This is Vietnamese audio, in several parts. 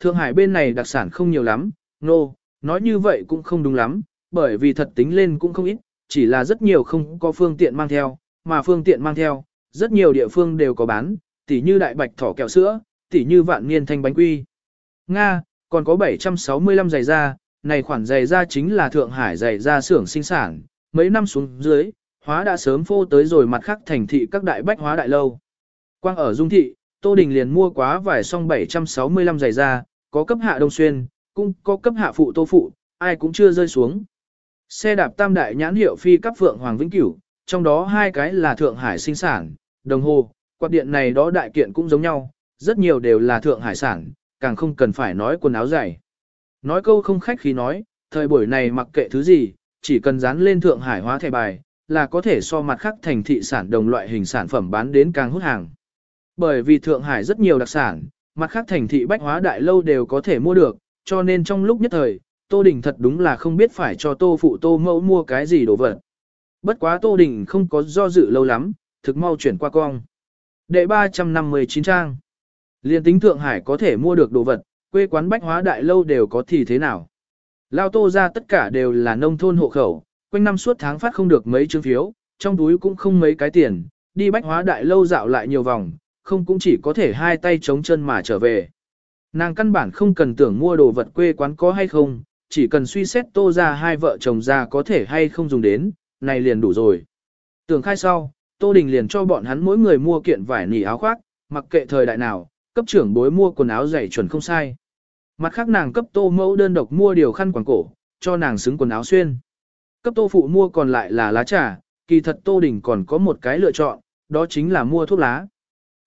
Thượng Hải bên này đặc sản không nhiều lắm, nô, no, nói như vậy cũng không đúng lắm, bởi vì thật tính lên cũng không ít, chỉ là rất nhiều không có phương tiện mang theo, mà phương tiện mang theo, rất nhiều địa phương đều có bán, tỉ như đại bạch thỏ kẹo sữa, tỉ như vạn niên thanh bánh quy. Nga, còn có 765 giày da, này khoản giày da chính là Thượng Hải giày da xưởng sinh sản, mấy năm xuống dưới, hóa đã sớm phô tới rồi mặt khác thành thị các đại bách hóa đại lâu. Quang ở Dung Thị, Tô Đình liền mua quá vài song 765 giày da, có cấp hạ đông xuyên, cũng có cấp hạ phụ tô phụ, ai cũng chưa rơi xuống. Xe đạp tam đại nhãn hiệu phi cấp phượng Hoàng Vĩnh Cửu, trong đó hai cái là Thượng Hải sinh sản, đồng hồ, quạt điện này đó đại kiện cũng giống nhau, rất nhiều đều là Thượng Hải sản, càng không cần phải nói quần áo dày. Nói câu không khách khí nói, thời buổi này mặc kệ thứ gì, chỉ cần dán lên Thượng Hải hóa thẻ bài, là có thể so mặt khác thành thị sản đồng loại hình sản phẩm bán đến càng hút hàng. Bởi vì Thượng Hải rất nhiều đặc sản, mặt khác thành thị bách hóa đại lâu đều có thể mua được, cho nên trong lúc nhất thời, Tô Đình thật đúng là không biết phải cho Tô Phụ Tô Mẫu mua cái gì đồ vật. Bất quá Tô Đình không có do dự lâu lắm, thực mau chuyển qua cong. Đệ 359 trang. Liên tính Thượng Hải có thể mua được đồ vật, quê quán bách hóa đại lâu đều có thì thế nào. Lao Tô ra tất cả đều là nông thôn hộ khẩu, quanh năm suốt tháng phát không được mấy chương phiếu, trong túi cũng không mấy cái tiền, đi bách hóa đại lâu dạo lại nhiều vòng, không cũng chỉ có thể hai tay chống chân mà trở về. Nàng căn bản không cần tưởng mua đồ vật quê quán có hay không, chỉ cần suy xét tô ra hai vợ chồng ra có thể hay không dùng đến, này liền đủ rồi. Tưởng khai sau, Tô Đình liền cho bọn hắn mỗi người mua kiện vải nỉ áo khoác, mặc kệ thời đại nào, cấp trưởng bối mua quần áo dày chuẩn không sai. Mặt khác nàng cấp tô mẫu đơn độc mua điều khăn quàng cổ, cho nàng xứng quần áo xuyên. Cấp tô phụ mua còn lại là lá trà, kỳ thật Tô Đình còn có một cái lựa chọn, đó chính là mua thuốc lá.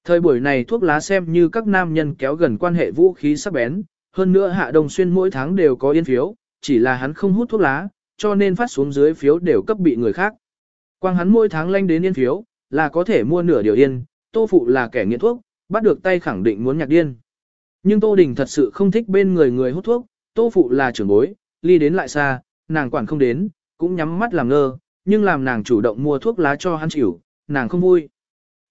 Thời buổi này thuốc lá xem như các nam nhân kéo gần quan hệ vũ khí sắc bén, hơn nữa Hạ Đông Xuyên mỗi tháng đều có yên phiếu, chỉ là hắn không hút thuốc lá, cho nên phát xuống dưới phiếu đều cấp bị người khác. Quang hắn mỗi tháng lanh đến yên phiếu, là có thể mua nửa điều yên, Tô Phụ là kẻ nghiện thuốc, bắt được tay khẳng định muốn nhạc điên. Nhưng Tô Đình thật sự không thích bên người người hút thuốc, Tô Phụ là trưởng bối, ly đến lại xa, nàng quản không đến, cũng nhắm mắt làm ngơ, nhưng làm nàng chủ động mua thuốc lá cho hắn chịu, nàng không vui.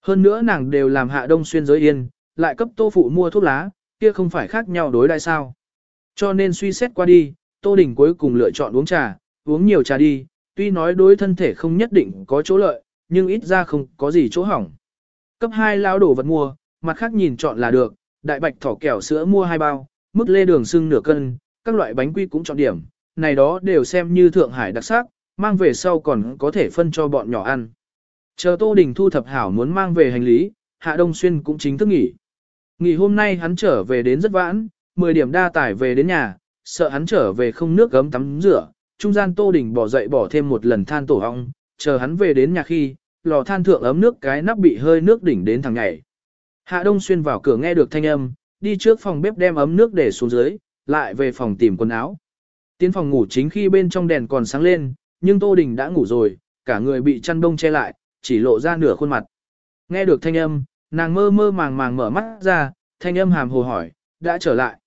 Hơn nữa nàng đều làm hạ đông xuyên giới yên, lại cấp Tô Phụ mua thuốc lá, kia không phải khác nhau đối đại sao. Cho nên suy xét qua đi, Tô Đình cuối cùng lựa chọn uống trà, uống nhiều trà đi, tuy nói đối thân thể không nhất định có chỗ lợi, nhưng ít ra không có gì chỗ hỏng. Cấp 2 lao đổ vật mua, mặt khác nhìn chọn là được, đại bạch thỏ kẹo sữa mua hai bao, mức lê đường sưng nửa cân, các loại bánh quy cũng chọn điểm, này đó đều xem như Thượng Hải đặc sắc, mang về sau còn có thể phân cho bọn nhỏ ăn. Chờ Tô Đình thu thập hảo muốn mang về hành lý, Hạ Đông Xuyên cũng chính thức nghỉ. Nghỉ hôm nay hắn trở về đến rất vãn, 10 điểm đa tải về đến nhà, sợ hắn trở về không nước gấm tắm rửa, trung gian Tô Đình bỏ dậy bỏ thêm một lần than tổ ong, chờ hắn về đến nhà khi, lò than thượng ấm nước cái nắp bị hơi nước đỉnh đến thằng ngày. Hạ Đông Xuyên vào cửa nghe được thanh âm, đi trước phòng bếp đem ấm nước để xuống dưới, lại về phòng tìm quần áo. Tiến phòng ngủ chính khi bên trong đèn còn sáng lên, nhưng Tô Đình đã ngủ rồi, cả người bị chăn đông che lại, chỉ lộ ra nửa khuôn mặt. Nghe được thanh âm, nàng mơ mơ màng màng mở mắt ra, thanh âm hàm hồ hỏi, đã trở lại.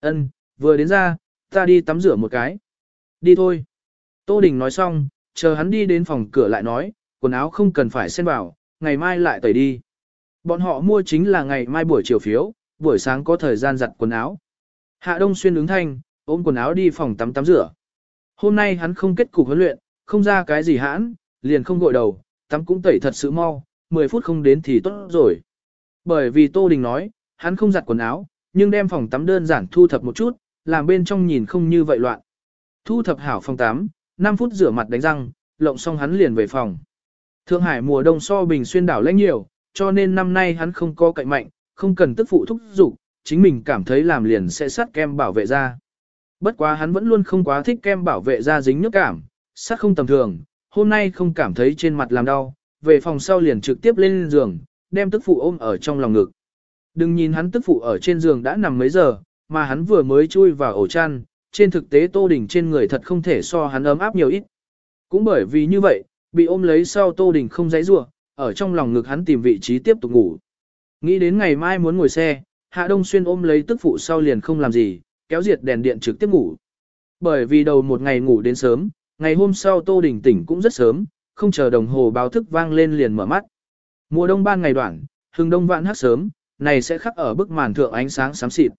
Ân, vừa đến ra, ta đi tắm rửa một cái. Đi thôi. Tô Đình nói xong, chờ hắn đi đến phòng cửa lại nói, quần áo không cần phải xen vào, ngày mai lại tẩy đi. Bọn họ mua chính là ngày mai buổi chiều phiếu, buổi sáng có thời gian giặt quần áo. Hạ Đông Xuyên ứng thanh, ôm quần áo đi phòng tắm tắm rửa. Hôm nay hắn không kết cục huấn luyện, không ra cái gì hãn, liền không gội đầu, tắm cũng tẩy thật sự mau, 10 phút không đến thì tốt rồi. Bởi vì Tô Đình nói, hắn không giặt quần áo, nhưng đem phòng tắm đơn giản thu thập một chút, làm bên trong nhìn không như vậy loạn. Thu thập hảo phòng tắm, 5 phút rửa mặt đánh răng, lộng xong hắn liền về phòng. Thượng Hải mùa đông so bình xuyên đảo lãnh nhiều, cho nên năm nay hắn không có cậy mạnh, không cần tức phụ thúc dục chính mình cảm thấy làm liền sẽ sắt kem bảo vệ da. Bất quá hắn vẫn luôn không quá thích kem bảo vệ da dính nước cảm, sắt không tầm thường, hôm nay không cảm thấy trên mặt làm đau, về phòng sau liền trực tiếp lên giường, đem tức phụ ôm ở trong lòng ngực. Đừng nhìn hắn tức phụ ở trên giường đã nằm mấy giờ, mà hắn vừa mới chui vào ổ chăn, trên thực tế Tô Đình trên người thật không thể so hắn ấm áp nhiều ít. Cũng bởi vì như vậy, bị ôm lấy sau Tô Đình không dãy rủa, ở trong lòng ngực hắn tìm vị trí tiếp tục ngủ. Nghĩ đến ngày mai muốn ngồi xe, Hạ Đông Xuyên ôm lấy tức phụ sau liền không làm gì, kéo diệt đèn điện trực tiếp ngủ. Bởi vì đầu một ngày ngủ đến sớm, ngày hôm sau Tô Đình tỉnh cũng rất sớm, không chờ đồng hồ báo thức vang lên liền mở mắt. Mùa đông ban ngày đoạn, hừng đông vạn hát sớm, này sẽ khắc ở bức màn thượng ánh sáng xám xịt.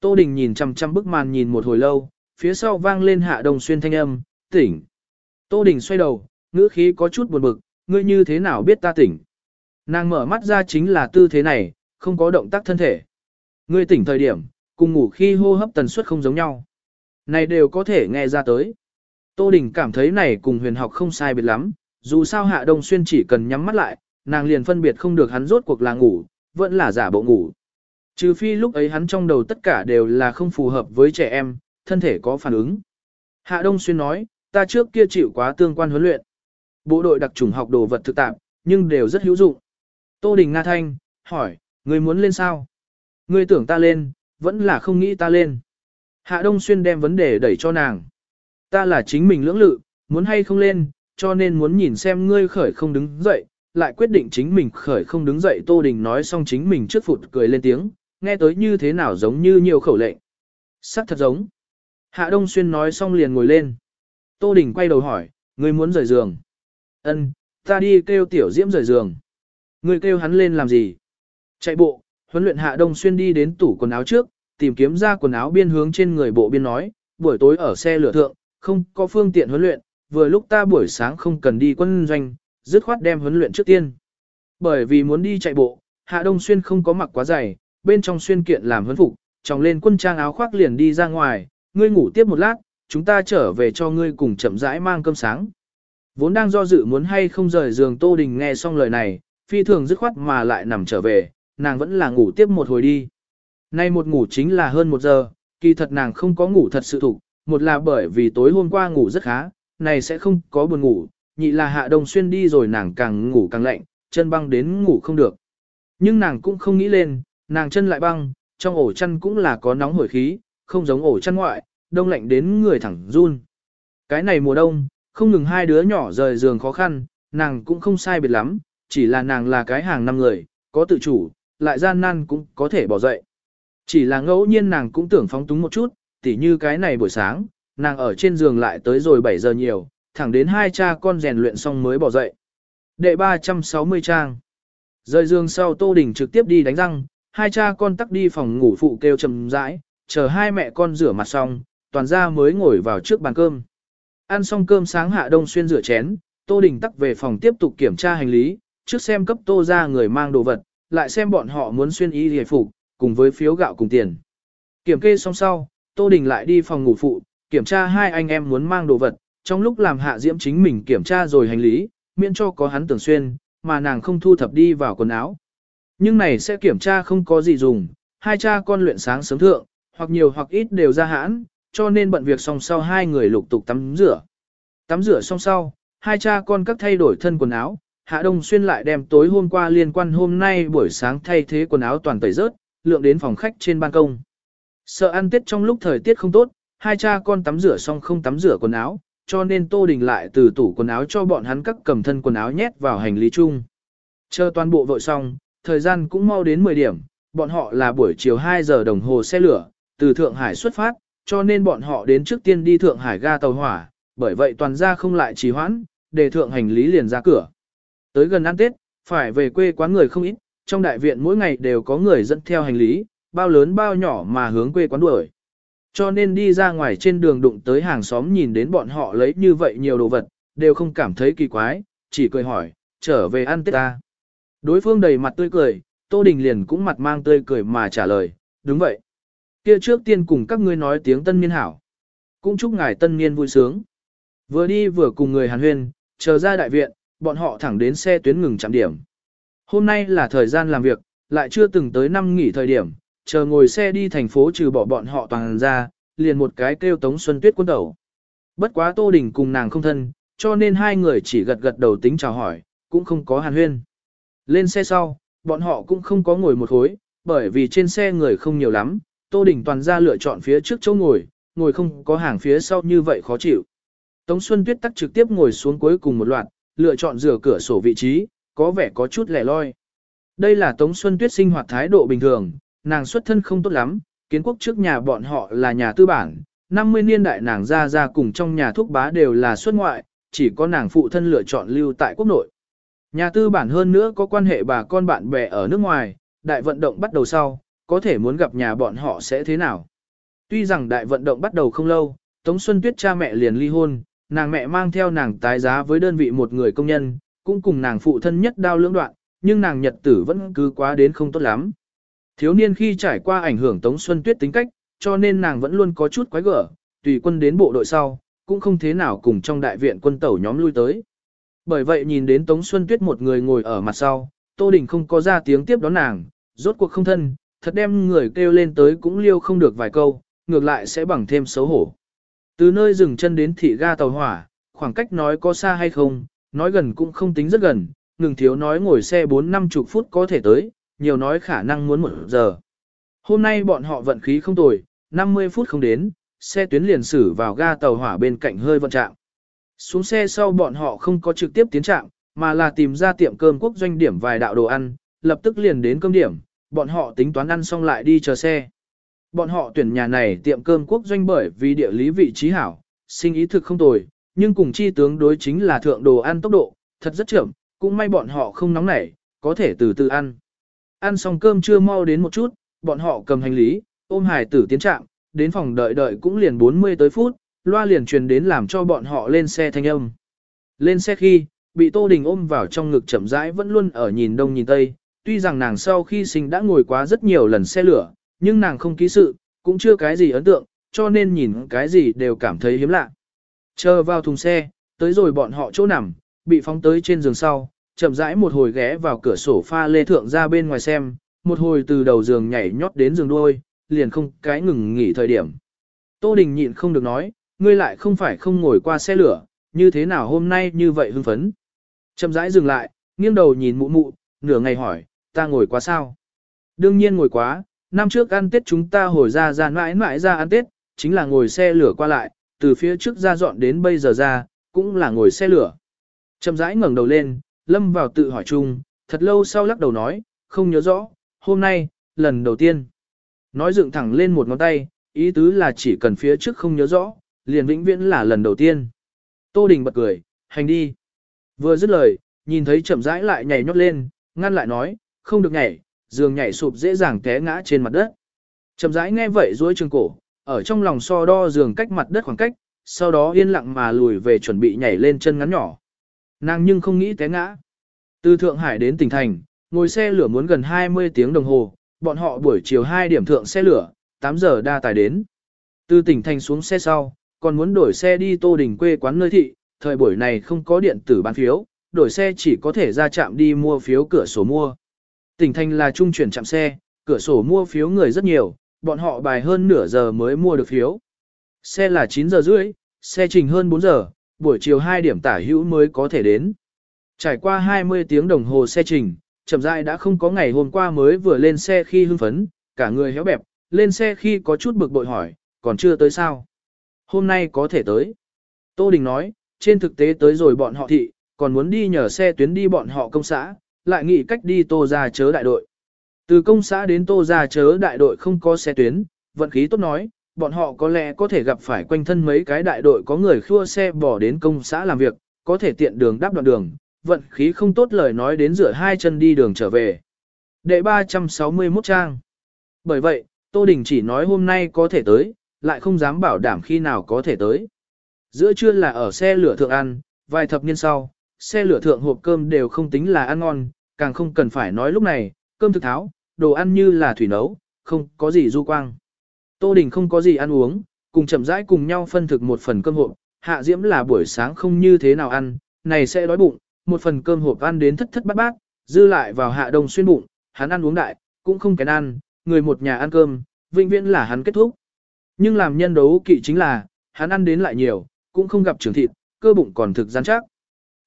Tô Đình nhìn chăm chăm bức màn nhìn một hồi lâu, phía sau vang lên hạ đồng xuyên thanh âm, tỉnh. Tô Đình xoay đầu, ngữ khí có chút buồn bực, ngươi như thế nào biết ta tỉnh. Nàng mở mắt ra chính là tư thế này, không có động tác thân thể. Ngươi tỉnh thời điểm, cùng ngủ khi hô hấp tần suất không giống nhau. Này đều có thể nghe ra tới. Tô Đình cảm thấy này cùng huyền học không sai biệt lắm, dù sao Hạ Đông Xuyên chỉ cần nhắm mắt lại, nàng liền phân biệt không được hắn rốt cuộc là ngủ, vẫn là giả bộ ngủ. Trừ phi lúc ấy hắn trong đầu tất cả đều là không phù hợp với trẻ em, thân thể có phản ứng. Hạ Đông Xuyên nói, ta trước kia chịu quá tương quan huấn luyện. Bộ đội đặc trùng học đồ vật thực tạp, nhưng đều rất hữu dụng. Tô Đình Nga Thanh, hỏi, người muốn lên sao? Người tưởng ta lên, vẫn là không nghĩ ta lên. Hạ Đông Xuyên đem vấn đề đẩy cho nàng. Ta là chính mình lưỡng lự, muốn hay không lên, cho nên muốn nhìn xem ngươi khởi không đứng dậy, lại quyết định chính mình khởi không đứng dậy Tô Đình nói xong chính mình trước phụt cười lên tiếng, nghe tới như thế nào giống như nhiều khẩu lệnh. Sắc thật giống. Hạ Đông Xuyên nói xong liền ngồi lên. Tô Đình quay đầu hỏi, ngươi muốn rời giường. Ân, ta đi kêu tiểu diễm rời giường. Ngươi kêu hắn lên làm gì? Chạy bộ, huấn luyện Hạ Đông Xuyên đi đến tủ quần áo trước, tìm kiếm ra quần áo biên hướng trên người bộ biên nói, buổi tối ở xe lửa thượng, không có phương tiện huấn luyện, vừa lúc ta buổi sáng không cần đi quân doanh, dứt khoát đem huấn luyện trước tiên. Bởi vì muốn đi chạy bộ, Hạ Đông Xuyên không có mặc quá dày, bên trong xuyên kiện làm huấn phục, tròng lên quân trang áo khoác liền đi ra ngoài, ngươi ngủ tiếp một lát, chúng ta trở về cho ngươi cùng chậm rãi mang cơm sáng. Vốn đang do dự muốn hay không rời giường Tô Đình nghe xong lời này, phi thường dứt khoát mà lại nằm trở về, nàng vẫn là ngủ tiếp một hồi đi. Nay một ngủ chính là hơn một giờ, kỳ thật nàng không có ngủ thật sự thủ, một là bởi vì tối hôm qua ngủ rất khá, này sẽ không có buồn ngủ, nhị là hạ đông xuyên đi rồi nàng càng ngủ càng lạnh, chân băng đến ngủ không được. Nhưng nàng cũng không nghĩ lên, nàng chân lại băng, trong ổ chăn cũng là có nóng hổi khí, không giống ổ chăn ngoại, đông lạnh đến người thẳng run. Cái này mùa đông, không ngừng hai đứa nhỏ rời giường khó khăn, nàng cũng không sai biệt lắm, chỉ là nàng là cái hàng năm người, có tự chủ, lại gian nan cũng có thể bỏ dậy. Chỉ là ngẫu nhiên nàng cũng tưởng phóng túng một chút, tỉ như cái này buổi sáng, nàng ở trên giường lại tới rồi 7 giờ nhiều, thẳng đến hai cha con rèn luyện xong mới bỏ dậy. Đệ 360 trang. Rời giường sau Tô Đình trực tiếp đi đánh răng, hai cha con tắc đi phòng ngủ phụ kêu chầm rãi, chờ hai mẹ con rửa mặt xong, toàn ra mới ngồi vào trước bàn cơm. Ăn xong cơm sáng hạ đông xuyên rửa chén, Tô Đình tắc về phòng tiếp tục kiểm tra hành lý, trước xem cấp Tô ra người mang đồ vật, lại xem bọn họ muốn xuyên y hề phục, cùng với phiếu gạo cùng tiền. Kiểm kê xong sau, Tô Đình lại đi phòng ngủ phụ, kiểm tra hai anh em muốn mang đồ vật, trong lúc làm hạ diễm chính mình kiểm tra rồi hành lý, miễn cho có hắn tưởng xuyên, mà nàng không thu thập đi vào quần áo. Nhưng này sẽ kiểm tra không có gì dùng, hai cha con luyện sáng sớm thượng, hoặc nhiều hoặc ít đều ra hãn, cho nên bận việc xong sau hai người lục tục tắm rửa. Tắm rửa xong sau, hai cha con các thay đổi thân quần áo, Hạ Đông Xuyên lại đem tối hôm qua liên quan hôm nay buổi sáng thay thế quần áo toàn tẩy rớt, lượng đến phòng khách trên ban công. Sợ ăn tết trong lúc thời tiết không tốt, hai cha con tắm rửa xong không tắm rửa quần áo, cho nên Tô Đình lại từ tủ quần áo cho bọn hắn các cầm thân quần áo nhét vào hành lý chung. Chờ toàn bộ vội xong, thời gian cũng mau đến 10 điểm, bọn họ là buổi chiều 2 giờ đồng hồ xe lửa, từ Thượng Hải xuất phát, cho nên bọn họ đến trước tiên đi Thượng Hải ga tàu hỏa, bởi vậy toàn ra không lại trì hoãn, để thượng hành lý liền ra cửa. Tới gần ăn Tết, phải về quê quán người không ít, trong đại viện mỗi ngày đều có người dẫn theo hành lý, bao lớn bao nhỏ mà hướng quê quán đuổi. Cho nên đi ra ngoài trên đường đụng tới hàng xóm nhìn đến bọn họ lấy như vậy nhiều đồ vật, đều không cảm thấy kỳ quái, chỉ cười hỏi, trở về ăn Tết ta. Đối phương đầy mặt tươi cười, Tô Đình liền cũng mặt mang tươi cười mà trả lời, đúng vậy. Kia trước tiên cùng các ngươi nói tiếng tân niên hảo. Cũng chúc ngài tân niên vui sướng. Vừa đi vừa cùng người hàn huyên, chờ ra đại viện, bọn họ thẳng đến xe tuyến ngừng chạm điểm. Hôm nay là thời gian làm việc, lại chưa từng tới năm nghỉ thời điểm, chờ ngồi xe đi thành phố trừ bỏ bọn họ toàn ra, liền một cái kêu Tống Xuân Tuyết quân đầu. Bất quá Tô Đình cùng nàng không thân, cho nên hai người chỉ gật gật đầu tính chào hỏi, cũng không có hàn huyên. Lên xe sau, bọn họ cũng không có ngồi một khối, bởi vì trên xe người không nhiều lắm, Tô Đình toàn ra lựa chọn phía trước chỗ ngồi, ngồi không có hàng phía sau như vậy khó chịu. Tống Xuân Tuyết tắc trực tiếp ngồi xuống cuối cùng một loạt, lựa chọn rửa cửa sổ vị trí, có vẻ có chút lẻ loi. Đây là Tống Xuân Tuyết sinh hoạt thái độ bình thường, nàng xuất thân không tốt lắm, kiến quốc trước nhà bọn họ là nhà tư bản, 50 niên đại nàng ra ra cùng trong nhà thúc bá đều là xuất ngoại, chỉ có nàng phụ thân lựa chọn lưu tại quốc nội. Nhà tư bản hơn nữa có quan hệ bà con bạn bè ở nước ngoài, đại vận động bắt đầu sau, có thể muốn gặp nhà bọn họ sẽ thế nào. Tuy rằng đại vận động bắt đầu không lâu, Tống Xuân Tuyết cha mẹ liền ly hôn, nàng mẹ mang theo nàng tái giá với đơn vị một người công nhân, cũng cùng nàng phụ thân nhất đao lưỡng đoạn, nhưng nàng nhật tử vẫn cứ quá đến không tốt lắm. Thiếu niên khi trải qua ảnh hưởng Tống Xuân Tuyết tính cách, cho nên nàng vẫn luôn có chút quái gở, tùy quân đến bộ đội sau, cũng không thế nào cùng trong đại viện quân tẩu nhóm lui tới. Bởi vậy nhìn đến Tống Xuân Tuyết một người ngồi ở mặt sau, Tô Đình không có ra tiếng tiếp đón nàng, rốt cuộc không thân, thật đem người kêu lên tới cũng liêu không được vài câu, ngược lại sẽ bằng thêm xấu hổ. Từ nơi dừng chân đến thị ga tàu hỏa, khoảng cách nói có xa hay không, nói gần cũng không tính rất gần, ngừng thiếu nói ngồi xe 4-5 chục phút có thể tới, nhiều nói khả năng muốn một giờ. Hôm nay bọn họ vận khí không tồi, 50 phút không đến, xe tuyến liền xử vào ga tàu hỏa bên cạnh hơi vận trạng. Xuống xe sau bọn họ không có trực tiếp tiến trạng, mà là tìm ra tiệm cơm quốc doanh điểm vài đạo đồ ăn, lập tức liền đến cơm điểm, bọn họ tính toán ăn xong lại đi chờ xe. Bọn họ tuyển nhà này tiệm cơm quốc doanh bởi vì địa lý vị trí hảo, sinh ý thực không tồi, nhưng cùng chi tướng đối chính là thượng đồ ăn tốc độ, thật rất chậm, cũng may bọn họ không nóng nảy, có thể từ từ ăn. Ăn xong cơm chưa mau đến một chút, bọn họ cầm hành lý, ôm hải tử tiến trạm, đến phòng đợi đợi cũng liền 40 tới phút, loa liền truyền đến làm cho bọn họ lên xe thanh âm. Lên xe khi, bị Tô Đình ôm vào trong ngực chậm rãi vẫn luôn ở nhìn đông nhìn tây, tuy rằng nàng sau khi sinh đã ngồi quá rất nhiều lần xe lửa, nhưng nàng không ký sự, cũng chưa cái gì ấn tượng, cho nên nhìn cái gì đều cảm thấy hiếm lạ. Chờ vào thùng xe, tới rồi bọn họ chỗ nằm, bị phóng tới trên giường sau, chậm rãi một hồi ghé vào cửa sổ pha lê thượng ra bên ngoài xem, một hồi từ đầu giường nhảy nhót đến giường đuôi, liền không cái ngừng nghỉ thời điểm. Tô Đình nhịn không được nói, ngươi lại không phải không ngồi qua xe lửa, như thế nào hôm nay như vậy hưng phấn. Chậm rãi dừng lại, nghiêng đầu nhìn mụ mụ, nửa ngày hỏi, ta ngồi quá sao? Đương nhiên ngồi quá, năm trước ăn Tết chúng ta hồi ra ra mãi mãi ra ăn Tết, chính là ngồi xe lửa qua lại, từ phía trước ra dọn đến bây giờ ra, cũng là ngồi xe lửa. Chậm rãi ngẩng đầu lên, lâm vào tự hỏi chung, thật lâu sau lắc đầu nói, không nhớ rõ, hôm nay, lần đầu tiên. Nói dựng thẳng lên một ngón tay, ý tứ là chỉ cần phía trước không nhớ rõ, liền vĩnh viễn là lần đầu tiên. Tô Đình bật cười, hành đi. Vừa dứt lời, nhìn thấy chậm rãi lại nhảy nhót lên, ngăn lại nói, không được nhảy, giường nhảy sụp dễ dàng té ngã trên mặt đất. Chậm rãi nghe vậy duỗi trường cổ, ở trong lòng so đo giường cách mặt đất khoảng cách, sau đó yên lặng mà lùi về chuẩn bị nhảy lên chân ngắn nhỏ. Nàng nhưng không nghĩ té ngã. Từ Thượng Hải đến tỉnh thành, ngồi xe lửa muốn gần 20 tiếng đồng hồ, bọn họ buổi chiều 2 điểm thượng xe lửa, 8 giờ đa tài đến. Từ tỉnh thành xuống xe sau, còn muốn đổi xe đi Tô Đình quê quán nơi thị, thời buổi này không có điện tử bán phiếu, đổi xe chỉ có thể ra trạm đi mua phiếu cửa sổ mua. Tỉnh thành là trung chuyển trạm xe, cửa sổ mua phiếu người rất nhiều, bọn họ bài hơn nửa giờ mới mua được phiếu. Xe là 9 giờ rưỡi, xe trình hơn 4 giờ, buổi chiều 2 điểm tả hữu mới có thể đến. Trải qua 20 tiếng đồng hồ xe trình, chậm rãi đã không có ngày hôm qua mới vừa lên xe khi hưng phấn, cả người héo bẹp, lên xe khi có chút bực bội hỏi, còn chưa tới sao? Hôm nay có thể tới. Tô Đình nói, trên thực tế tới rồi bọn họ thị, còn muốn đi nhờ xe tuyến đi bọn họ công xã, lại nghĩ cách đi tô ra chớ đại đội. Từ công xã đến tô ra chớ đại đội không có xe tuyến, vận khí tốt nói, bọn họ có lẽ có thể gặp phải quanh thân mấy cái đại đội có người khua xe bỏ đến công xã làm việc, có thể tiện đường đáp đoạn đường, vận khí không tốt lời nói đến rửa hai chân đi đường trở về. Đệ 361 trang. Bởi vậy, Tô Đình chỉ nói hôm nay có thể tới, lại không dám bảo đảm khi nào có thể tới. Giữa trưa là ở xe lửa thượng ăn, vài thập niên sau, xe lửa thượng hộp cơm đều không tính là ăn ngon, càng không cần phải nói lúc này, cơm thực tháo, đồ ăn như là thủy nấu, không có gì du quang. Tô Đình không có gì ăn uống, cùng chậm rãi cùng nhau phân thực một phần cơm hộp, hạ diễm là buổi sáng không như thế nào ăn, này sẽ đói bụng, một phần cơm hộp ăn đến thất thất bát bát, dư lại vào hạ đông xuyên bụng, hắn ăn uống đại, cũng không kén ăn, người một nhà ăn cơm, vĩnh viễn là hắn kết thúc. Nhưng làm nhân đấu kỵ chính là, hắn ăn đến lại nhiều, cũng không gặp trưởng thịt, cơ bụng còn thực gian chắc.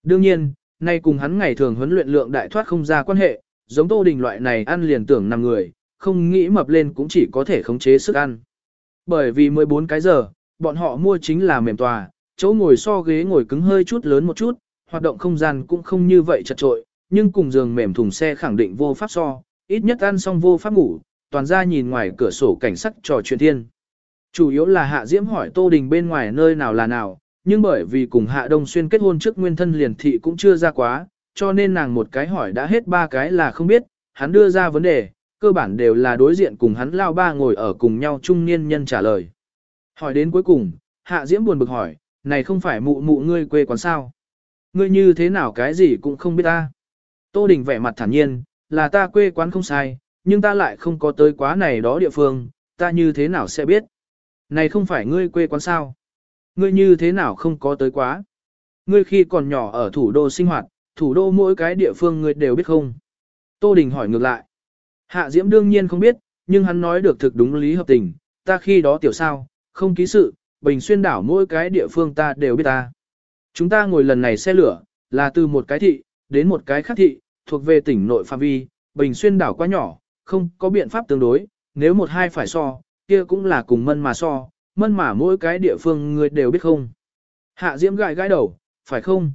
Đương nhiên, nay cùng hắn ngày thường huấn luyện lượng đại thoát không ra quan hệ, giống Tô Đình loại này ăn liền tưởng nằm người, không nghĩ mập lên cũng chỉ có thể khống chế sức ăn. Bởi vì 14 cái giờ, bọn họ mua chính là mềm tòa, chỗ ngồi so ghế ngồi cứng hơi chút lớn một chút, hoạt động không gian cũng không như vậy chật trội, nhưng cùng giường mềm thùng xe khẳng định vô pháp so, ít nhất ăn xong vô pháp ngủ, toàn ra nhìn ngoài cửa sổ cảnh sắc trò chuyện thiên. Chủ yếu là Hạ Diễm hỏi Tô Đình bên ngoài nơi nào là nào, nhưng bởi vì cùng Hạ Đông Xuyên kết hôn trước nguyên thân liền thị cũng chưa ra quá, cho nên nàng một cái hỏi đã hết ba cái là không biết, hắn đưa ra vấn đề, cơ bản đều là đối diện cùng hắn lao ba ngồi ở cùng nhau trung niên nhân trả lời. Hỏi đến cuối cùng, Hạ Diễm buồn bực hỏi, này không phải mụ mụ ngươi quê quán sao? Ngươi như thế nào cái gì cũng không biết ta. Tô Đình vẻ mặt thản nhiên, là ta quê quán không sai, nhưng ta lại không có tới quá này đó địa phương, ta như thế nào sẽ biết? Này không phải ngươi quê quán sao? Ngươi như thế nào không có tới quá? Ngươi khi còn nhỏ ở thủ đô sinh hoạt, thủ đô mỗi cái địa phương ngươi đều biết không? Tô Đình hỏi ngược lại. Hạ Diễm đương nhiên không biết, nhưng hắn nói được thực đúng lý hợp tình, ta khi đó tiểu sao, không ký sự, Bình Xuyên đảo mỗi cái địa phương ta đều biết ta. Chúng ta ngồi lần này xe lửa, là từ một cái thị, đến một cái khác thị, thuộc về tỉnh nội phạm vi, Bình Xuyên đảo quá nhỏ, không có biện pháp tương đối, nếu một hai phải so, kia cũng là cùng mân mà so, mân mà mỗi cái địa phương người đều biết không. Hạ Diễm gãi gãi đầu, phải không?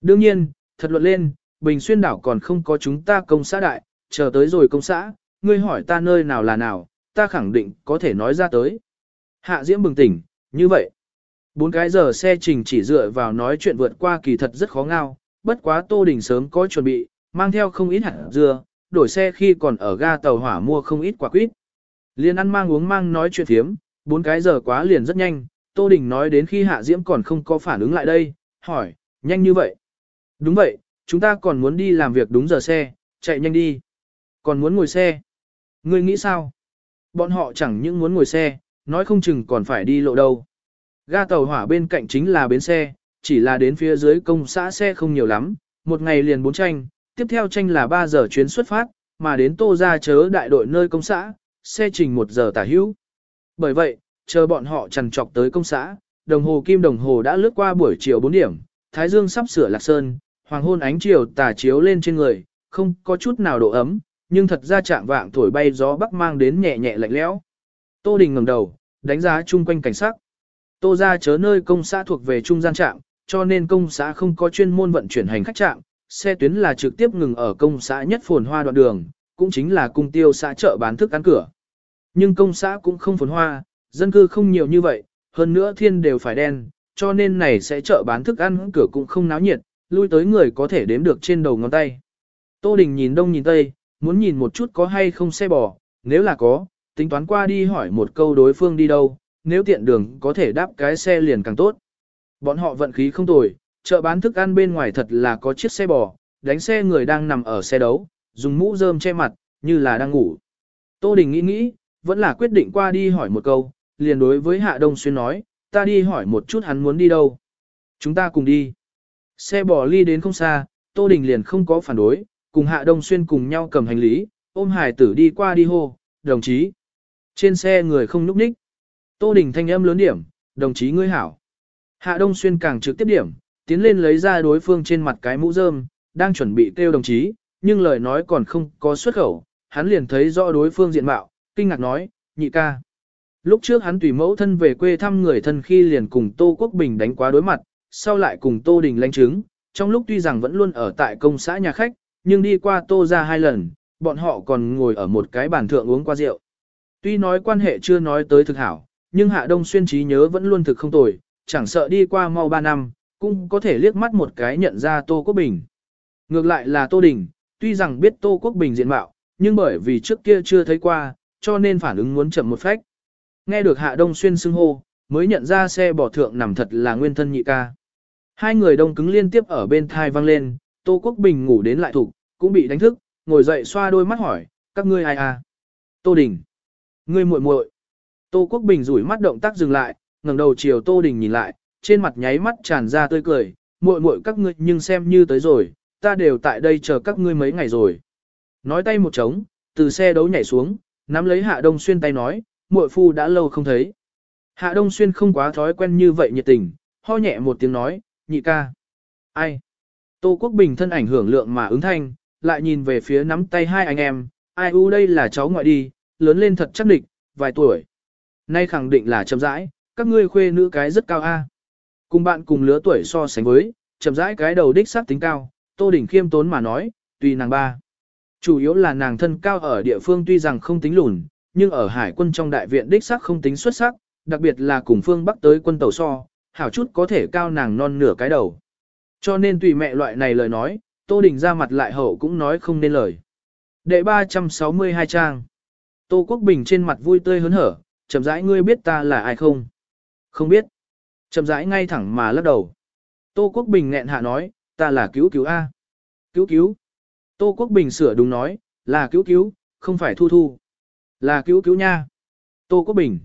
Đương nhiên, thật luận lên, Bình Xuyên đảo còn không có chúng ta công xã đại, chờ tới rồi công xã, ngươi hỏi ta nơi nào là nào, ta khẳng định có thể nói ra tới. Hạ Diễm bừng tỉnh, như vậy. Bốn cái giờ xe trình chỉ dựa vào nói chuyện vượt qua kỳ thật rất khó ngao, bất quá Tô Đình sớm có chuẩn bị, mang theo không ít hạt dưa, đổi xe khi còn ở ga tàu hỏa mua không ít quả quýt. Liên ăn mang uống mang nói chuyện thiếm, bốn cái giờ quá liền rất nhanh, Tô Đình nói đến khi Hạ Diễm còn không có phản ứng lại đây, hỏi, nhanh như vậy. Đúng vậy, chúng ta còn muốn đi làm việc đúng giờ xe, chạy nhanh đi. Còn muốn ngồi xe. Ngươi nghĩ sao? Bọn họ chẳng những muốn ngồi xe, nói không chừng còn phải đi lộ đâu. Ga tàu hỏa bên cạnh chính là bến xe, chỉ là đến phía dưới công xã xe không nhiều lắm, một ngày liền bốn tranh, tiếp theo tranh là 3 giờ chuyến xuất phát, mà đến tô ra chớ đại đội nơi công xã, xe trình 1 giờ tả hữu. Bởi vậy, chờ bọn họ trằn trọc tới công xã, đồng hồ kim đồng hồ đã lướt qua buổi chiều 4 điểm, Thái Dương sắp sửa lạc sơn, hoàng hôn ánh chiều tà chiếu lên trên người, không có chút nào độ ấm, nhưng thật ra trạng vạng thổi bay gió bắc mang đến nhẹ nhẹ lạnh lẽo. Tô Đình ngẩng đầu, đánh giá chung quanh cảnh sắc. Tô ra chớ nơi công xã thuộc về trung gian trạm, cho nên công xã không có chuyên môn vận chuyển hành khách trạm, xe tuyến là trực tiếp ngừng ở công xã nhất phồn hoa đoạn đường, cũng chính là cung tiêu xã chợ bán thức ăn cửa. Nhưng công xã cũng không phồn hoa, dân cư không nhiều như vậy, hơn nữa thiên đều phải đen, cho nên này sẽ chợ bán thức ăn cửa cũng không náo nhiệt, lui tới người có thể đếm được trên đầu ngón tay. Tô Đình nhìn đông nhìn tây, muốn nhìn một chút có hay không xe bò, nếu là có, tính toán qua đi hỏi một câu đối phương đi đâu, nếu tiện đường có thể đáp cái xe liền càng tốt. Bọn họ vận khí không tồi, chợ bán thức ăn bên ngoài thật là có chiếc xe bò, đánh xe người đang nằm ở xe đấu, dùng mũ rơm che mặt, như là đang ngủ. Tô Đình nghĩ nghĩ, vẫn là quyết định qua đi hỏi một câu, liền đối với Hạ Đông Xuyên nói, ta đi hỏi một chút hắn muốn đi đâu. Chúng ta cùng đi. Xe bò ly đến không xa, Tô Đình liền không có phản đối, cùng Hạ Đông Xuyên cùng nhau cầm hành lý, ôm hải tử đi qua đi hô, đồng chí. Trên xe người không núp ních. Tô Đình thanh âm lớn điểm, đồng chí ngươi hảo. Hạ Đông Xuyên càng trực tiếp điểm, tiến lên lấy ra đối phương trên mặt cái mũ rơm, đang chuẩn bị kêu đồng chí, nhưng lời nói còn không có xuất khẩu, hắn liền thấy rõ đối phương diện mạo, kinh ngạc nói, nhị ca. Lúc trước hắn tùy mẫu thân về quê thăm người thân khi liền cùng Tô Quốc Bình đánh quá đối mặt, sau lại cùng Tô Đình lãnh chứng, trong lúc tuy rằng vẫn luôn ở tại công xã nhà khách, nhưng đi qua Tô ra hai lần, bọn họ còn ngồi ở một cái bàn thượng uống qua rượu. Tuy nói quan hệ chưa nói tới thực hảo, nhưng Hạ Đông Xuyên trí nhớ vẫn luôn thực không tồi, chẳng sợ đi qua mau ba năm, cũng có thể liếc mắt một cái nhận ra Tô Quốc Bình. Ngược lại là Tô Đình, tuy rằng biết Tô Quốc Bình diện mạo, nhưng bởi vì trước kia chưa thấy qua, cho nên phản ứng muốn chậm một phách. Nghe được Hạ Đông Xuyên xưng hô, mới nhận ra xe bỏ thượng nằm thật là nguyên thân nhị ca. Hai người đông cứng liên tiếp ở bên thai vang lên, Tô Quốc Bình ngủ đến lại thủ, cũng bị đánh thức, ngồi dậy xoa đôi mắt hỏi, các ngươi ai à? Tô Đình. Ngươi muội muội. Tô Quốc Bình rủi mắt động tác dừng lại, ngẩng đầu chiều Tô Đình nhìn lại, trên mặt nháy mắt tràn ra tươi cười, muội muội các ngươi nhưng xem như tới rồi, ta đều tại đây chờ các ngươi mấy ngày rồi. Nói tay một trống, từ xe đấu nhảy xuống, nắm lấy Hạ Đông Xuyên tay nói, muội phu đã lâu không thấy. Hạ Đông Xuyên không quá thói quen như vậy nhiệt tình, ho nhẹ một tiếng nói, nhị ca. Ai? Tô Quốc Bình thân ảnh hưởng lượng mà ứng thanh, lại nhìn về phía nắm tay hai anh em, ai u đây là cháu ngoại đi, lớn lên thật chắc địch, vài tuổi. Nay khẳng định là chậm rãi, các ngươi khuê nữ cái rất cao a. Cùng bạn cùng lứa tuổi so sánh với, chậm rãi cái đầu đích xác tính cao, Tô Đình khiêm tốn mà nói, tùy nàng ba. Chủ yếu là nàng thân cao ở địa phương tuy rằng không tính lùn, nhưng ở hải quân trong đại viện đích xác không tính xuất sắc, đặc biệt là cùng phương bắc tới quân tàu so, hảo chút có thể cao nàng non nửa cái đầu. Cho nên tùy mẹ loại này lời nói, Tô Đình ra mặt lại hậu cũng nói không nên lời. Đệ 362 trang. Tô Quốc Bình trên mặt vui tươi hớn hở, chậm rãi ngươi biết ta là ai không? Không biết. Chậm rãi ngay thẳng mà lắc đầu. Tô Quốc Bình nghẹn hạ nói, ta là cứu cứu A. Cứu cứu. Tô Quốc Bình sửa đúng nói, là cứu cứu, không phải thu thu. Là cứu cứu nha. Tô Quốc Bình.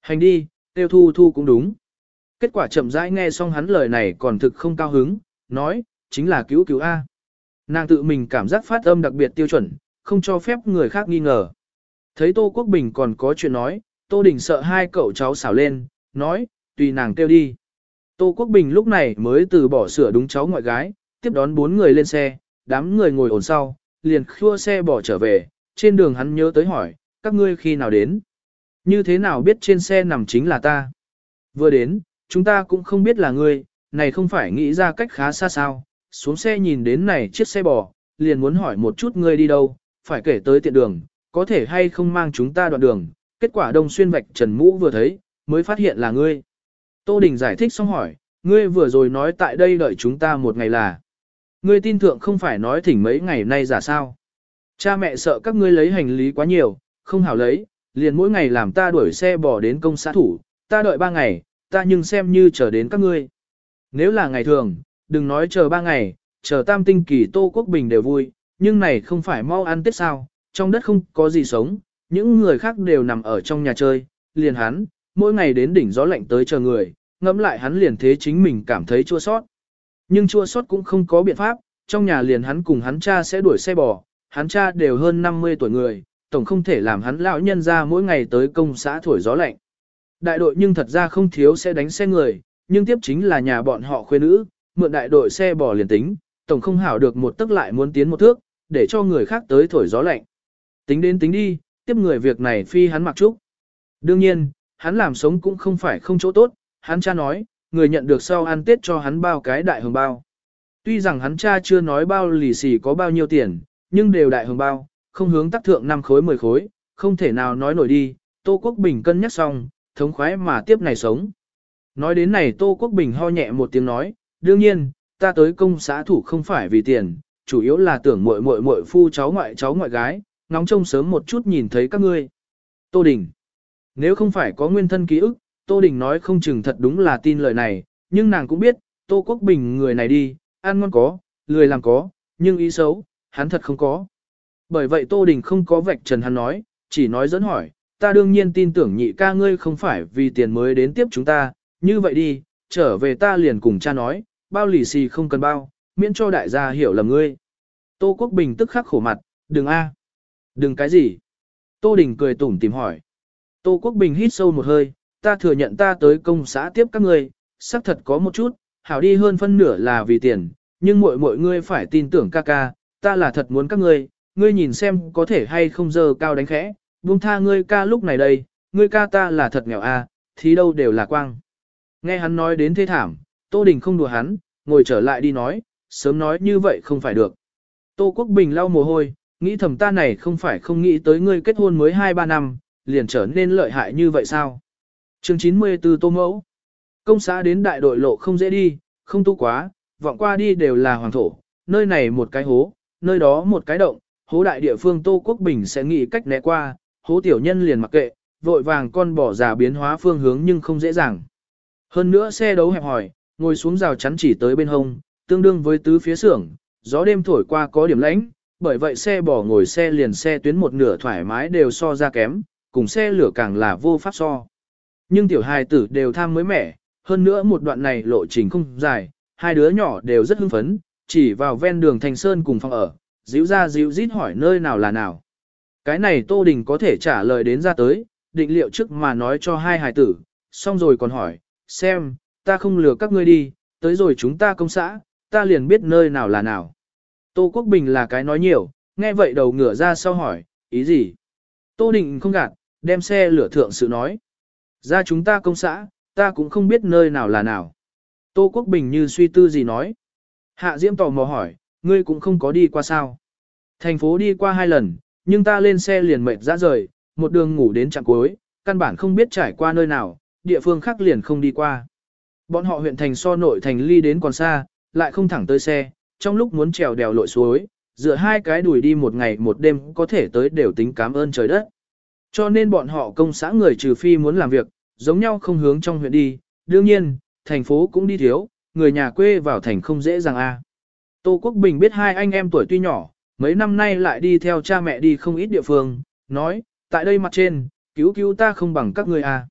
Hành đi, tiêu thu thu cũng đúng. Kết quả chậm rãi nghe xong hắn lời này còn thực không cao hứng, nói, chính là cứu cứu A. Nàng tự mình cảm giác phát âm đặc biệt tiêu chuẩn, không cho phép người khác nghi ngờ. Thấy Tô Quốc Bình còn có chuyện nói, Tô Đình sợ hai cậu cháu xảo lên, nói, tùy nàng kêu đi. Tô Quốc Bình lúc này mới từ bỏ sửa đúng cháu ngoại gái, tiếp đón bốn người lên xe, đám người ngồi ổn sau, liền khua xe bỏ trở về, trên đường hắn nhớ tới hỏi, các ngươi khi nào đến? Như thế nào biết trên xe nằm chính là ta? Vừa đến, chúng ta cũng không biết là ngươi, này không phải nghĩ ra cách khá xa sao, xuống xe nhìn đến này chiếc xe bò, liền muốn hỏi một chút ngươi đi đâu, phải kể tới tiện đường, có thể hay không mang chúng ta đoạn đường, kết quả đông xuyên vạch trần mũ vừa thấy, mới phát hiện là ngươi. Tô Đình giải thích xong hỏi, ngươi vừa rồi nói tại đây đợi chúng ta một ngày là. Ngươi tin thượng không phải nói thỉnh mấy ngày nay giả sao. Cha mẹ sợ các ngươi lấy hành lý quá nhiều, không hảo lấy, liền mỗi ngày làm ta đuổi xe bò đến công xã thủ, ta đợi ba ngày, ta nhưng xem như chờ đến các ngươi. Nếu là ngày thường, đừng nói chờ ba ngày, chờ tam tinh kỳ Tô Quốc Bình đều vui, nhưng này không phải mau ăn tết sao, trong đất không có gì sống, những người khác đều nằm ở trong nhà chơi, liền hắn, mỗi ngày đến đỉnh gió lạnh tới chờ người, ngẫm lại hắn liền thế chính mình cảm thấy chua sót. Nhưng chua sót cũng không có biện pháp, trong nhà liền hắn cùng hắn cha sẽ đuổi xe bò, hắn cha đều hơn 50 tuổi người, tổng không thể làm hắn lão nhân ra mỗi ngày tới công xã thổi gió lạnh. Đại đội nhưng thật ra không thiếu sẽ đánh xe người, nhưng tiếp chính là nhà bọn họ khuê nữ, mượn đại đội xe bò liền tính, tổng không hảo được một tức lại muốn tiến một thước, để cho người khác tới thổi gió lạnh. Tính đến tính đi, tiếp người việc này phi hắn mặc trúc. Đương nhiên, hắn làm sống cũng không phải không chỗ tốt, hắn cha nói, người nhận được sau ăn tết cho hắn bao cái đại hồng bao. Tuy rằng hắn cha chưa nói bao lì xì có bao nhiêu tiền, nhưng đều đại hồng bao, không hướng tắc thượng 5 khối 10 khối, không thể nào nói nổi đi, Tô Quốc Bình cân nhắc xong, thống khoái mà tiếp này sống. Nói đến này Tô Quốc Bình ho nhẹ một tiếng nói, đương nhiên, ta tới công xã thủ không phải vì tiền, chủ yếu là tưởng muội muội muội phu cháu ngoại cháu ngoại gái, ngóng trông sớm một chút nhìn thấy các ngươi. Tô Đình. Nếu không phải có nguyên thân ký ức, Tô Đình nói không chừng thật đúng là tin lời này, nhưng nàng cũng biết, Tô Quốc Bình người này đi, ăn ngon có, lười làm có, nhưng ý xấu, hắn thật không có. Bởi vậy Tô Đình không có vạch trần hắn nói, chỉ nói dẫn hỏi, ta đương nhiên tin tưởng nhị ca ngươi không phải vì tiền mới đến tiếp chúng ta, như vậy đi, trở về ta liền cùng cha nói, bao lì xì không cần bao, miễn cho đại gia hiểu lầm ngươi. Tô Quốc Bình tức khắc khổ mặt, đừng a, Đừng cái gì? Tô Đình cười tủm tìm hỏi. Tô Quốc Bình hít sâu một hơi, ta thừa nhận ta tới công xã tiếp các ngươi, xác thật có một chút, hảo đi hơn phân nửa là vì tiền, nhưng mọi mọi ngươi phải tin tưởng ca ca, ta là thật muốn các ngươi, ngươi nhìn xem có thể hay không dơ cao đánh khẽ, buông tha ngươi ca lúc này đây, ngươi ca ta là thật nghèo a, à, thì đâu đều là quang. Nghe hắn nói đến thế thảm, Tô Đình không đùa hắn, ngồi trở lại đi nói, sớm nói như vậy không phải được. Tô Quốc Bình lau mồ hôi, nghĩ thầm ta này không phải không nghĩ tới ngươi kết hôn mới 2-3 năm, liền trở nên lợi hại như vậy sao? chương 94 Tô Mẫu Công xã đến đại đội lộ không dễ đi, không tu quá, vọng qua đi đều là hoàng thổ, nơi này một cái hố, nơi đó một cái động, hố đại địa phương Tô Quốc Bình sẽ nghĩ cách né qua, hố tiểu nhân liền mặc kệ, vội vàng con bỏ già biến hóa phương hướng nhưng không dễ dàng. Hơn nữa xe đấu hẹp hỏi, ngồi xuống rào chắn chỉ tới bên hông, tương đương với tứ phía xưởng, gió đêm thổi qua có điểm lãnh, bởi vậy xe bỏ ngồi xe liền xe tuyến một nửa thoải mái đều so ra kém, cùng xe lửa càng là vô pháp so. Nhưng tiểu hài tử đều tham mới mẻ, hơn nữa một đoạn này lộ trình không dài, hai đứa nhỏ đều rất hưng phấn, chỉ vào ven đường thành sơn cùng phòng ở, díu ra díu rít hỏi nơi nào là nào. Cái này Tô Đình có thể trả lời đến ra tới, định liệu trước mà nói cho hai hài tử, xong rồi còn hỏi, xem, ta không lừa các ngươi đi, tới rồi chúng ta công xã, ta liền biết nơi nào là nào. Tô Quốc Bình là cái nói nhiều, nghe vậy đầu ngửa ra sau hỏi, ý gì? Tô Định không gạt, đem xe lửa thượng sự nói. Ra chúng ta công xã, ta cũng không biết nơi nào là nào. Tô Quốc Bình như suy tư gì nói. Hạ Diễm tò mò hỏi, ngươi cũng không có đi qua sao. Thành phố đi qua hai lần, nhưng ta lên xe liền mệt ra rời, một đường ngủ đến chặng cuối, căn bản không biết trải qua nơi nào, địa phương khác liền không đi qua. Bọn họ huyện thành so nội thành ly đến còn xa, lại không thẳng tới xe, trong lúc muốn trèo đèo lội suối, dựa hai cái đùi đi một ngày một đêm có thể tới đều tính cảm ơn trời đất. Cho nên bọn họ công xã người trừ phi muốn làm việc, giống nhau không hướng trong huyện đi, đương nhiên, thành phố cũng đi thiếu, người nhà quê vào thành không dễ dàng a. Tô Quốc Bình biết hai anh em tuổi tuy nhỏ, mấy năm nay lại đi theo cha mẹ đi không ít địa phương, nói, tại đây mặt trên, cứu cứu ta không bằng các người a. À.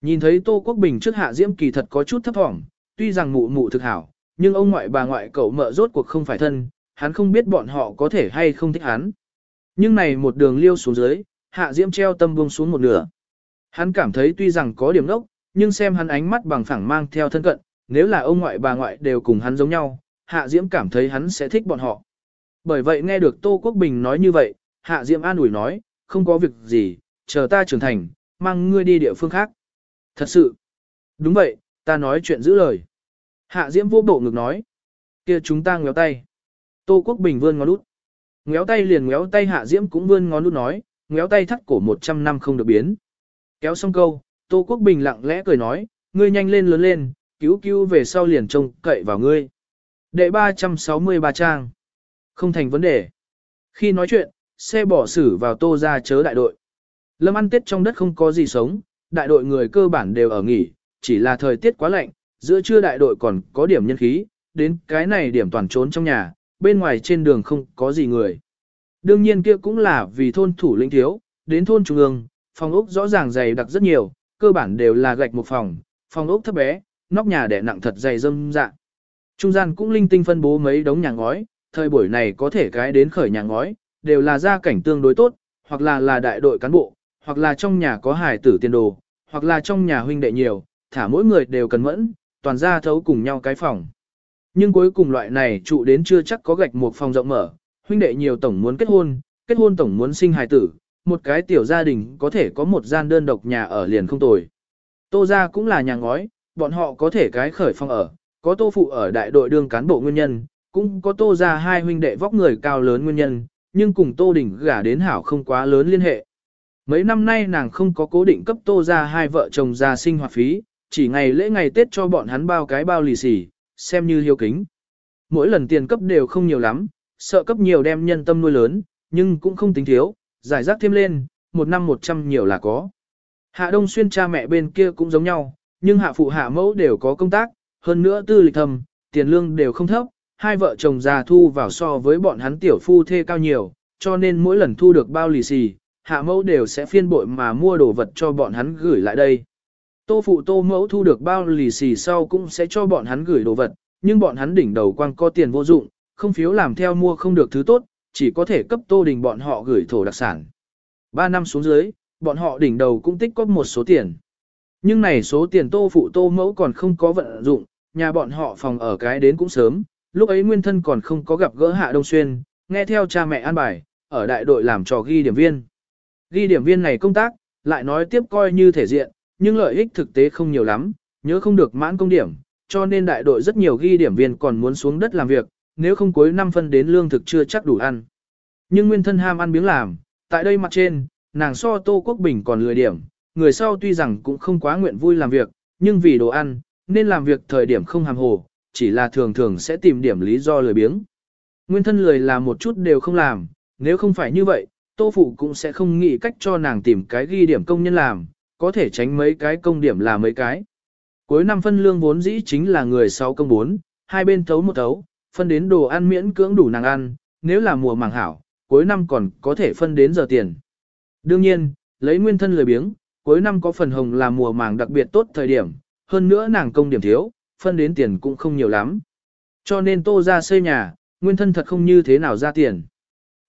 Nhìn thấy Tô Quốc Bình trước hạ diễm kỳ thật có chút thấp thỏm, tuy rằng mụ mụ thực hảo, nhưng ông ngoại bà ngoại cậu mợ rốt cuộc không phải thân, hắn không biết bọn họ có thể hay không thích hắn. Nhưng này một đường liêu xuống dưới, hạ diễm treo tâm buông xuống một nửa. Hắn cảm thấy tuy rằng có điểm nốc, nhưng xem hắn ánh mắt bằng phẳng mang theo thân cận, nếu là ông ngoại bà ngoại đều cùng hắn giống nhau, hạ diễm cảm thấy hắn sẽ thích bọn họ. Bởi vậy nghe được Tô Quốc Bình nói như vậy, hạ diễm an ủi nói, không có việc gì, chờ ta trưởng thành, mang ngươi đi địa phương khác. Thật sự, đúng vậy, ta nói chuyện giữ lời. Hạ diễm vô bộ ngực nói, kia chúng ta ngéo tay. Tô Quốc Bình vươn ngón út. Ngéo tay liền ngéo tay hạ diễm cũng vươn ngón út nói, ngéo tay thắt cổ 100 năm không được biến. Kéo xong câu, Tô Quốc Bình lặng lẽ cười nói, ngươi nhanh lên lớn lên, cứu cứu về sau liền trông cậy vào ngươi. Đệ 363 trang. Không thành vấn đề. Khi nói chuyện, xe bỏ xử vào tô ra chớ đại đội. Lâm ăn tết trong đất không có gì sống, đại đội người cơ bản đều ở nghỉ, chỉ là thời tiết quá lạnh, giữa trưa đại đội còn có điểm nhân khí, đến cái này điểm toàn trốn trong nhà, bên ngoài trên đường không có gì người. Đương nhiên kia cũng là vì thôn thủ lĩnh thiếu, đến thôn trung ương, phòng ốc rõ ràng dày đặc rất nhiều, cơ bản đều là gạch một phòng, phòng ốc thấp bé, nóc nhà đẻ nặng thật dày dâm dạ. Trung gian cũng linh tinh phân bố mấy đống nhà ngói, thời buổi này có thể cái đến khởi nhà ngói, đều là gia cảnh tương đối tốt, hoặc là là đại đội cán bộ, hoặc là trong nhà có hài tử tiền đồ, hoặc là trong nhà huynh đệ nhiều, thả mỗi người đều cần mẫn, toàn ra thấu cùng nhau cái phòng. Nhưng cuối cùng loại này trụ đến chưa chắc có gạch một phòng rộng mở, huynh đệ nhiều tổng muốn kết hôn, kết hôn tổng muốn sinh hài tử, một cái tiểu gia đình có thể có một gian đơn độc nhà ở liền không tồi. Tô gia cũng là nhà ngói, bọn họ có thể cái khởi phong ở, có tô phụ ở đại đội đương cán bộ nguyên nhân, cũng có tô gia hai huynh đệ vóc người cao lớn nguyên nhân, nhưng cùng tô đình gả đến hảo không quá lớn liên hệ. Mấy năm nay nàng không có cố định cấp tô ra hai vợ chồng ra sinh hoạt phí, chỉ ngày lễ ngày Tết cho bọn hắn bao cái bao lì xì, xem như hiếu kính. Mỗi lần tiền cấp đều không nhiều lắm, sợ cấp nhiều đem nhân tâm nuôi lớn, nhưng cũng không tính thiếu, giải rác thêm lên, một năm một trăm nhiều là có. Hạ Đông Xuyên cha mẹ bên kia cũng giống nhau, nhưng hạ phụ hạ mẫu đều có công tác, hơn nữa tư lịch thầm, tiền lương đều không thấp, hai vợ chồng già thu vào so với bọn hắn tiểu phu thê cao nhiều, cho nên mỗi lần thu được bao lì xì, hạ mẫu đều sẽ phiên bội mà mua đồ vật cho bọn hắn gửi lại đây. Tô phụ tô mẫu thu được bao lì xì sau cũng sẽ cho bọn hắn gửi đồ vật, nhưng bọn hắn đỉnh đầu quang có tiền vô dụng, không phiếu làm theo mua không được thứ tốt, chỉ có thể cấp tô đình bọn họ gửi thổ đặc sản. Ba năm xuống dưới, bọn họ đỉnh đầu cũng tích có một số tiền. Nhưng này số tiền tô phụ tô mẫu còn không có vận dụng, nhà bọn họ phòng ở cái đến cũng sớm, lúc ấy nguyên thân còn không có gặp gỡ Hạ Đông Xuyên, nghe theo cha mẹ an bài, ở đại đội làm trò ghi điểm viên. Ghi điểm viên này công tác, lại nói tiếp coi như thể diện, nhưng lợi ích thực tế không nhiều lắm, nhớ không được mãn công điểm, cho nên đại đội rất nhiều ghi điểm viên còn muốn xuống đất làm việc, nếu không cuối năm phân đến lương thực chưa chắc đủ ăn. Nhưng nguyên thân ham ăn biếng làm, tại đây mặt trên, nàng so Tô Quốc Bình còn lười điểm, người sau tuy rằng cũng không quá nguyện vui làm việc, nhưng vì đồ ăn, nên làm việc thời điểm không hàm hồ, chỉ là thường thường sẽ tìm điểm lý do lười biếng. Nguyên thân lười làm một chút đều không làm, nếu không phải như vậy, Tô Phụ cũng sẽ không nghĩ cách cho nàng tìm cái ghi điểm công nhân làm, có thể tránh mấy cái công điểm là mấy cái. Cuối năm phân lương vốn dĩ chính là người sau công 4, hai bên thấu một thấu, phân đến đồ ăn miễn cưỡng đủ nàng ăn, nếu là mùa màng hảo, cuối năm còn có thể phân đến giờ tiền. Đương nhiên, lấy nguyên thân lười biếng, cuối năm có phần hồng là mùa màng đặc biệt tốt thời điểm, hơn nữa nàng công điểm thiếu, phân đến tiền cũng không nhiều lắm. Cho nên tô ra xây nhà, nguyên thân thật không như thế nào ra tiền.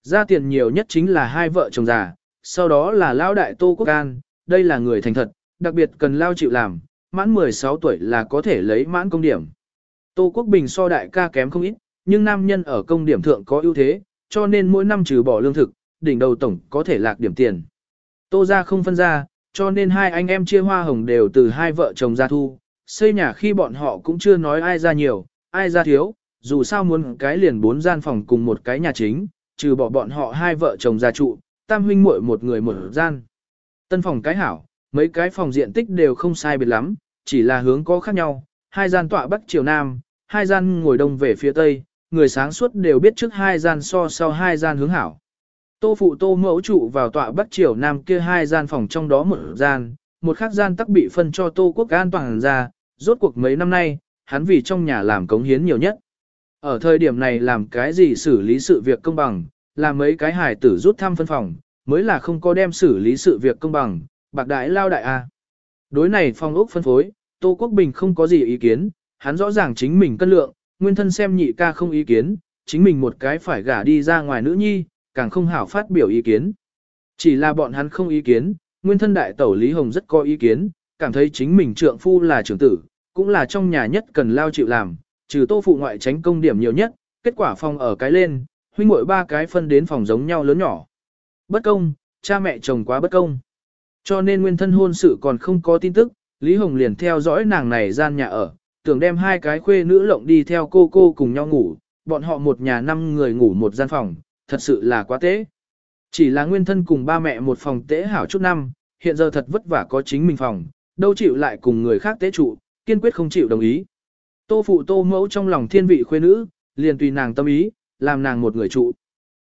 Ra tiền nhiều nhất chính là hai vợ chồng già, sau đó là lao đại tô quốc an, đây là người thành thật, đặc biệt cần lao chịu làm, mãn 16 tuổi là có thể lấy mãn công điểm. Tô Quốc Bình so đại ca kém không ít, nhưng nam nhân ở công điểm thượng có ưu thế, cho nên mỗi năm trừ bỏ lương thực, đỉnh đầu tổng có thể lạc điểm tiền. Tô ra không phân ra, cho nên hai anh em chia hoa hồng đều từ hai vợ chồng ra thu, xây nhà khi bọn họ cũng chưa nói ai ra nhiều, ai ra thiếu, dù sao muốn cái liền bốn gian phòng cùng một cái nhà chính, trừ bỏ bọn họ hai vợ chồng gia trụ, tam huynh muội một người một gian. Tân phòng cái hảo, mấy cái phòng diện tích đều không sai biệt lắm, chỉ là hướng có khác nhau, hai gian tọa bắc chiều nam, hai gian ngồi đông về phía tây, người sáng suốt đều biết trước hai gian so sau hai gian hướng hảo. Tô phụ tô mẫu trụ vào tọa bắc chiều nam kia hai gian phòng trong đó một gian, một khác gian tắc bị phân cho tô quốc an toàn ra, rốt cuộc mấy năm nay, hắn vì trong nhà làm cống hiến nhiều nhất. Ở thời điểm này làm cái gì xử lý sự việc công bằng, làm mấy cái hải tử rút thăm phân phòng, mới là không có đem xử lý sự việc công bằng, bạc đại lao đại a. Đối này phong ốc phân phối, Tô Quốc Bình không có gì ý kiến, hắn rõ ràng chính mình cân lượng, nguyên thân xem nhị ca không ý kiến, chính mình một cái phải gả đi ra ngoài nữ nhi, càng không hảo phát biểu ý kiến. Chỉ là bọn hắn không ý kiến, nguyên thân đại tẩu Lý Hồng rất có ý kiến, cảm thấy chính mình trượng phu là trưởng tử, cũng là trong nhà nhất cần lao chịu làm, trừ tô phụ ngoại tránh công điểm nhiều nhất, kết quả phòng ở cái lên, huynh muội ba cái phân đến phòng giống nhau lớn nhỏ. Bất công, cha mẹ chồng quá bất công. Cho nên nguyên thân hôn sự còn không có tin tức, Lý Hồng liền theo dõi nàng này gian nhà ở, tưởng đem hai cái khuê nữ lộng đi theo cô cô cùng nhau ngủ, bọn họ một nhà năm người ngủ một gian phòng, thật sự là quá tế. Chỉ là nguyên thân cùng ba mẹ một phòng tế hảo chút năm, hiện giờ thật vất vả có chính mình phòng, đâu chịu lại cùng người khác tế trụ, kiên quyết không chịu đồng ý. Tô phụ tô mẫu trong lòng thiên vị khuê nữ, liền tùy nàng tâm ý, làm nàng một người trụ.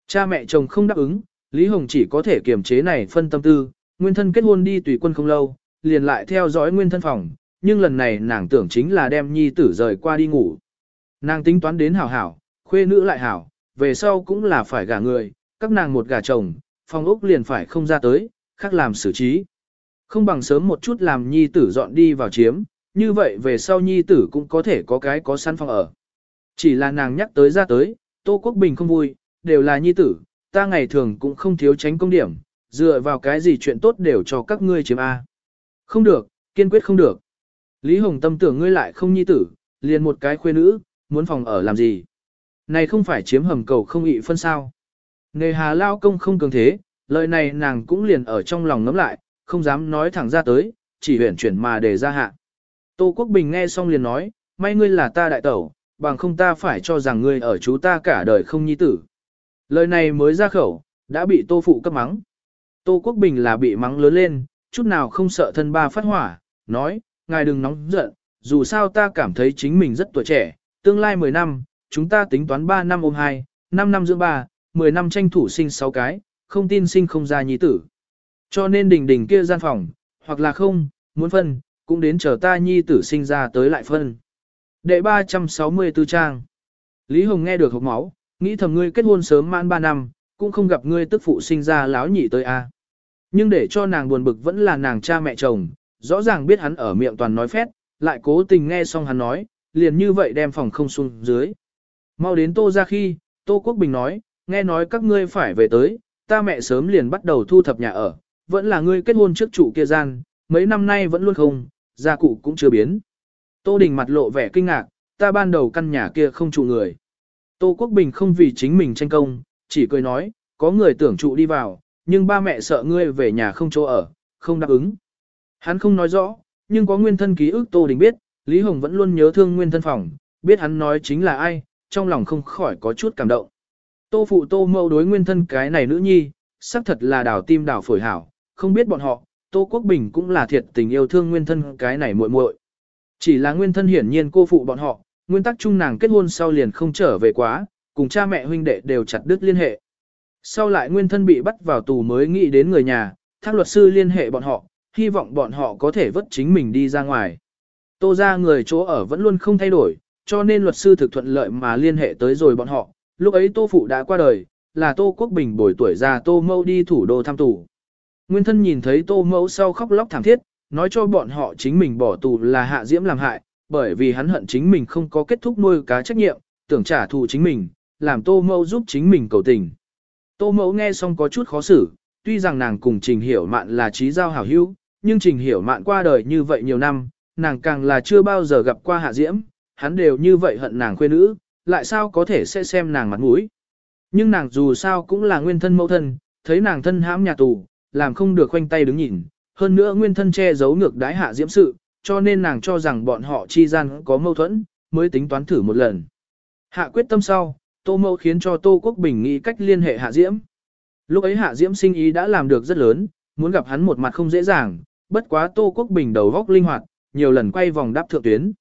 Cha mẹ chồng không đáp ứng, Lý Hồng chỉ có thể kiềm chế này phân tâm tư, nguyên thân kết hôn đi tùy quân không lâu, liền lại theo dõi nguyên thân phòng, nhưng lần này nàng tưởng chính là đem nhi tử rời qua đi ngủ. Nàng tính toán đến hảo hảo, khuê nữ lại hảo, về sau cũng là phải gả người, các nàng một gả chồng, phòng ốc liền phải không ra tới, khác làm xử trí. Không bằng sớm một chút làm nhi tử dọn đi vào chiếm, như vậy về sau nhi tử cũng có thể có cái có săn phòng ở. Chỉ là nàng nhắc tới ra tới, Tô Quốc Bình không vui, đều là nhi tử, ta ngày thường cũng không thiếu tránh công điểm, dựa vào cái gì chuyện tốt đều cho các ngươi chiếm A. Không được, kiên quyết không được. Lý Hồng tâm tưởng ngươi lại không nhi tử, liền một cái khuê nữ, muốn phòng ở làm gì. Này không phải chiếm hầm cầu không ị phân sao. Nề hà lao công không cường thế, lời này nàng cũng liền ở trong lòng ngấm lại, không dám nói thẳng ra tới, chỉ huyển chuyển mà để ra hạ. Tô Quốc Bình nghe xong liền nói, may ngươi là ta đại tẩu, bằng không ta phải cho rằng ngươi ở chú ta cả đời không nhi tử. Lời này mới ra khẩu, đã bị Tô Phụ cấp mắng. Tô Quốc Bình là bị mắng lớn lên, chút nào không sợ thân ba phát hỏa, nói, ngài đừng nóng giận, dù sao ta cảm thấy chính mình rất tuổi trẻ, tương lai 10 năm, chúng ta tính toán 3 năm ôm 2, 5 năm dưỡng 3, 10 năm tranh thủ sinh 6 cái, không tin sinh không ra nhi tử. Cho nên đình đình kia gian phòng, hoặc là không, muốn phân, cũng đến chờ ta nhi tử sinh ra tới lại phân. Đệ 364 trang. Lý Hồng nghe được hộp máu, nghĩ thầm ngươi kết hôn sớm mãn 3 năm, cũng không gặp ngươi tức phụ sinh ra láo nhị tới a. Nhưng để cho nàng buồn bực vẫn là nàng cha mẹ chồng, rõ ràng biết hắn ở miệng toàn nói phét, lại cố tình nghe xong hắn nói, liền như vậy đem phòng không xuống dưới. Mau đến tô ra khi, tô quốc bình nói, nghe nói các ngươi phải về tới, ta mẹ sớm liền bắt đầu thu thập nhà ở, vẫn là ngươi kết hôn trước chủ kia gian, mấy năm nay vẫn luôn không, gia cụ cũng chưa biến. Tô Đình mặt lộ vẻ kinh ngạc, ta ban đầu căn nhà kia không trụ người. Tô Quốc Bình không vì chính mình tranh công, chỉ cười nói, có người tưởng trụ đi vào, nhưng ba mẹ sợ ngươi về nhà không chỗ ở, không đáp ứng. Hắn không nói rõ, nhưng có nguyên thân ký ức Tô Đình biết, Lý Hồng vẫn luôn nhớ thương nguyên thân phòng, biết hắn nói chính là ai, trong lòng không khỏi có chút cảm động. Tô phụ Tô mâu đối nguyên thân cái này nữ nhi, xác thật là đảo tim đảo phổi hảo, không biết bọn họ, Tô Quốc Bình cũng là thiệt tình yêu thương nguyên thân cái này muội muội. Chỉ là nguyên thân hiển nhiên cô phụ bọn họ, nguyên tắc chung nàng kết hôn sau liền không trở về quá, cùng cha mẹ huynh đệ đều chặt đứt liên hệ. Sau lại nguyên thân bị bắt vào tù mới nghĩ đến người nhà, thác luật sư liên hệ bọn họ, hy vọng bọn họ có thể vất chính mình đi ra ngoài. Tô ra người chỗ ở vẫn luôn không thay đổi, cho nên luật sư thực thuận lợi mà liên hệ tới rồi bọn họ. Lúc ấy Tô Phụ đã qua đời, là Tô Quốc Bình bồi tuổi già Tô Mâu đi thủ đô thăm tù. Nguyên thân nhìn thấy Tô mẫu sau khóc lóc thảm thiết, nói cho bọn họ chính mình bỏ tù là hạ diễm làm hại, bởi vì hắn hận chính mình không có kết thúc nuôi cá trách nhiệm, tưởng trả thù chính mình, làm Tô mẫu giúp chính mình cầu tình. Tô mẫu nghe xong có chút khó xử, tuy rằng nàng cùng Trình Hiểu Mạn là trí giao hảo hữu, nhưng Trình Hiểu Mạn qua đời như vậy nhiều năm, nàng càng là chưa bao giờ gặp qua Hạ Diễm, hắn đều như vậy hận nàng khuê nữ, lại sao có thể sẽ xem nàng mặt mũi. Nhưng nàng dù sao cũng là nguyên thân mẫu thân, thấy nàng thân hãm nhà tù, làm không được khoanh tay đứng nhìn, hơn nữa nguyên thân che giấu ngược đái Hạ Diễm sự, cho nên nàng cho rằng bọn họ chi gian có mâu thuẫn, mới tính toán thử một lần. Hạ quyết tâm sau, Tô Mâu khiến cho Tô Quốc Bình nghĩ cách liên hệ Hạ Diễm. Lúc ấy Hạ Diễm sinh ý đã làm được rất lớn, muốn gặp hắn một mặt không dễ dàng, bất quá Tô Quốc Bình đầu góc linh hoạt, nhiều lần quay vòng đáp thượng tuyến.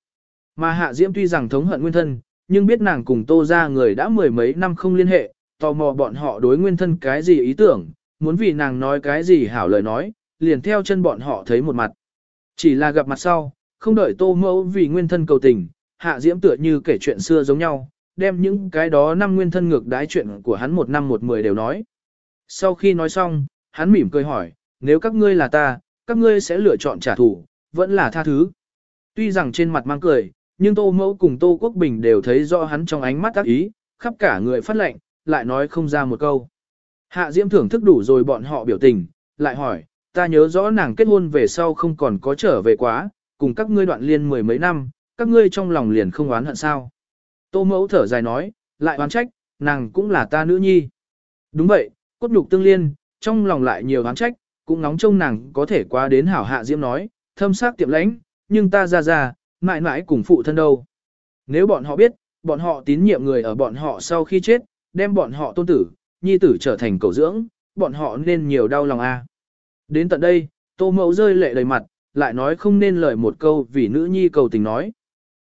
Mà Hạ Diễm tuy rằng thống hận nguyên thân, nhưng biết nàng cùng tô ra người đã mười mấy năm không liên hệ, tò mò bọn họ đối nguyên thân cái gì ý tưởng, muốn vì nàng nói cái gì hảo lời nói, liền theo chân bọn họ thấy một mặt. Chỉ là gặp mặt sau, không đợi tô mẫu vì nguyên thân cầu tình, hạ diễm tựa như kể chuyện xưa giống nhau, đem những cái đó năm nguyên thân ngược đái chuyện của hắn một năm một mười đều nói. Sau khi nói xong, hắn mỉm cười hỏi, nếu các ngươi là ta, các ngươi sẽ lựa chọn trả thù, vẫn là tha thứ. Tuy rằng trên mặt mang cười, nhưng Tô Mẫu cùng Tô Quốc Bình đều thấy rõ hắn trong ánh mắt ác ý, khắp cả người phát lệnh, lại nói không ra một câu. Hạ Diễm thưởng thức đủ rồi bọn họ biểu tình, lại hỏi, ta nhớ rõ nàng kết hôn về sau không còn có trở về quá, cùng các ngươi đoạn liên mười mấy năm, các ngươi trong lòng liền không oán hận sao. Tô Mẫu thở dài nói, lại oán trách, nàng cũng là ta nữ nhi. Đúng vậy, cốt nhục tương liên, trong lòng lại nhiều oán trách, cũng nóng trông nàng có thể qua đến hảo Hạ Diễm nói, thâm sắc tiệm lãnh, nhưng ta ra ra, mãi mãi cùng phụ thân đâu. Nếu bọn họ biết, bọn họ tín nhiệm người ở bọn họ sau khi chết, đem bọn họ tôn tử, nhi tử trở thành cầu dưỡng, bọn họ nên nhiều đau lòng a. Đến tận đây, tô mẫu rơi lệ đầy mặt, lại nói không nên lời một câu vì nữ nhi cầu tình nói.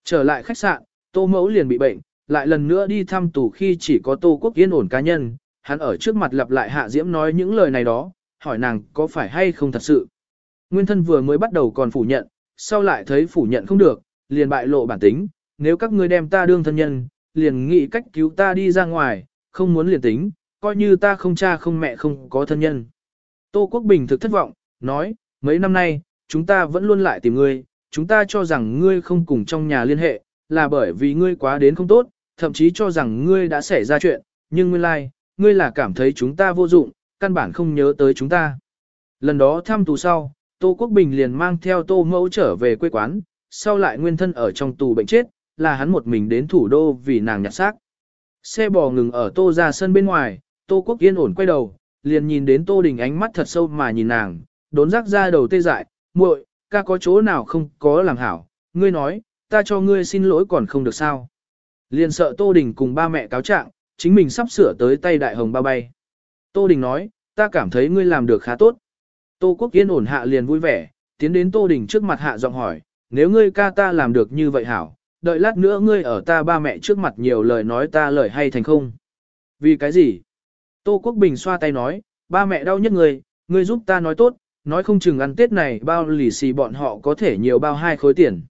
Trở lại khách sạn, tô mẫu liền bị bệnh, lại lần nữa đi thăm tù khi chỉ có tô quốc yên ổn cá nhân, hắn ở trước mặt lặp lại hạ diễm nói những lời này đó, hỏi nàng có phải hay không thật sự. Nguyên thân vừa mới bắt đầu còn phủ nhận, sau lại thấy phủ nhận không được, liền bại lộ bản tính, nếu các ngươi đem ta đương thân nhân, liền nghĩ cách cứu ta đi ra ngoài, không muốn liền tính, coi như ta không cha không mẹ không có thân nhân. Tô Quốc Bình thực thất vọng, nói, mấy năm nay, chúng ta vẫn luôn lại tìm ngươi, chúng ta cho rằng ngươi không cùng trong nhà liên hệ, là bởi vì ngươi quá đến không tốt, thậm chí cho rằng ngươi đã xảy ra chuyện, nhưng nguyên lai, like, ngươi là cảm thấy chúng ta vô dụng, căn bản không nhớ tới chúng ta. Lần đó thăm tù sau, Tô Quốc Bình liền mang theo Tô Mẫu trở về quê quán, sau lại nguyên thân ở trong tù bệnh chết, là hắn một mình đến thủ đô vì nàng nhặt xác. Xe bò ngừng ở Tô ra sân bên ngoài, Tô Quốc yên ổn quay đầu, liền nhìn đến Tô Đình ánh mắt thật sâu mà nhìn nàng, đốn rắc ra đầu tê dại, muội, ca có chỗ nào không có làm hảo, ngươi nói, ta cho ngươi xin lỗi còn không được sao. Liền sợ Tô Đình cùng ba mẹ cáo trạng, chính mình sắp sửa tới tay đại hồng ba bay. Tô Đình nói, ta cảm thấy ngươi làm được khá tốt. Tô Quốc Yên ổn hạ liền vui vẻ, tiến đến Tô Đình trước mặt hạ giọng hỏi, nếu ngươi ca ta làm được như vậy hảo, đợi lát nữa ngươi ở ta ba mẹ trước mặt nhiều lời nói ta lời hay thành không. Vì cái gì? Tô Quốc Bình xoa tay nói, ba mẹ đau nhất người, người giúp ta nói tốt, nói không chừng ăn tết này bao lì xì bọn họ có thể nhiều bao hai khối tiền.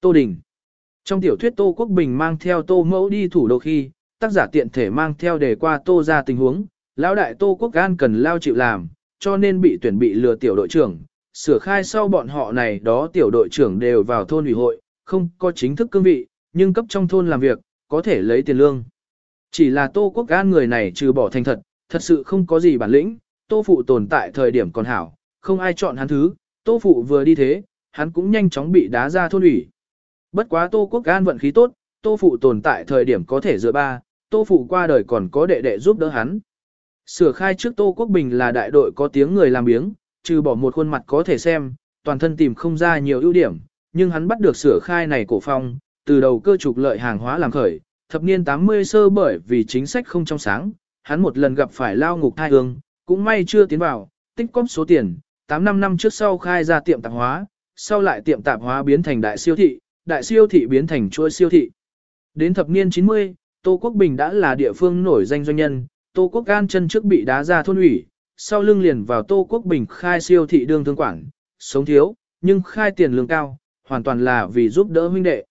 Tô Đình Trong tiểu thuyết Tô Quốc Bình mang theo Tô Mẫu đi thủ đô khi, tác giả tiện thể mang theo để qua Tô ra tình huống, lão đại Tô Quốc Gan cần lao chịu làm, cho nên bị tuyển bị lừa tiểu đội trưởng. Sửa khai sau bọn họ này đó tiểu đội trưởng đều vào thôn ủy hội, không có chính thức cương vị, nhưng cấp trong thôn làm việc, có thể lấy tiền lương. Chỉ là Tô Quốc Gan người này trừ bỏ thành thật, thật sự không có gì bản lĩnh, Tô Phụ tồn tại thời điểm còn hảo, không ai chọn hắn thứ, Tô Phụ vừa đi thế, hắn cũng nhanh chóng bị đá ra thôn ủy. Bất quá Tô Quốc Gan vận khí tốt, Tô Phụ tồn tại thời điểm có thể dựa ba, Tô Phụ qua đời còn có đệ đệ giúp đỡ hắn. Sửa khai trước Tô Quốc Bình là đại đội có tiếng người làm biếng, trừ bỏ một khuôn mặt có thể xem, toàn thân tìm không ra nhiều ưu điểm, nhưng hắn bắt được sửa khai này cổ phong, từ đầu cơ trục lợi hàng hóa làm khởi, thập niên 80 sơ bởi vì chính sách không trong sáng, hắn một lần gặp phải lao ngục thai hương, cũng may chưa tiến vào, tích cóp số tiền, 8 năm năm trước sau khai ra tiệm tạp hóa, sau lại tiệm tạp hóa biến thành đại siêu thị, đại siêu thị biến thành chuỗi siêu thị. Đến thập niên 90, Tô Quốc Bình đã là địa phương nổi danh doanh nhân, Tô Quốc Gan chân trước bị đá ra thôn ủy, sau lưng liền vào Tô Quốc Bình khai siêu thị đương thương quản, sống thiếu, nhưng khai tiền lương cao, hoàn toàn là vì giúp đỡ huynh đệ.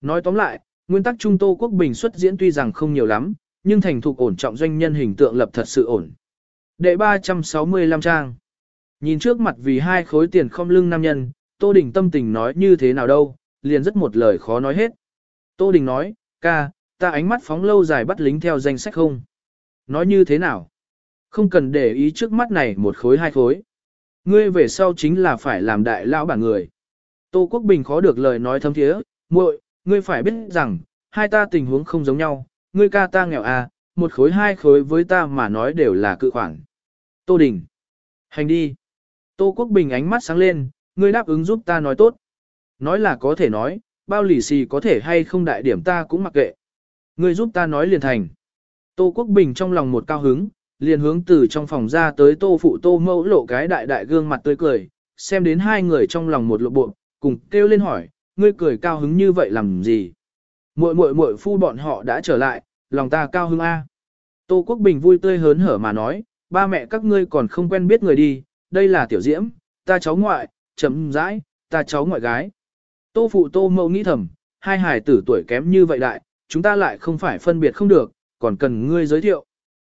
Nói tóm lại, nguyên tắc Trung Tô Quốc Bình xuất diễn tuy rằng không nhiều lắm, nhưng thành thục ổn trọng doanh nhân hình tượng lập thật sự ổn. Đệ 365 trang. Nhìn trước mặt vì hai khối tiền không lưng nam nhân, Tô Đình tâm tình nói như thế nào đâu, liền rất một lời khó nói hết. Tô Đình nói, ca, ta ánh mắt phóng lâu dài bắt lính theo danh sách không. Nói như thế nào? Không cần để ý trước mắt này một khối hai khối. Ngươi về sau chính là phải làm đại lão bản người. Tô Quốc Bình khó được lời nói thâm thiế, muội, ngươi phải biết rằng, hai ta tình huống không giống nhau, ngươi ca ta nghèo à, một khối hai khối với ta mà nói đều là cự khoản. Tô Đình. Hành đi. Tô Quốc Bình ánh mắt sáng lên, ngươi đáp ứng giúp ta nói tốt. Nói là có thể nói, bao lì xì có thể hay không đại điểm ta cũng mặc kệ. Ngươi giúp ta nói liền thành. Tô Quốc Bình trong lòng một cao hứng, liền hướng từ trong phòng ra tới tô phụ tô mẫu lộ cái đại đại gương mặt tươi cười, xem đến hai người trong lòng một lộ bộ, cùng kêu lên hỏi, ngươi cười cao hứng như vậy làm gì? Muội muội muội phu bọn họ đã trở lại, lòng ta cao hứng a. Tô Quốc Bình vui tươi hớn hở mà nói, ba mẹ các ngươi còn không quen biết người đi, đây là tiểu diễm, ta cháu ngoại, chấm dãi, ta cháu ngoại gái. Tô phụ tô mẫu nghĩ thầm, hai hải tử tuổi kém như vậy đại, chúng ta lại không phải phân biệt không được, còn cần ngươi giới thiệu.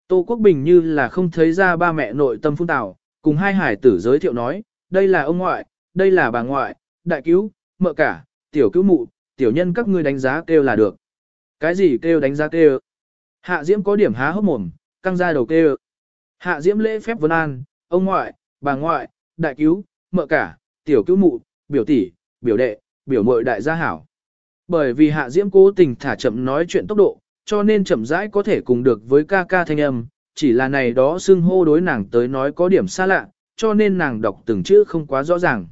Tô Quốc Bình như là không thấy ra ba mẹ nội tâm phun tào, cùng hai hải tử giới thiệu nói, đây là ông ngoại, đây là bà ngoại, đại cứu, mợ cả, tiểu cứu mụ, tiểu nhân các ngươi đánh giá kêu là được. Cái gì kêu đánh giá kêu? Hạ Diễm có điểm há hốc mồm, căng ra đầu kêu. Hạ Diễm lễ phép vân an, ông ngoại, bà ngoại, đại cứu, mợ cả, tiểu cứu mụ, biểu tỷ, biểu đệ, biểu mội đại gia hảo. Bởi vì Hạ Diễm cố tình thả chậm nói chuyện tốc độ, cho nên chậm rãi có thể cùng được với ca ca thanh âm, chỉ là này đó xưng hô đối nàng tới nói có điểm xa lạ, cho nên nàng đọc từng chữ không quá rõ ràng.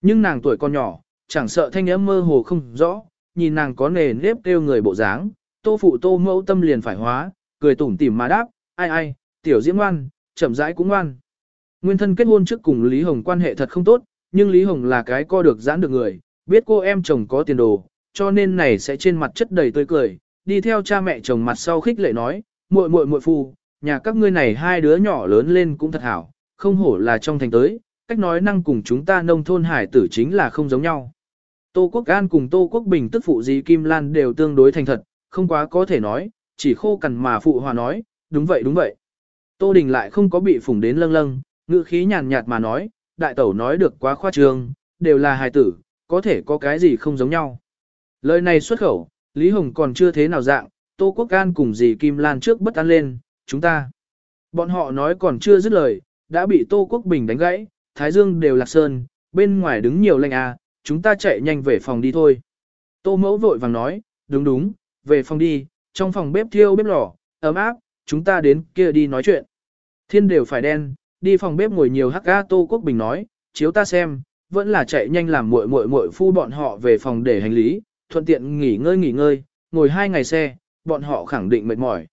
Nhưng nàng tuổi còn nhỏ, chẳng sợ thanh âm mơ hồ không rõ, nhìn nàng có nề nếp kêu người bộ dáng, tô phụ tô mẫu tâm liền phải hóa, cười tủm tỉm mà đáp, ai ai, tiểu diễm ngoan, chậm rãi cũng ngoan. Nguyên thân kết hôn trước cùng Lý Hồng quan hệ thật không tốt, nhưng Lý Hồng là cái co được giãn được người, biết cô em chồng có tiền đồ, cho nên này sẽ trên mặt chất đầy tươi cười, đi theo cha mẹ chồng mặt sau khích lệ nói, muội muội muội phu, nhà các ngươi này hai đứa nhỏ lớn lên cũng thật hảo, không hổ là trong thành tới, cách nói năng cùng chúng ta nông thôn hải tử chính là không giống nhau. Tô Quốc An cùng Tô Quốc Bình tức phụ gì Kim Lan đều tương đối thành thật, không quá có thể nói, chỉ khô cằn mà phụ hòa nói, đúng vậy đúng vậy. Tô Đình lại không có bị phủng đến lâng lâng, ngữ khí nhàn nhạt mà nói, đại tẩu nói được quá khoa trương, đều là hài tử, có thể có cái gì không giống nhau. Lời này xuất khẩu, Lý Hồng còn chưa thế nào dạng, Tô Quốc An cùng dì Kim Lan trước bất an lên, chúng ta. Bọn họ nói còn chưa dứt lời, đã bị Tô Quốc Bình đánh gãy, Thái Dương đều lạc sơn, bên ngoài đứng nhiều lệnh à, chúng ta chạy nhanh về phòng đi thôi. Tô mẫu vội vàng nói, đúng đúng, về phòng đi, trong phòng bếp thiêu bếp lò, ấm áp, chúng ta đến kia đi nói chuyện. Thiên đều phải đen, đi phòng bếp ngồi nhiều hắc ga Tô Quốc Bình nói, chiếu ta xem, vẫn là chạy nhanh làm muội muội muội phu bọn họ về phòng để hành lý, thuận tiện nghỉ ngơi nghỉ ngơi, ngồi hai ngày xe, bọn họ khẳng định mệt mỏi.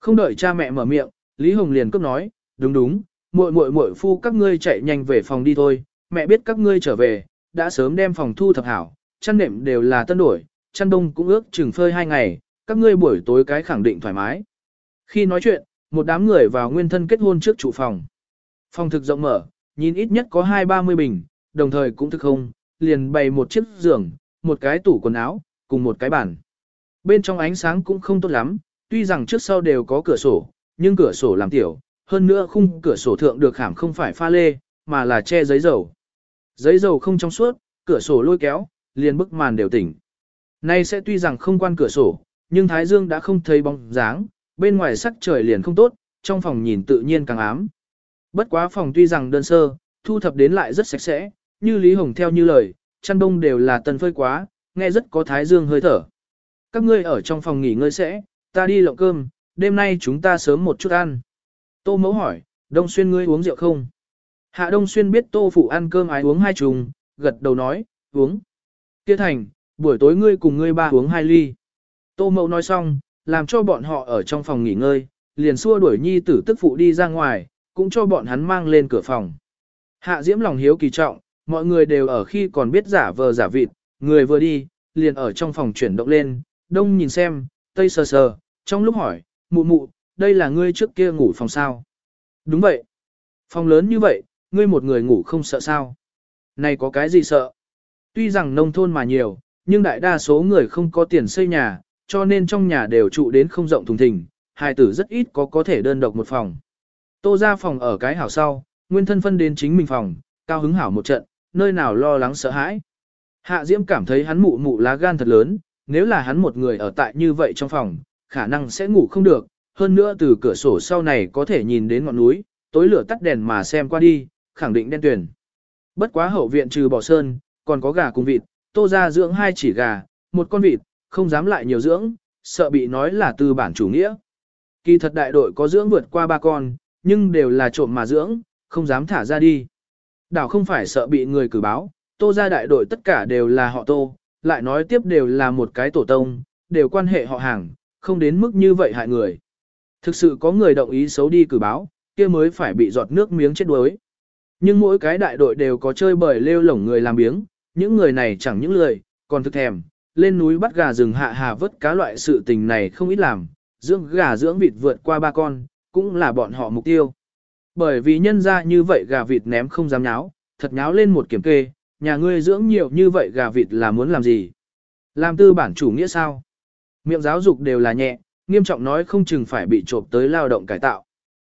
Không đợi cha mẹ mở miệng, Lý Hồng liền cấp nói, đúng đúng, muội muội muội phu các ngươi chạy nhanh về phòng đi thôi, mẹ biết các ngươi trở về, đã sớm đem phòng thu thập hảo, chăn nệm đều là tân đổi, chăn đông cũng ước chừng phơi hai ngày, các ngươi buổi tối cái khẳng định thoải mái. Khi nói chuyện, một đám người vào nguyên thân kết hôn trước trụ phòng. Phòng thực rộng mở, nhìn ít nhất có hai ba mươi bình, đồng thời cũng thực không, liền bày một chiếc giường, một cái tủ quần áo, cùng một cái bàn. Bên trong ánh sáng cũng không tốt lắm, tuy rằng trước sau đều có cửa sổ, nhưng cửa sổ làm tiểu, hơn nữa khung cửa sổ thượng được khảm không phải pha lê, mà là che giấy dầu. Giấy dầu không trong suốt, cửa sổ lôi kéo, liền bức màn đều tỉnh. Nay sẽ tuy rằng không quan cửa sổ, nhưng Thái Dương đã không thấy bóng dáng, bên ngoài sắc trời liền không tốt, trong phòng nhìn tự nhiên càng ám. Bất quá phòng tuy rằng đơn sơ, thu thập đến lại rất sạch sẽ, như Lý Hồng theo như lời, chăn đông đều là tần phơi quá, nghe rất có Thái Dương hơi thở. Các ngươi ở trong phòng nghỉ ngơi sẽ, ta đi lộng cơm, đêm nay chúng ta sớm một chút ăn. Tô mẫu hỏi, Đông Xuyên ngươi uống rượu không? Hạ Đông Xuyên biết Tô Phụ ăn cơm ái uống hai trùng, gật đầu nói, uống. Tiết thành, buổi tối ngươi cùng ngươi ba uống hai ly. Tô Mậu nói xong, làm cho bọn họ ở trong phòng nghỉ ngơi, liền xua đuổi nhi tử tức phụ đi ra ngoài, cũng cho bọn hắn mang lên cửa phòng. Hạ Diễm lòng hiếu kỳ trọng, mọi người đều ở khi còn biết giả vờ giả vịt, người vừa đi, liền ở trong phòng chuyển động lên, đông nhìn xem, tây sờ sờ, trong lúc hỏi, mụ mụ, đây là ngươi trước kia ngủ phòng sao? Đúng vậy. Phòng lớn như vậy, ngươi một người ngủ không sợ sao? Này có cái gì sợ? Tuy rằng nông thôn mà nhiều, nhưng đại đa số người không có tiền xây nhà, cho nên trong nhà đều trụ đến không rộng thùng thình, hài tử rất ít có có thể đơn độc một phòng. Tô ra phòng ở cái hảo sau, nguyên thân phân đến chính mình phòng, cao hứng hảo một trận, nơi nào lo lắng sợ hãi. Hạ Diễm cảm thấy hắn mụ mụ lá gan thật lớn, nếu là hắn một người ở tại như vậy trong phòng, khả năng sẽ ngủ không được, hơn nữa từ cửa sổ sau này có thể nhìn đến ngọn núi, tối lửa tắt đèn mà xem qua đi, khẳng định đen tuyển. Bất quá hậu viện trừ bỏ sơn, còn có gà cùng vịt, tô ra dưỡng hai chỉ gà, một con vịt, không dám lại nhiều dưỡng, sợ bị nói là từ bản chủ nghĩa. Kỳ thật đại đội có dưỡng vượt qua ba con, nhưng đều là trộm mà dưỡng, không dám thả ra đi. Đảo không phải sợ bị người cử báo, tô ra đại đội tất cả đều là họ tô, lại nói tiếp đều là một cái tổ tông, đều quan hệ họ hàng, không đến mức như vậy hại người. Thực sự có người động ý xấu đi cử báo, kia mới phải bị giọt nước miếng chết đuối. Nhưng mỗi cái đại đội đều có chơi bời lêu lổng người làm biếng, những người này chẳng những lười, còn thực thèm, lên núi bắt gà rừng hạ hà vớt cá loại sự tình này không ít làm, dưỡng gà dưỡng vịt vượt qua ba con, cũng là bọn họ mục tiêu. Bởi vì nhân ra như vậy gà vịt ném không dám nháo, thật nháo lên một kiểm kê, nhà ngươi dưỡng nhiều như vậy gà vịt là muốn làm gì? Làm tư bản chủ nghĩa sao? Miệng giáo dục đều là nhẹ, nghiêm trọng nói không chừng phải bị trộm tới lao động cải tạo.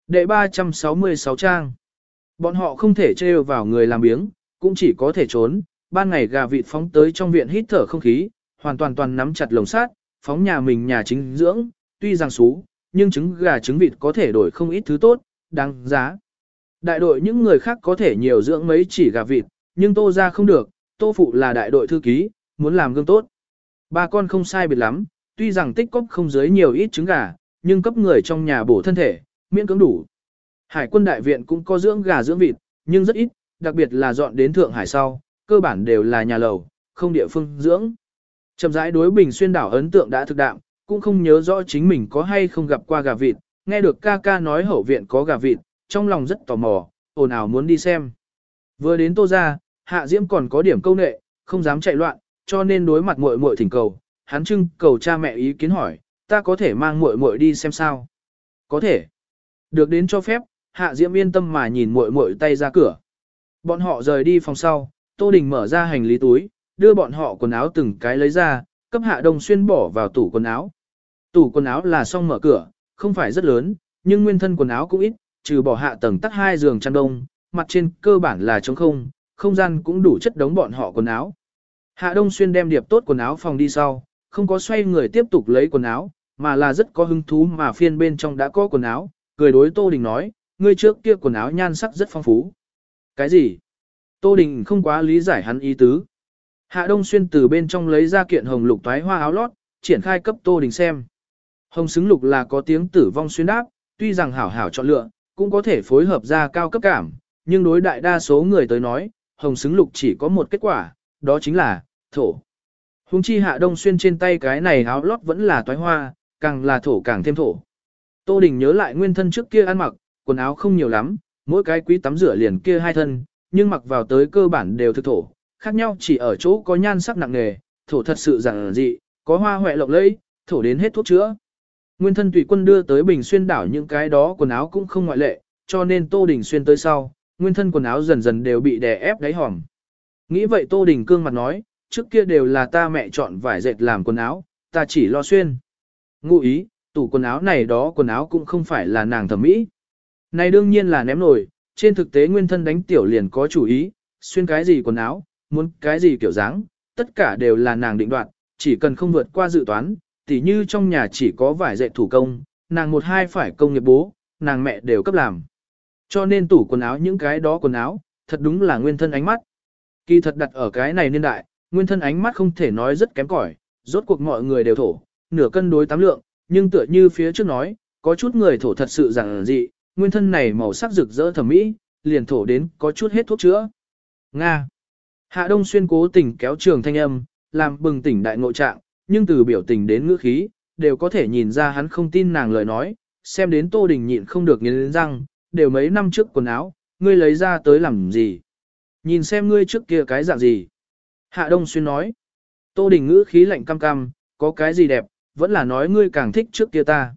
Đệ 366 trang. Bọn họ không thể trêu vào người làm biếng, cũng chỉ có thể trốn, ban ngày gà vịt phóng tới trong viện hít thở không khí, hoàn toàn toàn nắm chặt lồng sát, phóng nhà mình nhà chính dưỡng, tuy rằng xú, nhưng trứng gà trứng vịt có thể đổi không ít thứ tốt, đáng giá. Đại đội những người khác có thể nhiều dưỡng mấy chỉ gà vịt, nhưng tô ra không được, tô phụ là đại đội thư ký, muốn làm gương tốt. Ba con không sai biệt lắm, tuy rằng tích cóp không dưới nhiều ít trứng gà, nhưng cấp người trong nhà bổ thân thể, miễn cưỡng đủ. Hải quân đại viện cũng có dưỡng gà dưỡng vịt, nhưng rất ít, đặc biệt là dọn đến Thượng Hải sau, cơ bản đều là nhà lầu, không địa phương dưỡng. Chậm rãi đối Bình Xuyên đảo ấn tượng đã thực đạm, cũng không nhớ rõ chính mình có hay không gặp qua gà vịt, nghe được ca ca nói hậu viện có gà vịt, trong lòng rất tò mò, ồn ào muốn đi xem. Vừa đến Tô ra, Hạ Diễm còn có điểm câu nệ, không dám chạy loạn, cho nên đối mặt muội muội thỉnh cầu, hắn trưng cầu cha mẹ ý kiến hỏi, ta có thể mang muội muội đi xem sao? Có thể. Được đến cho phép, Hạ Diễm yên tâm mà nhìn muội muội tay ra cửa. Bọn họ rời đi phòng sau, Tô Đình mở ra hành lý túi, đưa bọn họ quần áo từng cái lấy ra, cấp Hạ Đông Xuyên bỏ vào tủ quần áo. Tủ quần áo là xong mở cửa, không phải rất lớn, nhưng nguyên thân quần áo cũng ít, trừ bỏ hạ tầng tắt hai giường chăn đông, mặt trên cơ bản là trống không, không gian cũng đủ chất đống bọn họ quần áo. Hạ Đông Xuyên đem điệp tốt quần áo phòng đi sau, không có xoay người tiếp tục lấy quần áo, mà là rất có hứng thú mà phiên bên trong đã có quần áo, cười đối Tô Đình nói, ngươi trước kia quần áo nhan sắc rất phong phú. Cái gì? Tô Đình không quá lý giải hắn ý tứ. Hạ Đông Xuyên từ bên trong lấy ra kiện hồng lục toái hoa áo lót, triển khai cấp Tô Đình xem. Hồng xứng lục là có tiếng tử vong xuyên đáp, tuy rằng hảo hảo chọn lựa, cũng có thể phối hợp ra cao cấp cảm, nhưng đối đại đa số người tới nói, hồng xứng lục chỉ có một kết quả, đó chính là, thổ. Hùng chi hạ đông xuyên trên tay cái này áo lót vẫn là toái hoa, càng là thổ càng thêm thổ. Tô Đình nhớ lại nguyên thân trước kia ăn mặc, quần áo không nhiều lắm, mỗi cái quý tắm rửa liền kia hai thân, nhưng mặc vào tới cơ bản đều thực thổ, khác nhau chỉ ở chỗ có nhan sắc nặng nề, thổ thật sự giản dị, có hoa hoẹ lộng lẫy, thổ đến hết thuốc chữa. Nguyên thân tùy quân đưa tới Bình Xuyên đảo những cái đó quần áo cũng không ngoại lệ, cho nên Tô Đình Xuyên tới sau, nguyên thân quần áo dần dần đều bị đè ép đáy hòm. Nghĩ vậy Tô Đình cương mặt nói, trước kia đều là ta mẹ chọn vải dệt làm quần áo, ta chỉ lo xuyên. Ngụ ý, tủ quần áo này đó quần áo cũng không phải là nàng thẩm mỹ. Này đương nhiên là ném nổi, trên thực tế nguyên thân đánh tiểu liền có chủ ý, xuyên cái gì quần áo, muốn cái gì kiểu dáng, tất cả đều là nàng định đoạt, chỉ cần không vượt qua dự toán, tỉ như trong nhà chỉ có vải dạy thủ công, nàng một hai phải công nghiệp bố, nàng mẹ đều cấp làm. Cho nên tủ quần áo những cái đó quần áo, thật đúng là nguyên thân ánh mắt. Kỳ thật đặt ở cái này niên đại, nguyên thân ánh mắt không thể nói rất kém cỏi, rốt cuộc mọi người đều thổ, nửa cân đối tám lượng, nhưng tựa như phía trước nói, có chút người thổ thật sự rằng dị, nguyên thân này màu sắc rực rỡ thẩm mỹ, liền thổ đến có chút hết thuốc chữa. Nga. Hạ Đông Xuyên cố tình kéo trường thanh âm, làm bừng tỉnh đại ngộ trạng, nhưng từ biểu tình đến ngữ khí, đều có thể nhìn ra hắn không tin nàng lời nói, xem đến Tô Đình nhịn không được nghiến răng, đều mấy năm trước quần áo, ngươi lấy ra tới làm gì? Nhìn xem ngươi trước kia cái dạng gì? Hạ Đông Xuyên nói, Tô Đình ngữ khí lạnh cam cam, có cái gì đẹp, vẫn là nói ngươi càng thích trước kia ta.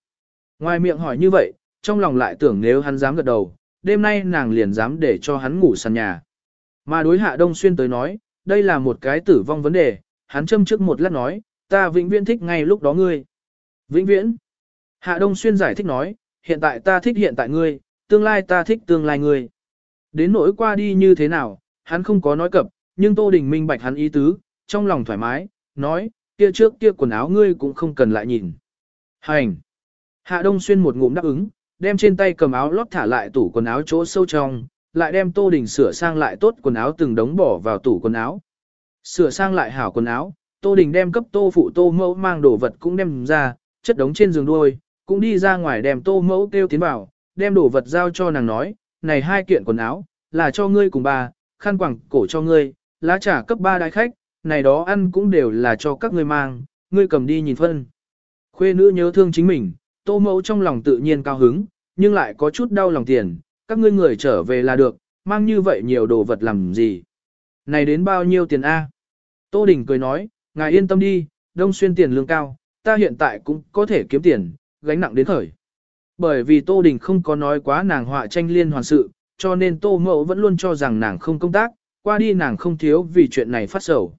Ngoài miệng hỏi như vậy, trong lòng lại tưởng nếu hắn dám gật đầu, đêm nay nàng liền dám để cho hắn ngủ sàn nhà. Mà đối Hạ Đông Xuyên tới nói, đây là một cái tử vong vấn đề, hắn châm trước một lát nói, ta vĩnh viễn thích ngay lúc đó ngươi. Vĩnh viễn. Hạ Đông Xuyên giải thích nói, hiện tại ta thích hiện tại ngươi, tương lai ta thích tương lai ngươi. Đến nỗi qua đi như thế nào, hắn không có nói cập, nhưng Tô Đình minh bạch hắn ý tứ, trong lòng thoải mái, nói, kia trước kia quần áo ngươi cũng không cần lại nhìn. Hành. Hạ Đông Xuyên một ngụm đáp ứng, đem trên tay cầm áo lót thả lại tủ quần áo chỗ sâu trong, lại đem Tô Đình sửa sang lại tốt quần áo từng đống bỏ vào tủ quần áo. Sửa sang lại hảo quần áo, Tô Đình đem cấp Tô phụ Tô mẫu mang đồ vật cũng đem ra, chất đống trên giường đuôi, cũng đi ra ngoài đem Tô mẫu kêu tiến vào, đem đồ vật giao cho nàng nói, này hai kiện quần áo, là cho ngươi cùng bà, khăn quàng cổ cho ngươi, lá trà cấp ba đại khách, này đó ăn cũng đều là cho các ngươi mang, ngươi cầm đi nhìn phân. Khuê nữ nhớ thương chính mình, Tô mẫu trong lòng tự nhiên cao hứng, nhưng lại có chút đau lòng tiền, các ngươi người trở về là được, mang như vậy nhiều đồ vật làm gì. Này đến bao nhiêu tiền A? Tô Đình cười nói, Ngài yên tâm đi, đông xuyên tiền lương cao, ta hiện tại cũng có thể kiếm tiền, gánh nặng đến khởi. Bởi vì Tô Đình không có nói quá nàng họa tranh liên hoàn sự, cho nên Tô Mậu vẫn luôn cho rằng nàng không công tác, qua đi nàng không thiếu vì chuyện này phát sầu.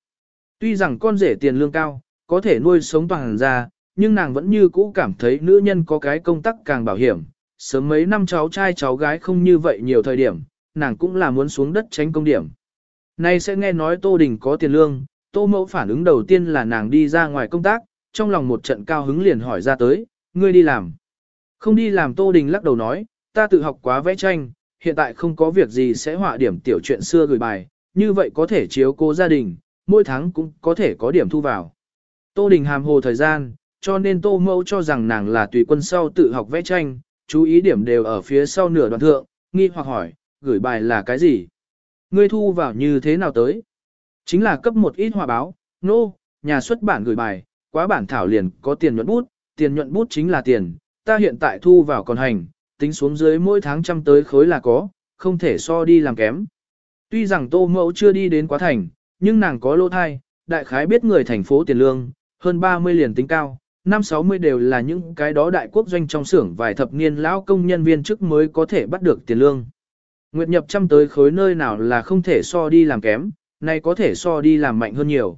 Tuy rằng con rể tiền lương cao, có thể nuôi sống toàn ra, nhưng nàng vẫn như cũ cảm thấy nữ nhân có cái công tác càng bảo hiểm. Sớm mấy năm cháu trai cháu gái không như vậy nhiều thời điểm, nàng cũng là muốn xuống đất tránh công điểm. Nay sẽ nghe nói Tô Đình có tiền lương, Tô Mẫu phản ứng đầu tiên là nàng đi ra ngoài công tác, trong lòng một trận cao hứng liền hỏi ra tới, ngươi đi làm. Không đi làm Tô Đình lắc đầu nói, ta tự học quá vẽ tranh, hiện tại không có việc gì sẽ họa điểm tiểu chuyện xưa gửi bài, như vậy có thể chiếu cố gia đình, mỗi tháng cũng có thể có điểm thu vào. Tô Đình hàm hồ thời gian, cho nên Tô Mẫu cho rằng nàng là tùy quân sau tự học vẽ tranh, chú ý điểm đều ở phía sau nửa đoạn thượng, nghi hoặc hỏi, gửi bài là cái gì? Ngươi thu vào như thế nào tới? Chính là cấp một ít hòa báo, nô, no, nhà xuất bản gửi bài, quá bản thảo liền có tiền nhuận bút, tiền nhuận bút chính là tiền, ta hiện tại thu vào còn hành, tính xuống dưới mỗi tháng trăm tới khối là có, không thể so đi làm kém. Tuy rằng tô mẫu chưa đi đến quá thành, nhưng nàng có lô thai, đại khái biết người thành phố tiền lương, hơn 30 liền tính cao, năm 60 đều là những cái đó đại quốc doanh trong xưởng vài thập niên lão công nhân viên chức mới có thể bắt được tiền lương. Nguyệt nhập trăm tới khối nơi nào là không thể so đi làm kém, nay có thể so đi làm mạnh hơn nhiều.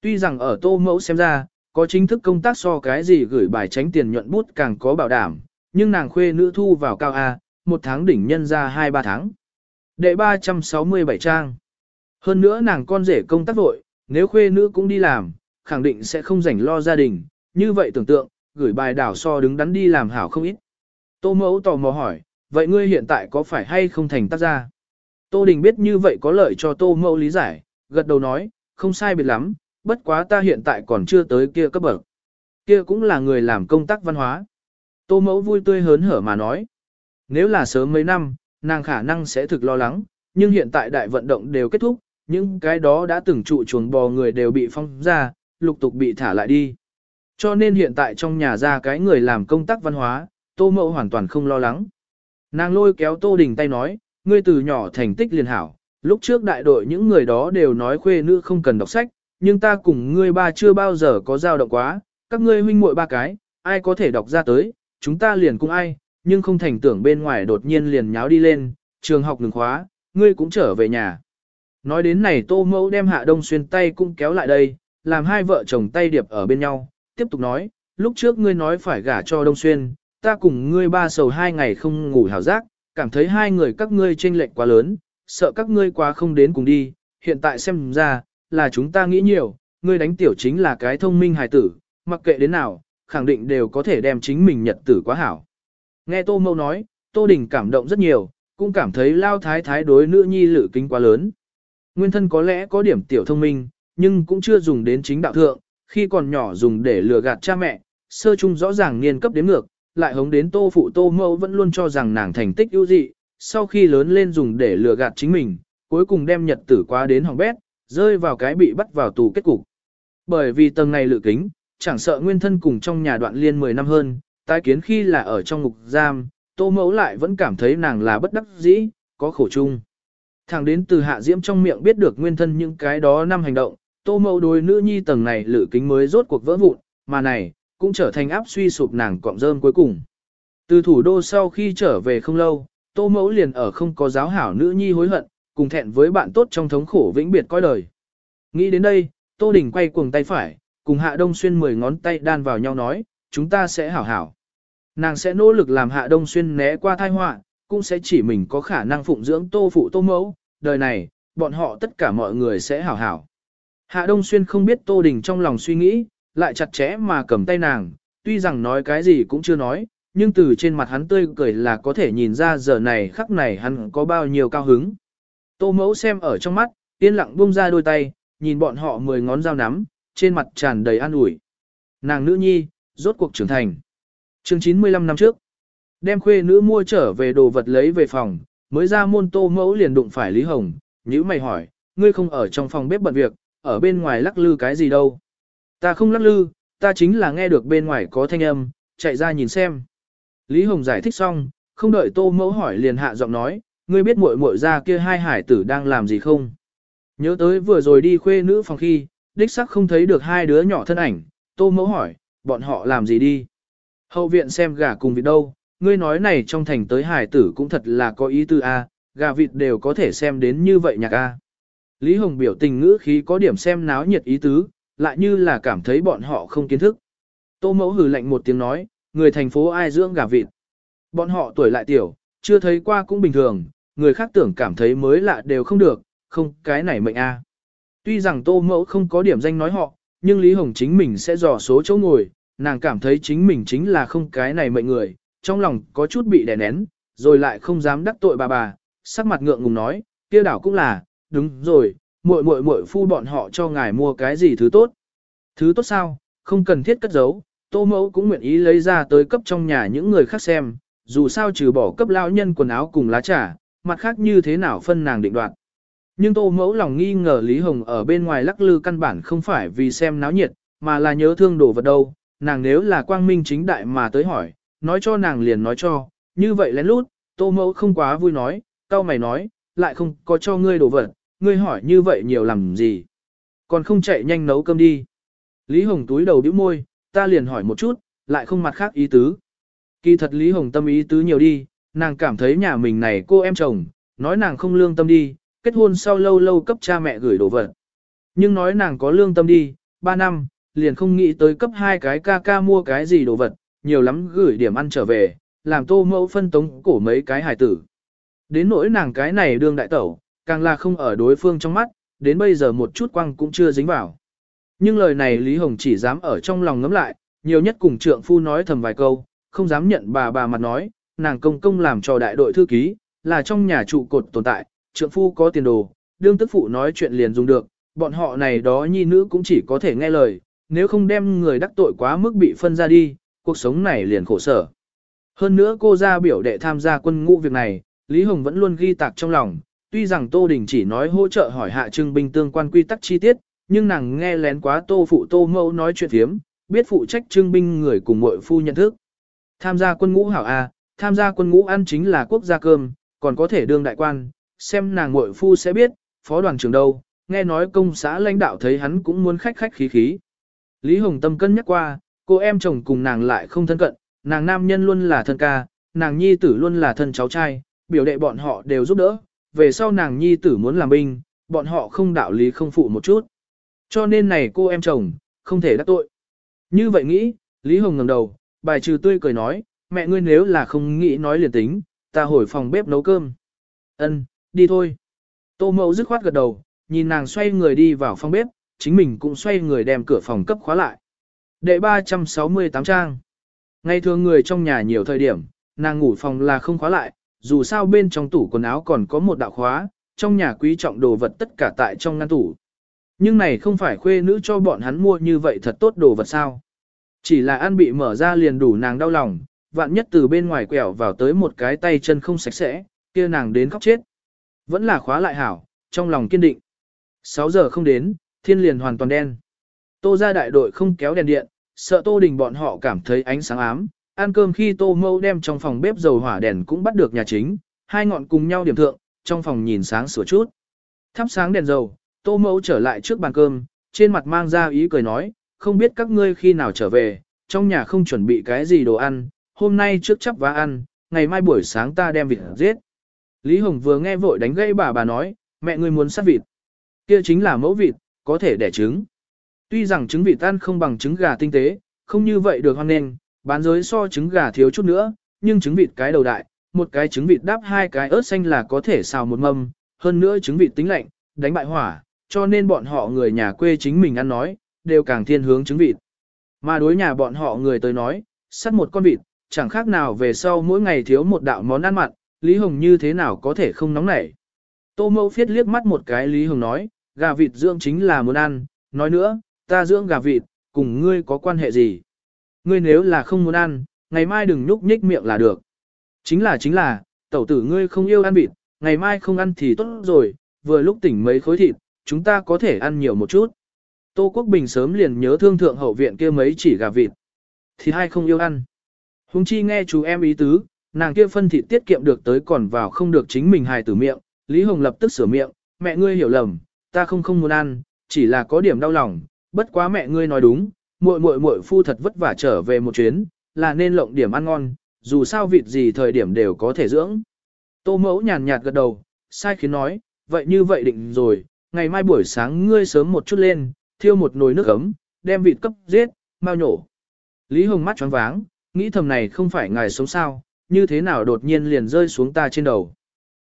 Tuy rằng ở tô mẫu xem ra, có chính thức công tác so cái gì gửi bài tránh tiền nhuận bút càng có bảo đảm, nhưng nàng khuê nữ thu vào cao A, một tháng đỉnh nhân ra 2-3 tháng. Đệ 367 trang. Hơn nữa nàng con rể công tác vội, nếu khuê nữ cũng đi làm, khẳng định sẽ không rảnh lo gia đình, như vậy tưởng tượng, gửi bài đảo so đứng đắn đi làm hảo không ít. Tô mẫu tò mò hỏi, vậy ngươi hiện tại có phải hay không thành tác gia? Tô Đình biết như vậy có lợi cho Tô mẫu lý giải, gật đầu nói, không sai biệt lắm, bất quá ta hiện tại còn chưa tới kia cấp bậc. Kia cũng là người làm công tác văn hóa. Tô mẫu vui tươi hớn hở mà nói. Nếu là sớm mấy năm, nàng khả năng sẽ thực lo lắng, nhưng hiện tại đại vận động đều kết thúc, những cái đó đã từng trụ chuồng bò người đều bị phong ra, lục tục bị thả lại đi. Cho nên hiện tại trong nhà ra cái người làm công tác văn hóa, tô mậu hoàn toàn không lo lắng. Nàng lôi kéo tô đình tay nói, ngươi từ nhỏ thành tích liền hảo, lúc trước đại đội những người đó đều nói khuê nữ không cần đọc sách, nhưng ta cùng ngươi ba chưa bao giờ có giao động quá, các ngươi huynh muội ba cái, ai có thể đọc ra tới, chúng ta liền cùng ai, nhưng không thành tưởng bên ngoài đột nhiên liền nháo đi lên, trường học ngừng khóa, ngươi cũng trở về nhà. Nói đến này tô mẫu đem hạ đông xuyên tay cũng kéo lại đây, làm hai vợ chồng tay điệp ở bên nhau, tiếp tục nói, lúc trước ngươi nói phải gả cho đông xuyên, ta cùng ngươi ba sầu hai ngày không ngủ hảo giác, cảm thấy hai người các ngươi chênh lệch quá lớn, sợ các ngươi quá không đến cùng đi, hiện tại xem ra, là chúng ta nghĩ nhiều, ngươi đánh tiểu chính là cái thông minh hài tử, mặc kệ đến nào, khẳng định đều có thể đem chính mình nhật tử quá hảo. Nghe Tô Mâu nói, Tô Đình cảm động rất nhiều, cũng cảm thấy lao thái thái đối nữ nhi lự kính quá lớn. Nguyên thân có lẽ có điểm tiểu thông minh, nhưng cũng chưa dùng đến chính đạo thượng, khi còn nhỏ dùng để lừa gạt cha mẹ, sơ chung rõ ràng niên cấp đến ngược, lại hống đến Tô phụ Tô mẫu vẫn luôn cho rằng nàng thành tích ưu dị, sau khi lớn lên dùng để lừa gạt chính mình, cuối cùng đem nhật tử quá đến hỏng bét, rơi vào cái bị bắt vào tù kết cục. Bởi vì tầng này lự kính, chẳng sợ nguyên thân cùng trong nhà đoạn liên 10 năm hơn, tái kiến khi là ở trong ngục giam, tô mẫu lại vẫn cảm thấy nàng là bất đắc dĩ, có khổ chung. Thằng đến từ hạ diễm trong miệng biết được nguyên thân những cái đó năm hành động, tô mẫu đối nữ nhi tầng này lự kính mới rốt cuộc vỡ vụn, mà này, cũng trở thành áp suy sụp nàng cọng rơm cuối cùng. Từ thủ đô sau khi trở về không lâu, tô mẫu liền ở không có giáo hảo nữ nhi hối hận, cùng thẹn với bạn tốt trong thống khổ vĩnh biệt coi đời. Nghĩ đến đây, tô đình quay cuồng tay phải, cùng hạ đông xuyên mười ngón tay đan vào nhau nói, chúng ta sẽ hảo hảo. Nàng sẽ nỗ lực làm hạ đông xuyên né qua thai họa, cũng sẽ chỉ mình có khả năng phụng dưỡng tô phụ tô mẫu, đời này, bọn họ tất cả mọi người sẽ hảo hảo. Hạ đông xuyên không biết tô đình trong lòng suy nghĩ, lại chặt chẽ mà cầm tay nàng, tuy rằng nói cái gì cũng chưa nói, nhưng từ trên mặt hắn tươi cười là có thể nhìn ra giờ này khắc này hắn có bao nhiêu cao hứng. Tô mẫu xem ở trong mắt, yên lặng buông ra đôi tay, nhìn bọn họ mười ngón dao nắm, trên mặt tràn đầy an ủi. Nàng nữ nhi, rốt cuộc trưởng thành. Chương 95 năm trước, đem khuê nữ mua trở về đồ vật lấy về phòng, mới ra môn tô mẫu liền đụng phải Lý Hồng, nhữ mày hỏi, ngươi không ở trong phòng bếp bận việc, ở bên ngoài lắc lư cái gì đâu. Ta không lắc lư, ta chính là nghe được bên ngoài có thanh âm, chạy ra nhìn xem. Lý Hồng giải thích xong, không đợi tô mẫu hỏi liền hạ giọng nói, ngươi biết muội muội ra kia hai hải tử đang làm gì không? Nhớ tới vừa rồi đi khuê nữ phòng khi, đích sắc không thấy được hai đứa nhỏ thân ảnh, tô mẫu hỏi, bọn họ làm gì đi? Hậu viện xem gà cùng vịt đâu, ngươi nói này trong thành tới hải tử cũng thật là có ý tư a, gà vịt đều có thể xem đến như vậy nhạc a. Lý Hồng biểu tình ngữ khí có điểm xem náo nhiệt ý tứ, lại như là cảm thấy bọn họ không kiến thức. Tô mẫu hừ lạnh một tiếng nói, người thành phố ai dưỡng gà vịt. Bọn họ tuổi lại tiểu, chưa thấy qua cũng bình thường, người khác tưởng cảm thấy mới lạ đều không được, không cái này mệnh a. Tuy rằng tô mẫu không có điểm danh nói họ, nhưng Lý Hồng chính mình sẽ dò số chỗ ngồi, nàng cảm thấy chính mình chính là không cái này mệnh người, trong lòng có chút bị đè nén, rồi lại không dám đắc tội bà bà, sắc mặt ngượng ngùng nói, kia đảo cũng là, đúng rồi, muội muội muội phu bọn họ cho ngài mua cái gì thứ tốt. Thứ tốt sao, không cần thiết cất giấu, tô mẫu cũng nguyện ý lấy ra tới cấp trong nhà những người khác xem, dù sao trừ bỏ cấp lão nhân quần áo cùng lá trà, mặt khác như thế nào phân nàng định đoạt. Nhưng tô mẫu lòng nghi ngờ Lý Hồng ở bên ngoài lắc lư căn bản không phải vì xem náo nhiệt, mà là nhớ thương đồ vật đâu, nàng nếu là quang minh chính đại mà tới hỏi, nói cho nàng liền nói cho, như vậy lén lút, tô mẫu không quá vui nói, tao mày nói, lại không có cho ngươi đồ vật, ngươi hỏi như vậy nhiều làm gì. Còn không chạy nhanh nấu cơm đi. Lý Hồng túi đầu bĩu môi, ta liền hỏi một chút, lại không mặt khác ý tứ. Kỳ thật Lý Hồng tâm ý tứ nhiều đi, nàng cảm thấy nhà mình này cô em chồng, nói nàng không lương tâm đi, kết hôn sau lâu lâu cấp cha mẹ gửi đồ vật. Nhưng nói nàng có lương tâm đi, 3 năm, liền không nghĩ tới cấp hai cái ca ca mua cái gì đồ vật, nhiều lắm gửi điểm ăn trở về, làm tô mẫu phân tống cổ mấy cái hài tử. Đến nỗi nàng cái này đương đại tẩu, càng là không ở đối phương trong mắt, đến bây giờ một chút quăng cũng chưa dính vào. Nhưng lời này Lý Hồng chỉ dám ở trong lòng ngấm lại, nhiều nhất cùng trượng phu nói thầm vài câu, không dám nhận bà bà mặt nói, nàng công công làm cho đại đội thư ký, là trong nhà trụ cột tồn tại, trượng phu có tiền đồ, đương tức phụ nói chuyện liền dùng được, bọn họ này đó nhi nữ cũng chỉ có thể nghe lời, nếu không đem người đắc tội quá mức bị phân ra đi, cuộc sống này liền khổ sở. Hơn nữa cô ra biểu đệ tham gia quân ngũ việc này, Lý Hồng vẫn luôn ghi tạc trong lòng, tuy rằng Tô Đình chỉ nói hỗ trợ hỏi hạ trưng binh tương quan quy tắc chi tiết, nhưng nàng nghe lén quá Tô phụ Tô mẫu nói chuyện thiếm, biết phụ trách trưng binh người cùng muội phu nhận thức. Tham gia quân ngũ hảo A, tham gia quân ngũ ăn chính là quốc gia cơm, còn có thể đương đại quan, xem nàng muội phu sẽ biết, phó đoàn trưởng đâu, nghe nói công xã lãnh đạo thấy hắn cũng muốn khách khách khí khí. Lý Hồng Tâm cân nhắc qua, cô em chồng cùng nàng lại không thân cận, nàng nam nhân luôn là thân ca, nàng nhi tử luôn là thân cháu trai, biểu đệ bọn họ đều giúp đỡ, về sau nàng nhi tử muốn làm binh, bọn họ không đạo lý không phụ một chút. Cho nên này cô em chồng, không thể đắc tội. Như vậy nghĩ, Lý Hồng ngẩng đầu, bài trừ tươi cười nói, mẹ ngươi nếu là không nghĩ nói liền tính, ta hồi phòng bếp nấu cơm. Ân, đi thôi. Tô mẫu dứt khoát gật đầu, nhìn nàng xoay người đi vào phòng bếp, chính mình cũng xoay người đem cửa phòng cấp khóa lại. Đệ 368 trang. Ngày thường người trong nhà nhiều thời điểm, nàng ngủ phòng là không khóa lại, dù sao bên trong tủ quần áo còn có một đạo khóa, trong nhà quý trọng đồ vật tất cả tại trong ngăn tủ. Nhưng này không phải khuê nữ cho bọn hắn mua như vậy thật tốt đồ vật sao. Chỉ là ăn bị mở ra liền đủ nàng đau lòng, vạn nhất từ bên ngoài quẹo vào tới một cái tay chân không sạch sẽ, kia nàng đến khóc chết. Vẫn là khóa lại hảo, trong lòng kiên định. 6 giờ không đến, thiên liền hoàn toàn đen. Tô ra đại đội không kéo đèn điện, sợ tô đình bọn họ cảm thấy ánh sáng ám. Ăn cơm khi tô mâu đem trong phòng bếp dầu hỏa đèn cũng bắt được nhà chính, hai ngọn cùng nhau điểm thượng, trong phòng nhìn sáng sửa chút. Thắp sáng đèn dầu, tô mâu trở lại trước bàn cơm, trên mặt mang ra ý cười nói, không biết các ngươi khi nào trở về, trong nhà không chuẩn bị cái gì đồ ăn, hôm nay trước chắp vá ăn, ngày mai buổi sáng ta đem vịt giết. Lý Hồng vừa nghe vội đánh gãy bà bà nói, mẹ ngươi muốn sát vịt. Kia chính là mẫu vịt, có thể đẻ trứng. Tuy rằng trứng vịt tan không bằng trứng gà tinh tế, không như vậy được hoan nên, bán giới so trứng gà thiếu chút nữa, nhưng trứng vịt cái đầu đại, một cái trứng vịt đáp hai cái ớt xanh là có thể xào một mâm, hơn nữa trứng vịt tính lạnh, đánh bại hỏa, cho nên bọn họ người nhà quê chính mình ăn nói, đều càng thiên hướng trứng vịt. Mà đối nhà bọn họ người tới nói, sắt một con vịt, chẳng khác nào về sau mỗi ngày thiếu một đạo món ăn mặn, Lý Hồng như thế nào có thể không nóng nảy. Tô mâu phiết liếc mắt một cái Lý Hồng nói, gà vịt dưỡng chính là muốn ăn, nói nữa, ta dưỡng gà vịt, cùng ngươi có quan hệ gì? Ngươi nếu là không muốn ăn, ngày mai đừng nhúc nhích miệng là được. Chính là chính là, tẩu tử ngươi không yêu ăn vịt, ngày mai không ăn thì tốt rồi, vừa lúc tỉnh mấy khối thịt, chúng ta có thể ăn nhiều một chút. Tô Quốc Bình sớm liền nhớ thương thượng hậu viện kia mấy chỉ gà vịt. Thì hai không yêu ăn. Hùng chi nghe chú em ý tứ, nàng kia phân thịt tiết kiệm được tới còn vào không được chính mình hài tử miệng. Lý Hồng lập tức sửa miệng, mẹ ngươi hiểu lầm, ta không không muốn ăn, chỉ là có điểm đau lòng, bất quá mẹ ngươi nói đúng, muội muội muội phu thật vất vả trở về một chuyến, là nên lộng điểm ăn ngon, dù sao vịt gì thời điểm đều có thể dưỡng. Tô mẫu nhàn nhạt gật đầu, sai khiến nói, vậy như vậy định rồi, ngày mai buổi sáng ngươi sớm một chút lên, thiêu một nồi nước ấm, đem vịt cấp giết, mau nhổ. Lý Hồng mắt choáng váng, nghĩ thầm này không phải ngài sống sao, như thế nào đột nhiên liền rơi xuống ta trên đầu.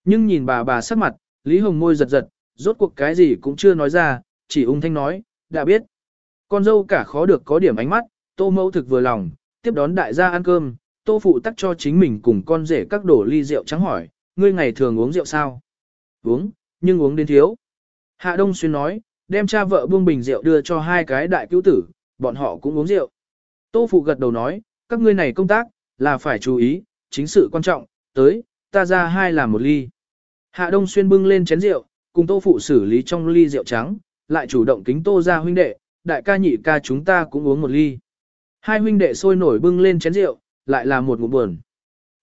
Nhưng nhìn bà bà sắc mặt, Lý Hồng môi giật giật, rốt cuộc cái gì cũng chưa nói ra, chỉ ung thanh nói, đã biết. Con dâu cả khó được có điểm ánh mắt, tô mẫu thực vừa lòng, tiếp đón đại gia ăn cơm, tô phụ tắc cho chính mình cùng con rể các đổ ly rượu trắng hỏi, ngươi ngày thường uống rượu sao? Uống, nhưng uống đến thiếu. Hạ Đông Xuyên nói, đem cha vợ buông bình rượu đưa cho hai cái đại cứu tử, bọn họ cũng uống rượu. Tô phụ gật đầu nói, các ngươi này công tác, là phải chú ý, chính sự quan trọng, tới, ta ra hai làm một ly. Hạ Đông Xuyên bưng lên chén rượu, cùng tô phụ xử lý trong ly rượu trắng, lại chủ động kính tô ra huynh đệ, đại ca nhị ca chúng ta cũng uống một ly. Hai huynh đệ sôi nổi bưng lên chén rượu, lại là một ngụm buồn.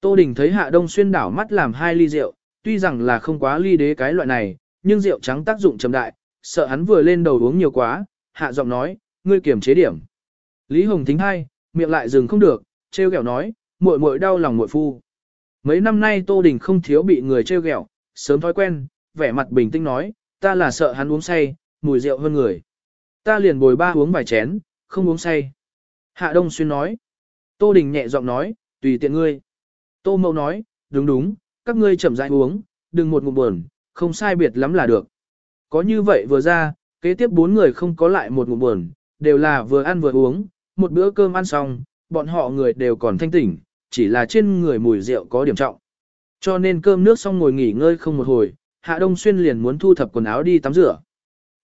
Tô Đình thấy Hạ Đông Xuyên đảo mắt làm hai ly rượu, tuy rằng là không quá ly đế cái loại này, nhưng rượu trắng tác dụng trầm đại, sợ hắn vừa lên đầu uống nhiều quá, hạ giọng nói, ngươi kiểm chế điểm. Lý Hồng thính hai, miệng lại dừng không được, trêu ghẹo nói, muội muội đau lòng muội phu. Mấy năm nay Tô Đình không thiếu bị người trêu ghẹo, sớm thói quen, vẻ mặt bình tĩnh nói, ta là sợ hắn uống say, mùi rượu hơn người. Ta liền bồi ba uống vài chén, không uống say. Hạ Đông Xuyên nói. Tô Đình nhẹ giọng nói, tùy tiện ngươi. Tô Mậu nói, đúng đúng, các ngươi chậm rãi uống, đừng một ngụm buồn, không sai biệt lắm là được. Có như vậy vừa ra, kế tiếp bốn người không có lại một ngụm buồn, đều là vừa ăn vừa uống, một bữa cơm ăn xong, bọn họ người đều còn thanh tỉnh, chỉ là trên người mùi rượu có điểm trọng. Cho nên cơm nước xong ngồi nghỉ ngơi không một hồi, Hạ Đông Xuyên liền muốn thu thập quần áo đi tắm rửa.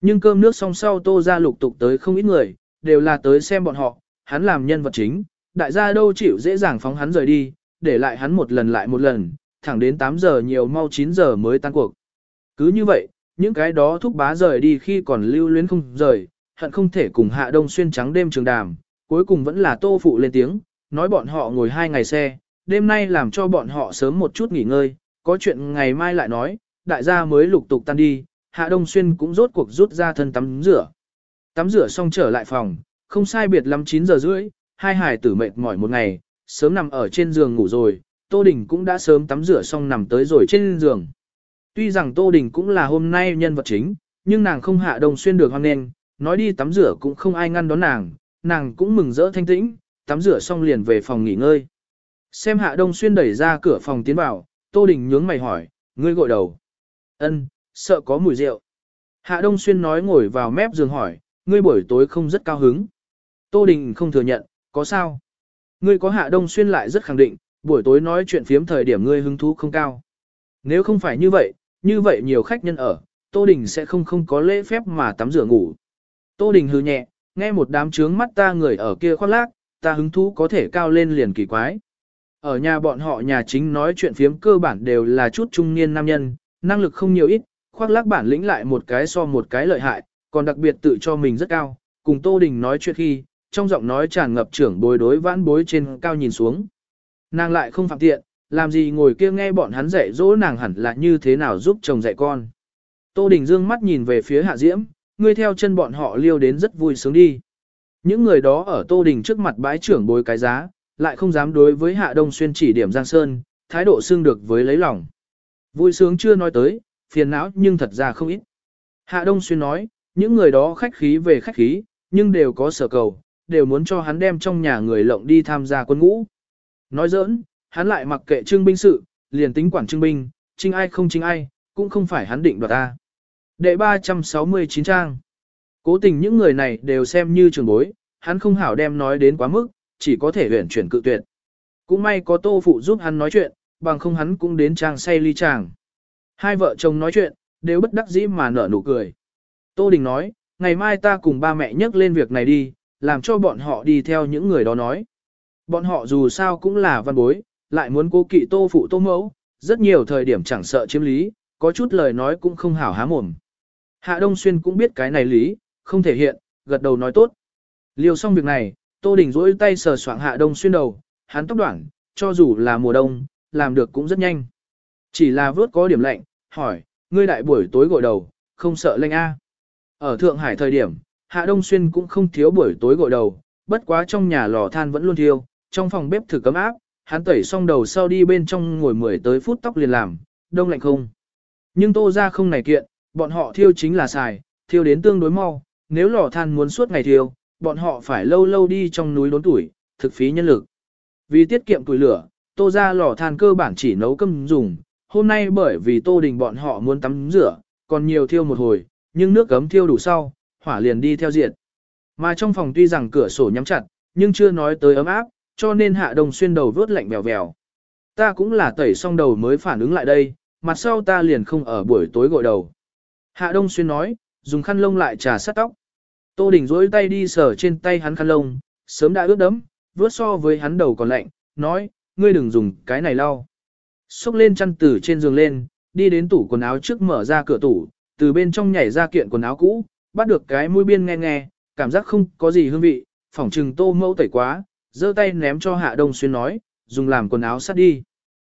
Nhưng cơm nước xong sau tô ra lục tục tới không ít người, đều là tới xem bọn họ, hắn làm nhân vật chính, đại gia đâu chịu dễ dàng phóng hắn rời đi, để lại hắn một lần lại một lần, thẳng đến 8 giờ nhiều mau 9 giờ mới tan cuộc. Cứ như vậy, những cái đó thúc bá rời đi khi còn lưu luyến không rời, hận không thể cùng hạ đông xuyên trắng đêm trường đàm, cuối cùng vẫn là tô phụ lên tiếng, nói bọn họ ngồi hai ngày xe, đêm nay làm cho bọn họ sớm một chút nghỉ ngơi, có chuyện ngày mai lại nói, đại gia mới lục tục tan đi, hạ đông xuyên cũng rốt cuộc rút ra thân tắm rửa. Tắm rửa xong trở lại phòng, không sai biệt lắm 9 giờ rưỡi, hai hải tử mệt mỏi một ngày, sớm nằm ở trên giường ngủ rồi, Tô Đình cũng đã sớm tắm rửa xong nằm tới rồi trên giường. Tuy rằng Tô Đình cũng là hôm nay nhân vật chính, nhưng nàng không hạ Đông xuyên được hoang nên, nói đi tắm rửa cũng không ai ngăn đón nàng, nàng cũng mừng rỡ thanh tĩnh, tắm rửa xong liền về phòng nghỉ ngơi. Xem hạ đông xuyên đẩy ra cửa phòng tiến vào, Tô Đình nhướng mày hỏi, ngươi gội đầu. Ân, sợ có mùi rượu. Hạ đông xuyên nói ngồi vào mép giường hỏi, ngươi buổi tối không rất cao hứng. Tô Đình không thừa nhận, có sao? Ngươi có hạ đông xuyên lại rất khẳng định, buổi tối nói chuyện phiếm thời điểm ngươi hứng thú không cao. Nếu không phải như vậy, như vậy nhiều khách nhân ở, Tô Đình sẽ không không có lễ phép mà tắm rửa ngủ. Tô Đình hừ nhẹ, nghe một đám trướng mắt ta người ở kia khoác lác, ta hứng thú có thể cao lên liền kỳ quái. Ở nhà bọn họ nhà chính nói chuyện phiếm cơ bản đều là chút trung niên nam nhân, năng lực không nhiều ít, khoác lác bản lĩnh lại một cái so một cái lợi hại, còn đặc biệt tự cho mình rất cao, cùng Tô Đình nói chuyện khi, trong giọng nói tràn ngập trưởng bối đối vãn bối trên cao nhìn xuống. Nàng lại không phạm tiện, làm gì ngồi kia nghe bọn hắn dạy dỗ nàng hẳn là như thế nào giúp chồng dạy con. Tô Đình dương mắt nhìn về phía Hạ Diễm, ngươi theo chân bọn họ liêu đến rất vui sướng đi. Những người đó ở Tô Đình trước mặt bái trưởng bối cái giá, lại không dám đối với Hạ Đông Xuyên chỉ điểm Giang Sơn, thái độ xương được với lấy lòng. Vui sướng chưa nói tới, phiền não nhưng thật ra không ít. Hạ Đông Xuyên nói, những người đó khách khí về khách khí, nhưng đều có sở cầu, đều muốn cho hắn đem trong nhà người lộng đi tham gia quân ngũ. Nói giỡn, hắn lại mặc kệ trương binh sự, liền tính quản trương binh, trinh ai không trinh ai, cũng không phải hắn định đoạt ta. Đệ 369 trang. Cố tình những người này đều xem như trường bối, hắn không hảo đem nói đến quá mức, chỉ có thể huyển chuyển cự tuyệt. Cũng may có tô phụ giúp hắn nói chuyện, bằng không hắn cũng đến trang say ly chàng. Hai vợ chồng nói chuyện, đều bất đắc dĩ mà nở nụ cười. Tô Đình nói, ngày mai ta cùng ba mẹ nhắc lên việc này đi, làm cho bọn họ đi theo những người đó nói. Bọn họ dù sao cũng là văn bối, lại muốn cố kỵ tô phụ tô mẫu, rất nhiều thời điểm chẳng sợ chiếm lý, có chút lời nói cũng không hảo há mồm. Hạ Đông Xuyên cũng biết cái này lý, không thể hiện, gật đầu nói tốt. Liều xong việc này, Tô Đình rỗi tay sờ soạng Hạ Đông Xuyên đầu, hắn tóc đoạn, cho dù là mùa đông, làm được cũng rất nhanh. Chỉ là vớt có điểm lạnh, hỏi, ngươi đại buổi tối gội đầu, không sợ lạnh a? Ở Thượng Hải thời điểm, Hạ Đông Xuyên cũng không thiếu buổi tối gội đầu, bất quá trong nhà lò than vẫn luôn thiêu, trong phòng bếp thử cấm áp, hắn tẩy xong đầu sau đi bên trong ngồi 10 tới phút tóc liền làm, đông lạnh không. Nhưng tô ra không này kiện, bọn họ thiêu chính là xài, thiêu đến tương đối mau, nếu lò than muốn suốt ngày thiêu, bọn họ phải lâu lâu đi trong núi đốn tuổi, thực phí nhân lực. Vì tiết kiệm tuổi lửa, tô ra lò than cơ bản chỉ nấu cơm dùng, hôm nay bởi vì tô đình bọn họ muốn tắm rửa, còn nhiều thiêu một hồi, nhưng nước cấm thiêu đủ sau, hỏa liền đi theo diện. Mà trong phòng tuy rằng cửa sổ nhắm chặt, nhưng chưa nói tới ấm áp, cho nên hạ đồng xuyên đầu vớt lạnh bèo bèo. Ta cũng là tẩy xong đầu mới phản ứng lại đây, mặt sau ta liền không ở buổi tối gội đầu. Hạ đông xuyên nói, dùng khăn lông lại trà sát tóc. Tô Đình dối tay đi sờ trên tay hắn khăn lông, sớm đã ướt đẫm, vớt so với hắn đầu còn lạnh, nói, ngươi đừng dùng cái này lau. Xúc lên chăn từ trên giường lên, đi đến tủ quần áo trước mở ra cửa tủ, từ bên trong nhảy ra kiện quần áo cũ, bắt được cái mũi biên nghe nghe, cảm giác không có gì hương vị, phỏng trừng tô mẫu tẩy quá, giơ tay ném cho Hạ Đông Xuyên nói, dùng làm quần áo sát đi.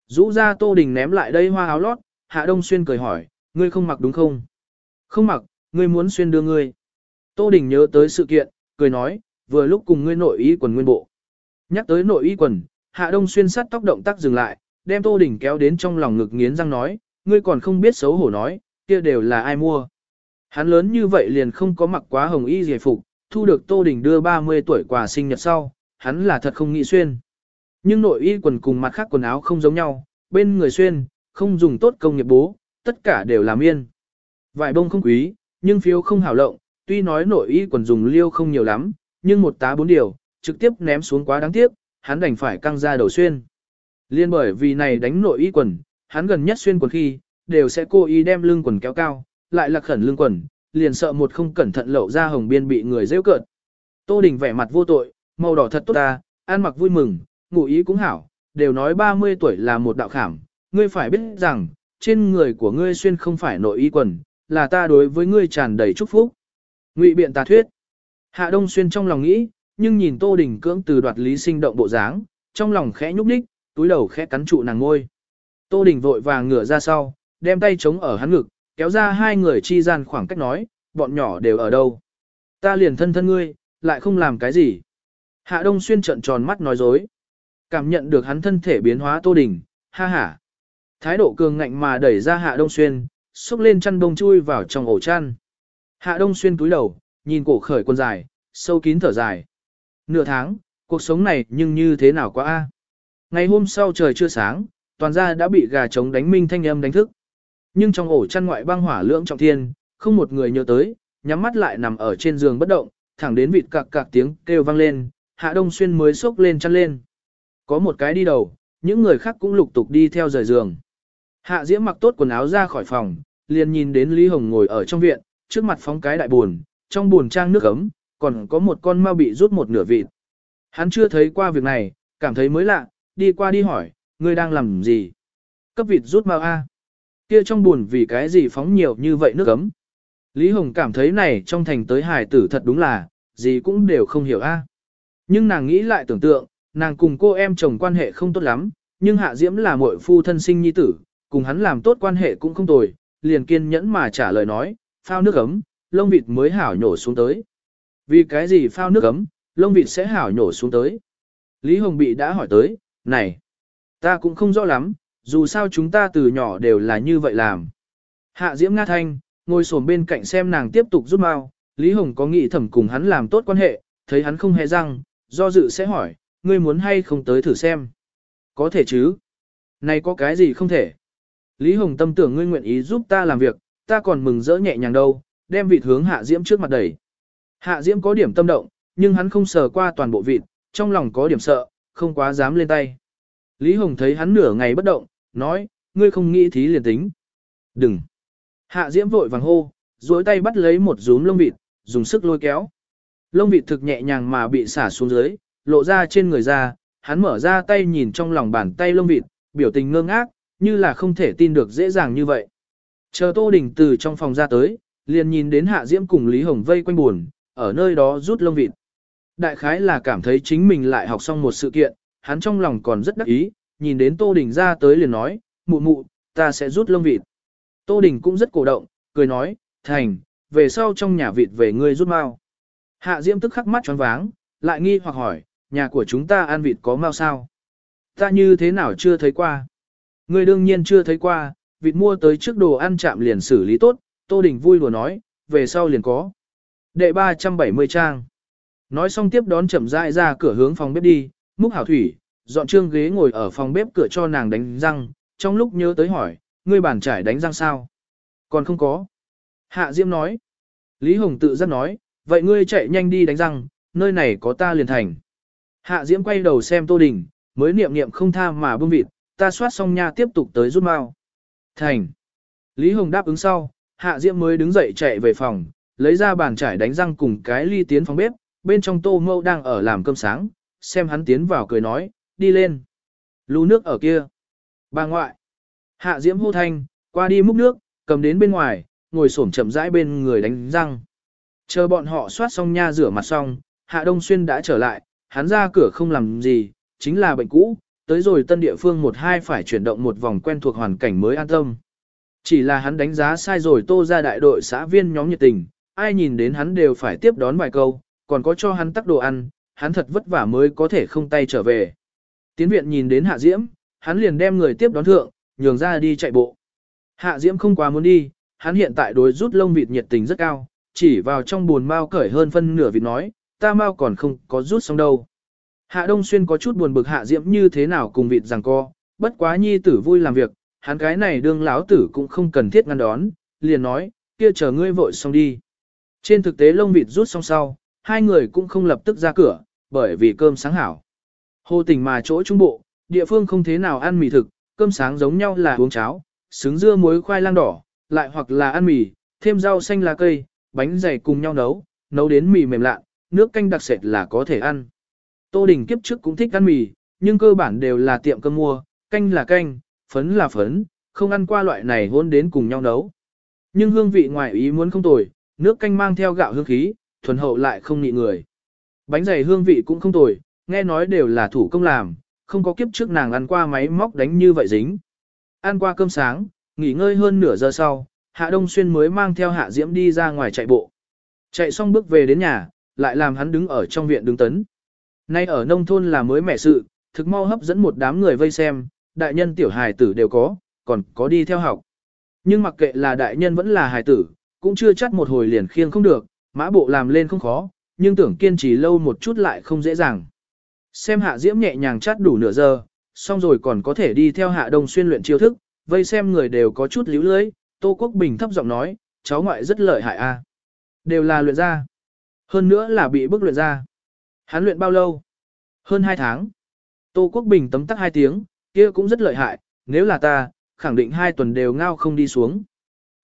Rũ ra Tô Đình ném lại đây hoa áo lót, Hạ Đông Xuyên cười hỏi, ngươi không mặc đúng không? Không mặc, ngươi muốn xuyên đưa ngươi. Tô Đình nhớ tới sự kiện, cười nói, vừa lúc cùng ngươi nội y quần nguyên bộ. Nhắc tới nội y quần, Hạ Đông Xuyên sát tóc động tác dừng lại, đem Tô Đình kéo đến trong lòng ngực nghiến răng nói, ngươi còn không biết xấu hổ nói, kia đều là ai mua. Hắn lớn như vậy liền không có mặc quá hồng y giải phục, thu được Tô Đình đưa 30 tuổi quà sinh nhật sau, hắn là thật không nghĩ xuyên. Nhưng nội y quần cùng mặt khác quần áo không giống nhau, bên người xuyên, không dùng tốt công nghiệp bố, tất cả đều là miên. Vải bông không quý, nhưng phiếu không hảo lộng, tuy nói nội y quần dùng liêu không nhiều lắm, nhưng một tá bốn điều, trực tiếp ném xuống quá đáng tiếc, hắn đành phải căng ra đầu xuyên. Liên bởi vì này đánh nội y quần, hắn gần nhất xuyên quần khi, đều sẽ cố ý đem lưng quần kéo cao, lại là khẩn lưng quần, liền sợ một không cẩn thận lậu ra hồng biên bị người rêu cợt. Tô Đình vẻ mặt vô tội, màu đỏ thật tốt ta, ăn mặc vui mừng, ngủ ý cũng hảo, đều nói 30 tuổi là một đạo khảm, ngươi phải biết rằng, trên người của ngươi xuyên không phải nội y quần, là ta đối với ngươi tràn đầy chúc phúc. Ngụy biện tà thuyết. Hạ Đông Xuyên trong lòng nghĩ, nhưng nhìn Tô Đình cưỡng từ đoạt lý sinh động bộ dáng, trong lòng khẽ nhúc nhích, túi đầu khẽ cắn trụ nàng ngôi. Tô Đình vội vàng ngửa ra sau, đem tay chống ở hắn ngực, kéo ra hai người chi gian khoảng cách nói, bọn nhỏ đều ở đâu. Ta liền thân thân ngươi, lại không làm cái gì. Hạ Đông Xuyên trợn tròn mắt nói dối. Cảm nhận được hắn thân thể biến hóa Tô Đình, ha ha. Thái độ cường ngạnh mà đẩy ra Hạ Đông Xuyên, xúc lên chăn đông chui vào trong ổ chăn. Hạ Đông Xuyên túi đầu, nhìn cổ khởi quần dài, sâu kín thở dài. Nửa tháng, cuộc sống này nhưng như thế nào quá a? Ngày hôm sau trời chưa sáng, toàn gia đã bị gà trống đánh minh thanh âm đánh thức. Nhưng trong ổ chăn ngoại băng hỏa lưỡng trọng thiên, không một người nhớ tới, nhắm mắt lại nằm ở trên giường bất động, thẳng đến vịt cạc cạc tiếng kêu vang lên, Hạ Đông Xuyên mới sốc lên chăn lên. Có một cái đi đầu, những người khác cũng lục tục đi theo rời giường. Hạ Diễm mặc tốt quần áo ra khỏi phòng, liền nhìn đến Lý Hồng ngồi ở trong viện, trước mặt phóng cái đại buồn, trong buồn trang nước ấm, còn có một con ma bị rút một nửa vịt. Hắn chưa thấy qua việc này, cảm thấy mới lạ, đi qua đi hỏi, ngươi đang làm gì? Cấp vịt rút mau A. Kia trong buồn vì cái gì phóng nhiều như vậy nước ấm? Lý Hồng cảm thấy này trong thành tới hải tử thật đúng là, gì cũng đều không hiểu A. Nhưng nàng nghĩ lại tưởng tượng, nàng cùng cô em chồng quan hệ không tốt lắm, nhưng Hạ Diễm là muội phu thân sinh nhi tử, cùng hắn làm tốt quan hệ cũng không tồi, liền kiên nhẫn mà trả lời nói, phao nước ấm, lông vịt mới hảo nhổ xuống tới. Vì cái gì phao nước ấm, lông vịt sẽ hảo nhổ xuống tới? Lý Hồng Bị đã hỏi tới, này, ta cũng không rõ lắm, dù sao chúng ta từ nhỏ đều là như vậy làm. Hạ Diễm Nga Thanh, ngồi xổm bên cạnh xem nàng tiếp tục rút mau, Lý Hồng có nghĩ thẩm cùng hắn làm tốt quan hệ, thấy hắn không hề răng, do dự sẽ hỏi, ngươi muốn hay không tới thử xem. Có thể chứ. Này có cái gì không thể. Lý Hồng tâm tưởng ngươi nguyện ý giúp ta làm việc, ta còn mừng rỡ nhẹ nhàng đâu, đem vịt hướng Hạ Diễm trước mặt đẩy. Hạ Diễm có điểm tâm động, nhưng hắn không sờ qua toàn bộ vịt, trong lòng có điểm sợ, không quá dám lên tay. Lý Hồng thấy hắn nửa ngày bất động, nói, ngươi không nghĩ thí liền tính. Đừng. Hạ Diễm vội vàng hô, duỗi tay bắt lấy một rúm lông vịt, dùng sức lôi kéo. Lông vịt thực nhẹ nhàng mà bị xả xuống dưới, lộ ra trên người ra, hắn mở ra tay nhìn trong lòng bàn tay lông vịt, biểu tình ngơ ngác, như là không thể tin được dễ dàng như vậy. Chờ Tô Đình từ trong phòng ra tới, liền nhìn đến Hạ Diễm cùng Lý Hồng vây quanh buồn, ở nơi đó rút lông vịt. Đại khái là cảm thấy chính mình lại học xong một sự kiện, hắn trong lòng còn rất đắc ý, nhìn đến Tô Đình ra tới liền nói, mụ mụ, ta sẽ rút lông vịt. Tô Đình cũng rất cổ động, cười nói, thành, về sau trong nhà vịt về ngươi rút mau. Hạ Diễm tức khắc mắt tròn váng, lại nghi hoặc hỏi, nhà của chúng ta ăn vịt có mau sao? Ta như thế nào chưa thấy qua? Ngươi đương nhiên chưa thấy qua, vịt mua tới trước đồ ăn chạm liền xử lý tốt, Tô Đình vui lùa nói, về sau liền có. Đệ 370 trang. Nói xong tiếp đón chậm rãi ra cửa hướng phòng bếp đi, múc hảo thủy, dọn trương ghế ngồi ở phòng bếp cửa cho nàng đánh răng, trong lúc nhớ tới hỏi, ngươi bàn trải đánh răng sao? Còn không có. Hạ Diễm nói. Lý Hồng tự giác nói, vậy ngươi chạy nhanh đi đánh răng, nơi này có ta liền thành. Hạ Diễm quay đầu xem Tô Đình, mới niệm niệm không tha mà bưng vịt, ta soát xong nha tiếp tục tới rút mau. Thành. Lý Hồng đáp ứng sau, Hạ Diễm mới đứng dậy chạy về phòng, lấy ra bàn trải đánh răng cùng cái ly tiến phòng bếp, bên trong Tô Mâu đang ở làm cơm sáng, xem hắn tiến vào cười nói, đi lên. Lú nước ở kia. Bà ngoại. Hạ Diễm hô thanh, qua đi múc nước, cầm đến bên ngoài, ngồi xổm chậm rãi bên người đánh răng. Chờ bọn họ soát xong nha rửa mặt xong, Hạ Đông Xuyên đã trở lại, hắn ra cửa không làm gì, chính là bệnh cũ, tới rồi tân địa phương một hai phải chuyển động một vòng quen thuộc hoàn cảnh mới an tâm. Chỉ là hắn đánh giá sai rồi tô ra đại đội xã viên nhóm nhiệt tình, ai nhìn đến hắn đều phải tiếp đón vài câu, còn có cho hắn tắc đồ ăn, hắn thật vất vả mới có thể không tay trở về. Tiến viện nhìn đến Hạ Diễm, hắn liền đem người tiếp đón thượng, nhường ra đi chạy bộ. Hạ Diễm không quá muốn đi, hắn hiện tại đối rút lông vịt nhiệt tình rất cao, chỉ vào trong buồn mau cởi hơn phân nửa vịt nói, ta mau còn không có rút xong đâu. Hạ Đông Xuyên có chút buồn bực Hạ Diễm như thế nào cùng vịt rằng co, bất quá nhi tử vui làm việc, hắn cái này đương láo tử cũng không cần thiết ngăn đón, liền nói, kia chờ ngươi vội xong đi. Trên thực tế lông vịt rút xong sau, hai người cũng không lập tức ra cửa, bởi vì cơm sáng hảo. Hồ tình mà chỗ trung bộ, địa phương không thế nào ăn mì thực, cơm sáng giống nhau là uống cháo, xứng dưa muối khoai lang đỏ, lại hoặc là ăn mì, thêm rau xanh lá cây, bánh dày cùng nhau nấu, nấu đến mì mềm lạ, nước canh đặc sệt là có thể ăn. Tô Đình kiếp trước cũng thích ăn mì, nhưng cơ bản đều là tiệm cơm mua, canh là canh, phấn là phấn, không ăn qua loại này hôn đến cùng nhau nấu. Nhưng hương vị ngoài ý muốn không tồi, nước canh mang theo gạo hương khí, thuần hậu lại không nị người. Bánh dày hương vị cũng không tồi, nghe nói đều là thủ công làm, không có kiếp trước nàng ăn qua máy móc đánh như vậy dính. Ăn qua cơm sáng, nghỉ ngơi hơn nửa giờ sau, Hạ Đông Xuyên mới mang theo Hạ Diễm đi ra ngoài chạy bộ. Chạy xong bước về đến nhà, lại làm hắn đứng ở trong viện đứng tấn. Nay ở nông thôn là mới mẻ sự, thực mau hấp dẫn một đám người vây xem, đại nhân tiểu hài tử đều có, còn có đi theo học. Nhưng mặc kệ là đại nhân vẫn là hài tử, cũng chưa chắc một hồi liền khiêng không được, mã bộ làm lên không khó, nhưng tưởng kiên trì lâu một chút lại không dễ dàng. Xem hạ diễm nhẹ nhàng chát đủ nửa giờ, xong rồi còn có thể đi theo hạ đông xuyên luyện chiêu thức, vây xem người đều có chút líu lưới, Tô Quốc Bình thấp giọng nói, cháu ngoại rất lợi hại a, Đều là luyện ra. Hơn nữa là bị bức luyện ra. Hắn luyện bao lâu? Hơn 2 tháng. Tô Quốc Bình tấm tắc 2 tiếng, kia cũng rất lợi hại, nếu là ta, khẳng định 2 tuần đều ngao không đi xuống.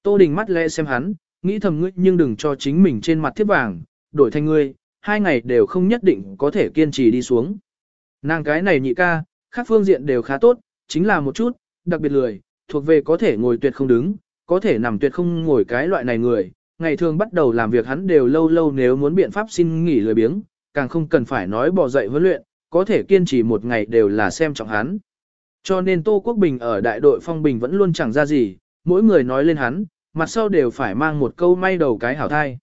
Tô Đình mắt lẽ xem hắn, nghĩ thầm ngươi nhưng đừng cho chính mình trên mặt thiếp vàng, đổi thành ngươi, hai ngày đều không nhất định có thể kiên trì đi xuống. Nàng cái này nhị ca, khác phương diện đều khá tốt, chính là một chút, đặc biệt lười, thuộc về có thể ngồi tuyệt không đứng, có thể nằm tuyệt không ngồi cái loại này người. Ngày thường bắt đầu làm việc hắn đều lâu lâu nếu muốn biện pháp xin nghỉ lười biếng, càng không cần phải nói bỏ dậy huấn luyện, có thể kiên trì một ngày đều là xem trọng hắn. Cho nên Tô Quốc Bình ở đại đội phong bình vẫn luôn chẳng ra gì, mỗi người nói lên hắn, mặt sau đều phải mang một câu may đầu cái hảo thai.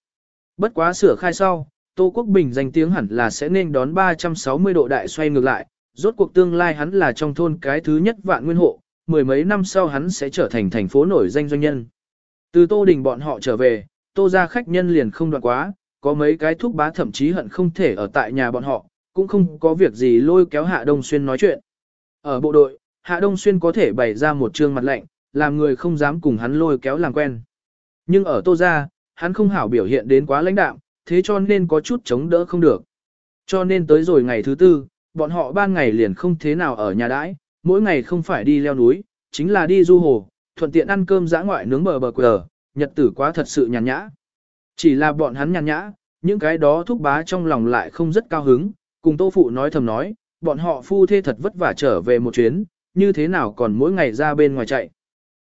Bất quá sửa khai sau, Tô Quốc Bình danh tiếng hẳn là sẽ nên đón 360 độ đại xoay ngược lại, rốt cuộc tương lai hắn là trong thôn cái thứ nhất vạn nguyên hộ, mười mấy năm sau hắn sẽ trở thành thành phố nổi danh doanh nhân. Từ Tô Đình bọn họ trở về, Tô ra khách nhân liền không đoạn quá, có mấy cái thúc bá thậm chí hận không thể ở tại nhà bọn họ, cũng không có việc gì lôi kéo Hạ Đông Xuyên nói chuyện. Ở bộ đội, Hạ Đông Xuyên có thể bày ra một trương mặt lạnh, làm người không dám cùng hắn lôi kéo làm quen. Nhưng ở Tô Gia, hắn không hảo biểu hiện đến quá lãnh đạm, thế cho nên có chút chống đỡ không được. Cho nên tới rồi ngày thứ tư, bọn họ ban ngày liền không thế nào ở nhà đãi, mỗi ngày không phải đi leo núi, chính là đi du hồ, thuận tiện ăn cơm dã ngoại nướng bờ bờ quờ, nhật tử quá thật sự nhàn nhã. Chỉ là bọn hắn nhàn nhã, những cái đó thúc bá trong lòng lại không rất cao hứng, cùng tô phụ nói thầm nói, bọn họ phu thê thật vất vả trở về một chuyến, như thế nào còn mỗi ngày ra bên ngoài chạy.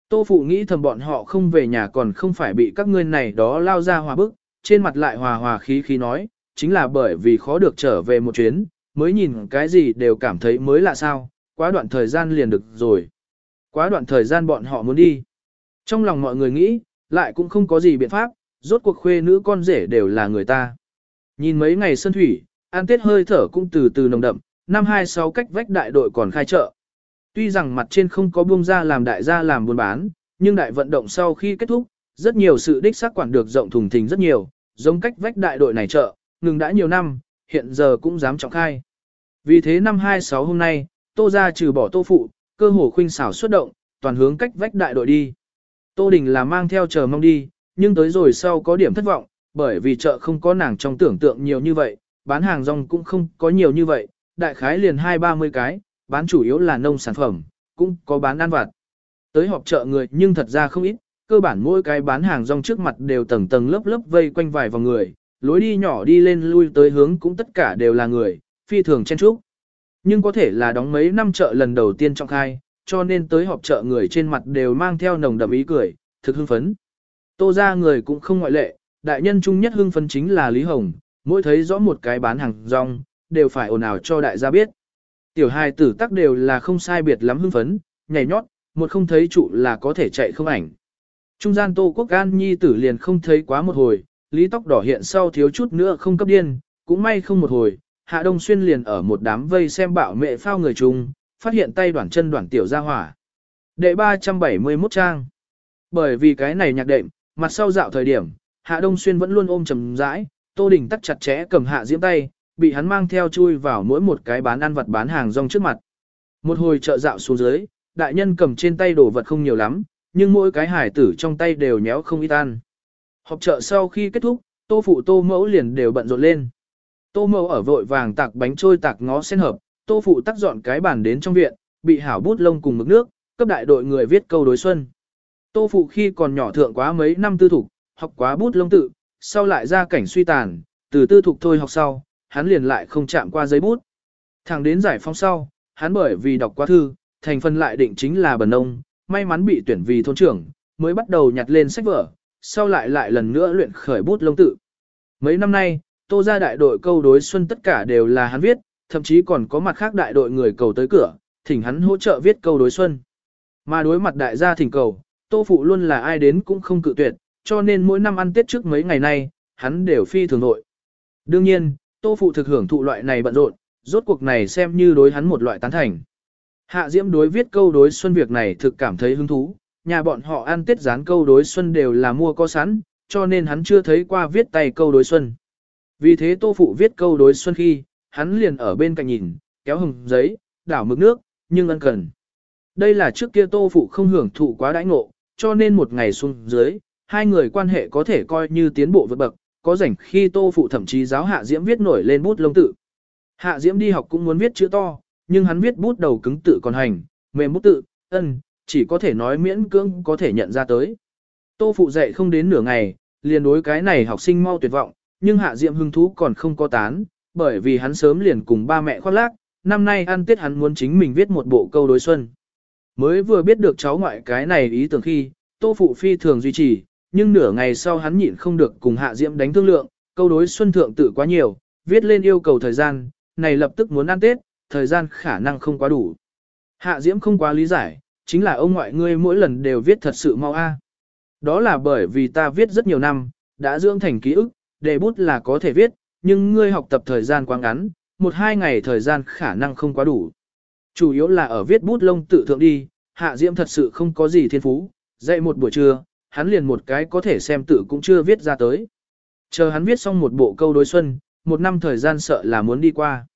Tô phụ nghĩ thầm bọn họ không về nhà còn không phải bị các ngươi này đó lao ra hòa bức, trên mặt lại hòa hòa khí khí nói, chính là bởi vì khó được trở về một chuyến, mới nhìn cái gì đều cảm thấy mới lạ sao, quá đoạn thời gian liền được rồi. Quá đoạn thời gian bọn họ muốn đi. Trong lòng mọi người nghĩ, lại cũng không có gì biện pháp, Rốt cuộc khuê nữ con rể đều là người ta. Nhìn mấy ngày sân thủy, an tết hơi thở cũng từ từ nồng đậm, năm 26 cách vách đại đội còn khai trợ. Tuy rằng mặt trên không có buông ra làm đại gia làm buôn bán, nhưng đại vận động sau khi kết thúc, rất nhiều sự đích xác quản được rộng thùng thình rất nhiều, giống cách vách đại đội này chợ, ngừng đã nhiều năm, hiện giờ cũng dám trọng khai. Vì thế năm 26 hôm nay, Tô gia trừ bỏ Tô phụ, cơ hồ khuynh xảo xuất động, toàn hướng cách vách đại đội đi. Tô Đình là mang theo chờ mong đi, nhưng tới rồi sau có điểm thất vọng, bởi vì chợ không có nàng trong tưởng tượng nhiều như vậy, bán hàng rong cũng không có nhiều như vậy, đại khái liền hai ba mươi cái, bán chủ yếu là nông sản phẩm, cũng có bán ăn vặt. Tới họp chợ người nhưng thật ra không ít, cơ bản mỗi cái bán hàng rong trước mặt đều tầng tầng lớp lớp vây quanh vài vòng người, lối đi nhỏ đi lên lui tới hướng cũng tất cả đều là người, phi thường chen trúc. Nhưng có thể là đóng mấy năm chợ lần đầu tiên trong khai, cho nên tới họp chợ người trên mặt đều mang theo nồng đậm ý cười, thực hưng phấn. Tô ra người cũng không ngoại lệ, đại nhân chung nhất hưng phấn chính là Lý Hồng, mỗi thấy rõ một cái bán hàng rong, đều phải ồn ào cho đại gia biết. Tiểu hài tử tắc đều là không sai biệt lắm hưng phấn, nhảy nhót, một không thấy trụ là có thể chạy không ảnh. Trung gian Tô Quốc An Nhi tử liền không thấy quá một hồi, lý tóc đỏ hiện sau thiếu chút nữa không cấp điên, cũng may không một hồi, Hạ Đông Xuyên liền ở một đám vây xem bạo mẹ phao người chung, phát hiện tay đoạn chân đoạn tiểu ra hỏa. Đệ 371 trang. Bởi vì cái này nhạc đệm, mặt sau dạo thời điểm, Hạ Đông Xuyên vẫn luôn ôm chầm rãi, Tô Đình tắt chặt chẽ cầm Hạ Diễm tay, bị hắn mang theo chui vào mỗi một cái bán ăn vật bán hàng rong trước mặt. Một hồi chợ dạo xuống dưới, đại nhân cầm trên tay đồ vật không nhiều lắm, nhưng mỗi cái hải tử trong tay đều nhéo không ít ăn. Họp chợ sau khi kết thúc, tô phụ tô mẫu liền đều bận rộn lên. Tô mẫu ở vội vàng tạc bánh trôi tạc ngó sen hợp, tô phụ tắt dọn cái bàn đến trong viện, bị hảo bút lông cùng mực nước, cấp đại đội người viết câu đối xuân. Tô phụ khi còn nhỏ thượng quá mấy năm tư thục, học quá bút lông tự, sau lại ra cảnh suy tàn, từ tư thục thôi học sau, hắn liền lại không chạm qua giấy bút. Thẳng đến giải phóng sau, hắn bởi vì đọc qua thư, thành phần lại định chính là bần nông, may mắn bị tuyển vì thôn trưởng, mới bắt đầu nhặt lên sách vở, sau lại lại lần nữa luyện khởi bút lông tự. Mấy năm nay, tô ra đại đội câu đối xuân tất cả đều là hắn viết, thậm chí còn có mặt khác đại đội người cầu tới cửa, thỉnh hắn hỗ trợ viết câu đối xuân. Mà đối mặt đại gia thỉnh cầu, tô phụ luôn là ai đến cũng không cự tuyệt, cho nên mỗi năm ăn tết trước mấy ngày nay, hắn đều phi thường nội. Đương nhiên, tô phụ thực hưởng thụ loại này bận rộn, rốt cuộc này xem như đối hắn một loại tán thành. Hạ Diễm đối viết câu đối xuân việc này thực cảm thấy hứng thú, nhà bọn họ ăn tết dán câu đối xuân đều là mua có sẵn, cho nên hắn chưa thấy qua viết tay câu đối xuân. Vì thế tô phụ viết câu đối xuân khi, hắn liền ở bên cạnh nhìn, kéo hồng giấy, đảo mực nước, nhưng ân cần. Đây là trước kia tô phụ không hưởng thụ quá đãi ngộ, cho nên một ngày xuống dưới, hai người quan hệ có thể coi như tiến bộ vượt bậc, có rảnh khi tô phụ thậm chí giáo hạ diễm viết nổi lên bút lông tự. Hạ diễm đi học cũng muốn viết chữ to, nhưng hắn viết bút đầu cứng tự còn hành, mềm bút tự, ân, chỉ có thể nói miễn cưỡng có thể nhận ra tới. Tô phụ dạy không đến nửa ngày, liền đối cái này học sinh mau tuyệt vọng, nhưng hạ diễm hứng thú còn không có tán, bởi vì hắn sớm liền cùng ba mẹ khoác lác, năm nay ăn tết hắn muốn chính mình viết một bộ câu đối xuân. Mới vừa biết được cháu ngoại cái này ý tưởng khi, tô phụ phi thường duy trì, nhưng nửa ngày sau hắn nhịn không được cùng hạ diệm đánh thương lượng, câu đối xuân thượng tự quá nhiều, viết lên yêu cầu thời gian, này lập tức muốn ăn tết, thời gian khả năng không quá đủ. Hạ diễm không quá lý giải, chính là ông ngoại ngươi mỗi lần đều viết thật sự mau a. À. Đó là bởi vì ta viết rất nhiều năm, đã dưỡng thành ký ức, đề bút là có thể viết, nhưng ngươi học tập thời gian quá ngắn, một hai ngày thời gian khả năng không quá đủ. Chủ yếu là ở viết bút lông tự thượng đi, Hạ Diễm thật sự không có gì thiên phú, dạy một buổi trưa, hắn liền một cái có thể xem tự cũng chưa viết ra tới. Chờ hắn viết xong một bộ câu đối xuân, một năm thời gian sợ là muốn đi qua.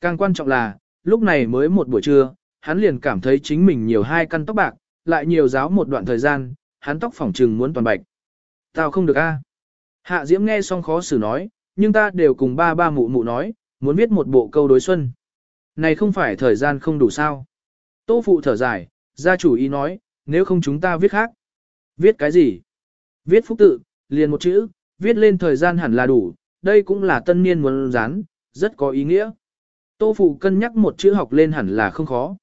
Càng quan trọng là, lúc này mới một buổi trưa, hắn liền cảm thấy chính mình nhiều hai căn tóc bạc, lại nhiều giáo một đoạn thời gian, hắn tóc phỏng trừng muốn toàn bạch. Tao không được a. Hạ Diễm nghe xong khó xử nói, nhưng ta đều cùng ba ba mụ mụ nói, muốn viết một bộ câu đối xuân. Này không phải thời gian không đủ sao. Tô phụ thở dài, gia chủ ý nói, nếu không chúng ta viết khác. Viết cái gì? Viết phúc tự, liền một chữ, viết lên thời gian hẳn là đủ, đây cũng là tân niên muốn dán, rất có ý nghĩa. Tô phụ cân nhắc một chữ học lên hẳn là không khó.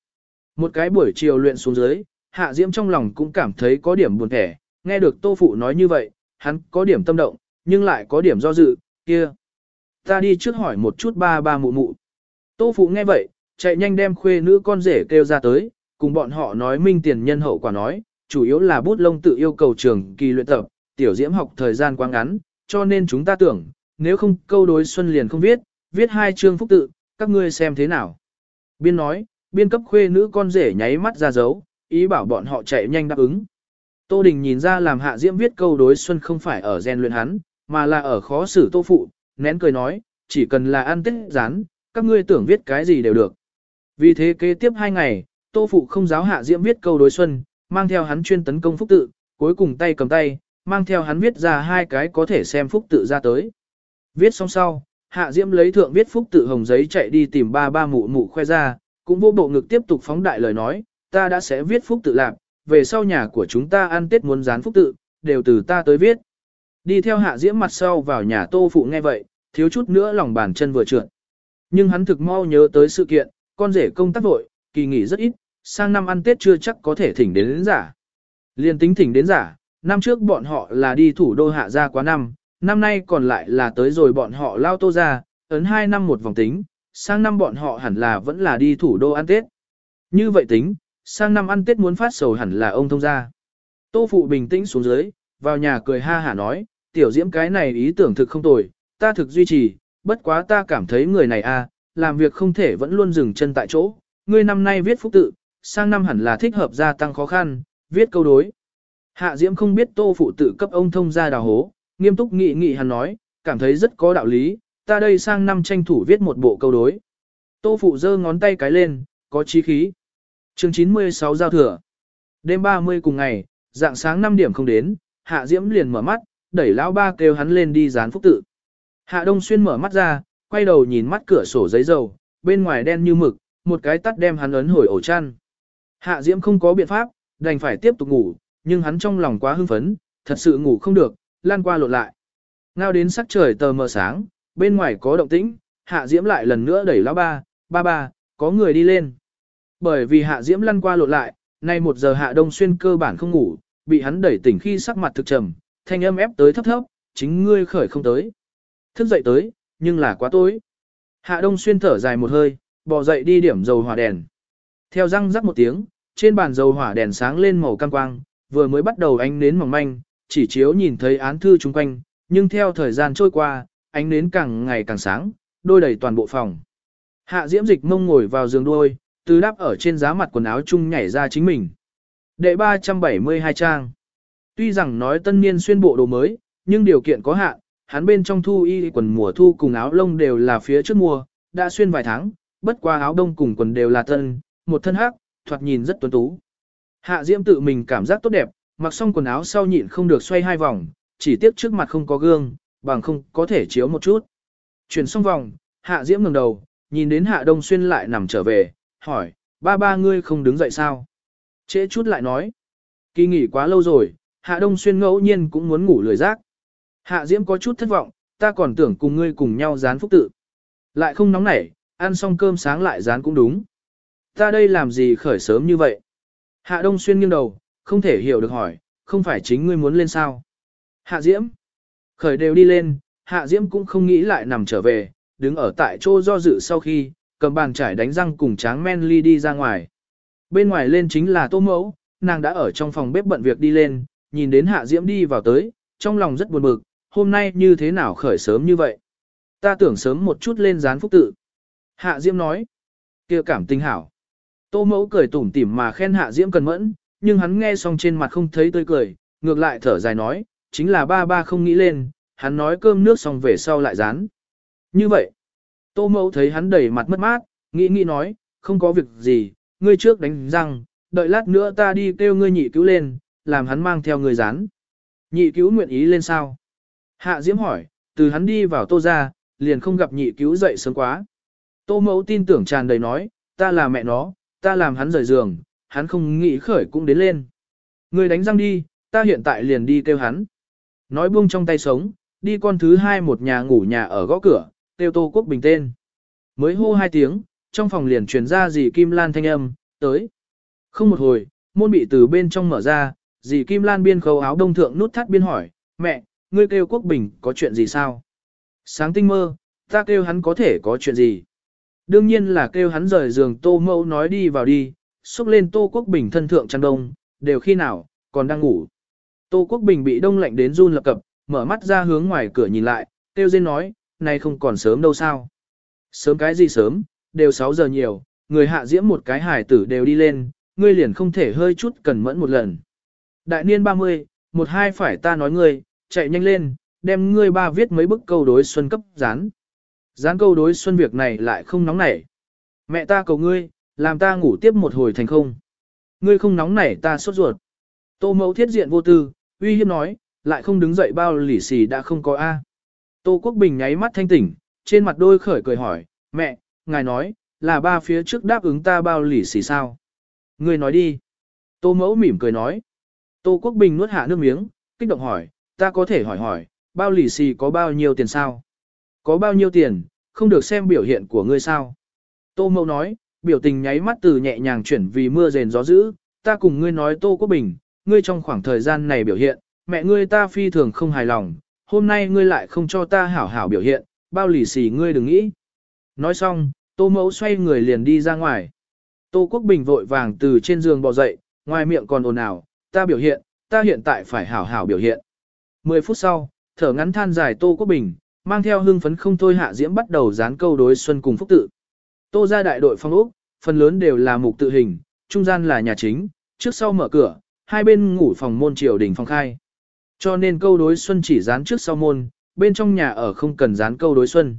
Một cái buổi chiều luyện xuống dưới, Hạ Diễm trong lòng cũng cảm thấy có điểm buồn thẻ, nghe được Tô Phụ nói như vậy, hắn có điểm tâm động, nhưng lại có điểm do dự, kia. Ta đi trước hỏi một chút ba ba mụ mụ. Tô Phụ nghe vậy, chạy nhanh đem khuê nữ con rể kêu ra tới, cùng bọn họ nói minh tiền nhân hậu quả nói, chủ yếu là bút lông tự yêu cầu trường kỳ luyện tập, tiểu diễm học thời gian quá ngắn, cho nên chúng ta tưởng, nếu không câu đối xuân liền không viết, viết hai chương phúc tự, các ngươi xem thế nào. Biên nói, biên cấp khuê nữ con rể nháy mắt ra dấu, ý bảo bọn họ chạy nhanh đáp ứng. Tô Đình nhìn ra làm hạ diễm viết câu đối xuân không phải ở gen luyện hắn, mà là ở khó xử tô phụ, nén cười nói, chỉ cần là ăn tết rán, các ngươi tưởng viết cái gì đều được. Vì thế kế tiếp hai ngày, tô phụ không giáo hạ diễm viết câu đối xuân, mang theo hắn chuyên tấn công phúc tự, cuối cùng tay cầm tay, mang theo hắn viết ra hai cái có thể xem phúc tự ra tới. Viết xong sau, hạ diễm lấy thượng viết phúc tự hồng giấy chạy đi tìm ba ba mụ mụ khoe ra, cũng vô bộ ngực tiếp tục phóng đại lời nói, ta đã sẽ viết phúc tự lạc, về sau nhà của chúng ta ăn tết muốn dán phúc tự, đều từ ta tới viết. Đi theo hạ diễm mặt sau vào nhà tô phụ nghe vậy, thiếu chút nữa lòng bàn chân vừa trượt. Nhưng hắn thực mau nhớ tới sự kiện, con rể công tác vội, kỳ nghỉ rất ít, sang năm ăn tết chưa chắc có thể thỉnh đến, đến giả. Liên tính thỉnh đến giả, năm trước bọn họ là đi thủ đô hạ ra quá năm, năm nay còn lại là tới rồi bọn họ lao tô ra, ấn 2 năm một vòng tính, sang năm bọn họ hẳn là vẫn là đi thủ đô ăn tết. Như vậy tính, sang năm ăn tết muốn phát sầu hẳn là ông thông gia. Tô phụ bình tĩnh xuống dưới, vào nhà cười ha hả nói, tiểu diễm cái này ý tưởng thực không tồi, ta thực duy trì, bất quá ta cảm thấy người này a, à, làm việc không thể vẫn luôn dừng chân tại chỗ, ngươi năm nay viết phúc tự, sang năm hẳn là thích hợp gia tăng khó khăn, viết câu đối. Hạ diễm không biết tô phụ tự cấp ông thông gia đào hố, nghiêm túc nghị nghị hắn nói, cảm thấy rất có đạo lý, ta đây sang năm tranh thủ viết một bộ câu đối. Tô phụ giơ ngón tay cái lên, có chí khí. Chương 96 giao thừa. Đêm 30 cùng ngày, dạng sáng 5 điểm không đến, Hạ Diễm liền mở mắt, đẩy lão ba kêu hắn lên đi dán phúc tự. Hạ Đông Xuyên mở mắt ra, quay đầu nhìn mắt cửa sổ giấy dầu, bên ngoài đen như mực, một cái tắt đem hắn ấn hồi ổ chăn. Hạ Diễm không có biện pháp, đành phải tiếp tục ngủ, nhưng hắn trong lòng quá hưng phấn, thật sự ngủ không được, lan qua lộn lại. Ngao đến sắc trời tờ mờ sáng, bên ngoài có động tĩnh, Hạ Diễm lại lần nữa đẩy lão ba, ba ba, có người đi lên. Bởi vì Hạ Diễm lăn qua lộn lại, nay một giờ Hạ Đông Xuyên cơ bản không ngủ, bị hắn đẩy tỉnh khi sắc mặt thực trầm, thanh âm ép tới thấp thấp, chính ngươi khởi không tới. Thức dậy tới, nhưng là quá tối. Hạ Đông Xuyên thở dài một hơi, bò dậy đi điểm dầu hỏa đèn. Theo răng rắc một tiếng, trên bàn dầu hỏa đèn sáng lên màu cam quang, vừa mới bắt đầu ánh nến mỏng manh, chỉ chiếu nhìn thấy án thư chung quanh, nhưng theo thời gian trôi qua, ánh nến càng ngày càng sáng, đôi đầy toàn bộ phòng. Hạ Diễm Dịch mông ngồi vào giường đôi, từ đáp ở trên giá mặt quần áo chung nhảy ra chính mình. Đệ 372 trang. Tuy rằng nói tân niên xuyên bộ đồ mới, nhưng điều kiện có hạn, hắn bên trong thu y quần mùa thu cùng áo lông đều là phía trước mùa, đã xuyên vài tháng, bất qua áo đông cùng quần đều là tân, một thân hắc, thoạt nhìn rất tuấn tú. Hạ Diễm tự mình cảm giác tốt đẹp, mặc xong quần áo sau nhịn không được xoay hai vòng, chỉ tiếc trước mặt không có gương, bằng không có thể chiếu một chút. Chuyển xong vòng, Hạ Diễm ngẩng đầu, nhìn đến Hạ Đông Xuyên lại nằm trở về, hỏi, ba ba ngươi không đứng dậy sao? Trễ chút lại nói, kỳ nghỉ quá lâu rồi, Hạ Đông Xuyên ngẫu nhiên cũng muốn ngủ lười giác. Hạ Diễm có chút thất vọng, ta còn tưởng cùng ngươi cùng nhau dán phúc tự. Lại không nóng nảy, ăn xong cơm sáng lại dán cũng đúng. Ta đây làm gì khởi sớm như vậy? Hạ Đông Xuyên nghiêng đầu, không thể hiểu được hỏi, không phải chính ngươi muốn lên sao? Hạ Diễm. Khởi đều đi lên, Hạ Diễm cũng không nghĩ lại nằm trở về, đứng ở tại chỗ do dự sau khi, cầm bàn chải đánh răng cùng tráng men ly đi ra ngoài. Bên ngoài lên chính là tô mẫu, nàng đã ở trong phòng bếp bận việc đi lên, nhìn đến Hạ Diễm đi vào tới, trong lòng rất buồn bực, hôm nay như thế nào khởi sớm như vậy? Ta tưởng sớm một chút lên gián phúc tự. Hạ Diễm nói, kia cảm tình hảo. Tô mẫu cười tủm tỉm mà khen Hạ Diễm cần mẫn, nhưng hắn nghe xong trên mặt không thấy tươi cười, ngược lại thở dài nói, chính là ba ba không nghĩ lên, hắn nói cơm nước xong về sau lại dán. Như vậy, tô mẫu thấy hắn đầy mặt mất mát, nghĩ nghĩ nói, không có việc gì, ngươi trước đánh răng, đợi lát nữa ta đi kêu ngươi nhị cứu lên, làm hắn mang theo người dán. Nhị cứu nguyện ý lên sao? Hạ Diễm hỏi, từ hắn đi vào tô ra, liền không gặp nhị cứu dậy sớm quá. Tô mẫu tin tưởng tràn đầy nói, ta là mẹ nó, ta làm hắn rời giường, hắn không nghĩ khởi cũng đến lên. Người đánh răng đi, ta hiện tại liền đi kêu hắn. Nói buông trong tay sống, đi con thứ hai một nhà ngủ nhà ở gõ cửa, kêu Tô Quốc Bình tên. Mới hô hai tiếng, trong phòng liền truyền ra dì Kim Lan thanh âm, tới. Không một hồi, môn bị từ bên trong mở ra, dì Kim Lan biên khâu áo đông thượng nút thắt biên hỏi, mẹ, ngươi kêu Quốc Bình có chuyện gì sao? Sáng tinh mơ, ta kêu hắn có thể có chuyện gì? Đương nhiên là kêu hắn rời giường Tô Mẫu nói đi vào đi, xúc lên Tô Quốc Bình thân thượng chăn đông, đều khi nào, còn đang ngủ. Tô Quốc Bình bị đông lạnh đến run lập cập, mở mắt ra hướng ngoài cửa nhìn lại, tiêu dên nói, nay không còn sớm đâu sao. Sớm cái gì sớm, đều 6 giờ nhiều, người hạ diễm một cái hải tử đều đi lên, ngươi liền không thể hơi chút cần mẫn một lần. Đại niên 30, một hai phải ta nói ngươi, chạy nhanh lên, đem ngươi ba viết mấy bức câu đối xuân cấp dán gián câu đối xuân việc này lại không nóng nảy. Mẹ ta cầu ngươi, làm ta ngủ tiếp một hồi thành không. Ngươi không nóng nảy ta sốt ruột. Tô mẫu thiết diện vô tư, uy hiếp nói, lại không đứng dậy bao lỉ xì đã không có A. Tô Quốc Bình nháy mắt thanh tỉnh, trên mặt đôi khởi cười hỏi, mẹ, ngài nói, là ba phía trước đáp ứng ta bao lỉ xì sao? Ngươi nói đi. Tô mẫu mỉm cười nói. Tô Quốc Bình nuốt hạ nước miếng, kích động hỏi, ta có thể hỏi hỏi, bao lì xì có bao nhiêu tiền sao? Có bao nhiêu tiền, không được xem biểu hiện của ngươi sao? Tô mẫu nói, biểu tình nháy mắt từ nhẹ nhàng chuyển vì mưa rền gió dữ, ta cùng ngươi nói Tô Quốc Bình, ngươi trong khoảng thời gian này biểu hiện, mẹ ngươi ta phi thường không hài lòng, hôm nay ngươi lại không cho ta hảo hảo biểu hiện, bao lì xì ngươi đừng nghĩ. Nói xong, Tô mẫu xoay người liền đi ra ngoài. Tô Quốc Bình vội vàng từ trên giường bò dậy, ngoài miệng còn ồn ào, ta biểu hiện, ta hiện tại phải hảo hảo biểu hiện. Mười phút sau, thở ngắn than dài Tô Quốc Bình, mang theo hưng phấn không thôi hạ diễm bắt đầu dán câu đối xuân cùng phúc tự. Tô ra đại đội phong ốc, phần lớn đều là mục tự hình, trung gian là nhà chính, trước sau mở cửa, hai bên ngủ phòng môn triều đình phong khai. Cho nên câu đối xuân chỉ dán trước sau môn, bên trong nhà ở không cần dán câu đối xuân.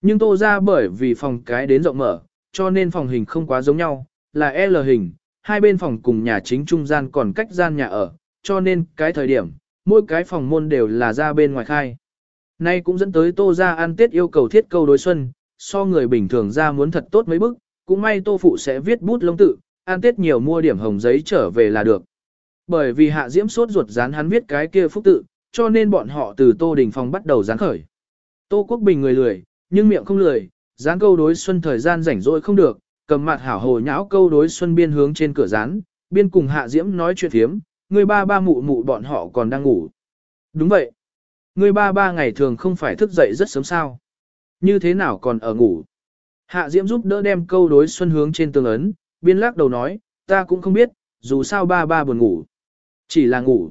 Nhưng tô ra bởi vì phòng cái đến rộng mở, cho nên phòng hình không quá giống nhau, là L hình, hai bên phòng cùng nhà chính trung gian còn cách gian nhà ở, cho nên cái thời điểm, mỗi cái phòng môn đều là ra bên ngoài khai. Nay cũng dẫn tới tô ra ăn tết yêu cầu thiết câu đối xuân, so người bình thường ra muốn thật tốt mấy bức, cũng may tô phụ sẽ viết bút lông tự, ăn tết nhiều mua điểm hồng giấy trở về là được. Bởi vì hạ diễm sốt ruột dán hắn viết cái kia phúc tự, cho nên bọn họ từ tô đình phong bắt đầu dán khởi. Tô Quốc Bình người lười, nhưng miệng không lười, dán câu đối xuân thời gian rảnh rỗi không được, cầm mặt hảo hồ nhão câu đối xuân biên hướng trên cửa dán, biên cùng hạ diễm nói chuyện thiếm, người ba ba mụ mụ bọn họ còn đang ngủ. Đúng vậy. Người ba ba ngày thường không phải thức dậy rất sớm sao. Như thế nào còn ở ngủ. Hạ diễm giúp đỡ đem câu đối xuân hướng trên tường ấn, biên lắc đầu nói, ta cũng không biết, dù sao ba ba buồn ngủ. Chỉ là ngủ.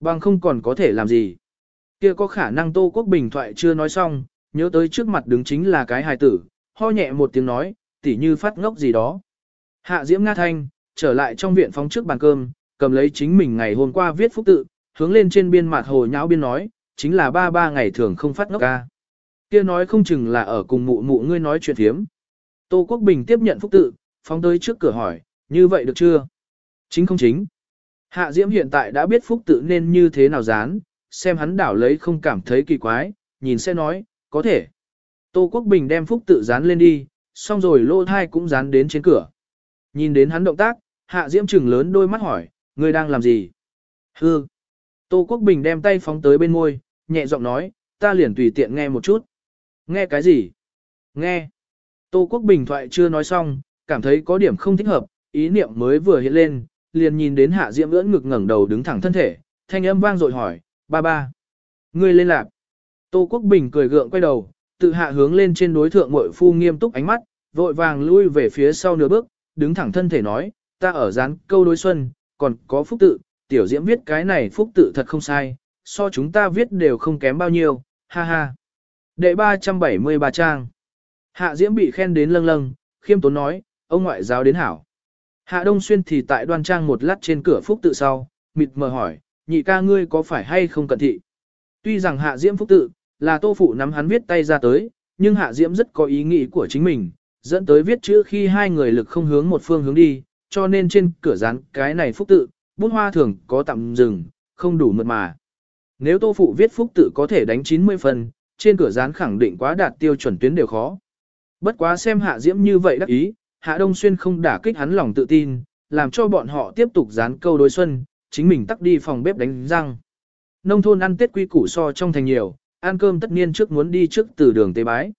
Bằng không còn có thể làm gì. Kia có khả năng Tô Quốc Bình thoại chưa nói xong, nhớ tới trước mặt đứng chính là cái hài tử, ho nhẹ một tiếng nói, tỉ như phát ngốc gì đó. Hạ Diễm Nga Thanh, trở lại trong viện phóng trước bàn cơm, cầm lấy chính mình ngày hôm qua viết phúc tự, hướng lên trên biên mặt hồ nháo biên nói, chính là ba ba ngày thường không phát ngốc ca. Kia nói không chừng là ở cùng mụ mụ ngươi nói chuyện thiếm. Tô Quốc Bình tiếp nhận phúc tự, phóng tới trước cửa hỏi, như vậy được chưa? Chính không chính. Hạ Diễm hiện tại đã biết phúc tự nên như thế nào dán, xem hắn đảo lấy không cảm thấy kỳ quái, nhìn sẽ nói, có thể. Tô Quốc Bình đem phúc tự dán lên đi, xong rồi lô thai cũng dán đến trên cửa. Nhìn đến hắn động tác, Hạ Diễm trừng lớn đôi mắt hỏi, ngươi đang làm gì? Hư. Tô Quốc Bình đem tay phóng tới bên môi, nhẹ giọng nói, ta liền tùy tiện nghe một chút. Nghe cái gì? Nghe. Tô Quốc Bình thoại chưa nói xong, cảm thấy có điểm không thích hợp, ý niệm mới vừa hiện lên, liền nhìn đến Hạ Diễm ưỡn ngực ngẩng đầu đứng thẳng thân thể, thanh âm vang dội hỏi, ba ba. Ngươi lên lạc. Tô Quốc Bình cười gượng quay đầu, tự hạ hướng lên trên đối thượng mội phu nghiêm túc ánh mắt, vội vàng lui về phía sau nửa bước, đứng thẳng thân thể nói, ta ở dán câu đối xuân, còn có phúc tự, tiểu diễm viết cái này phúc tự thật không sai, so chúng ta viết đều không kém bao nhiêu, ha ha. Đệ 373 trang. Hạ diễm bị khen đến lâng lâng, khiêm tốn nói, ông ngoại giáo đến hảo. Hạ Đông Xuyên thì tại đoan trang một lát trên cửa phúc tự sau, mịt mờ hỏi, nhị ca ngươi có phải hay không cận thị? Tuy rằng Hạ Diễm phúc tự, là tô phụ nắm hắn viết tay ra tới, nhưng Hạ Diễm rất có ý nghĩ của chính mình, dẫn tới viết chữ khi hai người lực không hướng một phương hướng đi, cho nên trên cửa rán cái này phúc tự, bút hoa thường có tạm dừng, không đủ mượt mà. Nếu tô phụ viết phúc tự có thể đánh 90 phần, trên cửa dán khẳng định quá đạt tiêu chuẩn tuyến đều khó. Bất quá xem Hạ Diễm như vậy đắc ý, Hạ Đông Xuyên không đả kích hắn lòng tự tin, làm cho bọn họ tiếp tục dán câu đối xuân, chính mình tắt đi phòng bếp đánh răng. Nông thôn ăn Tết quy củ so trong thành nhiều, ăn cơm tất nhiên trước muốn đi trước từ đường tế bái.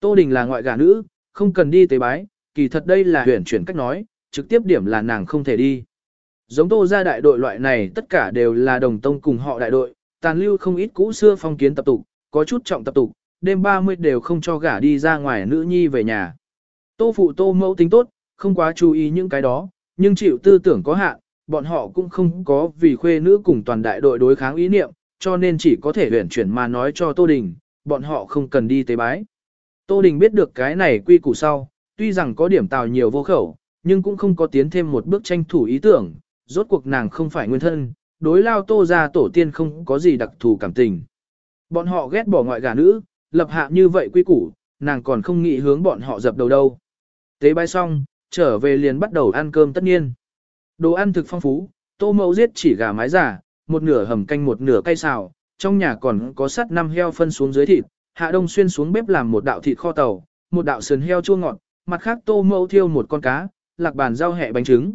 Tô Đình là ngoại gả nữ, không cần đi tế bái, kỳ thật đây là huyền chuyển cách nói, trực tiếp điểm là nàng không thể đi. Giống tô gia đại đội loại này tất cả đều là đồng tông cùng họ đại đội, tàn lưu không ít cũ xưa phong kiến tập tục, có chút trọng tập tục, đêm 30 đều không cho gả đi ra ngoài nữ nhi về nhà. Tô phụ tô mẫu tính tốt, không quá chú ý những cái đó, nhưng chịu tư tưởng có hạn, bọn họ cũng không có vì khuê nữ cùng toàn đại đội đối kháng ý niệm, cho nên chỉ có thể huyển chuyển mà nói cho Tô Đình, bọn họ không cần đi tế bái. Tô Đình biết được cái này quy củ sau, tuy rằng có điểm tào nhiều vô khẩu, nhưng cũng không có tiến thêm một bước tranh thủ ý tưởng, rốt cuộc nàng không phải nguyên thân, đối lao tô ra tổ tiên không có gì đặc thù cảm tình. Bọn họ ghét bỏ ngoại gà nữ, lập hạ như vậy quy củ, nàng còn không nghĩ hướng bọn họ dập đầu đâu. Tế bái xong, trở về liền bắt đầu ăn cơm tất nhiên. Đồ ăn thực phong phú, tô mẫu giết chỉ gà mái giả, một nửa hầm canh một nửa cay xào, trong nhà còn có sắt năm heo phân xuống dưới thịt, hạ đông xuyên xuống bếp làm một đạo thịt kho tàu, một đạo sườn heo chua ngọt, mặt khác tô mẫu thiêu một con cá, lạc bàn rau hẹ bánh trứng.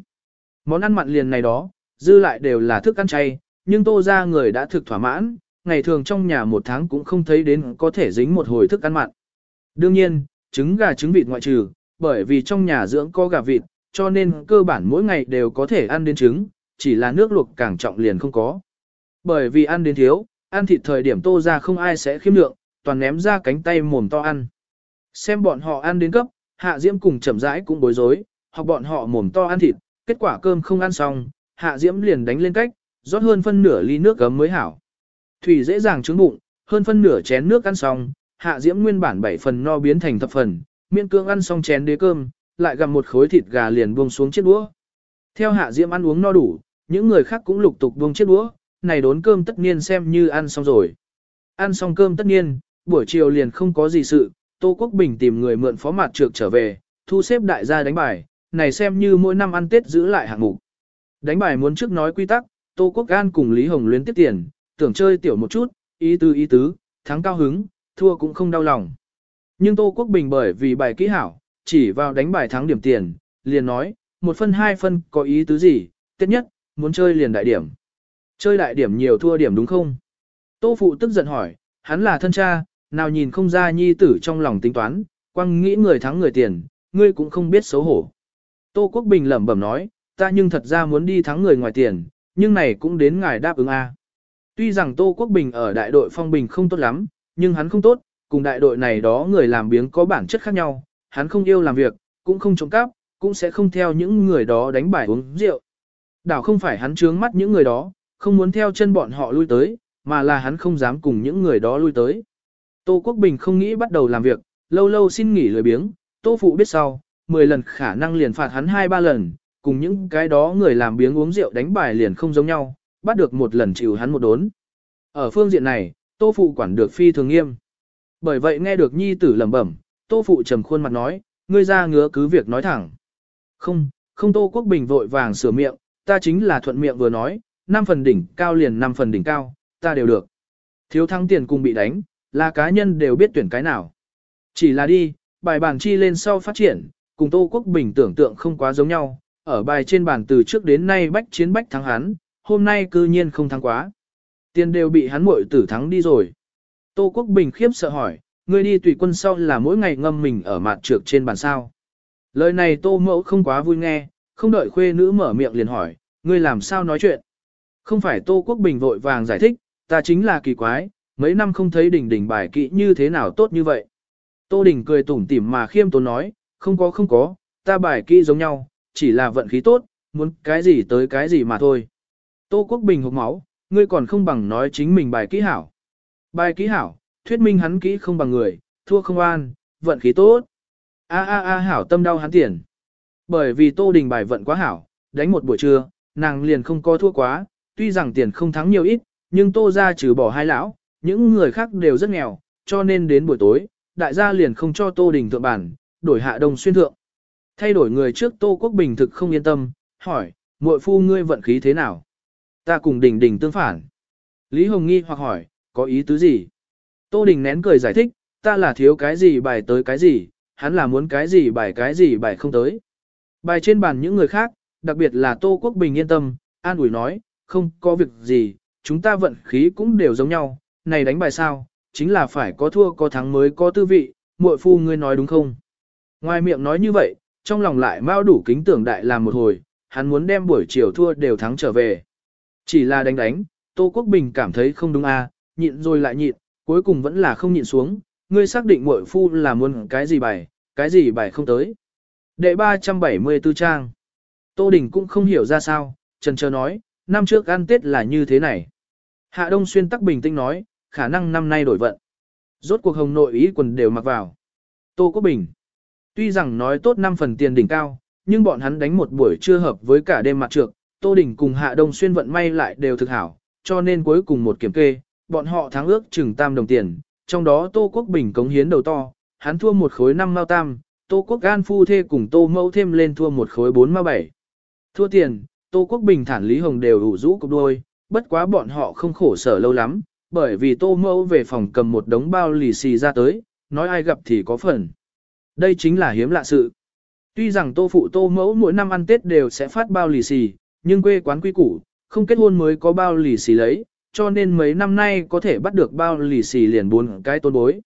Món ăn mặn liền này đó, dư lại đều là thức ăn chay, nhưng tô ra người đã thực thỏa mãn, ngày thường trong nhà một tháng cũng không thấy đến có thể dính một hồi thức ăn mặn. Đương nhiên, trứng gà trứng vịt ngoại trừ, bởi vì trong nhà dưỡng có gà vịt, cho nên cơ bản mỗi ngày đều có thể ăn đến trứng, chỉ là nước luộc càng trọng liền không có. Bởi vì ăn đến thiếu, ăn thịt thời điểm tô ra không ai sẽ khiêm lượng, toàn ném ra cánh tay mồm to ăn. Xem bọn họ ăn đến cấp, hạ diễm cùng chậm rãi cũng bối rối, hoặc bọn họ mồm to ăn thịt, kết quả cơm không ăn xong, hạ diễm liền đánh lên cách, rót hơn phân nửa ly nước gấm mới hảo. Thủy dễ dàng trướng bụng, hơn phân nửa chén nước ăn xong, hạ diễm nguyên bản bảy phần no biến thành thập phần, miễn cương ăn xong chén đế cơm, lại gặm một khối thịt gà liền buông xuống chiếc đũa. Theo hạ diễm ăn uống no đủ, những người khác cũng lục tục buông chiếc đũa, này đốn cơm tất nhiên xem như ăn xong rồi. Ăn xong cơm tất nhiên, buổi chiều liền không có gì sự, Tô Quốc Bình tìm người mượn phó mặt trược trở về, thu xếp đại gia đánh bài, này xem như mỗi năm ăn Tết giữ lại hạng mục. Đánh bài muốn trước nói quy tắc, Tô Quốc Gan cùng Lý Hồng luyến tiếp tiền, tưởng chơi tiểu một chút, ý tứ ý tứ, thắng cao hứng, thua cũng không đau lòng. Nhưng Tô Quốc Bình bởi vì bài kỹ hảo, chỉ vào đánh bài thắng điểm tiền, liền nói, một phân hai phân có ý tứ gì, tiết nhất, muốn chơi liền đại điểm. Chơi đại điểm nhiều thua điểm đúng không? Tô Phụ tức giận hỏi, hắn là thân cha, nào nhìn không ra nhi tử trong lòng tính toán, quăng nghĩ người thắng người tiền, ngươi cũng không biết xấu hổ. Tô Quốc Bình lẩm bẩm nói, ta nhưng thật ra muốn đi thắng người ngoài tiền, nhưng này cũng đến ngài đáp ứng A. Tuy rằng Tô Quốc Bình ở đại đội phong bình không tốt lắm, nhưng hắn không tốt, cùng đại đội này đó người làm biếng có bản chất khác nhau, hắn không yêu làm việc, cũng không trộm cắp, cũng sẽ không theo những người đó đánh bài uống rượu. Đảo không phải hắn trướng mắt những người đó, không muốn theo chân bọn họ lui tới, mà là hắn không dám cùng những người đó lui tới. Tô Quốc Bình không nghĩ bắt đầu làm việc, lâu lâu xin nghỉ lười biếng, Tô Phụ biết sau, 10 lần khả năng liền phạt hắn 2-3 lần, cùng những cái đó người làm biếng uống rượu đánh bài liền không giống nhau, bắt được một lần chịu hắn một đốn. Ở phương diện này, Tô Phụ quản được phi thường nghiêm. Bởi vậy nghe được nhi tử lẩm bẩm, Tô Phụ trầm khuôn mặt nói, ngươi ra ngứa cứ việc nói thẳng. Không, không Tô Quốc Bình vội vàng sửa miệng, ta chính là thuận miệng vừa nói, 5 phần đỉnh cao liền 5 phần đỉnh cao, ta đều được. Thiếu thắng tiền cùng bị đánh, là cá nhân đều biết tuyển cái nào. Chỉ là đi, bài bản chi lên sau phát triển, cùng Tô Quốc Bình tưởng tượng không quá giống nhau, ở bài trên bàn từ trước đến nay bách chiến bách thắng hắn, hôm nay cư nhiên không thắng quá. Tiền đều bị hắn muội tử thắng đi rồi. Tô Quốc Bình khiếp sợ hỏi, ngươi đi tùy quân sau là mỗi ngày ngâm mình ở mặt trược trên bàn sao. Lời này Tô Mẫu không quá vui nghe, không đợi khuê nữ mở miệng liền hỏi, ngươi làm sao nói chuyện. Không phải Tô Quốc Bình vội vàng giải thích, ta chính là kỳ quái, mấy năm không thấy đỉnh đỉnh bài kỹ như thế nào tốt như vậy. Tô Đình cười tủm tỉm mà khiêm tốn nói, không có không có, ta bài kỹ giống nhau, chỉ là vận khí tốt, muốn cái gì tới cái gì mà thôi. Tô Quốc Bình hộp máu, ngươi còn không bằng nói chính mình bài kỹ hảo. Bài kỹ hảo, thuyết minh hắn kỹ không bằng người, thua không an, vận khí tốt. A a a hảo tâm đau hắn tiền. Bởi vì Tô Đình bài vận quá hảo, đánh một buổi trưa, nàng liền không có thua quá, tuy rằng tiền không thắng nhiều ít, nhưng Tô ra trừ bỏ hai lão, những người khác đều rất nghèo, cho nên đến buổi tối, đại gia liền không cho Tô Đình thượng bản, đổi hạ đồng xuyên thượng. Thay đổi người trước Tô Quốc Bình thực không yên tâm, hỏi, muội phu ngươi vận khí thế nào? Ta cùng Đình Đình tương phản. Lý Hồng nghi hoặc hỏi, có ý tứ gì? Tô Đình nén cười giải thích, ta là thiếu cái gì bài tới cái gì, hắn là muốn cái gì bài cái gì bài không tới. Bài trên bàn những người khác, đặc biệt là Tô Quốc Bình yên tâm, an ủi nói, không có việc gì, chúng ta vận khí cũng đều giống nhau, này đánh bài sao, chính là phải có thua có thắng mới có tư vị, muội phu ngươi nói đúng không? Ngoài miệng nói như vậy, trong lòng lại mau đủ kính tưởng đại làm một hồi, hắn muốn đem buổi chiều thua đều thắng trở về. Chỉ là đánh đánh, Tô Quốc Bình cảm thấy không đúng à, nhịn rồi lại nhịn, cuối cùng vẫn là không nhịn xuống, ngươi xác định muội phu là muốn cái gì bài, cái gì bài không tới. Đệ 374 trang. Tô Đình cũng không hiểu ra sao, trần chờ nói, năm trước ăn Tết là như thế này. Hạ Đông Xuyên tắc bình tĩnh nói, khả năng năm nay đổi vận. Rốt cuộc hồng nội ý quần đều mặc vào. Tô Quốc Bình. Tuy rằng nói tốt 5 phần tiền đỉnh cao, nhưng bọn hắn đánh một buổi chưa hợp với cả đêm mặt trược, Tô Đình cùng Hạ Đông Xuyên vận may lại đều thực hảo, cho nên cuối cùng một kiểm kê, bọn họ thắng ước chừng tam đồng tiền, trong đó Tô Quốc Bình cống hiến đầu to, hắn thua một khối 5 mao tam, Tô Quốc Gan phu thê cùng Tô Mẫu thêm lên thua một khối 4 mao 7. Thua tiền, Tô Quốc Bình thản Lý Hồng đều ủ rũ cục đôi, bất quá bọn họ không khổ sở lâu lắm, bởi vì Tô Mẫu về phòng cầm một đống bao lì xì ra tới, nói ai gặp thì có phần. Đây chính là hiếm lạ sự. Tuy rằng Tô Phụ Tô Mẫu mỗi năm ăn Tết đều sẽ phát bao lì xì, nhưng quê quán quy củ, không kết hôn mới có bao lì xì lấy, cho nên mấy năm nay có thể bắt được bao lì xì liền bốn cái tôn bối.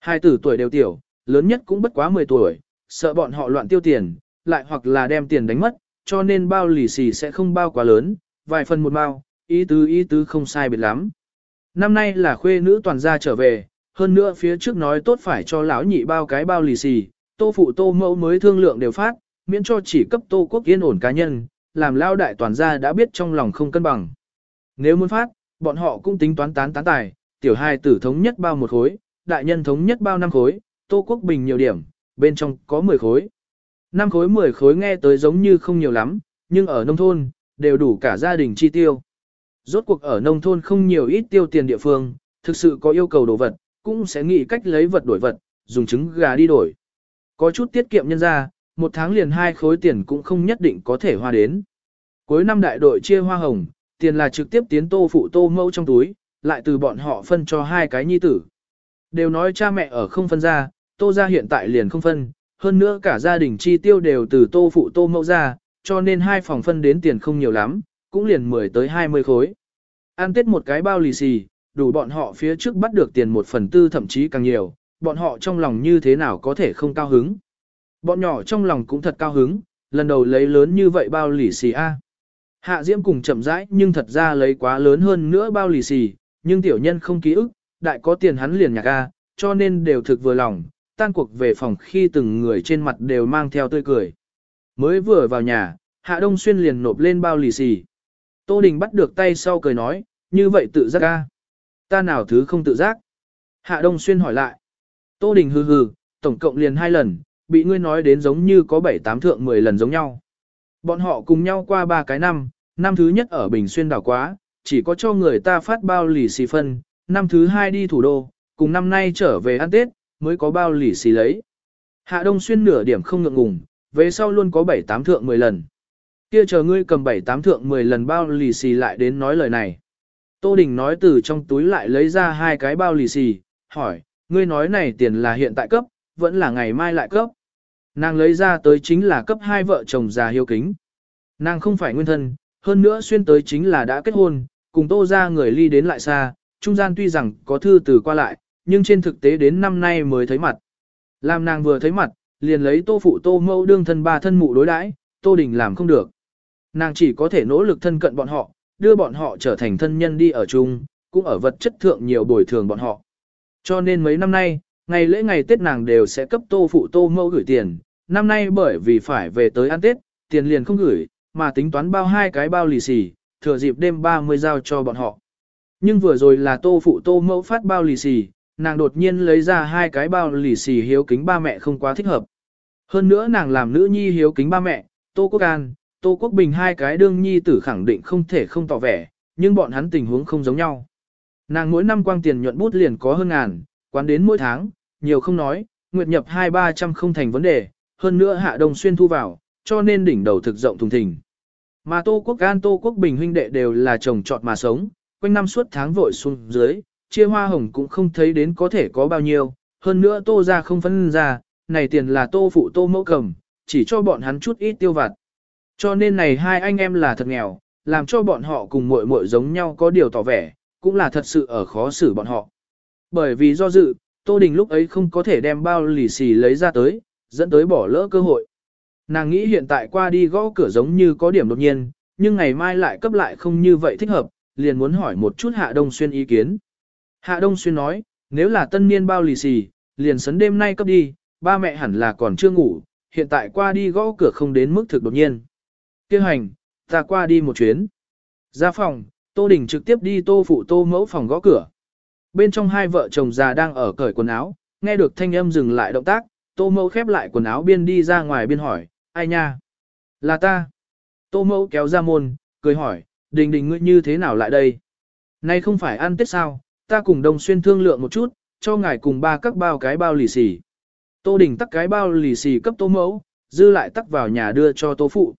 Hai tử tuổi đều tiểu, lớn nhất cũng bất quá 10 tuổi, sợ bọn họ loạn tiêu tiền, lại hoặc là đem tiền đánh mất, cho nên bao lì xì sẽ không bao quá lớn, vài phần một bao, ý tứ ý tứ không sai biệt lắm. Năm nay là khuê nữ toàn gia trở về, hơn nữa phía trước nói tốt phải cho lão nhị bao cái bao lì xì, tô phụ tô mẫu mới thương lượng đều phát, miễn cho chỉ cấp tô quốc yên ổn cá nhân, làm lao đại toàn gia đã biết trong lòng không cân bằng. Nếu muốn phát, bọn họ cũng tính toán tán tán tài, tiểu hai tử thống nhất bao một khối, đại nhân thống nhất bao năm khối, tô quốc bình nhiều điểm, bên trong có 10 khối. Năm khối 10 khối nghe tới giống như không nhiều lắm, nhưng ở nông thôn, đều đủ cả gia đình chi tiêu. Rốt cuộc ở nông thôn không nhiều ít tiêu tiền địa phương, thực sự có yêu cầu đồ vật, cũng sẽ nghĩ cách lấy vật đổi vật, dùng trứng gà đi đổi. Có chút tiết kiệm nhân ra, một tháng liền hai khối tiền cũng không nhất định có thể hoa đến. Cuối năm đại đội chia hoa hồng, tiền là trực tiếp tiến tô phụ tô mẫu trong túi, lại từ bọn họ phân cho hai cái nhi tử. Đều nói cha mẹ ở không phân ra, tô ra hiện tại liền không phân, hơn nữa cả gia đình chi tiêu đều từ tô phụ tô mẫu ra, cho nên hai phòng phân đến tiền không nhiều lắm, cũng liền 10 tới 20 khối. Ăn tết một cái bao lì xì, đủ bọn họ phía trước bắt được tiền một phần tư thậm chí càng nhiều, bọn họ trong lòng như thế nào có thể không cao hứng. Bọn nhỏ trong lòng cũng thật cao hứng, lần đầu lấy lớn như vậy bao lì xì A. Hạ Diễm cùng chậm rãi nhưng thật ra lấy quá lớn hơn nữa bao lì xì, nhưng tiểu nhân không ký ức, đại có tiền hắn liền nhạc A, cho nên đều thực vừa lòng, tan cuộc về phòng khi từng người trên mặt đều mang theo tươi cười. Mới vừa vào nhà, Hạ Đông Xuyên liền nộp lên bao lì xì. Tô Đình bắt được tay sau cười nói, như vậy tự giác A. Ta nào thứ không tự giác? Hạ Đông Xuyên hỏi lại. Tô Đình hừ hừ, tổng cộng liền hai lần, bị ngươi nói đến giống như có bảy tám thượng mười lần giống nhau. Bọn họ cùng nhau qua ba cái năm, năm thứ nhất ở Bình Xuyên đảo quá, chỉ có cho người ta phát bao lì xì phân, năm thứ hai đi thủ đô, cùng năm nay trở về ăn Tết, mới có bao lì xì lấy. Hạ Đông Xuyên nửa điểm không ngượng ngùng, về sau luôn có bảy tám thượng mười lần. Kia chờ ngươi cầm bảy tám thượng mười lần bao lì xì lại đến nói lời này. Tô Đình nói từ trong túi lại lấy ra hai cái bao lì xì, hỏi, ngươi nói này tiền là hiện tại cấp, vẫn là ngày mai lại cấp. Nàng lấy ra tới chính là cấp hai vợ chồng già hiếu kính. Nàng không phải nguyên thân, hơn nữa xuyên tới chính là đã kết hôn, cùng tô ra người ly đến lại xa, trung gian tuy rằng có thư từ qua lại, nhưng trên thực tế đến năm nay mới thấy mặt. Làm nàng vừa thấy mặt, liền lấy tô phụ tô mẫu đương thân ba thân mụ đối đãi, tô đình làm không được. Nàng chỉ có thể nỗ lực thân cận bọn họ, đưa bọn họ trở thành thân nhân đi ở chung, cũng ở vật chất thượng nhiều bồi thường bọn họ. Cho nên mấy năm nay, ngày lễ ngày Tết nàng đều sẽ cấp tô phụ tô mẫu gửi tiền, năm nay bởi vì phải về tới ăn Tết, tiền liền không gửi, mà tính toán bao hai cái bao lì xì, thừa dịp đêm 30 giao cho bọn họ. Nhưng vừa rồi là tô phụ tô mẫu phát bao lì xì, nàng đột nhiên lấy ra hai cái bao lì xì hiếu kính ba mẹ không quá thích hợp. Hơn nữa nàng làm nữ nhi hiếu kính ba mẹ, tô quốc an, tô quốc bình hai cái đương nhi tử khẳng định không thể không tỏ vẻ, nhưng bọn hắn tình huống không giống nhau. Nàng mỗi năm quang tiền nhuận bút liền có hơn ngàn, quán đến mỗi tháng, nhiều không nói, nguyệt nhập hai ba trăm không thành vấn đề, hơn nữa hạ đồng xuyên thu vào, cho nên đỉnh đầu thực rộng thùng thình. Mà Tô Quốc an, Tô Quốc Bình huynh đệ đều là chồng trọt mà sống, quanh năm suốt tháng vội xuống dưới, chia hoa hồng cũng không thấy đến có thể có bao nhiêu, hơn nữa Tô ra không phân ra, này tiền là Tô phụ Tô mẫu cầm, chỉ cho bọn hắn chút ít tiêu vặt. Cho nên này hai anh em là thật nghèo, làm cho bọn họ cùng muội muội giống nhau có điều tỏ vẻ, cũng là thật sự ở khó xử bọn họ. Bởi vì do dự, Tô Đình lúc ấy không có thể đem bao lì xì lấy ra tới, dẫn tới bỏ lỡ cơ hội. Nàng nghĩ hiện tại qua đi gõ cửa giống như có điểm đột nhiên, nhưng ngày mai lại cấp lại không như vậy thích hợp, liền muốn hỏi một chút Hạ Đông Xuyên ý kiến. Hạ Đông Xuyên nói, nếu là tân niên bao lì xì, liền sấn đêm nay cấp đi, ba mẹ hẳn là còn chưa ngủ, hiện tại qua đi gõ cửa không đến mức thực đột nhiên. Kêu hành, Ta qua đi một chuyến. Ra phòng, Tô Đình trực tiếp đi tô phụ tô mẫu phòng gõ cửa. Bên trong hai vợ chồng già đang ở cởi quần áo, nghe được thanh âm dừng lại động tác, tô mẫu khép lại quần áo biên đi ra ngoài biên hỏi, ai nha? Là ta. Tô mẫu kéo ra môn, cười hỏi, đình đình ngươi như thế nào lại đây? Nay không phải ăn tết sao, ta cùng đồng xuyên thương lượng một chút, cho ngài cùng ba các bao cái bao lì xì. Tô đình tắc cái bao lì xì cấp tô mẫu, dư lại tắc vào nhà đưa cho tô phụ.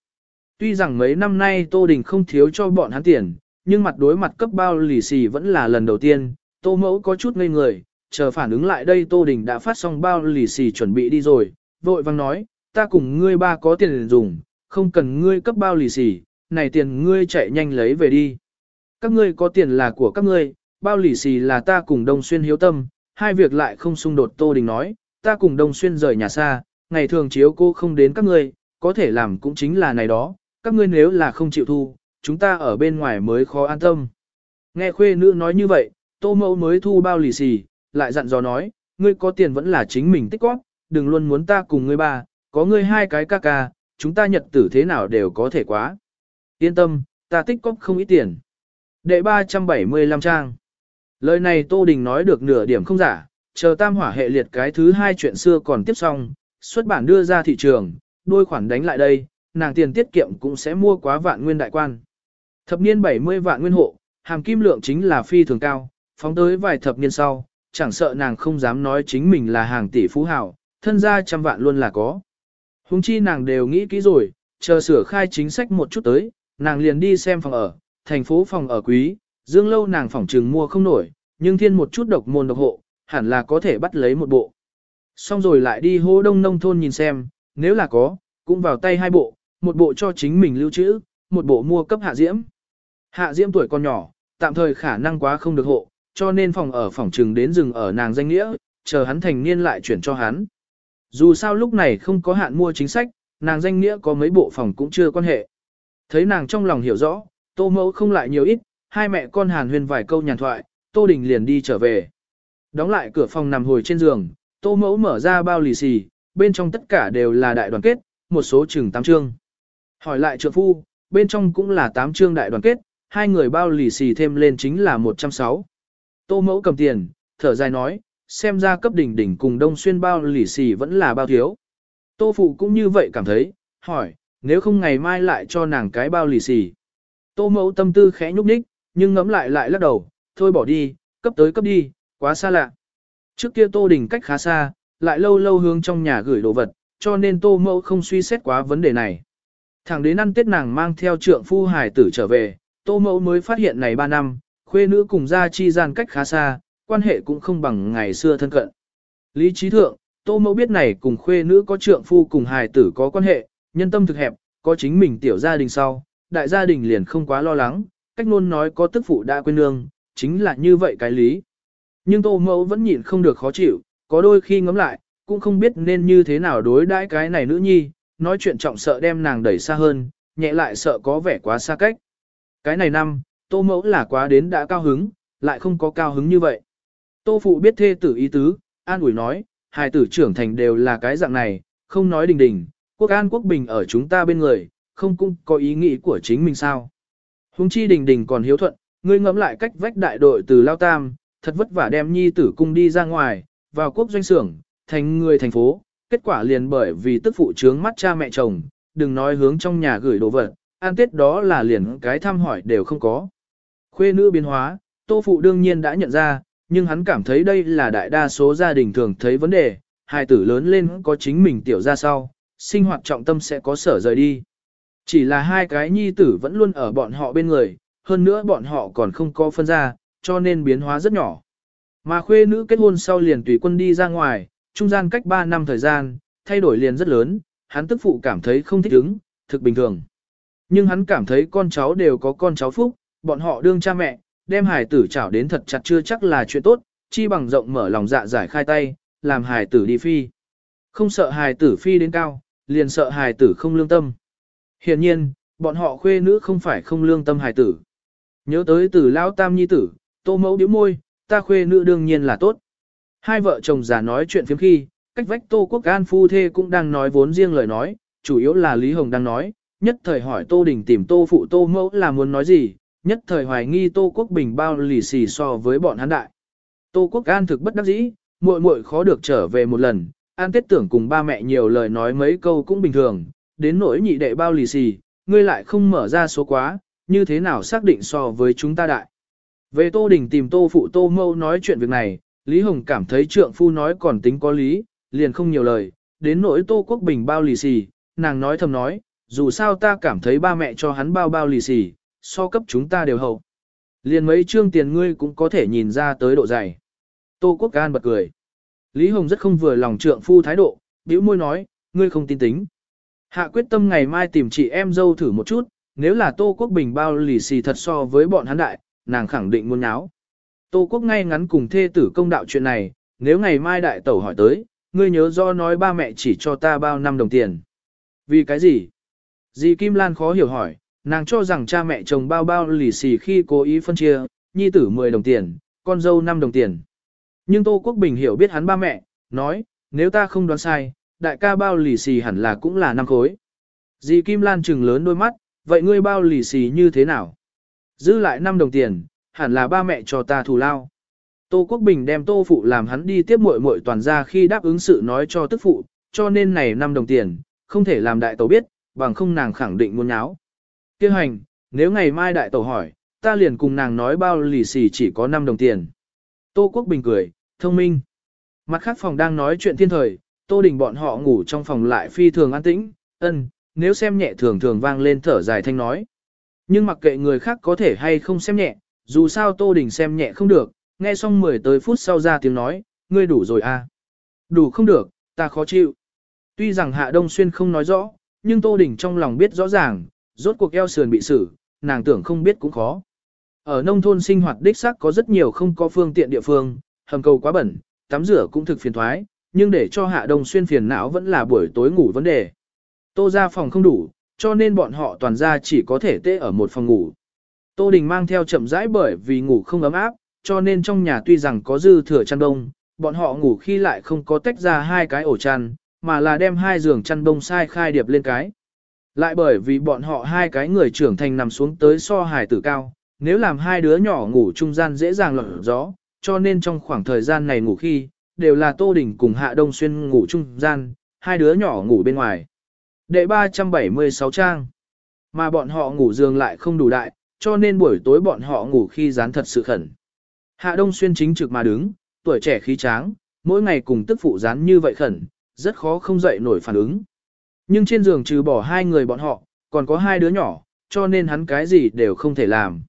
Tuy rằng mấy năm nay Tô Đình không thiếu cho bọn hắn tiền, nhưng mặt đối mặt cấp bao lì xì vẫn là lần đầu tiên, Tô Mẫu có chút ngây người, chờ phản ứng lại đây Tô Đình đã phát xong bao lì xì chuẩn bị đi rồi, vội vang nói, ta cùng ngươi ba có tiền dùng, không cần ngươi cấp bao lì xì, này tiền ngươi chạy nhanh lấy về đi. Các ngươi có tiền là của các ngươi, bao lì xì là ta cùng Đông Xuyên hiếu tâm, hai việc lại không xung đột Tô Đình nói, ta cùng Đông Xuyên rời nhà xa, ngày thường chiếu cô không đến các ngươi, có thể làm cũng chính là này đó, các ngươi nếu là không chịu thu, chúng ta ở bên ngoài mới khó an tâm. Nghe khuê nữ nói như vậy, tô mẫu mới thu bao lì xì, lại dặn dò nói, ngươi có tiền vẫn là chính mình tích góp, đừng luôn muốn ta cùng ngươi ba, có ngươi hai cái ca ca, chúng ta nhật tử thế nào đều có thể quá. Yên tâm, ta tích góp không ít tiền. Đệ 375 trang. Lời này Tô Đình nói được nửa điểm không giả, chờ tam hỏa hệ liệt cái thứ hai chuyện xưa còn tiếp xong, xuất bản đưa ra thị trường, đôi khoản đánh lại đây, nàng tiền tiết kiệm cũng sẽ mua quá vạn nguyên đại quan. Thập niên 70 vạn nguyên hộ, hàm kim lượng chính là phi thường cao, phóng tới vài thập niên sau, chẳng sợ nàng không dám nói chính mình là hàng tỷ phú hào, thân gia trăm vạn luôn là có. Hùng chi nàng đều nghĩ kỹ rồi, chờ sửa khai chính sách một chút tới, nàng liền đi xem phòng ở, thành phố phòng ở quý, dương lâu nàng phòng trừng mua không nổi, nhưng thiên một chút độc môn độc hộ, hẳn là có thể bắt lấy một bộ. Xong rồi lại đi hô đông nông thôn nhìn xem, nếu là có, cũng vào tay hai bộ, một bộ cho chính mình lưu trữ, một bộ mua cấp hạ diễm. Hạ diễm tuổi còn nhỏ, tạm thời khả năng quá không được hộ, cho nên phòng ở phòng trừng đến rừng ở nàng danh nghĩa, chờ hắn thành niên lại chuyển cho hắn. Dù sao lúc này không có hạn mua chính sách, nàng danh nghĩa có mấy bộ phòng cũng chưa quan hệ. Thấy nàng trong lòng hiểu rõ, tô mẫu không lại nhiều ít, hai mẹ con hàn huyên vài câu nhàn thoại, tô đình liền đi trở về. Đóng lại cửa phòng nằm hồi trên giường, tô mẫu mở ra bao lì xì, bên trong tất cả đều là đại đoàn kết, một số chừng tám chương. Hỏi lại trượng phu, bên trong cũng là 8 chương đại đoàn kết, hai người bao lì xì thêm lên chính là 160. Tô mẫu cầm tiền, thở dài nói, xem ra cấp đỉnh đỉnh cùng đông xuyên bao lì xì vẫn là bao thiếu. Tô phụ cũng như vậy cảm thấy, hỏi, nếu không ngày mai lại cho nàng cái bao lì xì. Tô mẫu tâm tư khẽ nhúc nhích, nhưng ngấm lại lại lắc đầu, thôi bỏ đi, cấp tới cấp đi, quá xa lạ. Trước kia tô Đỉnh cách khá xa, lại lâu lâu hướng trong nhà gửi đồ vật, cho nên tô mẫu không suy xét quá vấn đề này. Thẳng đến ăn tết nàng mang theo trượng phu hải tử trở về, tô mẫu mới phát hiện này 3 năm, khuê nữ cùng gia chi gian cách khá xa, quan hệ cũng không bằng ngày xưa thân cận. Lý trí thượng, tô mẫu biết này cùng khuê nữ có trượng phu cùng hài tử có quan hệ, nhân tâm thực hẹp, có chính mình tiểu gia đình sau, đại gia đình liền không quá lo lắng, cách luôn nói có tức phụ đã quên nương, chính là như vậy cái lý. Nhưng tô mẫu vẫn nhịn không được khó chịu, có đôi khi ngấm lại, cũng không biết nên như thế nào đối đãi cái này nữ nhi, nói chuyện trọng sợ đem nàng đẩy xa hơn, nhẹ lại sợ có vẻ quá xa cách. Cái này năm, tô mẫu là quá đến đã cao hứng, lại không có cao hứng như vậy. Tô phụ biết thê tử ý tứ, an ủi nói, hai tử trưởng thành đều là cái dạng này, không nói đình đình, quốc an quốc bình ở chúng ta bên người, không cũng có ý nghĩ của chính mình sao. Hùng chi đình đình còn hiếu thuận, ngươi ngẫm lại cách vách đại đội từ Lao Tam, thật vất vả đem nhi tử cung đi ra ngoài, vào quốc doanh xưởng, thành người thành phố, kết quả liền bởi vì tức phụ trướng mắt cha mẹ chồng, đừng nói hướng trong nhà gửi đồ vật, an tết đó là liền cái thăm hỏi đều không có. Khuê nữ biến hóa, tô phụ đương nhiên đã nhận ra, nhưng hắn cảm thấy đây là đại đa số gia đình thường thấy vấn đề, hai tử lớn lên có chính mình tiểu ra sau, sinh hoạt trọng tâm sẽ có sở rời đi. Chỉ là hai cái nhi tử vẫn luôn ở bọn họ bên người, hơn nữa bọn họ còn không có phân ra, cho nên biến hóa rất nhỏ. Mà khuê nữ kết hôn sau liền tùy quân đi ra ngoài, trung gian cách 3 năm thời gian, thay đổi liền rất lớn, hắn tức phụ cảm thấy không thích ứng, thực bình thường. Nhưng hắn cảm thấy con cháu đều có con cháu phúc, bọn họ đương cha mẹ, đem hài tử chảo đến thật chặt chưa chắc là chuyện tốt, chi bằng rộng mở lòng dạ giải khai tay, làm hài tử đi phi. Không sợ hài tử phi đến cao, liền sợ hài tử không lương tâm. Hiện nhiên, bọn họ khuê nữ không phải không lương tâm hài tử. Nhớ tới từ lao tam nhi tử, tô mẫu điếu môi, ta khuê nữ đương nhiên là tốt. Hai vợ chồng già nói chuyện phiếm khi, cách vách Tô Quốc An phu thê cũng đang nói vốn riêng lời nói, chủ yếu là Lý Hồng đang nói, nhất thời hỏi Tô Đình tìm Tô Phụ Tô Mẫu là muốn nói gì, nhất thời hoài nghi Tô Quốc Bình bao lì xì so với bọn hắn đại. Tô Quốc An thực bất đắc dĩ, muội muội khó được trở về một lần, An Tết tưởng cùng ba mẹ nhiều lời nói mấy câu cũng bình thường, đến nỗi nhị đệ bao lì xì, ngươi lại không mở ra số quá, như thế nào xác định so với chúng ta đại. Về Tô Đình tìm Tô Phụ Tô Mâu nói chuyện việc này, Lý Hồng cảm thấy trượng phu nói còn tính có lý, liền không nhiều lời, đến nỗi Tô Quốc Bình bao lì xì, nàng nói thầm nói, dù sao ta cảm thấy ba mẹ cho hắn bao bao lì xì, so cấp chúng ta đều hậu. Liền mấy trương tiền ngươi cũng có thể nhìn ra tới độ dày. Tô Quốc An bật cười. Lý Hồng rất không vừa lòng trượng phu thái độ, bĩu môi nói, ngươi không tin tính. Hạ quyết tâm ngày mai tìm chị em dâu thử một chút, nếu là Tô Quốc Bình bao lì xì thật so với bọn hắn đại, nàng khẳng định muốn nháo. Tô Quốc ngay ngắn cùng thê tử công đạo chuyện này, nếu ngày mai đại tẩu hỏi tới, ngươi nhớ do nói ba mẹ chỉ cho ta bao năm đồng tiền. Vì cái gì? Dì Kim Lan khó hiểu hỏi, nàng cho rằng cha mẹ chồng bao bao lì xì khi cố ý phân chia, nhi tử 10 đồng tiền, con dâu 5 đồng tiền. Nhưng Tô Quốc Bình hiểu biết hắn ba mẹ, nói, nếu ta không đoán sai, đại ca bao lì xì hẳn là cũng là năm khối. Dì Kim Lan trừng lớn đôi mắt, vậy ngươi bao lì xì như thế nào? Giữ lại 5 đồng tiền, hẳn là ba mẹ cho ta thù lao. Tô Quốc Bình đem Tô Phụ làm hắn đi tiếp muội muội toàn ra khi đáp ứng sự nói cho tức phụ, cho nên này 5 đồng tiền, không thể làm đại tẩu biết, bằng không nàng khẳng định muốn nháo. Kêu hành, nếu ngày mai đại tẩu hỏi, ta liền cùng nàng nói bao lì xì chỉ có 5 đồng tiền. Tô Quốc Bình cười, thông minh. Mặt khác phòng đang nói chuyện thiên thời, Tô Đình bọn họ ngủ trong phòng lại phi thường an tĩnh, ân, nếu xem nhẹ thường thường vang lên thở dài thanh nói. Nhưng mặc kệ người khác có thể hay không xem nhẹ, dù sao Tô Đình xem nhẹ không được, nghe xong 10 tới phút sau ra tiếng nói, ngươi đủ rồi à. Đủ không được, ta khó chịu. Tuy rằng Hạ Đông Xuyên không nói rõ, nhưng Tô Đình trong lòng biết rõ ràng, rốt cuộc eo sườn bị xử, nàng tưởng không biết cũng khó. Ở nông thôn sinh hoạt đích xác có rất nhiều không có phương tiện địa phương, hầm cầu quá bẩn, tắm rửa cũng thực phiền thoái, nhưng để cho Hạ Đông Xuyên phiền não vẫn là buổi tối ngủ vấn đề. Tô ra phòng không đủ, cho nên bọn họ toàn ra chỉ có thể tê ở một phòng ngủ. Tô Đình mang theo chậm rãi bởi vì ngủ không ấm áp, cho nên trong nhà tuy rằng có dư thừa chăn đông, bọn họ ngủ khi lại không có tách ra hai cái ổ chăn, mà là đem hai giường chăn đông sai khai điệp lên cái. Lại bởi vì bọn họ hai cái người trưởng thành nằm xuống tới so hài tử cao, nếu làm hai đứa nhỏ ngủ trung gian dễ dàng lọt gió, cho nên trong khoảng thời gian này ngủ khi, đều là Tô Đình cùng Hạ Đông Xuyên ngủ trung gian, hai đứa nhỏ ngủ bên ngoài. Đệ 376 trang. Mà bọn họ ngủ giường lại không đủ đại, cho nên buổi tối bọn họ ngủ khi dán thật sự khẩn. Hạ Đông Xuyên chính trực mà đứng, tuổi trẻ khí tráng, mỗi ngày cùng tức phụ dán như vậy khẩn, rất khó không dậy nổi phản ứng. Nhưng trên giường trừ bỏ hai người bọn họ, còn có hai đứa nhỏ, cho nên hắn cái gì đều không thể làm.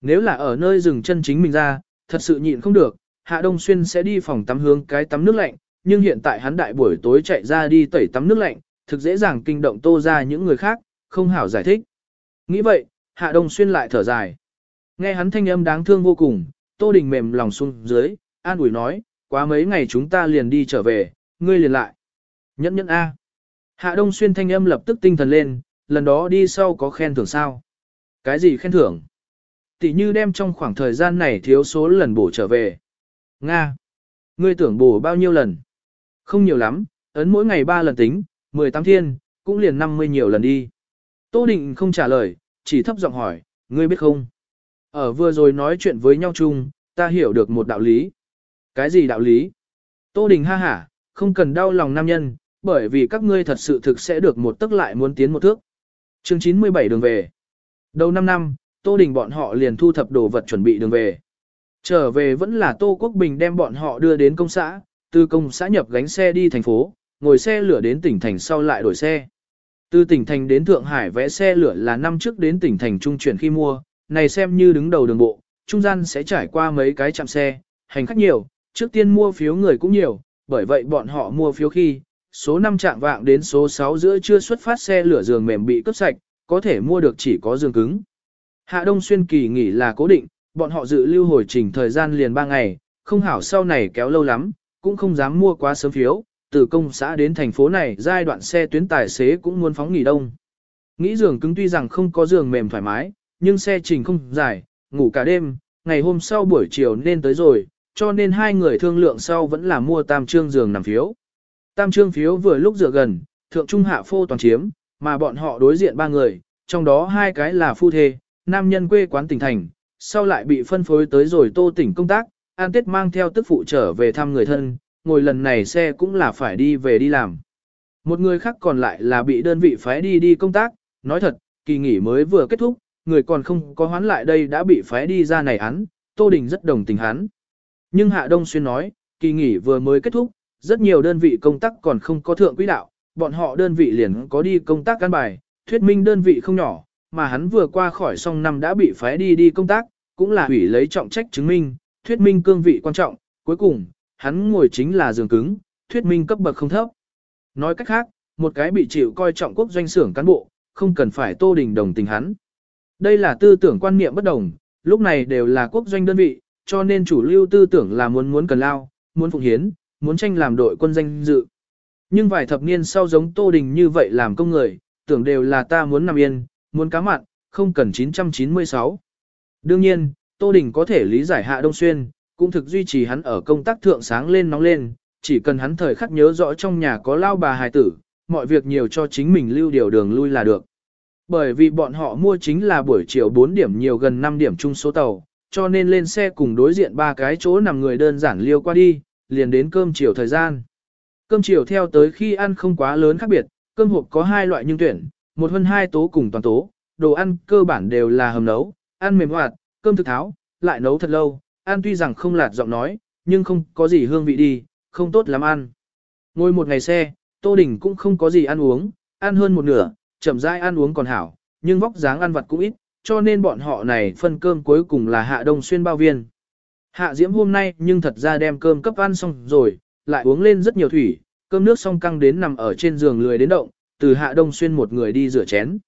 Nếu là ở nơi dừng chân chính mình ra, thật sự nhịn không được, Hạ Đông Xuyên sẽ đi phòng tắm hướng cái tắm nước lạnh, nhưng hiện tại hắn đại buổi tối chạy ra đi tẩy tắm nước lạnh, thực dễ dàng kinh động tô ra những người khác, không hảo giải thích. Nghĩ vậy, Hạ Đông Xuyên lại thở dài. Nghe hắn thanh âm đáng thương vô cùng, Tô Đình mềm lòng xuống dưới, an ủi nói, quá mấy ngày chúng ta liền đi trở về, ngươi liền lại. Nhẫn nhẫn A. Hạ Đông Xuyên thanh âm lập tức tinh thần lên, lần đó đi sau có khen thưởng sao? Cái gì khen thưởng? Tỷ như đem trong khoảng thời gian này thiếu số lần bổ trở về. Nga. Ngươi tưởng bổ bao nhiêu lần? Không nhiều lắm, ấn mỗi ngày 3 lần tính, 18 thiên, cũng liền 50 nhiều lần đi. Tô Định không trả lời, chỉ thấp giọng hỏi, ngươi biết không? Ở vừa rồi nói chuyện với nhau chung, ta hiểu được một đạo lý. Cái gì đạo lý? Tô Đình ha hả, không cần đau lòng nam nhân, bởi vì các ngươi thật sự thực sẽ được một tức lại muốn tiến một thước. Chương 97 đường về. Đầu năm năm, Tô Đình bọn họ liền thu thập đồ vật chuẩn bị đường về. Trở về vẫn là Tô Quốc Bình đem bọn họ đưa đến công xã, từ công xã nhập gánh xe đi thành phố, ngồi xe lửa đến tỉnh thành sau lại đổi xe. Từ tỉnh thành đến Thượng Hải vẽ xe lửa là năm trước đến tỉnh thành trung chuyển khi mua, này xem như đứng đầu đường bộ, trung gian sẽ trải qua mấy cái chạm xe, hành khách nhiều, trước tiên mua phiếu người cũng nhiều, bởi vậy bọn họ mua phiếu khi, số 5 chạm vạng đến số 6 giữa chưa xuất phát xe lửa giường mềm bị cấp sạch, có thể mua được chỉ có giường cứng. Hạ Đông Xuyên kỳ nghỉ là cố định, bọn họ dự lưu hồi trình thời gian liền 3 ngày, không hảo sau này kéo lâu lắm, cũng không dám mua quá sớm phiếu, từ công xã đến thành phố này giai đoạn xe tuyến tài xế cũng muốn phóng nghỉ đông. Nghĩ giường cứng tuy rằng không có giường mềm thoải mái, nhưng xe trình không dài, ngủ cả đêm, ngày hôm sau buổi chiều nên tới rồi, cho nên hai người thương lượng sau vẫn là mua tam trương giường nằm phiếu. Tam trương phiếu vừa lúc dựa gần, thượng trung hạ phô toàn chiếm, mà bọn họ đối diện ba người, trong đó hai cái là phu thê, nam nhân quê quán tỉnh thành, sau lại bị phân phối tới rồi tô tỉnh công tác, an tết mang theo tức phụ trở về thăm người thân, ngồi lần này xe cũng là phải đi về đi làm. Một người khác còn lại là bị đơn vị phái đi đi công tác, nói thật, kỳ nghỉ mới vừa kết thúc, người còn không có hoán lại đây đã bị phái đi ra này án, Tô Đình rất đồng tình hắn. Nhưng Hạ Đông Xuyên nói, kỳ nghỉ vừa mới kết thúc, rất nhiều đơn vị công tác còn không có thượng quỹ đạo, bọn họ đơn vị liền có đi công tác căn bài, thuyết minh đơn vị không nhỏ, mà hắn vừa qua khỏi xong năm đã bị phái đi đi công tác, cũng là hủy lấy trọng trách chứng minh, thuyết minh cương vị quan trọng, cuối cùng, hắn ngồi chính là giường cứng, thuyết minh cấp bậc không thấp. Nói cách khác, một cái bị chịu coi trọng quốc doanh xưởng cán bộ, không cần phải Tô Đình đồng tình hắn. Đây là tư tưởng quan niệm bất đồng, lúc này đều là quốc doanh đơn vị, cho nên chủ lưu tư tưởng là muốn muốn cần lao, muốn phụng hiến, muốn tranh làm đội quân danh dự. Nhưng vài thập niên sau giống Tô Đình như vậy làm công người, tưởng đều là ta muốn nằm yên, muốn cá mặn, không cần 996. Đương nhiên, Tô Đình có thể lý giải Hạ Đông Xuyên, cũng thực duy trì hắn ở công tác thượng sáng lên nóng lên, chỉ cần hắn thời khắc nhớ rõ trong nhà có lao bà hài tử, mọi việc nhiều cho chính mình lưu điều đường lui là được. Bởi vì bọn họ mua chính là buổi chiều 4 điểm nhiều gần 5 điểm chung số tàu, cho nên lên xe cùng đối diện ba cái chỗ nằm người đơn giản liêu qua đi, liền đến cơm chiều thời gian. Cơm chiều theo tới khi ăn không quá lớn khác biệt, cơm hộp có hai loại nhưng tuyển, một hơn hai tố cùng toàn tố, đồ ăn cơ bản đều là hầm nấu, ăn mềm hoạt, cơm thực tháo, lại nấu thật lâu, ăn tuy rằng không lạt giọng nói, nhưng không có gì hương vị đi, không tốt lắm ăn. Ngồi một ngày xe, Tô Đình cũng không có gì ăn uống, ăn hơn một nửa, chậm rãi ăn uống còn hảo, nhưng vóc dáng ăn vặt cũng ít, cho nên bọn họ này phân cơm cuối cùng là Hạ Đông Xuyên bao viên. Hạ Diễm hôm nay nhưng thật ra đem cơm cấp ăn xong rồi, lại uống lên rất nhiều thủy, cơm nước xong căng đến nằm ở trên giường lười đến động, từ Hạ Đông Xuyên một người đi rửa chén.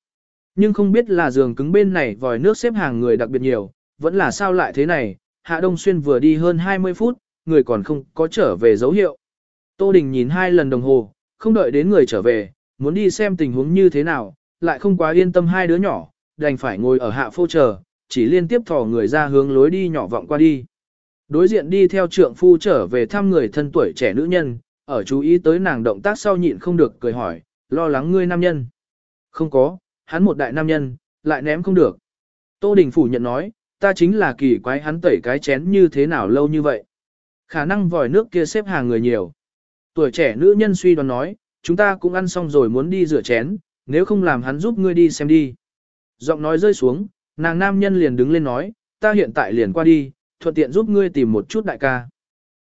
Nhưng không biết là giường cứng bên này vòi nước xếp hàng người đặc biệt nhiều, vẫn là sao lại thế này, Hạ Đông Xuyên vừa đi hơn 20 phút, người còn không có trở về dấu hiệu. Tô Đình nhìn hai lần đồng hồ, không đợi đến người trở về, muốn đi xem tình huống như thế nào, lại không quá yên tâm hai đứa nhỏ, đành phải ngồi ở hạ phô chờ, chỉ liên tiếp thò người ra hướng lối đi nhỏ vọng qua đi. Đối diện đi theo trượng phu trở về thăm người thân tuổi trẻ nữ nhân, ở chú ý tới nàng động tác sau nhịn không được cười hỏi, lo lắng ngươi nam nhân. Không có, hắn một đại nam nhân, lại ném không được. Tô Đình phủ nhận nói, ta chính là kỳ quái hắn tẩy cái chén như thế nào lâu như vậy. Khả năng vòi nước kia xếp hàng người nhiều. Tuổi trẻ nữ nhân suy đoán nói, chúng ta cũng ăn xong rồi muốn đi rửa chén, nếu không làm hắn giúp ngươi đi xem đi. Giọng nói rơi xuống, nàng nam nhân liền đứng lên nói, ta hiện tại liền qua đi, thuận tiện giúp ngươi tìm một chút đại ca.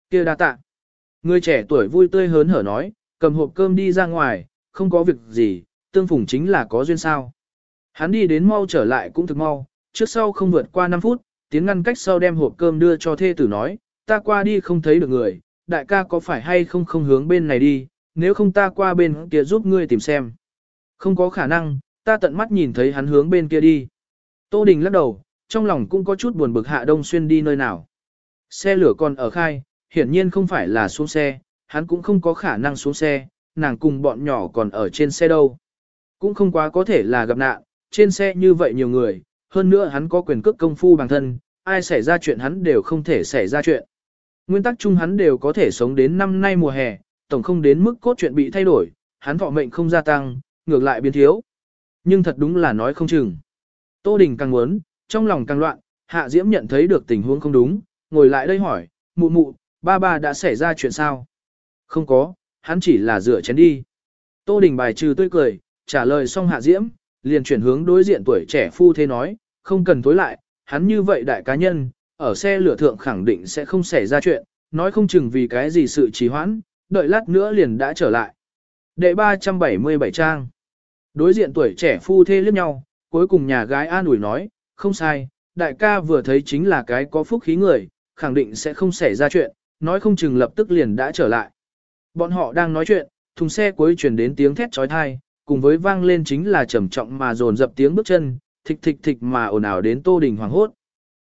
kia đa tạ. Người trẻ tuổi vui tươi hớn hở nói, cầm hộp cơm đi ra ngoài, không có việc gì, tương phùng chính là có duyên sao. Hắn đi đến mau trở lại cũng thực mau, trước sau không vượt qua 5 phút, tiến ngăn cách sau đem hộp cơm đưa cho thê tử nói, ta qua đi không thấy được người, đại ca có phải hay không không hướng bên này đi, nếu không ta qua bên kia giúp ngươi tìm xem. Không có khả năng, ta tận mắt nhìn thấy hắn hướng bên kia đi. Tô Đình lắc đầu, trong lòng cũng có chút buồn bực Hạ Đông Xuyên đi nơi nào. Xe lửa còn ở khai, hiển nhiên không phải là xuống xe, hắn cũng không có khả năng xuống xe, nàng cùng bọn nhỏ còn ở trên xe đâu. Cũng không quá có thể là gặp nạn, trên xe như vậy nhiều người, hơn nữa hắn có quyền cước công phu bằng thân, ai xảy ra chuyện hắn đều không thể xảy ra chuyện. Nguyên tắc chung hắn đều có thể sống đến năm nay mùa hè, tổng không đến mức cốt chuyện bị thay đổi, hắn thọ mệnh không gia tăng, ngược lại biến thiếu. Nhưng thật đúng là nói không chừng. Tô Đình càng muốn, trong lòng càng loạn, Hạ Diễm nhận thấy được tình huống không đúng, ngồi lại đây hỏi, mụ mụ, ba ba đã xảy ra chuyện sao? Không có, hắn chỉ là rửa chén đi. Tô Đình bài trừ tươi cười, trả lời xong Hạ Diễm, liền chuyển hướng đối diện tuổi trẻ phu thế nói, không cần tối lại, hắn như vậy đại cá nhân, ở xe lửa thượng khẳng định sẽ không xảy ra chuyện, nói không chừng vì cái gì sự trì hoãn, đợi lát nữa liền đã trở lại. Đệ 377 trang. Đối diện tuổi trẻ phu thê liếc nhau, cuối cùng nhà gái an ủi nói, không sai, đại ca vừa thấy chính là cái có phúc khí người, khẳng định sẽ không xảy ra chuyện, nói không chừng lập tức liền đã trở lại. Bọn họ đang nói chuyện, thùng xe cuối truyền đến tiếng thét trói thai, cùng với vang lên chính là trầm trọng mà dồn dập tiếng bước chân, thịch thịch thịch mà ồn ào đến Tô Đình hoàng hốt.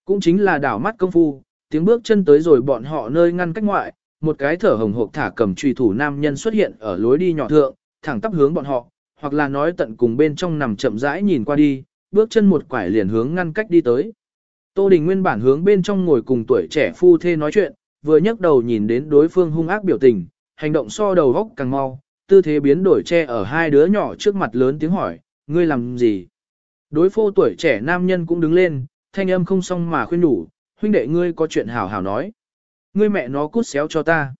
Cũng chính là đảo mắt công phu, tiếng bước chân tới rồi bọn họ nơi ngăn cách ngoại, một cái thở hồng hộc thả cầm trùy thủ nam nhân xuất hiện ở lối đi nhỏ thượng, thẳng tắp hướng bọn họ, hoặc là nói tận cùng bên trong nằm chậm rãi nhìn qua đi, bước chân một quải liền hướng ngăn cách đi tới. Tô Đình nguyên bản hướng bên trong ngồi cùng tuổi trẻ phu thê nói chuyện, vừa nhấc đầu nhìn đến đối phương hung ác biểu tình, hành động so đầu góc càng mau, tư thế biến đổi che ở hai đứa nhỏ trước mặt lớn tiếng hỏi, ngươi làm gì? Đối phô tuổi trẻ nam nhân cũng đứng lên, thanh âm không xong mà khuyên đủ, huynh đệ ngươi có chuyện hảo hảo nói. Ngươi mẹ nó cút xéo cho ta.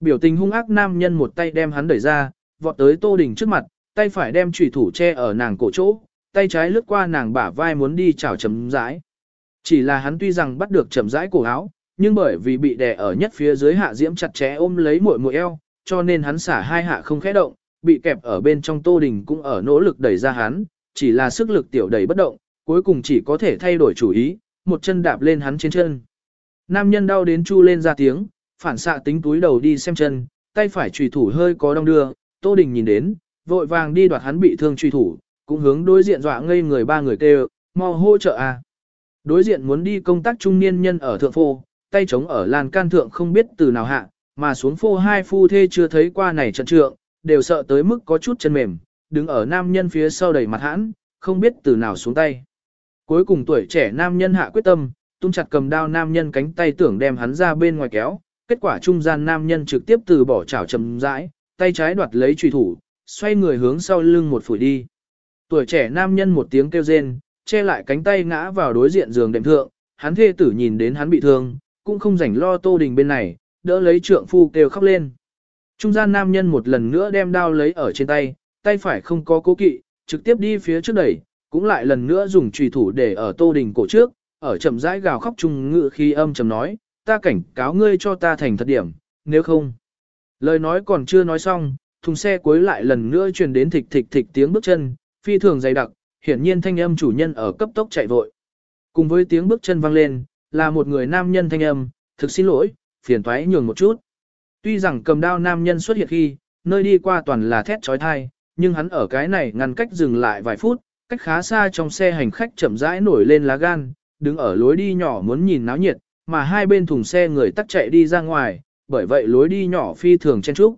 Biểu tình hung ác nam nhân một tay đem hắn đẩy ra, vọt tới Tô Đình trước mặt, tay phải đem chủy thủ che ở nàng cổ chỗ, tay trái lướt qua nàng bả vai muốn đi chảo chấm rãi. Chỉ là hắn tuy rằng bắt được chậm rãi cổ áo, nhưng bởi vì bị đè ở nhất phía dưới hạ diễm chặt chẽ ôm lấy muội muội eo, cho nên hắn xả hai hạ không khẽ động, bị kẹp ở bên trong Tô Đình cũng ở nỗ lực đẩy ra hắn, chỉ là sức lực tiểu đẩy bất động, cuối cùng chỉ có thể thay đổi chủ ý, một chân đạp lên hắn trên chân. Nam nhân đau đến chu lên ra tiếng, phản xạ tính túi đầu đi xem chân, tay phải trùy thủ hơi có đong đưa, Tô Đình nhìn đến, vội vàng đi đoạt hắn bị thương trùy thủ, cũng hướng đối diện dọa ngây người ba người kêu, mau hỗ trợ a. À. Đối diện muốn đi công tác trung niên nhân ở thượng phô, tay chống ở lan can thượng không biết từ nào hạ, mà xuống phô hai phu thê chưa thấy qua này trận trượng, đều sợ tới mức có chút chân mềm, đứng ở nam nhân phía sau đầy mặt hãn, không biết từ nào xuống tay. Cuối cùng tuổi trẻ nam nhân hạ quyết tâm, tung chặt cầm đao nam nhân cánh tay tưởng đem hắn ra bên ngoài kéo, kết quả trung gian nam nhân trực tiếp từ bỏ chảo chầm rãi, tay trái đoạt lấy trùy thủ, xoay người hướng sau lưng một phủi đi. Tuổi trẻ nam nhân một tiếng kêu rên, che lại cánh tay ngã vào đối diện giường đệm thượng, hắn thê tử nhìn đến hắn bị thương, cũng không rảnh lo tô đình bên này, đỡ lấy trượng phu kêu khóc lên. Trung gian nam nhân một lần nữa đem đao lấy ở trên tay, tay phải không có cố kỵ, trực tiếp đi phía trước đẩy, cũng lại lần nữa dùng trùy thủ để ở tô đình cổ trước, ở chậm rãi gào khóc trung ngự khi âm trầm nói, ta cảnh cáo ngươi cho ta thành thật điểm, nếu không. Lời nói còn chưa nói xong, thùng xe cuối lại lần nữa truyền đến thịch thịch thịch tiếng bước chân, phi thường dày đặc, hiển nhiên thanh âm chủ nhân ở cấp tốc chạy vội. Cùng với tiếng bước chân vang lên, là một người nam nhân thanh âm, thực xin lỗi, phiền thoái nhường một chút. Tuy rằng cầm đao nam nhân xuất hiện khi, nơi đi qua toàn là thét trói thai, nhưng hắn ở cái này ngăn cách dừng lại vài phút, cách khá xa trong xe hành khách chậm rãi nổi lên lá gan, đứng ở lối đi nhỏ muốn nhìn náo nhiệt, mà hai bên thùng xe người tắt chạy đi ra ngoài, bởi vậy lối đi nhỏ phi thường chen trúc.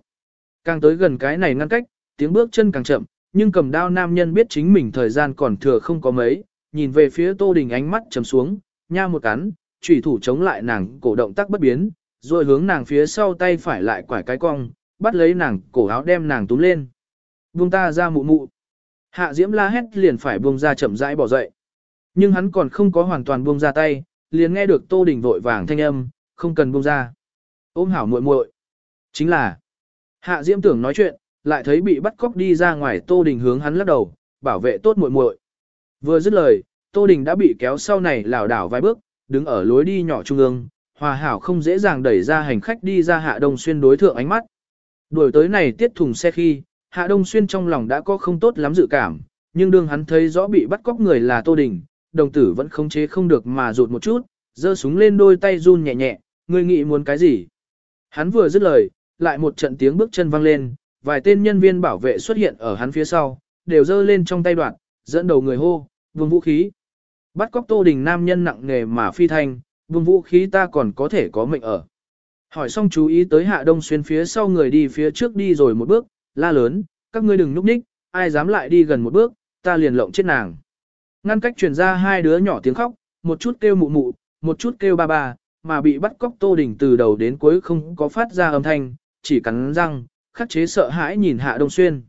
Càng tới gần cái này ngăn cách, tiếng bước chân càng chậm, nhưng cầm đao nam nhân biết chính mình thời gian còn thừa không có mấy, nhìn về phía Tô Đình ánh mắt trầm xuống, nha một cắn, chủy thủ chống lại nàng cổ động tác bất biến, rồi hướng nàng phía sau tay phải lại quải cái cong, bắt lấy nàng cổ áo đem nàng túm lên. Buông ta ra mụ mụ. Hạ Diễm la hét liền phải buông ra chậm rãi bỏ dậy. Nhưng hắn còn không có hoàn toàn buông ra tay, liền nghe được Tô Đình vội vàng thanh âm, không cần buông ra. Ôm hảo muội muội. Chính là, Hạ Diễm tưởng nói chuyện, lại thấy bị bắt cóc đi ra ngoài Tô Đình hướng hắn lắc đầu, bảo vệ tốt muội muội. Vừa dứt lời, Tô Đình đã bị kéo sau này lảo đảo vài bước, đứng ở lối đi nhỏ trung ương, hòa hảo không dễ dàng đẩy ra hành khách đi ra Hạ Đông Xuyên đối thượng ánh mắt. Đuổi tới này tiết thùng xe khi, Hạ Đông Xuyên trong lòng đã có không tốt lắm dự cảm, nhưng đương hắn thấy rõ bị bắt cóc người là Tô Đình, đồng tử vẫn không chế không được mà rụt một chút, giơ súng lên đôi tay run nhẹ nhẹ, người nghĩ muốn cái gì? Hắn vừa dứt lời, lại một trận tiếng bước chân vang lên, vài tên nhân viên bảo vệ xuất hiện ở hắn phía sau, đều giơ lên trong tay đoạn, dẫn đầu người hô, vương vũ khí. Bắt cóc Tô Đình nam nhân nặng nghề mà phi thanh, vương vũ khí ta còn có thể có mệnh ở. Hỏi xong chú ý tới Hạ Đông Xuyên phía sau người đi phía trước đi rồi một bước, la lớn, các ngươi đừng núp ních, ai dám lại đi gần một bước, ta liền lộng chết nàng. Ngăn cách truyền ra hai đứa nhỏ tiếng khóc, một chút kêu mụ mụ, một chút kêu ba ba, mà bị bắt cóc Tô Đình từ đầu đến cuối không có phát ra âm thanh, chỉ cắn răng, khắc chế sợ hãi nhìn Hạ Đông Xuyên.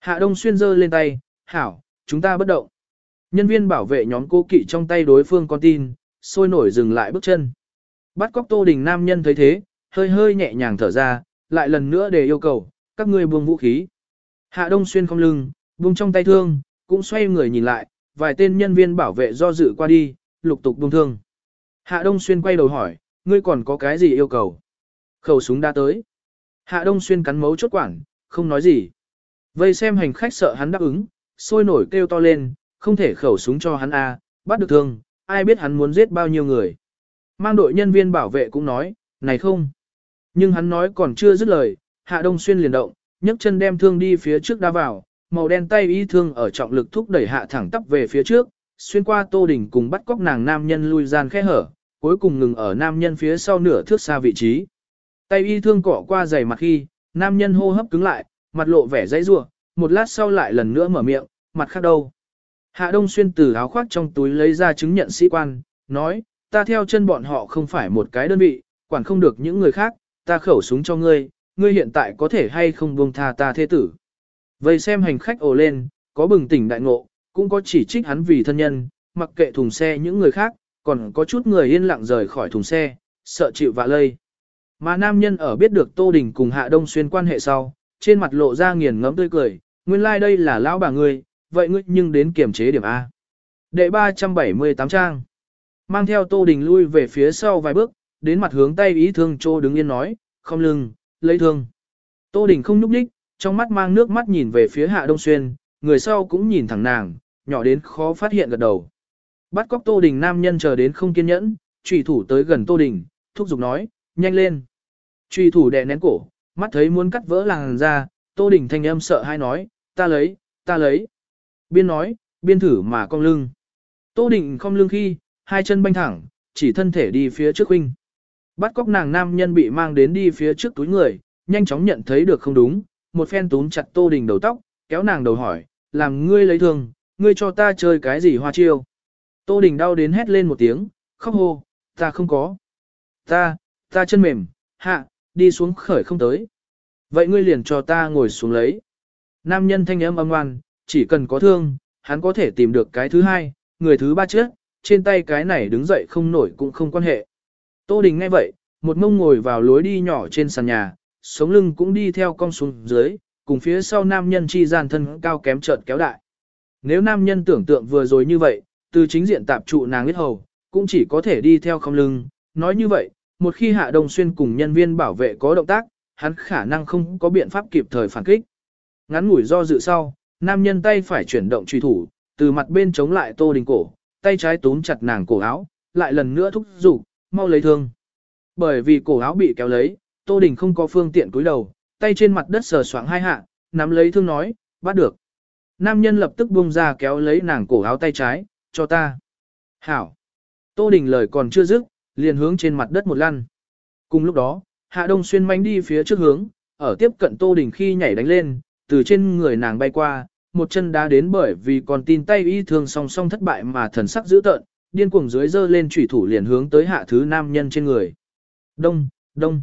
Hạ Đông Xuyên giơ lên tay, hảo, chúng ta bất động. Nhân viên bảo vệ nhóm cô kỵ trong tay đối phương con tin, sôi nổi dừng lại bước chân. Bắt cóc Tô Đình nam nhân thấy thế, hơi hơi nhẹ nhàng thở ra, lại lần nữa để yêu cầu, các ngươi buông vũ khí. Hạ Đông Xuyên không lưng, buông trong tay thương, cũng xoay người nhìn lại, vài tên nhân viên bảo vệ do dự qua đi, lục tục buông thương. Hạ Đông Xuyên quay đầu hỏi, ngươi còn có cái gì yêu cầu? Khẩu súng đã tới. Hạ Đông Xuyên cắn mấu chốt quản, không nói gì. Vây xem hành khách sợ hắn đáp ứng, sôi nổi kêu to lên, không thể khẩu súng cho hắn a, bắt được thương, ai biết hắn muốn giết bao nhiêu người. Mang đội nhân viên bảo vệ cũng nói, này không. Nhưng hắn nói còn chưa dứt lời, Hạ Đông Xuyên liền động, nhấc chân đem thương đi phía trước đá vào, màu đen tay y thương ở trọng lực thúc đẩy hạ thẳng tắp về phía trước, xuyên qua Tô đỉnh cùng bắt cóc nàng nam nhân lui gian khe hở, cuối cùng ngừng ở nam nhân phía sau nửa thước xa vị trí. Tay y thương cỏ qua giày mặt khi, nam nhân hô hấp cứng lại, mặt lộ vẻ dãy rủa, một lát sau lại lần nữa mở miệng, mặt khác đâu. Hạ Đông Xuyên từ áo khoác trong túi lấy ra chứng nhận sĩ quan, nói, ta theo chân bọn họ không phải một cái đơn vị, quản không được những người khác, ta khẩu súng cho ngươi, ngươi hiện tại có thể hay không buông tha ta thế tử. Vậy xem hành khách ồ lên, có bừng tỉnh đại ngộ, cũng có chỉ trích hắn vì thân nhân, mặc kệ thùng xe những người khác, còn có chút người yên lặng rời khỏi thùng xe, sợ chịu vạ lây. Mà nam nhân ở biết được Tô Đình cùng Hạ Đông Xuyên quan hệ sau, trên mặt lộ ra nghiền ngẫm tươi cười, nguyên lai like đây là lão bà ngươi, vậy ngươi nhưng đến kiểm chế điểm A. Đệ 378 trang. Mang theo Tô Đình lui về phía sau vài bước, đến mặt hướng tay ý thương trô đứng yên nói, không lưng, lấy thương. Tô Đình không nhúc nhích, trong mắt mang nước mắt nhìn về phía Hạ Đông Xuyên, người sau cũng nhìn thẳng nàng, nhỏ đến khó phát hiện gật đầu. Bắt cóc Tô Đình nam nhân chờ đến không kiên nhẫn, trùy thủ tới gần Tô Đình, thúc giục nói, nhanh lên. Trùy thủ đè nén cổ, mắt thấy muốn cắt vỡ làng ra, Tô Đình thanh âm sợ hai nói, ta lấy, ta lấy. Biên nói, biên thử mà cong lưng. Tô định cong lưng khi, hai chân banh thẳng, chỉ thân thể đi phía trước huynh. Bắt cóc nàng nam nhân bị mang đến đi phía trước túi người, nhanh chóng nhận thấy được không đúng, một phen túm chặt Tô Đình đầu tóc, kéo nàng đầu hỏi, làm ngươi lấy thương, ngươi cho ta chơi cái gì hoa chiêu. Tô Đình đau đến hét lên một tiếng, khóc hô, ta không có. Ta, ta chân mềm, hạ, đi xuống khởi không tới. Vậy ngươi liền cho ta ngồi xuống lấy. Nam nhân thanh âm âm ngoan, chỉ cần có thương, hắn có thể tìm được cái thứ hai, người thứ ba trước, trên tay cái này đứng dậy không nổi cũng không quan hệ. Tô Đình nghe vậy, một mông ngồi vào lối đi nhỏ trên sàn nhà, sống lưng cũng đi theo con xuống dưới, cùng phía sau nam nhân chi gian thân cao kém trợn kéo đại. Nếu nam nhân tưởng tượng vừa rồi như vậy, từ chính diện tạp trụ nàng biết hầu, cũng chỉ có thể đi theo không lưng. Nói như vậy, một khi Hạ Đông Xuyên cùng nhân viên bảo vệ có động tác, hắn khả năng không có biện pháp kịp thời phản kích. Ngắn ngủi do dự sau, nam nhân tay phải chuyển động truy thủ, từ mặt bên chống lại Tô Đình cổ, tay trái túm chặt nàng cổ áo, lại lần nữa thúc giục, mau lấy thương. Bởi vì cổ áo bị kéo lấy, Tô Đình không có phương tiện cúi đầu, tay trên mặt đất sờ soạng hai hạ, nắm lấy thương nói, bắt được. Nam nhân lập tức buông ra kéo lấy nàng cổ áo tay trái, cho ta. Hảo. Tô Đình lời còn chưa dứt, liền hướng trên mặt đất một lăn. Cùng lúc đó, Hạ Đông Xuyên manh đi phía trước hướng, ở tiếp cận Tô Đình khi nhảy đánh lên, từ trên người nàng bay qua, một chân đá đến bởi vì còn tin tay y thương song song thất bại mà thần sắc dữ tợn, điên cuồng dưới dơ lên chủy thủ liền hướng tới hạ thứ nam nhân trên người. Đông, đông.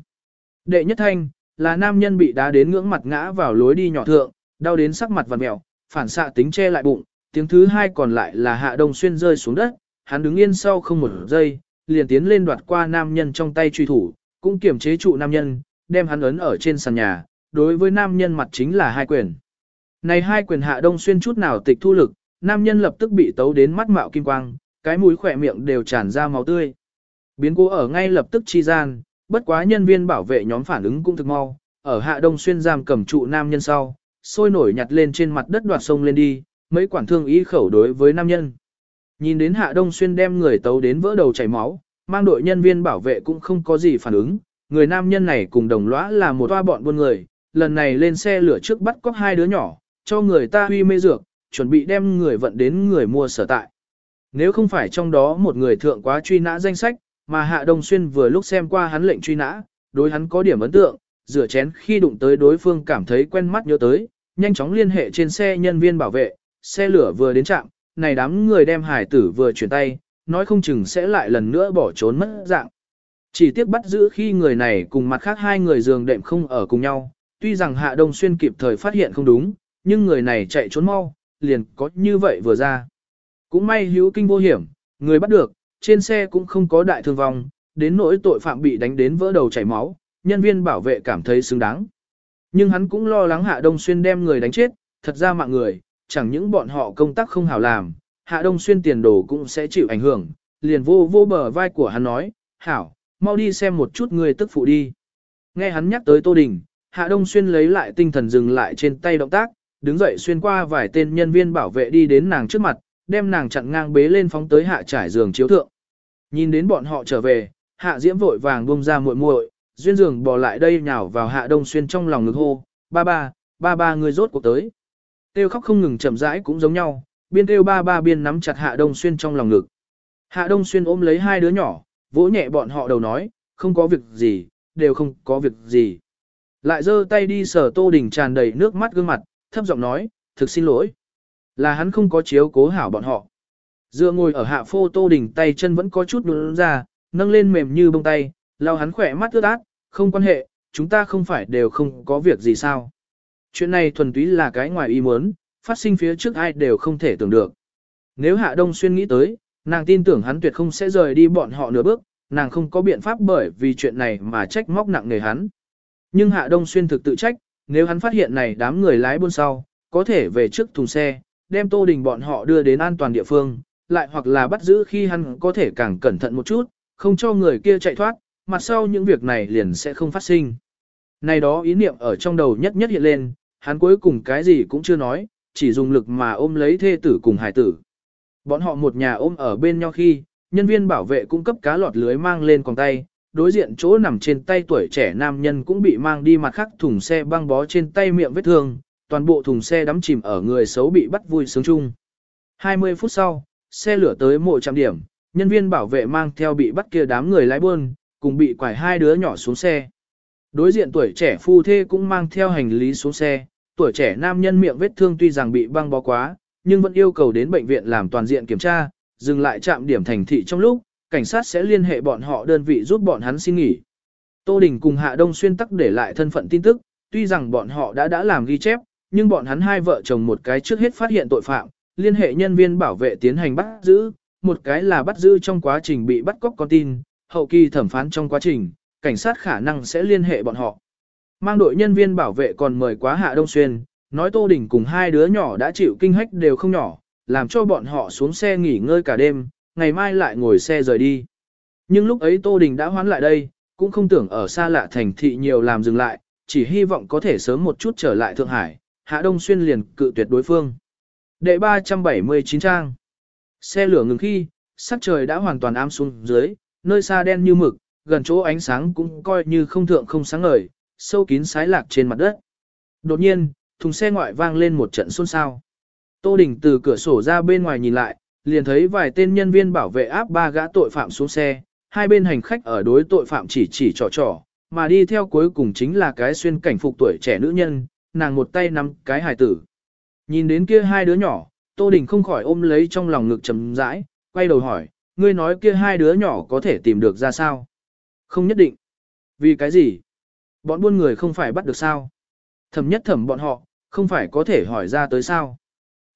Đệ nhất thanh, là nam nhân bị đá đến ngưỡng mặt ngã vào lối đi nhỏ thượng, đau đến sắc mặt vằn mèo, phản xạ tính che lại bụng, tiếng thứ hai còn lại là hạ đông xuyên rơi xuống đất, hắn đứng yên sau không một giây, liền tiến lên đoạt qua nam nhân trong tay truy thủ, cũng kiểm chế trụ nam nhân, đem hắn ấn ở trên sàn nhà, đối với nam nhân mặt chính là hai quyền. Này hai quyền hạ đông xuyên chút nào tịch thu lực, nam nhân lập tức bị tấu đến mắt mạo kim quang, cái mũi khỏe miệng đều tràn ra máu tươi. Biến cố ở ngay lập tức chi gian, bất quá nhân viên bảo vệ nhóm phản ứng cũng thực mau, ở hạ đông xuyên giam cầm trụ nam nhân sau, sôi nổi nhặt lên trên mặt đất đoạt sông lên đi, mấy quản thương ý khẩu đối với nam nhân. Nhìn đến hạ đông xuyên đem người tấu đến vỡ đầu chảy máu, mang đội nhân viên bảo vệ cũng không có gì phản ứng, người nam nhân này cùng đồng lõa là một toa bọn buôn người, lần này lên xe lửa trước bắt cóc hai đứa nhỏ, cho người ta huy mê dược, chuẩn bị đem người vận đến người mua sở tại. Nếu không phải trong đó một người thượng quá truy nã danh sách, mà Hạ Đông Xuyên vừa lúc xem qua hắn lệnh truy nã, đối hắn có điểm ấn tượng, rửa chén khi đụng tới đối phương cảm thấy quen mắt nhớ tới, nhanh chóng liên hệ trên xe nhân viên bảo vệ, xe lửa vừa đến trạm, này đám người đem hải tử vừa chuyển tay, nói không chừng sẽ lại lần nữa bỏ trốn mất dạng. Chỉ tiếc bắt giữ khi người này cùng mặt khác hai người giường đệm không ở cùng nhau, tuy rằng Hạ Đông Xuyên kịp thời phát hiện không đúng, nhưng người này chạy trốn mau, liền có như vậy vừa ra. Cũng may hữu kinh vô hiểm, người bắt được, trên xe cũng không có đại thương vong, đến nỗi tội phạm bị đánh đến vỡ đầu chảy máu, nhân viên bảo vệ cảm thấy xứng đáng. Nhưng hắn cũng lo lắng Hạ Đông Xuyên đem người đánh chết, thật ra mạng người, chẳng những bọn họ công tác không hảo làm, Hạ Đông Xuyên tiền đồ cũng sẽ chịu ảnh hưởng, liền vô vô bờ vai của hắn nói, hảo, mau đi xem một chút người tức phụ đi. Nghe hắn nhắc tới Tô Đình, Hạ Đông Xuyên lấy lại tinh thần dừng lại trên tay động tác, đứng dậy xuyên qua vài tên nhân viên bảo vệ đi đến nàng trước mặt, đem nàng chặn ngang bế lên phóng tới hạ trải giường chiếu thượng. Nhìn đến bọn họ trở về, hạ diễm vội vàng buông ra muội muội, duyên giường bò lại đây nhào vào hạ đông xuyên trong lòng ngực hô, ba ba, ba ba người rốt cuộc tới. Tiêu khóc không ngừng chậm rãi cũng giống nhau, biên tiêu ba ba biên nắm chặt hạ đông xuyên trong lòng ngực. Hạ đông xuyên ôm lấy hai đứa nhỏ, vỗ nhẹ bọn họ đầu nói, không có việc gì, đều không có việc gì. Lại giơ tay đi sờ tô đỉnh tràn đầy nước mắt gương mặt, thấp giọng nói, thực xin lỗi. Là hắn không có chiếu cố hảo bọn họ. Dựa ngồi ở hạ phô tô đỉnh tay chân vẫn có chút lún ra, nâng lên mềm như bông tay, lau hắn khỏe mắt ướt át, không quan hệ, chúng ta không phải đều không có việc gì sao. Chuyện này thuần túy là cái ngoài ý muốn, phát sinh phía trước ai đều không thể tưởng được. Nếu Hạ Đông Xuyên nghĩ tới, nàng tin tưởng hắn tuyệt không sẽ rời đi bọn họ nửa bước, nàng không có biện pháp bởi vì chuyện này mà trách móc nặng nề hắn. Nhưng Hạ Đông Xuyên thực tự trách, nếu hắn phát hiện này đám người lái buôn sau, có thể về trước thùng xe, đem Tô Đình bọn họ đưa đến an toàn địa phương, lại hoặc là bắt giữ khi hắn có thể càng cẩn thận một chút, không cho người kia chạy thoát, mặt sau những việc này liền sẽ không phát sinh. Này đó ý niệm ở trong đầu nhất nhất hiện lên, hắn cuối cùng cái gì cũng chưa nói, chỉ dùng lực mà ôm lấy thê tử cùng hải tử. Bọn họ một nhà ôm ở bên nhau khi, nhân viên bảo vệ cung cấp cá lọt lưới mang lên con tay, đối diện chỗ nằm trên tay tuổi trẻ nam nhân cũng bị mang đi mặt khác thùng xe băng bó trên tay miệng vết thương, toàn bộ thùng xe đắm chìm ở người xấu bị bắt vui sướng chung. 20 phút sau, xe lửa tới mộ trạm điểm, nhân viên bảo vệ mang theo bị bắt kia đám người lái buôn, cùng bị quải hai đứa nhỏ xuống xe. Đối diện tuổi trẻ phu thê cũng mang theo hành lý xuống xe, tuổi trẻ nam nhân miệng vết thương tuy rằng bị băng bó quá, nhưng vẫn yêu cầu đến bệnh viện làm toàn diện kiểm tra, dừng lại trạm điểm thành thị trong lúc, cảnh sát sẽ liên hệ bọn họ đơn vị giúp bọn hắn xin nghỉ. Tô Đình cùng Hạ Đông Xuyên tắc để lại thân phận tin tức, tuy rằng bọn họ đã đã làm ghi chép, nhưng bọn hắn hai vợ chồng một cái trước hết phát hiện tội phạm, liên hệ nhân viên bảo vệ tiến hành bắt giữ, một cái là bắt giữ trong quá trình bị bắt cóc con tin, hậu kỳ thẩm phán trong quá trình, cảnh sát khả năng sẽ liên hệ bọn họ. Mang đội nhân viên bảo vệ còn mời quá Hạ Đông Xuyên, nói Tô Đình cùng hai đứa nhỏ đã chịu kinh hách đều không nhỏ, làm cho bọn họ xuống xe nghỉ ngơi cả đêm, ngày mai lại ngồi xe rời đi. Nhưng lúc ấy Tô Đình đã hoán lại đây, cũng không tưởng ở xa lạ thành thị nhiều làm dừng lại, chỉ hy vọng có thể sớm một chút trở lại Thượng Hải, Hạ Đông Xuyên liền cự tuyệt đối phương. Đệ 379 trang Xe lửa ngừng khi, sắc trời đã hoàn toàn ám xuống dưới, nơi xa đen như mực, gần chỗ ánh sáng cũng coi như không thượng không sáng ngời, sâu kín sái lạc trên mặt đất. Đột nhiên, thùng xe ngoại vang lên một trận xôn xao. Tô Đình từ cửa sổ ra bên ngoài nhìn lại, liền thấy vài tên nhân viên bảo vệ áp ba gã tội phạm xuống xe, hai bên hành khách ở đối tội phạm chỉ chỉ trò trò, mà đi theo cuối cùng chính là cái xuyên cảnh phục tuổi trẻ nữ nhân, nàng một tay nắm cái hài tử. Nhìn đến kia hai đứa nhỏ, Tô Đình không khỏi ôm lấy trong lòng ngực trầm rãi, quay đầu hỏi, ngươi nói kia hai đứa nhỏ có thể tìm được ra sao? Không nhất định. Vì cái gì? Bọn buôn người không phải bắt được sao? Thẩm nhất thẩm bọn họ, không phải có thể hỏi ra tới sao?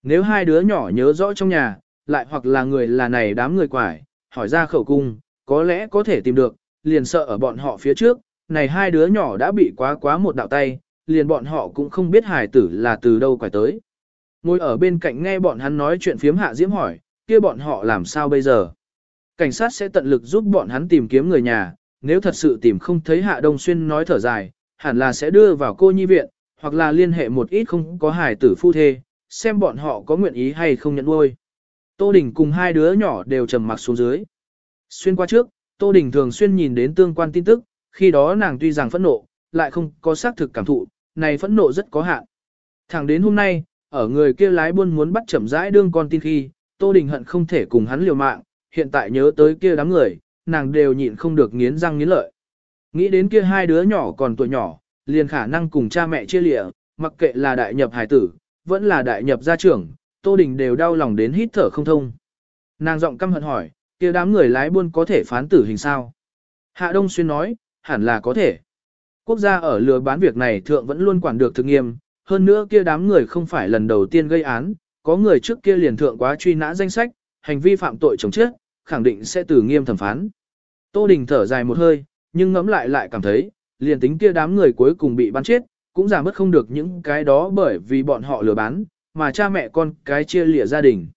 Nếu hai đứa nhỏ nhớ rõ trong nhà, lại hoặc là người là này đám người quải, hỏi ra khẩu cung, có lẽ có thể tìm được, liền sợ ở bọn họ phía trước, này hai đứa nhỏ đã bị quá quá một đạo tay, liền bọn họ cũng không biết hài tử là từ đâu quải tới. Ngồi ở bên cạnh nghe bọn hắn nói chuyện phiếm hạ diễm hỏi, kia bọn họ làm sao bây giờ? Cảnh sát sẽ tận lực giúp bọn hắn tìm kiếm người nhà, nếu thật sự tìm không thấy hạ đông xuyên nói thở dài, hẳn là sẽ đưa vào cô nhi viện, hoặc là liên hệ một ít không có hài tử phu thê, xem bọn họ có nguyện ý hay không nhận nuôi. Tô Đình cùng hai đứa nhỏ đều trầm mặc xuống dưới. Xuyên qua trước, Tô Đình thường xuyên nhìn đến tương quan tin tức, khi đó nàng tuy rằng phẫn nộ, lại không có xác thực cảm thụ, này phẫn nộ rất có hạn. Thẳng đến hôm nay, ở người kia lái buôn muốn bắt chậm rãi đương con tin khi, Tô Đình hận không thể cùng hắn liều mạng, hiện tại nhớ tới kia đám người, nàng đều nhịn không được nghiến răng nghiến lợi. Nghĩ đến kia hai đứa nhỏ còn tuổi nhỏ, liền khả năng cùng cha mẹ chia lịa, mặc kệ là đại nhập hải tử, vẫn là đại nhập gia trưởng, Tô Đình đều đau lòng đến hít thở không thông. Nàng giọng căm hận hỏi, kia đám người lái buôn có thể phán tử hình sao? Hạ Đông Xuyên nói, hẳn là có thể. Quốc gia ở lừa bán việc này thượng vẫn luôn quản được thực nghiêm, hơn nữa kia đám người không phải lần đầu tiên gây án, có người trước kia liền thượng quá truy nã danh sách, hành vi phạm tội chống chết, khẳng định sẽ tử nghiêm thẩm phán. Tô Đình thở dài một hơi, nhưng ngẫm lại lại cảm thấy, liền tính kia đám người cuối cùng bị bắn chết, cũng giảm mất không được những cái đó bởi vì bọn họ lừa bán, mà cha mẹ con cái chia lịa gia đình.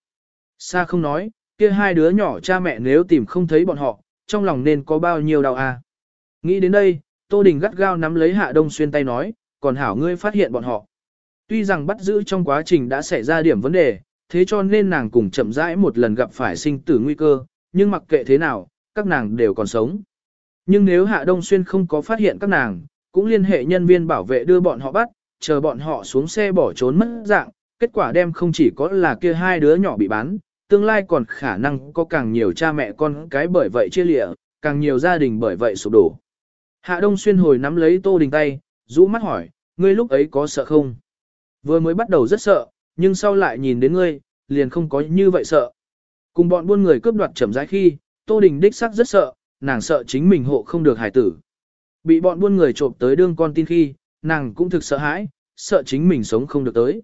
Sa không nói, kia hai đứa nhỏ cha mẹ nếu tìm không thấy bọn họ, trong lòng nên có bao nhiêu đau à. Nghĩ đến đây, Tô Đình gắt gao nắm lấy Hạ Đông Xuyên tay nói, còn hảo ngươi phát hiện bọn họ. Tuy rằng bắt giữ trong quá trình đã xảy ra điểm vấn đề, thế cho nên nàng cùng chậm rãi một lần gặp phải sinh tử nguy cơ, nhưng mặc kệ thế nào, các nàng đều còn sống. Nhưng nếu Hạ Đông Xuyên không có phát hiện các nàng, cũng liên hệ nhân viên bảo vệ đưa bọn họ bắt, chờ bọn họ xuống xe bỏ trốn mất dạng, kết quả đem không chỉ có là kia hai đứa nhỏ bị bán, tương lai còn khả năng có càng nhiều cha mẹ con cái bởi vậy chia lịa, càng nhiều gia đình bởi vậy sụp đổ. Hạ Đông Xuyên hồi nắm lấy Tô Đình tay, rũ mắt hỏi, ngươi lúc ấy có sợ không? Vừa mới bắt đầu rất sợ, nhưng sau lại nhìn đến ngươi, liền không có như vậy sợ. Cùng bọn buôn người cướp đoạt chậm rãi khi, Tô Đình đích xác rất sợ, nàng sợ chính mình hộ không được hải tử. Bị bọn buôn người trộm tới đương con tin khi, nàng cũng thực sợ hãi, sợ chính mình sống không được tới.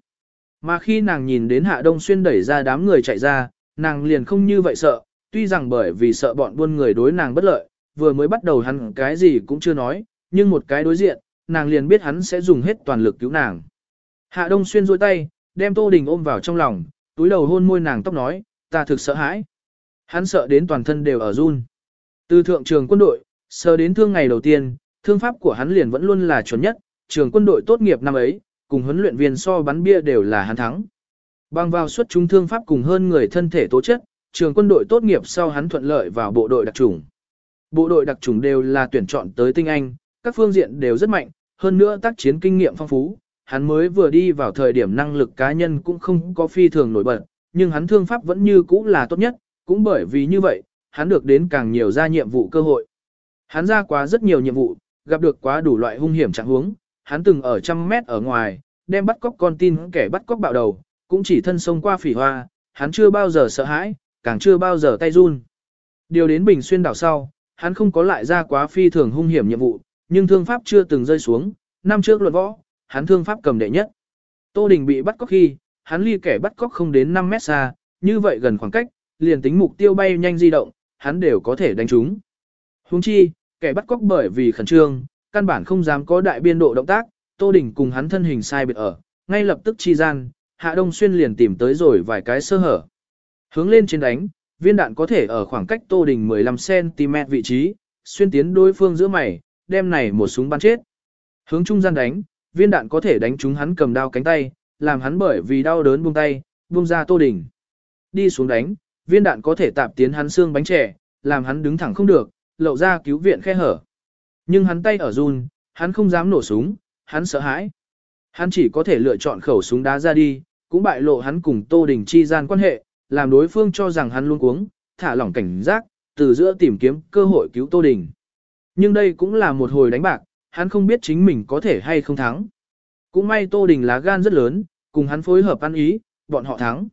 Mà khi nàng nhìn đến Hạ Đông Xuyên đẩy ra đám người chạy ra, nàng liền không như vậy sợ, tuy rằng bởi vì sợ bọn buôn người đối nàng bất lợi, vừa mới bắt đầu hắn cái gì cũng chưa nói, nhưng một cái đối diện, nàng liền biết hắn sẽ dùng hết toàn lực cứu nàng. Hạ Đông Xuyên duỗi tay, đem Tô Đình ôm vào trong lòng, túi đầu hôn môi nàng tóc nói, ta thực sợ hãi. Hắn sợ đến toàn thân đều ở run. Từ thượng trường quân đội, sờ đến thương ngày đầu tiên, thương pháp của hắn liền vẫn luôn là chuẩn nhất, trường quân đội tốt nghiệp năm ấy, cùng huấn luyện viên so bắn bia đều là hắn thắng. Bằng vào suất chúng thương pháp cùng hơn người thân thể tố chất, trường quân đội tốt nghiệp sau hắn thuận lợi vào bộ đội đặc chủng. Bộ đội đặc chủng đều là tuyển chọn tới tinh anh, các phương diện đều rất mạnh, hơn nữa tác chiến kinh nghiệm phong phú. Hắn mới vừa đi vào thời điểm năng lực cá nhân cũng không có phi thường nổi bật, nhưng hắn thương pháp vẫn như cũ là tốt nhất, cũng bởi vì như vậy, hắn được đến càng nhiều ra nhiệm vụ cơ hội. Hắn ra quá rất nhiều nhiệm vụ, gặp được quá đủ loại hung hiểm trạng huống, hắn từng ở trăm mét ở ngoài, đem bắt cóc con tin kẻ bắt cóc bạo đầu, cũng chỉ thân sông qua phỉ hoa, hắn chưa bao giờ sợ hãi, càng chưa bao giờ tay run. Điều đến Bình Xuyên đảo sau, hắn không có lại ra quá phi thường hung hiểm nhiệm vụ, nhưng thương pháp chưa từng rơi xuống, năm trước luận võ, hắn thương pháp cầm đệ nhất. Tô Đình bị bắt cóc khi, hắn ly kẻ bắt cóc không đến 5 mét xa, như vậy gần khoảng cách, liền tính mục tiêu bay nhanh di động, hắn đều có thể đánh trúng. Huống chi, kẻ bắt cóc bởi vì khẩn trương, căn bản không dám có đại biên độ động tác, Tô Đình cùng hắn thân hình sai biệt ở, ngay lập tức chi gian, Hạ Đông Xuyên liền tìm tới rồi vài cái sơ hở. Hướng lên trên đánh, viên đạn có thể ở khoảng cách Tô Đình 15cm vị trí, xuyên tiến đối phương giữa mày, đem này một súng bắn chết. Hướng trung gian đánh, viên đạn có thể đánh trúng hắn cầm đao cánh tay, làm hắn bởi vì đau đớn buông tay, buông ra Tô Đình. Đi xuống đánh, viên đạn có thể tạp tiến hắn xương bánh trẻ, làm hắn đứng thẳng không được, lậu ra cứu viện khe hở. Nhưng hắn tay ở run, hắn không dám nổ súng, hắn sợ hãi. Hắn chỉ có thể lựa chọn khẩu súng đá ra đi, cũng bại lộ hắn cùng Tô Đình chi gian quan hệ, làm đối phương cho rằng hắn luôn cuống, thả lỏng cảnh giác, từ giữa tìm kiếm cơ hội cứu Tô Đình. Nhưng đây cũng là một hồi đánh bạc, hắn không biết chính mình có thể hay không thắng. Cũng may Tô Đình lá gan rất lớn, cùng hắn phối hợp ăn ý, bọn họ thắng.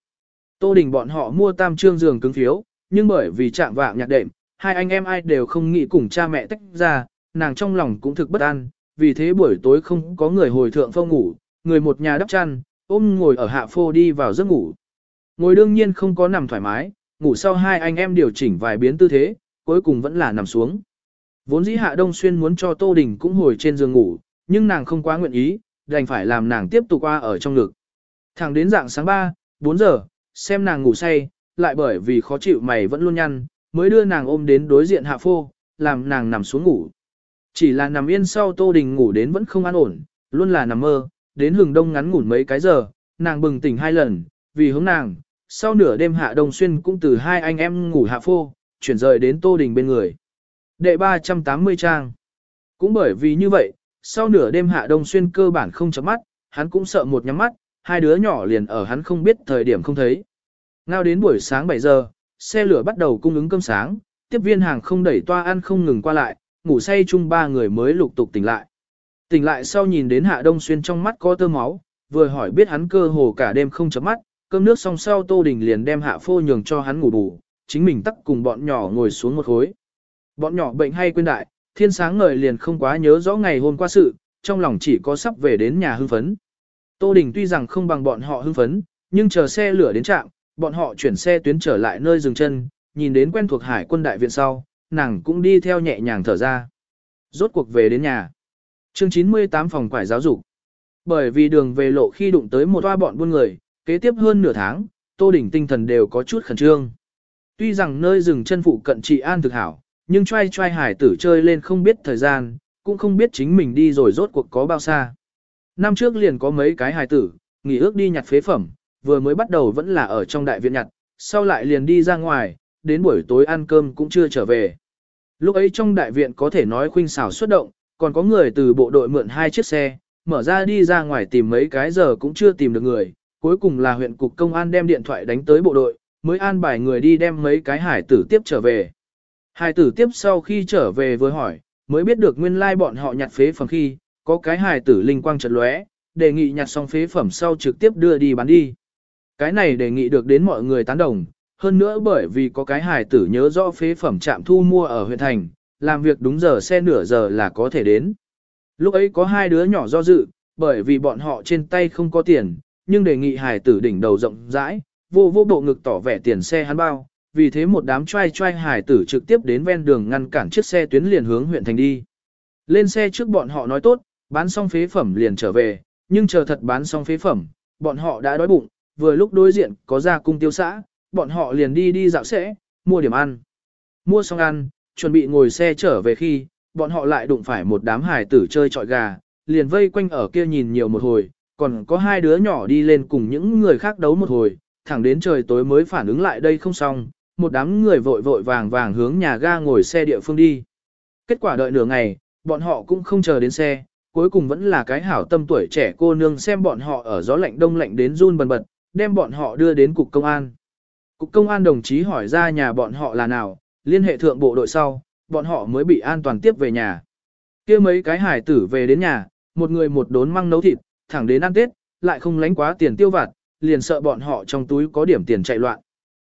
Tô Đình bọn họ mua tam trương giường cứng phiếu, nhưng bởi vì chạm vạng nhạc đệm, hai anh em ai đều không nghĩ cùng cha mẹ tách ra, nàng trong lòng cũng thực bất an, vì thế buổi tối không có người hồi thượng phong ngủ, người một nhà đắp chăn, ôm ngồi ở hạ phô đi vào giấc ngủ. Ngồi đương nhiên không có nằm thoải mái, ngủ sau hai anh em điều chỉnh vài biến tư thế, cuối cùng vẫn là nằm xuống. Vốn dĩ hạ đông xuyên muốn cho Tô Đình cũng hồi trên giường ngủ, nhưng nàng không quá nguyện ý, đành phải làm nàng tiếp tục qua ở trong ngực. Thẳng đến dạng sáng 3, 4 giờ, xem nàng ngủ say, lại bởi vì khó chịu mày vẫn luôn nhăn, mới đưa nàng ôm đến đối diện hạ phô, làm nàng nằm xuống ngủ. Chỉ là nằm yên sau Tô Đình ngủ đến vẫn không an ổn, luôn là nằm mơ, đến hừng đông ngắn ngủn mấy cái giờ, nàng bừng tỉnh hai lần, vì hướng nàng, sau nửa đêm hạ đông xuyên cũng từ hai anh em ngủ hạ phô, chuyển rời đến Tô Đình bên người. Đệ 380 trang. Cũng bởi vì như vậy, sau nửa đêm hạ đông xuyên cơ bản không chấm mắt, hắn cũng sợ một nhắm mắt, hai đứa nhỏ liền ở hắn không biết thời điểm không thấy. Ngao đến buổi sáng 7 giờ, xe lửa bắt đầu cung ứng cơm sáng, tiếp viên hàng không đẩy toa ăn không ngừng qua lại, ngủ say chung ba người mới lục tục tỉnh lại. Tỉnh lại sau nhìn đến Hạ Đông Xuyên trong mắt có tơ máu, vừa hỏi biết hắn cơ hồ cả đêm không chấm mắt, cơm nước xong sau Tô Đình liền đem Hạ Phô nhường cho hắn ngủ bù, chính mình tắc cùng bọn nhỏ ngồi xuống một khối. Bọn nhỏ bệnh hay quên đại, thiên sáng ngời liền không quá nhớ rõ ngày hôm qua sự, trong lòng chỉ có sắp về đến nhà hưng phấn. Tô Đình tuy rằng không bằng bọn họ hưng phấn, nhưng chờ xe lửa đến trạm, bọn họ chuyển xe tuyến trở lại nơi dừng chân, nhìn đến quen thuộc hải quân đại viện sau, nàng cũng đi theo nhẹ nhàng thở ra. Rốt cuộc về đến nhà. Chương 98 phòng quải giáo dục. Bởi vì đường về lộ khi đụng tới một toa bọn buôn người, kế tiếp hơn nửa tháng, Tô Đình tinh thần đều có chút khẩn trương. Tuy rằng nơi dừng chân phụ cận trị an thực hảo, nhưng trai trai hải tử chơi lên không biết thời gian, cũng không biết chính mình đi rồi rốt cuộc có bao xa. Năm trước liền có mấy cái hải tử, nghỉ ước đi nhặt phế phẩm, vừa mới bắt đầu vẫn là ở trong đại viện nhặt, sau lại liền đi ra ngoài, đến buổi tối ăn cơm cũng chưa trở về. Lúc ấy trong đại viện có thể nói khuynh xảo xuất động, còn có người từ bộ đội mượn hai chiếc xe, mở ra đi ra ngoài tìm mấy cái giờ cũng chưa tìm được người, cuối cùng là huyện cục công an đem điện thoại đánh tới bộ đội, mới an bài người đi đem mấy cái hải tử tiếp trở về. Hải tử tiếp sau khi trở về vừa hỏi, mới biết được nguyên lai like bọn họ nhặt phế phẩm khi, có cái hải tử linh quang chợt lóe, đề nghị nhặt xong phế phẩm sau trực tiếp đưa đi bán đi. Cái này đề nghị được đến mọi người tán đồng, hơn nữa bởi vì có cái hài tử nhớ rõ phế phẩm trạm thu mua ở huyện thành, làm việc đúng giờ xe nửa giờ là có thể đến. Lúc ấy có hai đứa nhỏ do dự, bởi vì bọn họ trên tay không có tiền, nhưng đề nghị hải tử đỉnh đầu rộng rãi, vô vô bộ ngực tỏ vẻ tiền xe hắn bao, vì thế một đám trai trai hải tử trực tiếp đến ven đường ngăn cản chiếc xe tuyến liền hướng huyện thành đi. Lên xe trước bọn họ nói tốt, bán xong phế phẩm liền trở về, nhưng chờ thật bán xong phế phẩm, bọn họ đã đói bụng, vừa lúc đối diện có ra cung tiêu xã, bọn họ liền đi đi dạo sẽ, mua điểm ăn. Mua xong ăn, chuẩn bị ngồi xe trở về khi, bọn họ lại đụng phải một đám hải tử chơi trọi gà, liền vây quanh ở kia nhìn nhiều một hồi, còn có hai đứa nhỏ đi lên cùng những người khác đấu một hồi, thẳng đến trời tối mới phản ứng lại đây không xong, một đám người vội vội vàng vàng hướng nhà ga ngồi xe địa phương đi. Kết quả đợi nửa ngày, bọn họ cũng không chờ đến xe, cuối cùng vẫn là cái hảo tâm tuổi trẻ cô nương xem bọn họ ở gió lạnh đông lạnh đến run bần bật, đem bọn họ đưa đến cục công an. Cục công an đồng chí hỏi ra nhà bọn họ là nào, liên hệ thượng bộ đội sau, bọn họ mới bị an toàn tiếp về nhà. kia mấy cái hải tử về đến nhà, một người một đốn măng nấu thịt, thẳng đến ăn tết, lại không lánh quá tiền tiêu vặt, liền sợ bọn họ trong túi có điểm tiền chạy loạn.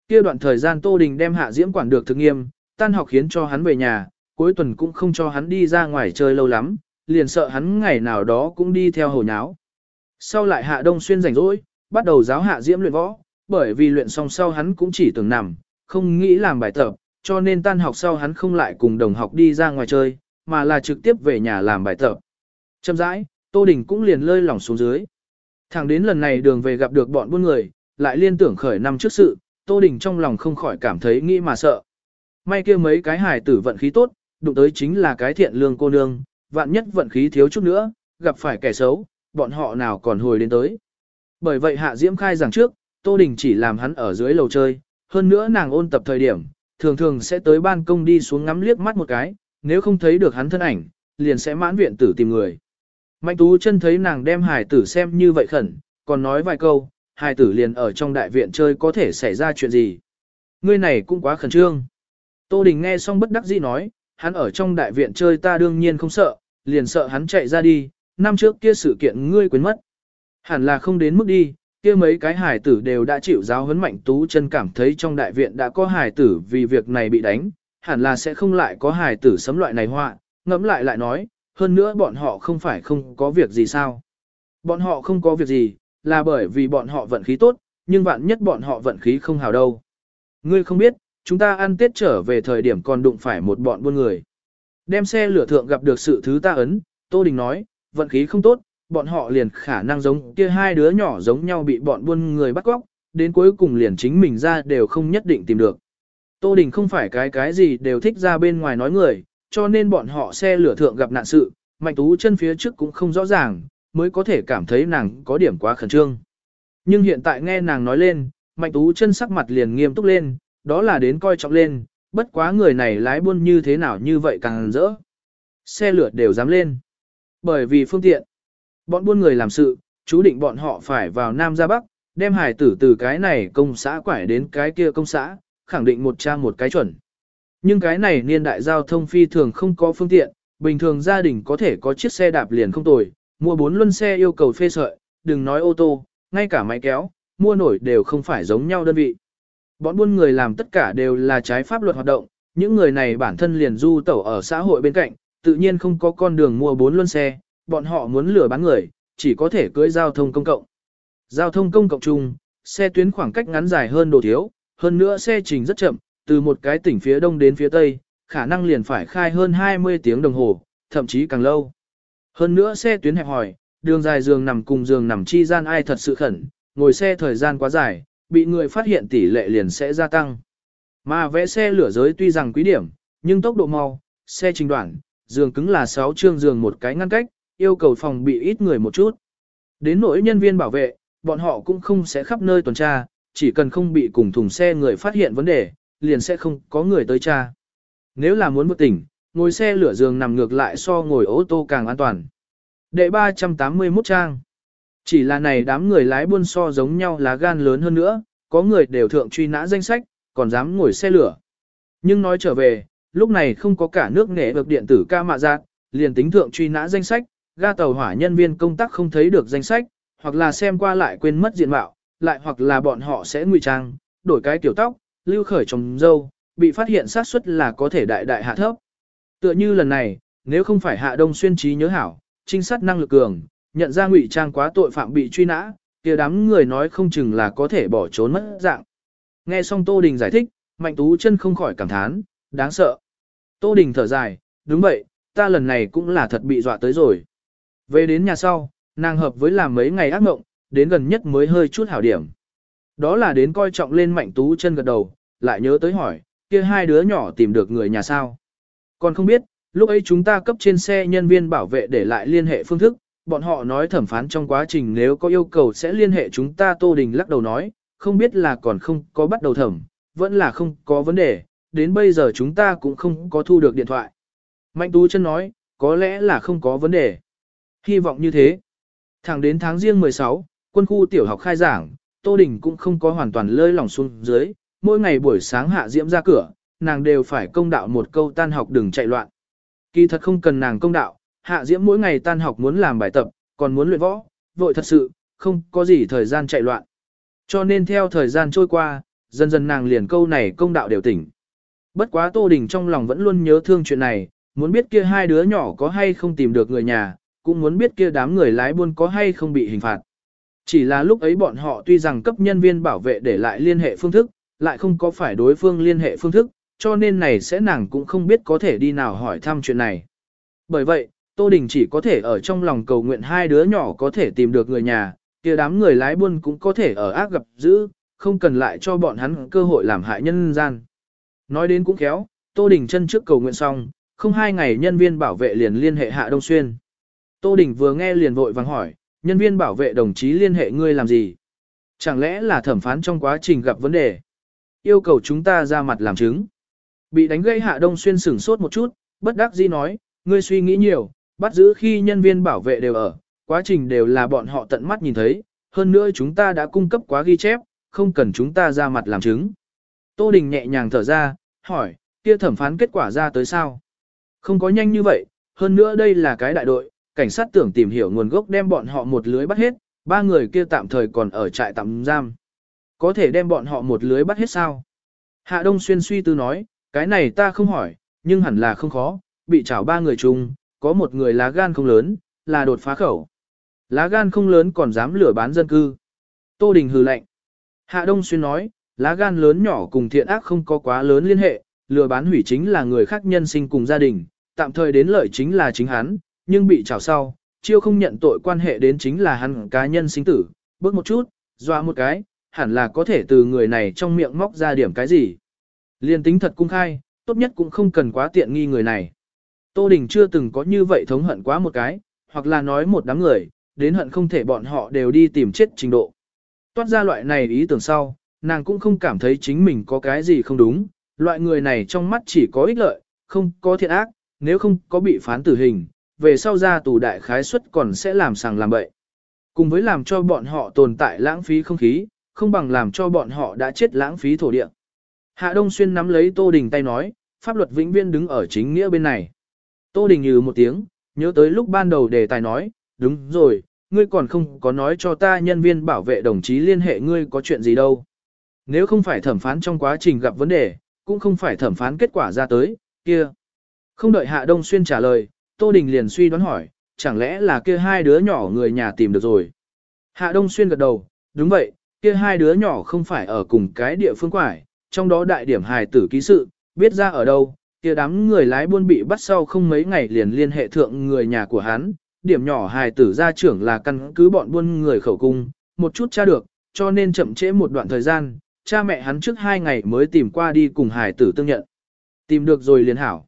Kia đoạn thời gian Tô Đình đem hạ diễm quản được thực nghiêm, tan học khiến cho hắn về nhà, cuối tuần cũng không cho hắn đi ra ngoài chơi lâu lắm, liền sợ hắn ngày nào đó cũng đi theo hồ nháo. Sau lại hạ đông xuyên rảnh rỗi, bắt đầu giáo hạ diễm luyện võ, bởi vì luyện xong sau hắn cũng chỉ tưởng nằm, không nghĩ làm bài tập, cho nên tan học sau hắn không lại cùng đồng học đi ra ngoài chơi, mà là trực tiếp về nhà làm bài tập. Chậm rãi, Tô Đình cũng liền lơi lỏng xuống dưới. Thẳng đến lần này đường về gặp được bọn buôn người, lại liên tưởng khởi năm trước sự, Tô Đình trong lòng không khỏi cảm thấy nghĩ mà sợ. May kia mấy cái hài tử vận khí tốt, đụng tới chính là cái thiện lương cô nương, vạn nhất vận khí thiếu chút nữa, gặp phải kẻ xấu, bọn họ nào còn hồi đến tới. Bởi vậy Hạ Diễm khai rằng trước, Tô Đình chỉ làm hắn ở dưới lầu chơi, hơn nữa nàng ôn tập thời điểm, thường thường sẽ tới ban công đi xuống ngắm liếc mắt một cái, nếu không thấy được hắn thân ảnh, liền sẽ mãn viện tử tìm người. Mạnh Tú chân thấy nàng đem hải tử xem như vậy khẩn, còn nói vài câu, hải tử liền ở trong đại viện chơi có thể xảy ra chuyện gì. Ngươi này cũng quá khẩn trương. Tô Đình nghe xong bất đắc dĩ nói, hắn ở trong đại viện chơi ta đương nhiên không sợ, liền sợ hắn chạy ra đi, năm trước kia sự kiện ngươi quên mất. Hẳn là không đến mức đi, kia mấy cái hài tử đều đã chịu giáo huấn mạnh tú chân cảm thấy trong đại viện đã có hài tử vì việc này bị đánh, hẳn là sẽ không lại có hài tử sấm loại này họa, ngẫm lại lại nói, hơn nữa bọn họ không phải không có việc gì sao. Bọn họ không có việc gì, là bởi vì bọn họ vận khí tốt, nhưng vạn nhất bọn họ vận khí không hào đâu. Ngươi không biết, chúng ta ăn tết trở về thời điểm còn đụng phải một bọn buôn người. Đem xe lửa thượng gặp được sự thứ ta ấn, Tô Đình nói, vận khí không tốt, bọn họ liền khả năng giống kia hai đứa nhỏ giống nhau bị bọn buôn người bắt cóc, đến cuối cùng liền chính mình ra đều không nhất định tìm được. Tô Đình không phải cái cái gì đều thích ra bên ngoài nói người, cho nên bọn họ xe lửa thượng gặp nạn sự, Mạnh Tú chân phía trước cũng không rõ ràng, mới có thể cảm thấy nàng có điểm quá khẩn trương. Nhưng hiện tại nghe nàng nói lên, Mạnh Tú chân sắc mặt liền nghiêm túc lên, đó là đến coi trọng lên, bất quá người này lái buôn như thế nào như vậy càng rỡ. Xe lửa đều dám lên. Bởi vì phương tiện, bọn buôn người làm sự, chú định bọn họ phải vào Nam ra Bắc, đem hải tử từ cái này công xã quải đến cái kia công xã, khẳng định một trang một cái chuẩn. Nhưng cái này niên đại giao thông phi thường không có phương tiện, bình thường gia đình có thể có chiếc xe đạp liền không tồi, mua bốn luân xe yêu cầu phê sợi, đừng nói ô tô, ngay cả máy kéo, mua nổi đều không phải giống nhau đơn vị. Bọn buôn người làm tất cả đều là trái pháp luật hoạt động, những người này bản thân liền du tẩu ở xã hội bên cạnh, tự nhiên không có con đường mua bốn luân xe, bọn họ muốn lừa bán người, chỉ có thể cưới giao thông công cộng. Giao thông công cộng chung, xe tuyến khoảng cách ngắn dài hơn đồ thiếu, hơn nữa xe trình rất chậm, từ một cái tỉnh phía đông đến phía tây, khả năng liền phải khai hơn 20 tiếng đồng hồ, thậm chí càng lâu. Hơn nữa xe tuyến hẹp hòi, đường dài giường nằm cùng giường nằm chi gian ai thật sự khẩn, ngồi xe thời gian quá dài, bị người phát hiện tỷ lệ liền sẽ gia tăng. Mà vẽ xe lửa giới tuy rằng quý điểm, nhưng tốc độ mau, xe trình đoạn, giường cứng là 6 chương giường một cái ngăn cách, yêu cầu phòng bị ít người một chút. Đến nỗi nhân viên bảo vệ, bọn họ cũng không sẽ khắp nơi tuần tra, chỉ cần không bị cùng thùng xe người phát hiện vấn đề, liền sẽ không có người tới tra. Nếu là muốn bất tỉnh, ngồi xe lửa giường nằm ngược lại so ngồi ô tô càng an toàn. Đệ 381 trang. Chỉ là này đám người lái buôn so giống nhau là gan lớn hơn nữa, có người đều thượng truy nã danh sách, còn dám ngồi xe lửa. Nhưng nói trở về, lúc này không có cả nước nghệ được điện tử ca mạ giác, liền tính thượng truy nã danh sách, ga tàu hỏa nhân viên công tác không thấy được danh sách, hoặc là xem qua lại quên mất diện mạo, lại hoặc là bọn họ sẽ ngụy trang, đổi cái tiểu tóc, lưu khởi trồng dâu, bị phát hiện xác suất là có thể đại đại hạ thấp. Tựa như lần này, nếu không phải Hạ Đông Xuyên trí nhớ hảo, trinh sát năng lực cường, nhận ra ngụy trang quá tội phạm bị truy nã, kia đám người nói không chừng là có thể bỏ trốn mất dạng. Nghe xong Tô Đình giải thích, Mạnh Tú chân không khỏi cảm thán, đáng sợ. Tô Đình thở dài, đúng vậy, ta lần này cũng là thật bị dọa tới rồi. Về đến nhà sau, nàng hợp với làm mấy ngày ác mộng, đến gần nhất mới hơi chút hảo điểm. Đó là đến coi trọng lên Mạnh Tú chân gật đầu, lại nhớ tới hỏi, kia hai đứa nhỏ tìm được người nhà sao. Còn không biết, lúc ấy chúng ta cấp trên xe nhân viên bảo vệ để lại liên hệ phương thức, bọn họ nói thẩm phán trong quá trình nếu có yêu cầu sẽ liên hệ chúng ta Tô Đình lắc đầu nói, không biết là còn không có bắt đầu thẩm, vẫn là không có vấn đề, đến bây giờ chúng ta cũng không có thu được điện thoại. Mạnh Tú chân nói, có lẽ là không có vấn đề. Hy vọng như thế. Thẳng đến tháng riêng 16, quân khu tiểu học khai giảng, Tô Đình cũng không có hoàn toàn lơi lỏng xuống dưới, mỗi ngày buổi sáng hạ diễm ra cửa, nàng đều phải công đạo một câu tan học đừng chạy loạn. Kỳ thật không cần nàng công đạo, hạ diễm mỗi ngày tan học muốn làm bài tập, còn muốn luyện võ, vội thật sự, không có gì thời gian chạy loạn. Cho nên theo thời gian trôi qua, dần dần nàng liền câu này công đạo đều tỉnh. Bất quá Tô Đình trong lòng vẫn luôn nhớ thương chuyện này, muốn biết kia hai đứa nhỏ có hay không tìm được người nhà, cũng muốn biết kia đám người lái buôn có hay không bị hình phạt. Chỉ là lúc ấy bọn họ tuy rằng cấp nhân viên bảo vệ để lại liên hệ phương thức, lại không có phải đối phương liên hệ phương thức, cho nên này sẽ nàng cũng không biết có thể đi nào hỏi thăm chuyện này. Bởi vậy, Tô Đình chỉ có thể ở trong lòng cầu nguyện hai đứa nhỏ có thể tìm được người nhà, kia đám người lái buôn cũng có thể ở ác gặp giữ, không cần lại cho bọn hắn cơ hội làm hại nhân gian. Nói đến cũng khéo, Tô Đình chân trước cầu nguyện xong, không hai ngày nhân viên bảo vệ liền liên hệ Hạ Đông Xuyên. Tô Đình vừa nghe liền vội vàng hỏi, nhân viên bảo vệ đồng chí liên hệ ngươi làm gì? Chẳng lẽ là thẩm phán trong quá trình gặp vấn đề? Yêu cầu chúng ta ra mặt làm chứng. Bị đánh gây Hạ Đông Xuyên sửng sốt một chút, bất đắc dĩ nói, ngươi suy nghĩ nhiều, bắt giữ khi nhân viên bảo vệ đều ở, quá trình đều là bọn họ tận mắt nhìn thấy, hơn nữa chúng ta đã cung cấp quá ghi chép, không cần chúng ta ra mặt làm chứng. Tô Đình nhẹ nhàng thở ra, hỏi, kia thẩm phán kết quả ra tới sao? Không có nhanh như vậy, hơn nữa đây là cái đại đội, cảnh sát tưởng tìm hiểu nguồn gốc đem bọn họ một lưới bắt hết, ba người kia tạm thời còn ở trại tạm giam. Có thể đem bọn họ một lưới bắt hết sao? Hạ Đông Xuyên suy tư nói, cái này ta không hỏi, nhưng hẳn là không khó, bị trảo ba người chung, có một người lá gan không lớn, là đột phá khẩu. Lá gan không lớn còn dám lửa bán dân cư. Tô Đình hừ lạnh. Hạ Đông Xuyên nói, lá gan lớn nhỏ cùng thiện ác không có quá lớn liên hệ, lừa bán hủy chính là người khác nhân sinh cùng gia đình, tạm thời đến lợi chính là chính hắn, nhưng bị trảo sau, chiêu không nhận tội quan hệ đến chính là hắn cá nhân sinh tử, bước một chút, doa một cái, hẳn là có thể từ người này trong miệng móc ra điểm cái gì. Liên tính thật cung khai, tốt nhất cũng không cần quá tiện nghi người này. Tô Đình chưa từng có như vậy thống hận quá một cái, hoặc là nói một đám người, đến hận không thể bọn họ đều đi tìm chết trình độ. Toát ra loại này ý tưởng sau, nàng cũng không cảm thấy chính mình có cái gì không đúng, loại người này trong mắt chỉ có ích lợi, không có thiện ác, nếu không có bị phán tử hình, về sau ra tù đại khái suất còn sẽ làm sàng làm bậy. Cùng với làm cho bọn họ tồn tại lãng phí không khí, không bằng làm cho bọn họ đã chết lãng phí thổ địa. Hạ Đông Xuyên nắm lấy Tô Đình tay nói, pháp luật vĩnh viên đứng ở chính nghĩa bên này. Tô Đình như một tiếng, nhớ tới lúc ban đầu đề tài nói, đúng rồi, ngươi còn không có nói cho ta nhân viên bảo vệ đồng chí liên hệ ngươi có chuyện gì đâu. Nếu không phải thẩm phán trong quá trình gặp vấn đề, cũng không phải thẩm phán kết quả ra tới, kia. Không đợi Hạ Đông Xuyên trả lời, Tô Đình liền suy đoán hỏi, chẳng lẽ là kia hai đứa nhỏ người nhà tìm được rồi. Hạ Đông Xuyên gật đầu, đúng vậy, kia hai đứa nhỏ không phải ở cùng cái địa phương quải, trong đó đại điểm hài tử ký sự, biết ra ở đâu, kia đám người lái buôn bị bắt sau không mấy ngày liền liên hệ thượng người nhà của hắn, điểm nhỏ hài tử gia trưởng là căn cứ bọn buôn người khẩu cung, một chút tra được, cho nên chậm trễ một đoạn thời gian, cha mẹ hắn trước hai ngày mới tìm qua đi cùng hài tử tương nhận. Tìm được rồi liền hảo.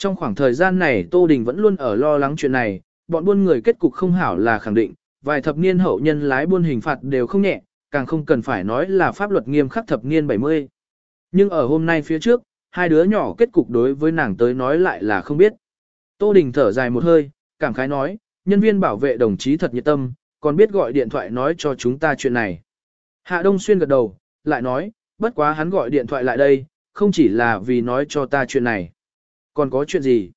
Trong khoảng thời gian này Tô Đình vẫn luôn ở lo lắng chuyện này, bọn buôn người kết cục không hảo là khẳng định, vài thập niên hậu nhân lái buôn hình phạt đều không nhẹ, càng không cần phải nói là pháp luật nghiêm khắc thập niên 70. Nhưng ở hôm nay phía trước, hai đứa nhỏ kết cục đối với nàng tới nói lại là không biết. Tô Đình thở dài một hơi, cảm khái nói, nhân viên bảo vệ đồng chí thật nhiệt tâm, còn biết gọi điện thoại nói cho chúng ta chuyện này. Hạ Đông Xuyên gật đầu, lại nói, bất quá hắn gọi điện thoại lại đây, không chỉ là vì nói cho ta chuyện này. Còn có chuyện gì?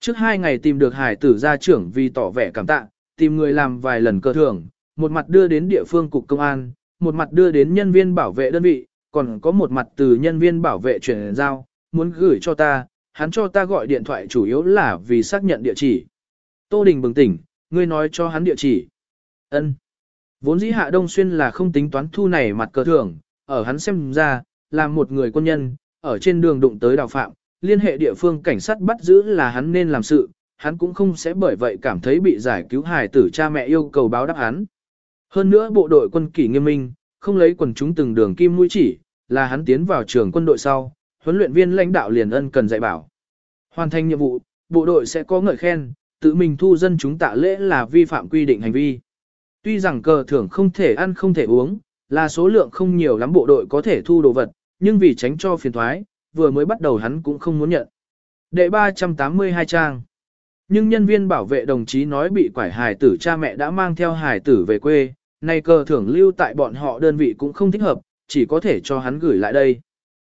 Trước hai ngày tìm được hải tử gia trưởng vì tỏ vẻ cảm tạ, tìm người làm vài lần cơ thưởng, một mặt đưa đến địa phương cục công an, một mặt đưa đến nhân viên bảo vệ đơn vị, còn có một mặt từ nhân viên bảo vệ chuyển giao, muốn gửi cho ta, hắn cho ta gọi điện thoại chủ yếu là vì xác nhận địa chỉ. Tô Đình bừng tỉnh, ngươi nói cho hắn địa chỉ. Ân. Vốn dĩ Hạ Đông Xuyên là không tính toán thu này mặt cờ thưởng, ở hắn xem ra, là một người quân nhân, ở trên đường đụng tới đào phạm, liên hệ địa phương cảnh sát bắt giữ là hắn nên làm sự, hắn cũng không sẽ bởi vậy cảm thấy bị giải cứu hài tử cha mẹ yêu cầu báo đáp hắn. Hơn nữa bộ đội quân kỷ nghiêm minh, không lấy quần chúng từng đường kim mũi chỉ, là hắn tiến vào trường quân đội sau, huấn luyện viên lãnh đạo liền ân cần dạy bảo. Hoàn thành nhiệm vụ, bộ đội sẽ có ngợi khen, tự mình thu dân chúng tạ lễ là vi phạm quy định hành vi. Tuy rằng cờ thưởng không thể ăn không thể uống, là số lượng không nhiều lắm bộ đội có thể thu đồ vật, nhưng vì tránh cho phiền thoái, vừa mới bắt đầu hắn cũng không muốn nhận. Đệ 382 trang. Nhưng nhân viên bảo vệ đồng chí nói bị quải hài tử cha mẹ đã mang theo hài tử về quê, nay cờ thưởng lưu tại bọn họ đơn vị cũng không thích hợp, chỉ có thể cho hắn gửi lại đây.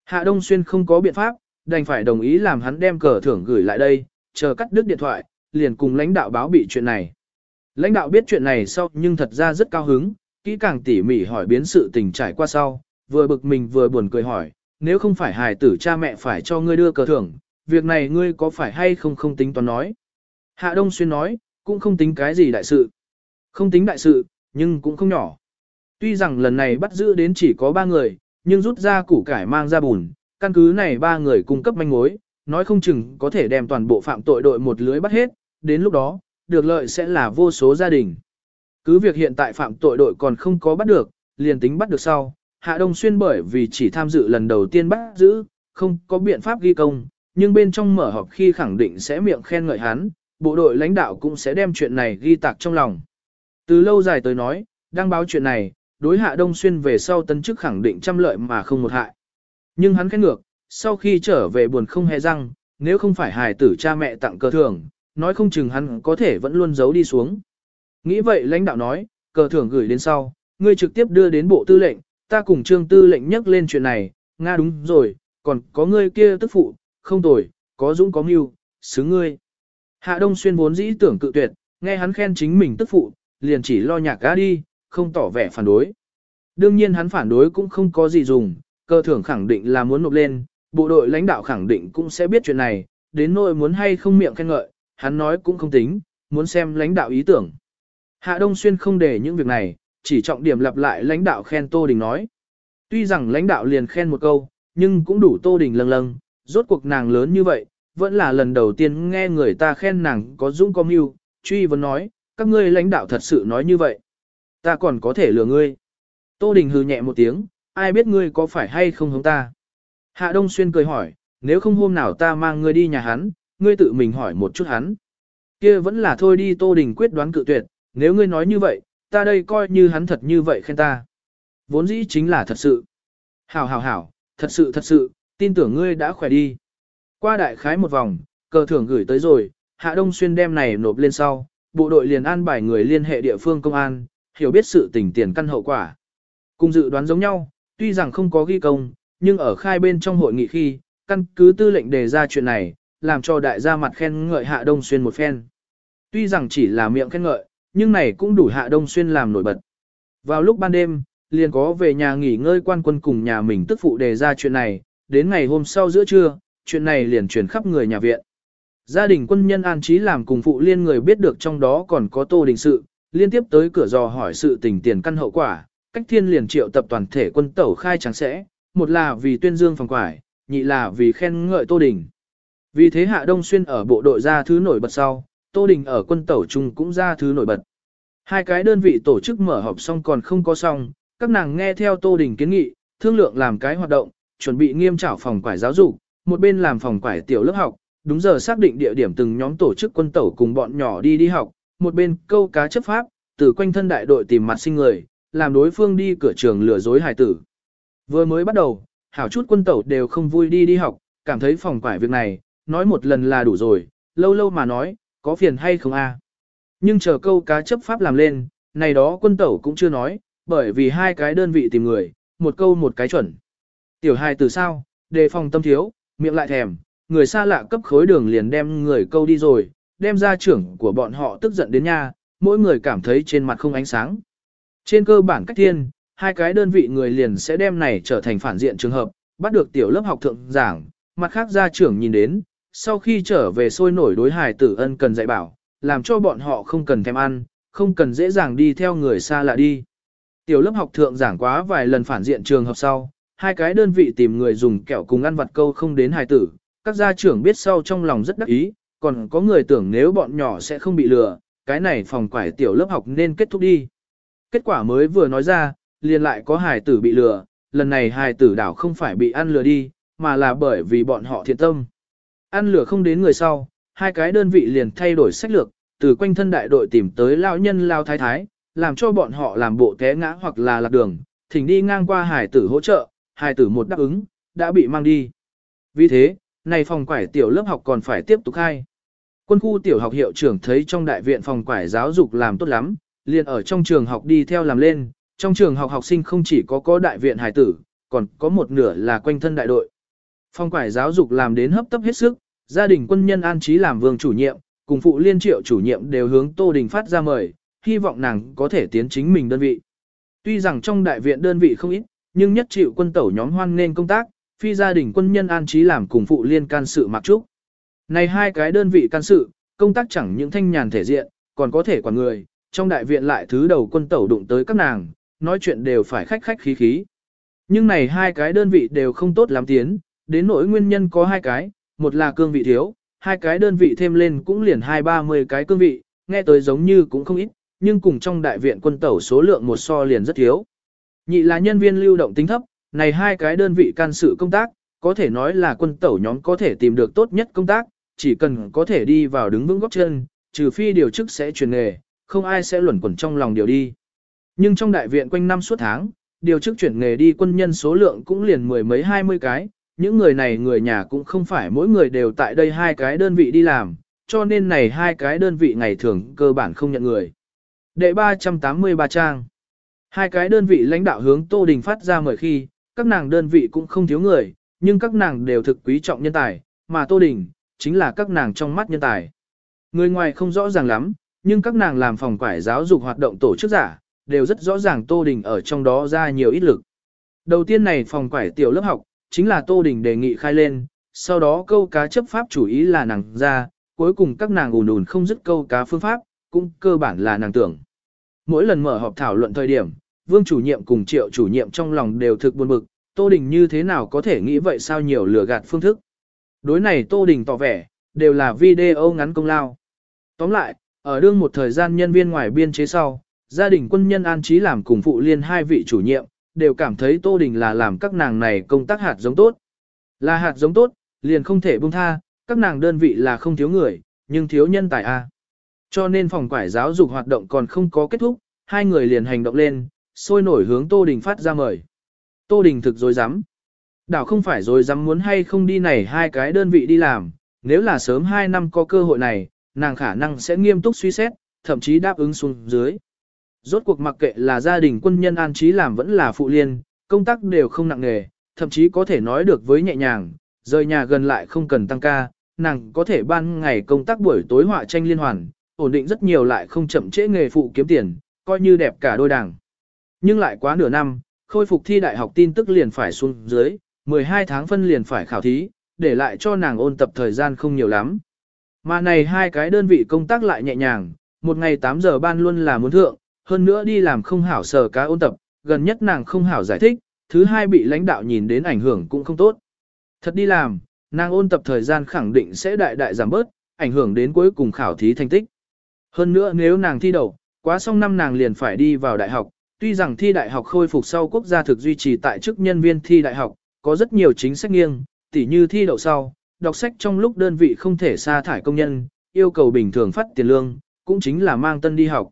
Hạ Đông Xuyên không có biện pháp, đành phải đồng ý làm hắn đem cờ thưởng gửi lại đây, chờ cắt đứt điện thoại, liền cùng lãnh đạo báo bị chuyện này. Lãnh đạo biết chuyện này sau nhưng thật ra rất cao hứng, kỹ càng tỉ mỉ hỏi biến sự tình trải qua sau, vừa bực mình vừa buồn cười hỏi, nếu không phải hài tử cha mẹ phải cho ngươi đưa cờ thưởng, việc này ngươi có phải hay không không tính toán nói. Hạ Đông Xuyên nói, cũng không tính cái gì đại sự. Không tính đại sự, nhưng cũng không nhỏ. Tuy rằng lần này bắt giữ đến chỉ có ba người, nhưng rút ra củ cải mang ra bùn, căn cứ này ba người cung cấp manh mối, nói không chừng có thể đem toàn bộ phạm tội đội một lưới bắt hết, đến lúc đó, được lợi sẽ là vô số gia đình. Cứ việc hiện tại phạm tội đội còn không có bắt được, liền tính bắt được sau, Hạ Đông Xuyên bởi vì chỉ tham dự lần đầu tiên bắt giữ, không có biện pháp ghi công, nhưng bên trong mở họp khi khẳng định sẽ miệng khen ngợi hắn, bộ đội lãnh đạo cũng sẽ đem chuyện này ghi tạc trong lòng. Từ lâu dài tới nói, đăng báo chuyện này, đối Hạ Đông Xuyên về sau tân chức khẳng định trăm lợi mà không một hại. Nhưng hắn khét ngược, sau khi trở về buồn không hề răng, nếu không phải hài tử cha mẹ tặng cờ thưởng, nói không chừng hắn có thể vẫn luôn giấu đi xuống. Nghĩ vậy lãnh đạo nói, cờ thưởng gửi đến sau, ngươi trực tiếp đưa đến bộ tư lệnh, ta cùng trương tư lệnh nhắc lên chuyện này, Nga đúng rồi, còn có ngươi kia tức phụ, không tồi, có dũng có mưu, xứng ngươi. Hạ Đông Xuyên vốn dĩ tưởng cự tuyệt, nghe hắn khen chính mình tức phụ, liền chỉ lo nhạc gã đi, không tỏ vẻ phản đối. Đương nhiên hắn phản đối cũng không có gì dùng, cơ thưởng khẳng định là muốn nộp lên, bộ đội lãnh đạo khẳng định cũng sẽ biết chuyện này, đến nỗi muốn hay không miệng khen ngợi, hắn nói cũng không tính, muốn xem lãnh đạo ý tưởng. Hạ Đông Xuyên không để những việc này, chỉ trọng điểm lặp lại lãnh đạo khen Tô Đình nói. Tuy rằng lãnh đạo liền khen một câu, nhưng cũng đủ Tô Đình lâng lâng, rốt cuộc nàng lớn như vậy, vẫn là lần đầu tiên nghe người ta khen nàng có dũng có mưu, truy vấn nói, các ngươi lãnh đạo thật sự nói như vậy. Ta còn có thể lừa ngươi. Tô Đình hừ nhẹ một tiếng, ai biết ngươi có phải hay không hống ta. Hạ Đông Xuyên cười hỏi, nếu không hôm nào ta mang ngươi đi nhà hắn, ngươi tự mình hỏi một chút hắn. kia vẫn là thôi đi Tô Đình quyết đoán cự tuyệt, nếu ngươi nói như vậy, ta đây coi như hắn thật như vậy khen ta. Vốn dĩ chính là thật sự. Hảo hảo hảo, thật sự thật sự, tin tưởng ngươi đã khỏe đi. Qua đại khái một vòng, cờ thưởng gửi tới rồi, Hạ Đông Xuyên đem này nộp lên sau, bộ đội liền an bài người liên hệ địa phương công an, hiểu biết sự tình tiền căn hậu quả. Cùng dự đoán giống nhau, tuy rằng không có ghi công, nhưng ở khai bên trong hội nghị khi, căn cứ tư lệnh đề ra chuyện này, làm cho đại gia mặt khen ngợi Hạ Đông Xuyên một phen. Tuy rằng chỉ là miệng khen ngợi, nhưng này cũng đủ Hạ Đông Xuyên làm nổi bật. Vào lúc ban đêm, liền có về nhà nghỉ ngơi quan quân cùng nhà mình tức phụ đề ra chuyện này, đến ngày hôm sau giữa trưa, chuyện này liền truyền khắp người nhà viện. Gia đình quân nhân an trí làm cùng phụ liên người biết được trong đó còn có tô đình sự, liên tiếp tới cửa dò hỏi sự tình tiền căn hậu quả, cách thiên liền triệu tập toàn thể quân tẩu khai trắng sẽ, một là vì tuyên dương phòng quải, nhị là vì khen ngợi tô đình. Vì thế Hạ Đông Xuyên ở bộ đội ra thứ nổi bật sau, Tô Đình ở quân tẩu trung cũng ra thứ nổi bật. Hai cái đơn vị tổ chức mở họp xong còn không có xong, các nàng nghe theo Tô Đình kiến nghị, thương lượng làm cái hoạt động, chuẩn bị nghiêm trảo phòng quải giáo dục, một bên làm phòng quải tiểu lớp học, đúng giờ xác định địa điểm từng nhóm tổ chức quân tẩu cùng bọn nhỏ đi đi học, một bên câu cá chấp pháp, từ quanh thân đại đội tìm mặt sinh người, làm đối phương đi cửa trường lừa dối hài tử. Vừa mới bắt đầu, hảo chút quân tẩu đều không vui đi đi học, cảm thấy phòng quải việc này, nói một lần là đủ rồi, lâu lâu mà nói, có phiền hay không a? Nhưng chờ câu cá chấp pháp làm lên, này đó quân tẩu cũng chưa nói, bởi vì hai cái đơn vị tìm người, một câu một cái chuẩn. Tiểu hài từ sao, đề phòng tâm thiếu, miệng lại thèm, người xa lạ cấp khối đường liền đem người câu đi rồi, đem ra trưởng của bọn họ tức giận đến nha, mỗi người cảm thấy trên mặt không ánh sáng. Trên cơ bản cách thiên, hai cái đơn vị người liền sẽ đem này trở thành phản diện trường hợp, bắt được tiểu lớp học thượng giảng, mặt khác gia trưởng nhìn đến, sau khi trở về sôi nổi đối hài tử ân cần dạy bảo, làm cho bọn họ không cần thèm ăn, không cần dễ dàng đi theo người xa lạ đi. Tiểu lớp học thượng giảng quá vài lần phản diện trường hợp sau, hai cái đơn vị tìm người dùng kẹo cùng ăn vặt câu không đến hài tử, các gia trưởng biết sau trong lòng rất đắc ý, còn có người tưởng nếu bọn nhỏ sẽ không bị lừa, cái này phòng quải tiểu lớp học nên kết thúc đi. Kết quả mới vừa nói ra, liền lại có hài tử bị lừa, lần này hài tử đảo không phải bị ăn lừa đi, mà là bởi vì bọn họ thiện tâm. Ăn lửa không đến người sau, hai cái đơn vị liền thay đổi sách lược, từ quanh thân đại đội tìm tới lao nhân lao thái thái, làm cho bọn họ làm bộ té ngã hoặc là lạc đường, thỉnh đi ngang qua hải tử hỗ trợ, hải tử một đáp ứng, đã bị mang đi. Vì thế, này phòng quải tiểu lớp học còn phải tiếp tục khai. Quân khu tiểu học hiệu trưởng thấy trong đại viện phòng quải giáo dục làm tốt lắm, liền ở trong trường học đi theo làm lên, trong trường học học sinh không chỉ có có đại viện hải tử, còn có một nửa là quanh thân đại đội. Phong quải giáo dục làm đến hấp tấp hết sức, gia đình quân nhân an trí làm vương chủ nhiệm, cùng phụ liên triệu chủ nhiệm đều hướng Tô Đình phát ra mời, hy vọng nàng có thể tiến chính mình đơn vị. Tuy rằng trong đại viện đơn vị không ít, nhưng nhất chịu quân tẩu nhóm hoan nên công tác, phi gia đình quân nhân an trí làm cùng phụ liên can sự mặc trúc. Này hai cái đơn vị can sự, công tác chẳng những thanh nhàn thể diện, còn có thể quản người, trong đại viện lại thứ đầu quân tẩu đụng tới các nàng, nói chuyện đều phải khách khách khí khí. Nhưng này hai cái đơn vị đều không tốt lắm tiến, đến nỗi nguyên nhân có hai cái, một là cương vị thiếu, hai cái đơn vị thêm lên cũng liền hai ba mươi cái cương vị, nghe tới giống như cũng không ít, nhưng cùng trong đại viện quân tẩu số lượng một so liền rất thiếu. Nhị là nhân viên lưu động tính thấp, này hai cái đơn vị can sự công tác, có thể nói là quân tẩu nhóm có thể tìm được tốt nhất công tác, chỉ cần có thể đi vào đứng vững góc chân, trừ phi điều chức sẽ truyền nghề, không ai sẽ luẩn quẩn trong lòng điều đi. Nhưng trong đại viện quanh năm suốt tháng, điều chức chuyển nghề đi quân nhân số lượng cũng liền mười mấy hai mươi cái, những người này người nhà cũng không phải mỗi người đều tại đây hai cái đơn vị đi làm, cho nên này hai cái đơn vị ngày thường cơ bản không nhận người. Đệ 383 trang Hai cái đơn vị lãnh đạo hướng Tô Đình phát ra mời khi, các nàng đơn vị cũng không thiếu người, nhưng các nàng đều thực quý trọng nhân tài, mà Tô Đình, chính là các nàng trong mắt nhân tài. Người ngoài không rõ ràng lắm, nhưng các nàng làm phòng quải giáo dục hoạt động tổ chức giả, đều rất rõ ràng Tô Đình ở trong đó ra nhiều ít lực. Đầu tiên này phòng quải tiểu lớp học, chính là Tô Đình đề nghị khai lên, sau đó câu cá chấp pháp chủ ý là nàng ra, cuối cùng các nàng ùn ùn không dứt câu cá phương pháp, cũng cơ bản là nàng tưởng. Mỗi lần mở họp thảo luận thời điểm, Vương chủ nhiệm cùng Triệu chủ nhiệm trong lòng đều thực buồn bực, Tô Đình như thế nào có thể nghĩ vậy sao nhiều lừa gạt phương thức. Đối này Tô Đình tỏ vẻ, đều là video ngắn công lao. Tóm lại, ở đương một thời gian nhân viên ngoài biên chế sau, gia đình quân nhân an trí làm cùng phụ liên hai vị chủ nhiệm, đều cảm thấy Tô Đình là làm các nàng này công tác hạt giống tốt. Là hạt giống tốt, liền không thể buông tha, các nàng đơn vị là không thiếu người, nhưng thiếu nhân tài A. Cho nên phòng quải giáo dục hoạt động còn không có kết thúc, hai người liền hành động lên, sôi nổi hướng Tô Đình phát ra mời. Tô Đình thực dối rắm Đảo không phải dối rắm muốn hay không đi này hai cái đơn vị đi làm, nếu là sớm hai năm có cơ hội này, nàng khả năng sẽ nghiêm túc suy xét, thậm chí đáp ứng xuống dưới. Rốt cuộc mặc kệ là gia đình quân nhân an trí làm vẫn là phụ liên, công tác đều không nặng nghề, thậm chí có thể nói được với nhẹ nhàng, rời nhà gần lại không cần tăng ca, nàng có thể ban ngày công tác buổi tối họa tranh liên hoàn, ổn định rất nhiều lại không chậm trễ nghề phụ kiếm tiền, coi như đẹp cả đôi đảng. Nhưng lại quá nửa năm, khôi phục thi đại học tin tức liền phải xuống dưới, 12 tháng phân liền phải khảo thí, để lại cho nàng ôn tập thời gian không nhiều lắm. Mà này hai cái đơn vị công tác lại nhẹ nhàng, một ngày 8 giờ ban luôn là muốn thượng, hơn nữa đi làm không hảo sở cá ôn tập, gần nhất nàng không hảo giải thích, thứ hai bị lãnh đạo nhìn đến ảnh hưởng cũng không tốt. Thật đi làm, nàng ôn tập thời gian khẳng định sẽ đại đại giảm bớt, ảnh hưởng đến cuối cùng khảo thí thành tích. Hơn nữa nếu nàng thi đậu, quá xong năm nàng liền phải đi vào đại học, tuy rằng thi đại học khôi phục sau quốc gia thực duy trì tại chức nhân viên thi đại học, có rất nhiều chính sách nghiêng, tỉ như thi đậu sau, đọc sách trong lúc đơn vị không thể sa thải công nhân, yêu cầu bình thường phát tiền lương, cũng chính là mang tân đi học.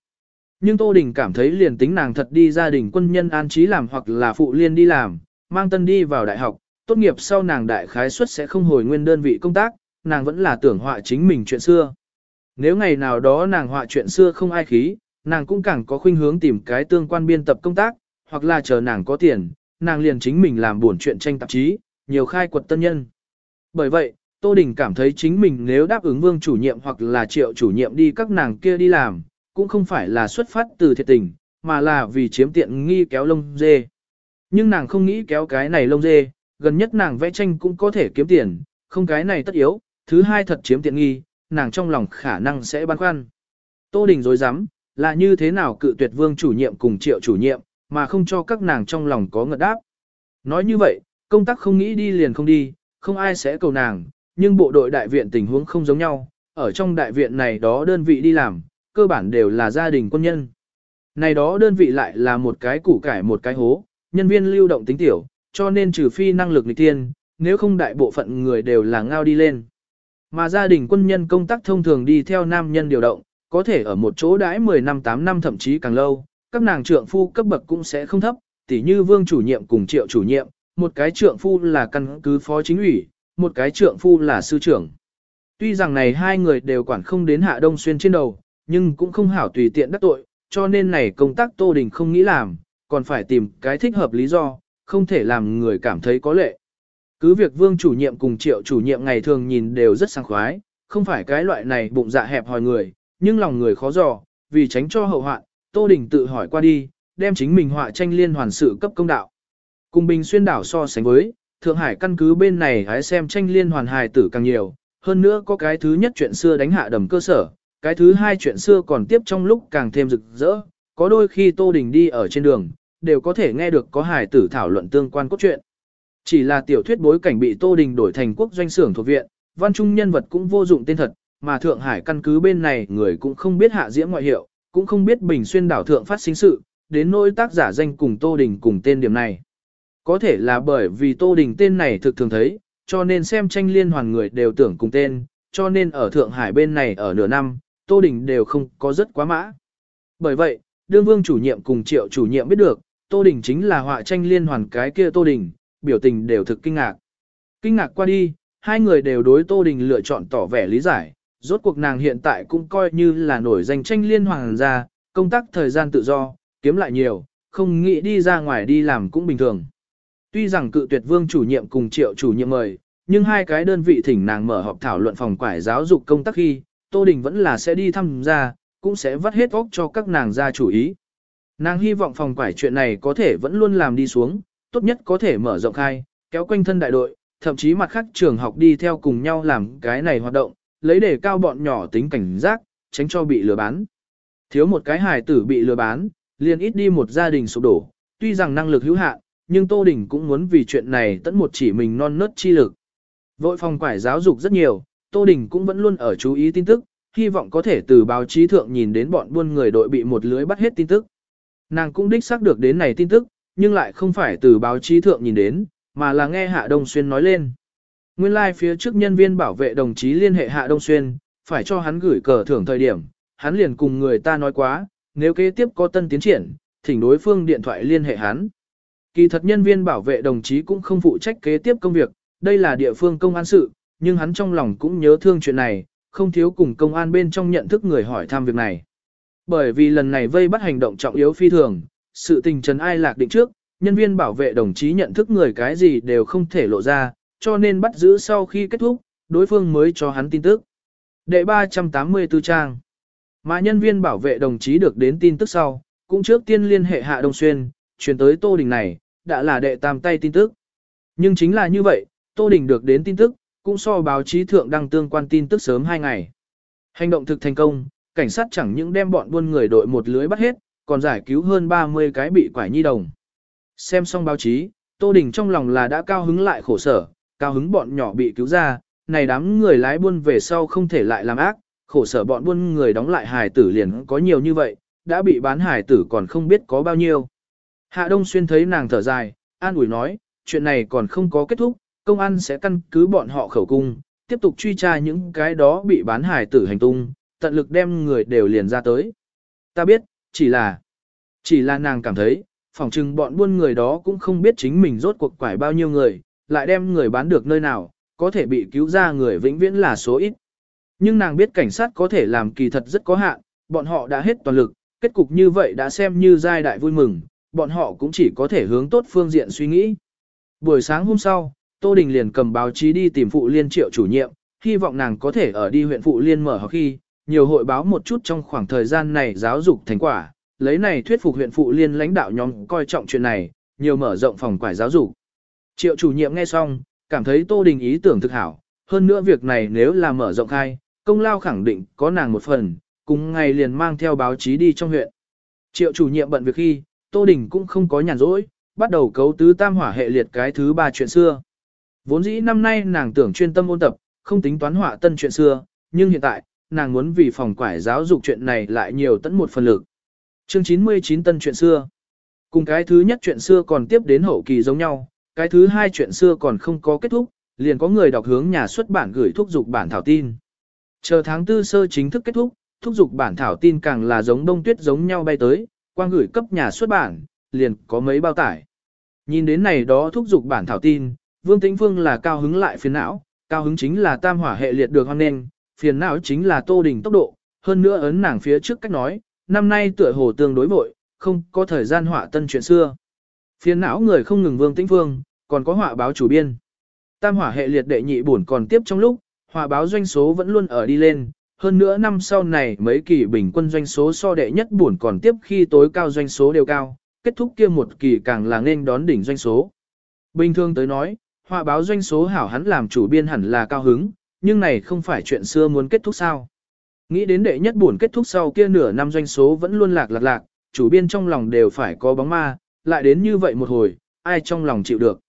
Nhưng Tô Đình cảm thấy liền tính nàng thật đi gia đình quân nhân an trí làm hoặc là phụ liên đi làm, mang tân đi vào đại học, tốt nghiệp sau nàng đại khái suất sẽ không hồi nguyên đơn vị công tác, nàng vẫn là tưởng họa chính mình chuyện xưa. Nếu ngày nào đó nàng họa chuyện xưa không ai khí, nàng cũng càng có khuynh hướng tìm cái tương quan biên tập công tác, hoặc là chờ nàng có tiền, nàng liền chính mình làm buồn chuyện tranh tạp chí, nhiều khai quật tân nhân. Bởi vậy, Tô Đình cảm thấy chính mình nếu đáp ứng vương chủ nhiệm hoặc là triệu chủ nhiệm đi các nàng kia đi làm, cũng không phải là xuất phát từ thiệt tình, mà là vì chiếm tiện nghi kéo lông dê. Nhưng nàng không nghĩ kéo cái này lông dê, gần nhất nàng vẽ tranh cũng có thể kiếm tiền, không cái này tất yếu, Thứ hai thật chiếm tiện nghi, nàng trong lòng khả năng sẽ băn khoăn. Tô Đình dối rắm là như thế nào cự tuyệt vương chủ nhiệm cùng triệu chủ nhiệm, mà không cho các nàng trong lòng có ngợt đáp. Nói như vậy, công tác không nghĩ đi liền không đi, không ai sẽ cầu nàng, nhưng bộ đội đại viện tình huống không giống nhau, ở trong đại viện này đó đơn vị đi làm, cơ bản đều là gia đình quân nhân. Này đó đơn vị lại là một cái củ cải một cái hố, nhân viên lưu động tính tiểu, cho nên trừ phi năng lực nghịch tiên, nếu không đại bộ phận người đều là ngao đi lên. Mà gia đình quân nhân công tác thông thường đi theo nam nhân điều động, có thể ở một chỗ đãi 10 năm 8 năm thậm chí càng lâu, các nàng trượng phu cấp bậc cũng sẽ không thấp, tỉ như vương chủ nhiệm cùng triệu chủ nhiệm, một cái trượng phu là căn cứ phó chính ủy, một cái trượng phu là sư trưởng. Tuy rằng này hai người đều quản không đến hạ đông xuyên trên đầu, nhưng cũng không hảo tùy tiện đắc tội, cho nên này công tác Tô Đình không nghĩ làm, còn phải tìm cái thích hợp lý do, không thể làm người cảm thấy có lệ. Cứ việc vương chủ nhiệm cùng triệu chủ nhiệm ngày thường nhìn đều rất sang khoái, không phải cái loại này bụng dạ hẹp hòi người, nhưng lòng người khó dò, vì tránh cho hậu hoạn, Tô Đình tự hỏi qua đi, đem chính mình họa tranh liên hoàn sự cấp công đạo. Cùng Bình Xuyên đảo so sánh với, Thượng Hải căn cứ bên này hãy xem tranh liên hoàn hài tử càng nhiều, hơn nữa có cái thứ nhất chuyện xưa đánh hạ đầm cơ sở, cái thứ hai chuyện xưa còn tiếp trong lúc càng thêm rực rỡ, có đôi khi Tô Đình đi ở trên đường, đều có thể nghe được có hài tử thảo luận tương quan cốt truyện. Chỉ là tiểu thuyết bối cảnh bị Tô Đình đổi thành quốc doanh xưởng thuộc viện, văn trung nhân vật cũng vô dụng tên thật, mà Thượng Hải căn cứ bên này người cũng không biết hạ diễm ngoại hiệu, cũng không biết Bình Xuyên đảo thượng phát sinh sự, đến nỗi tác giả danh cùng Tô Đình cùng tên điểm này. Có thể là bởi vì Tô Đình tên này thực thường thấy, cho nên xem tranh liên hoàn người đều tưởng cùng tên, cho nên ở Thượng Hải bên này ở nửa năm, Tô Đình đều không có rất quá mã. Bởi vậy, đương vương chủ nhiệm cùng triệu chủ nhiệm biết được, Tô Đình chính là họa tranh liên hoàn cái kia Tô Đình, biểu tình đều thực kinh ngạc. Kinh ngạc qua đi, hai người đều đối Tô Đình lựa chọn tỏ vẻ lý giải, rốt cuộc nàng hiện tại cũng coi như là nổi danh tranh liên hoàn ra, công tác thời gian tự do, kiếm lại nhiều, không nghĩ đi ra ngoài đi làm cũng bình thường. Tuy rằng cự tuyệt vương chủ nhiệm cùng triệu chủ nhiệm mời, nhưng hai cái đơn vị thỉnh nàng mở họp thảo luận phòng quải giáo dục công tác khi, Tô Đình vẫn là sẽ đi thăm ra, cũng sẽ vắt hết óc cho các nàng ra chủ ý. Nàng hy vọng phòng quải chuyện này có thể vẫn luôn làm đi xuống, tốt nhất có thể mở rộng khai, kéo quanh thân đại đội, thậm chí mặt khác trường học đi theo cùng nhau làm cái này hoạt động, lấy để cao bọn nhỏ tính cảnh giác, tránh cho bị lừa bán. Thiếu một cái hài tử bị lừa bán, liền ít đi một gia đình sụp đổ, tuy rằng năng lực hữu hạn, nhưng Tô Đình cũng muốn vì chuyện này tận một chỉ mình non nớt chi lực. Vội phòng quải giáo dục rất nhiều, Tô Đình cũng vẫn luôn ở chú ý tin tức, hy vọng có thể từ báo chí thượng nhìn đến bọn buôn người đội bị một lưới bắt hết tin tức. Nàng cũng đích xác được đến này tin tức, nhưng lại không phải từ báo chí thượng nhìn đến, mà là nghe Hạ Đông Xuyên nói lên. Nguyên lai like phía trước nhân viên bảo vệ đồng chí liên hệ Hạ Đông Xuyên, phải cho hắn gửi cờ thưởng thời điểm, hắn liền cùng người ta nói quá, nếu kế tiếp có tân tiến triển, thỉnh đối phương điện thoại liên hệ hắn. Kỳ thật nhân viên bảo vệ đồng chí cũng không phụ trách kế tiếp công việc, đây là địa phương công an sự, nhưng hắn trong lòng cũng nhớ thương chuyện này, không thiếu cùng công an bên trong nhận thức người hỏi thăm việc này. Bởi vì lần này vây bắt hành động trọng yếu phi thường, sự tình trần ai lạc định trước, nhân viên bảo vệ đồng chí nhận thức người cái gì đều không thể lộ ra, cho nên bắt giữ sau khi kết thúc, đối phương mới cho hắn tin tức. Đệ 384 trang. Mà nhân viên bảo vệ đồng chí được đến tin tức sau, cũng trước tiên liên hệ Hạ Đông Xuyên, truyền tới Tô Đình này, đã là đệ tam tay tin tức. Nhưng chính là như vậy, Tô Đình được đến tin tức, cũng so báo chí thượng đăng tương quan tin tức sớm hai ngày. Hành động thực thành công, cảnh sát chẳng những đem bọn buôn người đội một lưới bắt hết, còn giải cứu hơn 30 cái bị quải nhi đồng. Xem xong báo chí, Tô Đình trong lòng là đã cao hứng lại khổ sở, cao hứng bọn nhỏ bị cứu ra, này đám người lái buôn về sau không thể lại làm ác, khổ sở bọn buôn người đóng lại hài tử liền có nhiều như vậy, đã bị bán hài tử còn không biết có bao nhiêu. Hạ Đông Xuyên thấy nàng thở dài, an ủi nói, chuyện này còn không có kết thúc, công an sẽ căn cứ bọn họ khẩu cung, tiếp tục truy tra những cái đó bị bán hải tử hành tung, tận lực đem người đều liền ra tới. Ta biết, chỉ là, chỉ là nàng cảm thấy, phỏng chừng bọn buôn người đó cũng không biết chính mình rốt cuộc quải bao nhiêu người, lại đem người bán được nơi nào, có thể bị cứu ra người vĩnh viễn là số ít. Nhưng nàng biết cảnh sát có thể làm kỳ thật rất có hạn, bọn họ đã hết toàn lực, kết cục như vậy đã xem như giai đại vui mừng, bọn họ cũng chỉ có thể hướng tốt phương diện suy nghĩ. Buổi sáng hôm sau, Tô Đình liền cầm báo chí đi tìm phụ liên triệu chủ nhiệm, hy vọng nàng có thể ở đi huyện phụ liên mở học khi, nhiều hội báo một chút trong khoảng thời gian này giáo dục thành quả, lấy này thuyết phục huyện phụ liên lãnh đạo nhóm coi trọng chuyện này, nhiều mở rộng phòng quải giáo dục. Triệu chủ nhiệm nghe xong, cảm thấy Tô Đình ý tưởng thực hảo, hơn nữa việc này nếu là mở rộng khai, công lao khẳng định có nàng một phần, cùng ngày liền mang theo báo chí đi trong huyện. Triệu chủ nhiệm bận việc khi, Tô Đình cũng không có nhàn rỗi, bắt đầu cấu tứ tam hỏa hệ liệt cái thứ ba chuyện xưa. Vốn dĩ năm nay nàng tưởng chuyên tâm ôn tập, không tính toán họa tân chuyện xưa, nhưng hiện tại, nàng muốn vì phòng quải giáo dục chuyện này lại nhiều tận một phần lực. Chương 99 tân chuyện xưa. Cùng cái thứ nhất chuyện xưa còn tiếp đến hậu kỳ giống nhau, cái thứ hai chuyện xưa còn không có kết thúc, liền có người đọc hướng nhà xuất bản gửi thúc dục bản thảo tin. Chờ tháng tư sơ chính thức kết thúc, thúc dục bản thảo tin càng là giống đông tuyết giống nhau bay tới, quang gửi cấp nhà xuất bản, liền có mấy bao tải. Nhìn đến này đó thúc dục bản thảo tin, Vương Tĩnh Phương là cao hứng lại phiền não, cao hứng chính là tam hỏa hệ liệt được hoan nên, phiền não chính là tô đỉnh tốc độ, hơn nữa ấn nàng phía trước cách nói, năm nay tựa hồ tương đối vội, không có thời gian họa tân chuyện xưa. Phiền não người không ngừng Vương Tĩnh Phương, còn có họa báo chủ biên. Tam hỏa hệ liệt đệ nhị buồn còn tiếp trong lúc, họa báo doanh số vẫn luôn ở đi lên, hơn nữa năm sau này mấy kỳ bình quân doanh số so đệ nhất buồn còn tiếp khi tối cao doanh số đều cao, kết thúc kia một kỳ càng là nên đón đỉnh doanh số. Bình thường tới nói, họa báo doanh số hảo hắn làm chủ biên hẳn là cao hứng, nhưng này không phải chuyện xưa muốn kết thúc sao. Nghĩ đến đệ nhất buồn kết thúc sau kia nửa năm doanh số vẫn luôn lạc lạc lạc, chủ biên trong lòng đều phải có bóng ma, lại đến như vậy một hồi, ai trong lòng chịu được.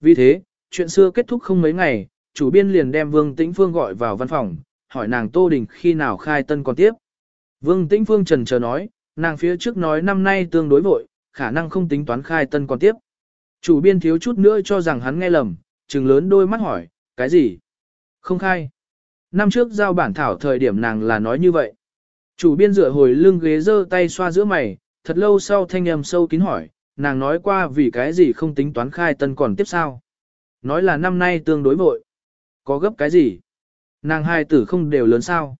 Vì thế, chuyện xưa kết thúc không mấy ngày, chủ biên liền đem Vương Tĩnh Phương gọi vào văn phòng, hỏi nàng Tô Đình khi nào khai tân còn tiếp. Vương Tĩnh Phương trần chờ nói, nàng phía trước nói năm nay tương đối vội, khả năng không tính toán khai tân còn tiếp. Chủ biên thiếu chút nữa cho rằng hắn nghe lầm, trừng lớn đôi mắt hỏi, cái gì? Không khai. Năm trước giao bản thảo thời điểm nàng là nói như vậy. Chủ biên dựa hồi lưng ghế giơ tay xoa giữa mày, thật lâu sau thanh âm sâu kín hỏi, nàng nói qua vì cái gì không tính toán khai tân còn tiếp sao? Nói là năm nay tương đối vội. Có gấp cái gì? Nàng hai tử không đều lớn sao?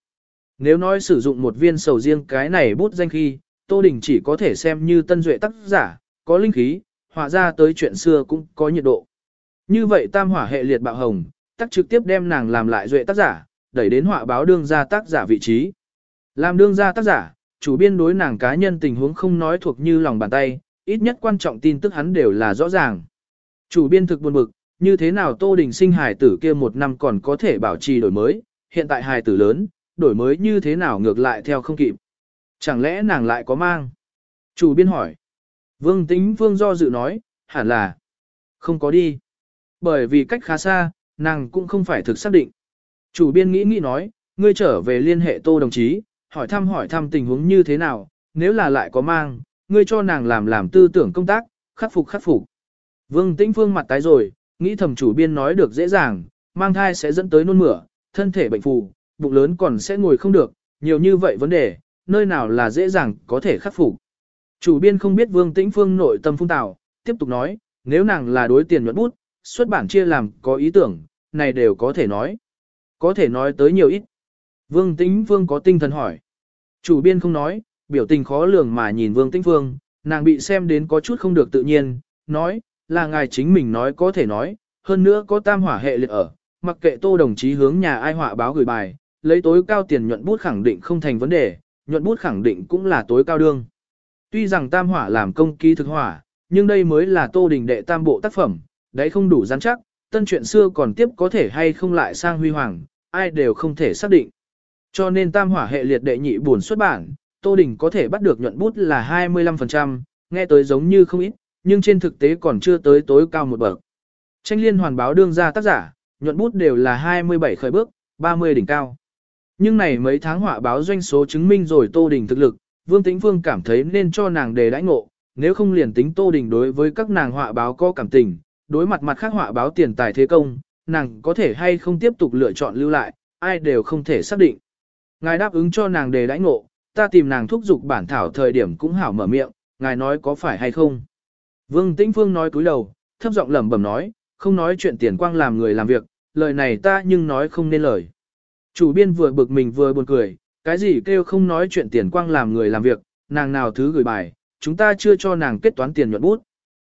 Nếu nói sử dụng một viên sầu riêng cái này bút danh khi, Tô Đình chỉ có thể xem như tân duệ tác giả, có linh khí, họa ra tới chuyện xưa cũng có nhiệt độ. Như vậy tam hỏa hệ liệt bạo hồng, tác trực tiếp đem nàng làm lại duệ tác giả, đẩy đến họa báo đương gia tác giả vị trí. Làm đương gia tác giả, chủ biên đối nàng cá nhân tình huống không nói thuộc như lòng bàn tay, ít nhất quan trọng tin tức hắn đều là rõ ràng. Chủ biên thực buồn bực, như thế nào Tô Đình sinh hài tử kia một năm còn có thể bảo trì đổi mới, hiện tại hài tử lớn, đổi mới như thế nào ngược lại theo không kịp. Chẳng lẽ nàng lại có mang? Chủ biên hỏi. Vương Tĩnh vương do dự nói, hẳn là không có đi. Bởi vì cách khá xa, nàng cũng không phải thực xác định. Chủ biên nghĩ nghĩ nói, ngươi trở về liên hệ tô đồng chí, hỏi thăm hỏi thăm tình huống như thế nào, nếu là lại có mang, ngươi cho nàng làm làm tư tưởng công tác, khắc phục khắc phục. Vương tĩnh phương mặt tái rồi, nghĩ thầm chủ biên nói được dễ dàng, mang thai sẽ dẫn tới nôn mửa, thân thể bệnh phù, bụng lớn còn sẽ ngồi không được, nhiều như vậy vấn đề, nơi nào là dễ dàng có thể khắc phục. Chủ biên không biết Vương Tĩnh Phương nội tâm phung tạo, tiếp tục nói, nếu nàng là đối tiền nhuận bút, xuất bản chia làm có ý tưởng, này đều có thể nói. Có thể nói tới nhiều ít. Vương Tĩnh Phương có tinh thần hỏi. Chủ biên không nói, biểu tình khó lường mà nhìn Vương Tĩnh Phương, nàng bị xem đến có chút không được tự nhiên, nói, là ngài chính mình nói có thể nói, hơn nữa có tam hỏa hệ liệt ở, mặc kệ tô đồng chí hướng nhà ai họa báo gửi bài, lấy tối cao tiền nhuận bút khẳng định không thành vấn đề, nhuận bút khẳng định cũng là tối cao đương. Tuy rằng tam hỏa làm công ký thực hỏa, nhưng đây mới là tô đình đệ tam bộ tác phẩm, đấy không đủ rắn chắc, tân chuyện xưa còn tiếp có thể hay không lại sang huy hoàng, ai đều không thể xác định. Cho nên tam hỏa hệ liệt đệ nhị buồn xuất bản, tô đình có thể bắt được nhuận bút là 25%, nghe tới giống như không ít, nhưng trên thực tế còn chưa tới tối cao một bậc. Tranh liên hoàn báo đương ra tác giả, nhuận bút đều là 27 khởi bước, 30 đỉnh cao. Nhưng này mấy tháng họa báo doanh số chứng minh rồi Tô Đình thực lực, Vương Tĩnh Vương cảm thấy nên cho nàng đề đãi ngộ, nếu không liền tính Tô Đình đối với các nàng họa báo có cảm tình, đối mặt mặt khác họa báo tiền tài thế công, nàng có thể hay không tiếp tục lựa chọn lưu lại, ai đều không thể xác định. Ngài đáp ứng cho nàng đề đãi ngộ, ta tìm nàng thúc giục bản thảo thời điểm cũng hảo mở miệng, ngài nói có phải hay không. Vương Tĩnh Phương nói cúi đầu, thấp giọng lẩm bẩm nói, không nói chuyện tiền quang làm người làm việc, lời này ta nhưng nói không nên lời. Chủ biên vừa bực mình vừa buồn cười, cái gì kêu không nói chuyện tiền quang làm người làm việc, nàng nào thứ gửi bài, chúng ta chưa cho nàng kết toán tiền nhuận bút.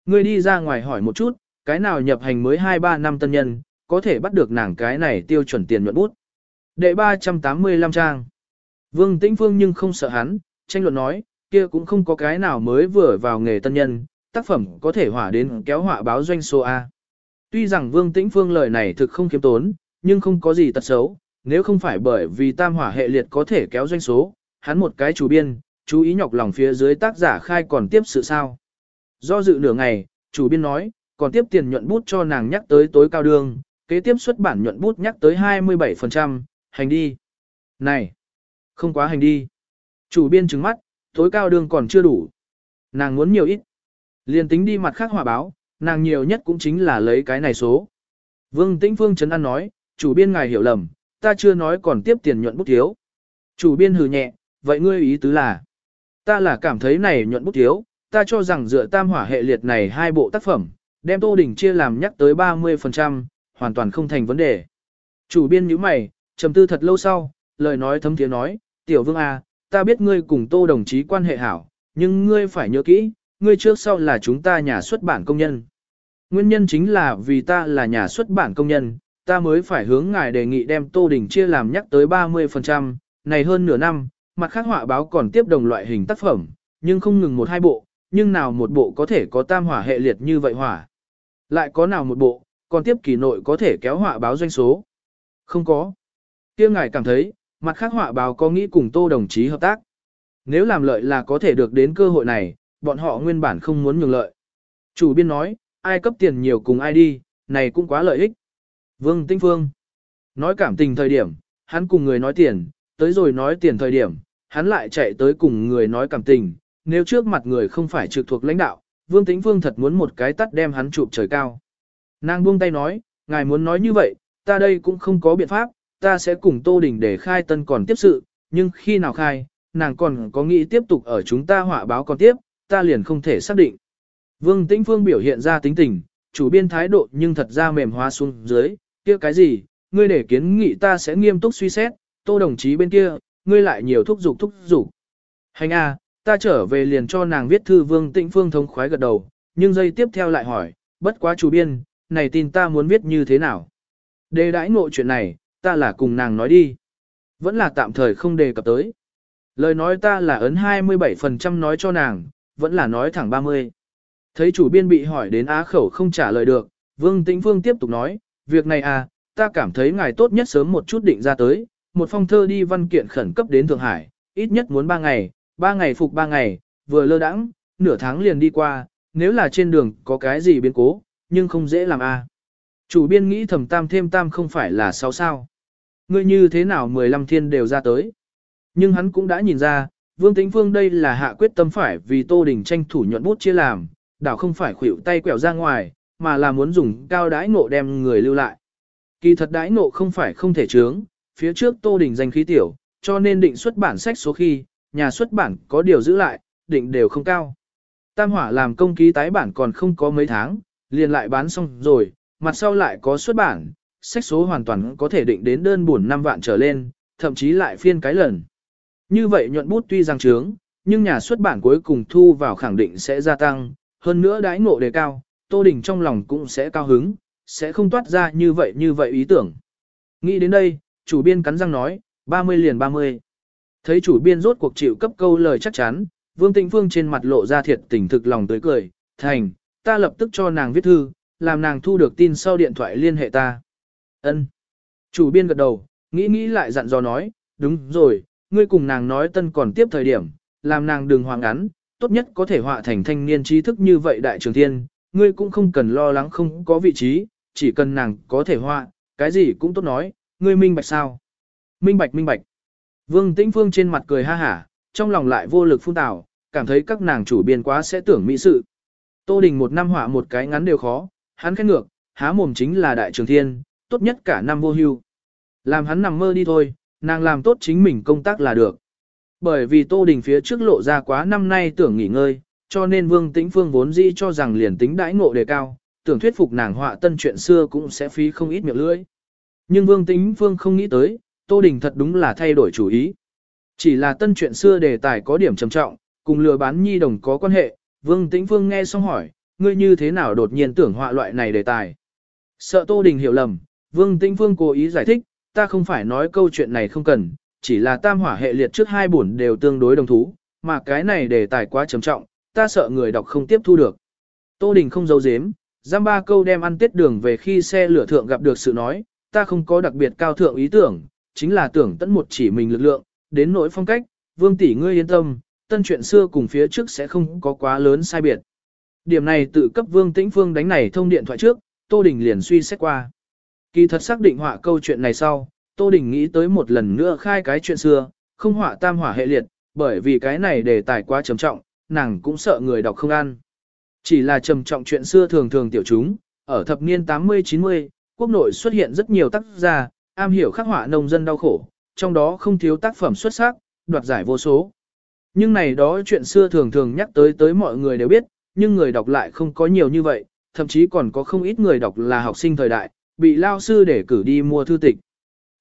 Ngươi đi ra ngoài hỏi một chút, cái nào nhập hành mới 2-3 năm tân nhân, có thể bắt được nàng cái này tiêu chuẩn tiền nhuận bút. Đệ 385 trang. Vương Tĩnh Phương nhưng không sợ hắn, tranh luận nói, kia cũng không có cái nào mới vừa vào nghề tân nhân, tác phẩm có thể hỏa đến kéo họa báo doanh số A. Tuy rằng Vương Tĩnh Phương lời này thực không kiếm tốn, nhưng không có gì tật xấu, nếu không phải bởi vì tam hỏa hệ liệt có thể kéo doanh số, hắn một cái chủ biên, chú ý nhọc lòng phía dưới tác giả khai còn tiếp sự sao. Do dự nửa ngày, chủ biên nói, còn tiếp tiền nhuận bút cho nàng nhắc tới tối cao đường, kế tiếp xuất bản nhuận bút nhắc tới 27%, hành đi. Này, không quá hành đi. Chủ biên trừng mắt, tối cao đường còn chưa đủ. Nàng muốn nhiều ít. Liên tính đi mặt khác hòa báo, nàng nhiều nhất cũng chính là lấy cái này số. Vương Tĩnh Phương Trấn An nói, chủ biên ngài hiểu lầm, ta chưa nói còn tiếp tiền nhuận bút thiếu. Chủ biên hừ nhẹ, vậy ngươi ý tứ là, ta là cảm thấy này nhuận bút thiếu, ta cho rằng dựa tam hỏa hệ liệt này hai bộ tác phẩm, đem Tô Đình chia làm nhắc tới 30%, hoàn toàn không thành vấn đề. Chủ biên nhíu mày, trầm tư thật lâu sau, lời nói thấm tiếng nói, tiểu vương A, à, ta biết ngươi cùng Tô đồng chí quan hệ hảo, nhưng ngươi phải nhớ kỹ, ngươi trước sau là chúng ta nhà xuất bản công nhân. Nguyên nhân chính là vì ta là nhà xuất bản công nhân, ta mới phải hướng ngài đề nghị đem Tô Đình chia làm nhắc tới 30%, này hơn nửa năm, mặt khác họa báo còn tiếp đồng loại hình tác phẩm, nhưng không ngừng một hai bộ, nhưng nào một bộ có thể có tam hỏa hệ liệt như vậy hỏa. Lại có nào một bộ, còn tiếp kỳ nội có thể kéo họa báo doanh số. Không có. kia ngài cảm thấy, mặt khác họa báo có nghĩ cùng Tô đồng chí hợp tác. Nếu làm lợi là có thể được đến cơ hội này, bọn họ nguyên bản không muốn nhường lợi. Chủ biên nói, ai cấp tiền nhiều cùng ai đi, này cũng quá lợi ích. Vương Tinh Phương nói cảm tình thời điểm, hắn cùng người nói tiền, tới rồi nói tiền thời điểm, hắn lại chạy tới cùng người nói cảm tình, nếu trước mặt người không phải trực thuộc lãnh đạo, Vương Tĩnh Phương thật muốn một cái tắt đem hắn chụp trời cao. Nàng buông tay nói, ngài muốn nói như vậy, ta đây cũng không có biện pháp, ta sẽ cùng Tô Đình để khai tân còn tiếp sự, nhưng khi nào khai, nàng còn có nghĩ tiếp tục ở chúng ta họa báo còn tiếp, ta liền không thể xác định. Vương Tĩnh Phương biểu hiện ra tính tình, chủ biên thái độ nhưng thật ra mềm hóa xuống dưới, kia cái gì, ngươi để kiến nghị ta sẽ nghiêm túc suy xét, tô đồng chí bên kia, ngươi lại nhiều thúc giục thúc giục. Hành a, ta trở về liền cho nàng viết thư Vương tịnh Phương thống khoái gật đầu, nhưng giây tiếp theo lại hỏi, bất quá chủ biên, này tin ta muốn viết như thế nào? Đề đãi ngộ chuyện này, ta là cùng nàng nói đi. Vẫn là tạm thời không đề cập tới. Lời nói ta là ấn 27% nói cho nàng, vẫn là nói thẳng 30. Thấy chủ biên bị hỏi đến á khẩu không trả lời được, Vương Tĩnh Phương tiếp tục nói, việc này à, ta cảm thấy ngài tốt nhất sớm một chút định ra tới, một phong thơ đi văn kiện khẩn cấp đến Thượng Hải, ít nhất muốn 3 ngày, 3 ngày phục 3 ngày, vừa lơ đãng, nửa tháng liền đi qua, nếu là trên đường có cái gì biến cố, nhưng không dễ làm a. À. Chủ biên nghĩ thầm tam thêm tam không phải là sáu sao. Ngươi như thế nào 15 thiên đều ra tới. Nhưng hắn cũng đã nhìn ra, Vương Tĩnh Phương đây là hạ quyết tâm phải vì Tô Đình tranh thủ nhuận bút chia làm, đảo không phải khuỷu tay quẹo ra ngoài, mà là muốn dùng cao đãi ngộ đem người lưu lại. Kỳ thật đãi ngộ không phải không thể chướng, phía trước Tô Đình danh khí tiểu, cho nên định xuất bản sách số khi, nhà xuất bản có điều giữ lại, định đều không cao. Tam hỏa làm công ký tái bản còn không có mấy tháng, liền lại bán xong rồi, mặt sau lại có xuất bản, sách số hoàn toàn có thể định đến đơn buồn 5 vạn trở lên, thậm chí lại phiên cái lần. Như vậy nhuận bút tuy rằng trướng, nhưng nhà xuất bản cuối cùng thu vào khẳng định sẽ gia tăng, hơn nữa đãi ngộ đề cao, Tô Đình trong lòng cũng sẽ cao hứng, sẽ không toát ra như vậy như vậy ý tưởng. Nghĩ đến đây, chủ biên cắn răng nói, 30 liền 30. Thấy chủ biên rốt cuộc chịu cấp câu lời chắc chắn, Vương Tịnh Phương trên mặt lộ ra thiệt tình thực lòng tới cười, thành, ta lập tức cho nàng viết thư, làm nàng thu được tin sau điện thoại liên hệ ta. Ân. Chủ biên gật đầu, nghĩ nghĩ lại dặn dò nói, đúng rồi, ngươi cùng nàng nói tân còn tiếp thời điểm, làm nàng đừng hoang ngắn, tốt nhất có thể họa thành thanh niên trí thức như vậy đại trường thiên, ngươi cũng không cần lo lắng không có vị trí, chỉ cần nàng có thể họa, cái gì cũng tốt nói, ngươi minh bạch sao? Minh bạch minh bạch. Vương Tĩnh Phương trên mặt cười ha hả, trong lòng lại vô lực phun tào, cảm thấy các nàng chủ biên quá sẽ tưởng mỹ sự. Tô Đình một năm họa một cái ngắn đều khó, hắn khét ngược, há mồm chính là đại trường thiên, tốt nhất cả năm vô hưu. Làm hắn nằm mơ đi thôi, nàng làm tốt chính mình công tác là được. Bởi vì Tô Đình phía trước lộ ra quá năm nay tưởng nghỉ ngơi, cho nên Vương Tĩnh Phương vốn dĩ cho rằng liền tính đãi ngộ đề cao, tưởng thuyết phục nàng họa tân chuyện xưa cũng sẽ phí không ít miệng lưỡi. Nhưng Vương Tĩnh Phương không nghĩ tới, Tô Đình thật đúng là thay đổi chủ ý. Chỉ là tân chuyện xưa đề tài có điểm trầm trọng, cùng lừa bán nhi đồng có quan hệ, Vương Tĩnh Phương nghe xong hỏi, ngươi như thế nào đột nhiên tưởng họa loại này đề tài. Sợ Tô Đình hiểu lầm, Vương Tĩnh Phương cố ý giải thích, ta không phải nói câu chuyện này không cần, chỉ là tam hỏa hệ liệt trước hai bổn đều tương đối đồng thú, mà cái này đề tài quá trầm trọng, ta sợ người đọc không tiếp thu được. Tô Đình không giấu giếm, giam ba câu đem ăn tết đường về khi xe lửa thượng gặp được sự nói, ta không có đặc biệt cao thượng ý tưởng, chính là tưởng tận một chỉ mình lực lượng, đến nỗi phong cách, vương tỷ ngươi yên tâm, tân chuyện xưa cùng phía trước sẽ không có quá lớn sai biệt. Điểm này tự cấp vương tĩnh phương đánh này thông điện thoại trước, Tô Đình liền suy xét qua. Kỳ thật xác định họa câu chuyện này sau, Tô Đình nghĩ tới một lần nữa khai cái chuyện xưa, không họa tam hỏa hệ liệt, bởi vì cái này đề tài quá trầm trọng, nàng cũng sợ người đọc không ăn. Chỉ là trầm trọng chuyện xưa thường thường tiểu chúng, ở thập niên 80-90, quốc nội xuất hiện rất nhiều tác gia, am hiểu khắc họa nông dân đau khổ, trong đó không thiếu tác phẩm xuất sắc, đoạt giải vô số. Nhưng này đó chuyện xưa thường thường nhắc tới tới mọi người đều biết, nhưng người đọc lại không có nhiều như vậy, thậm chí còn có không ít người đọc là học sinh thời đại, bị lao sư để cử đi mua thư tịch.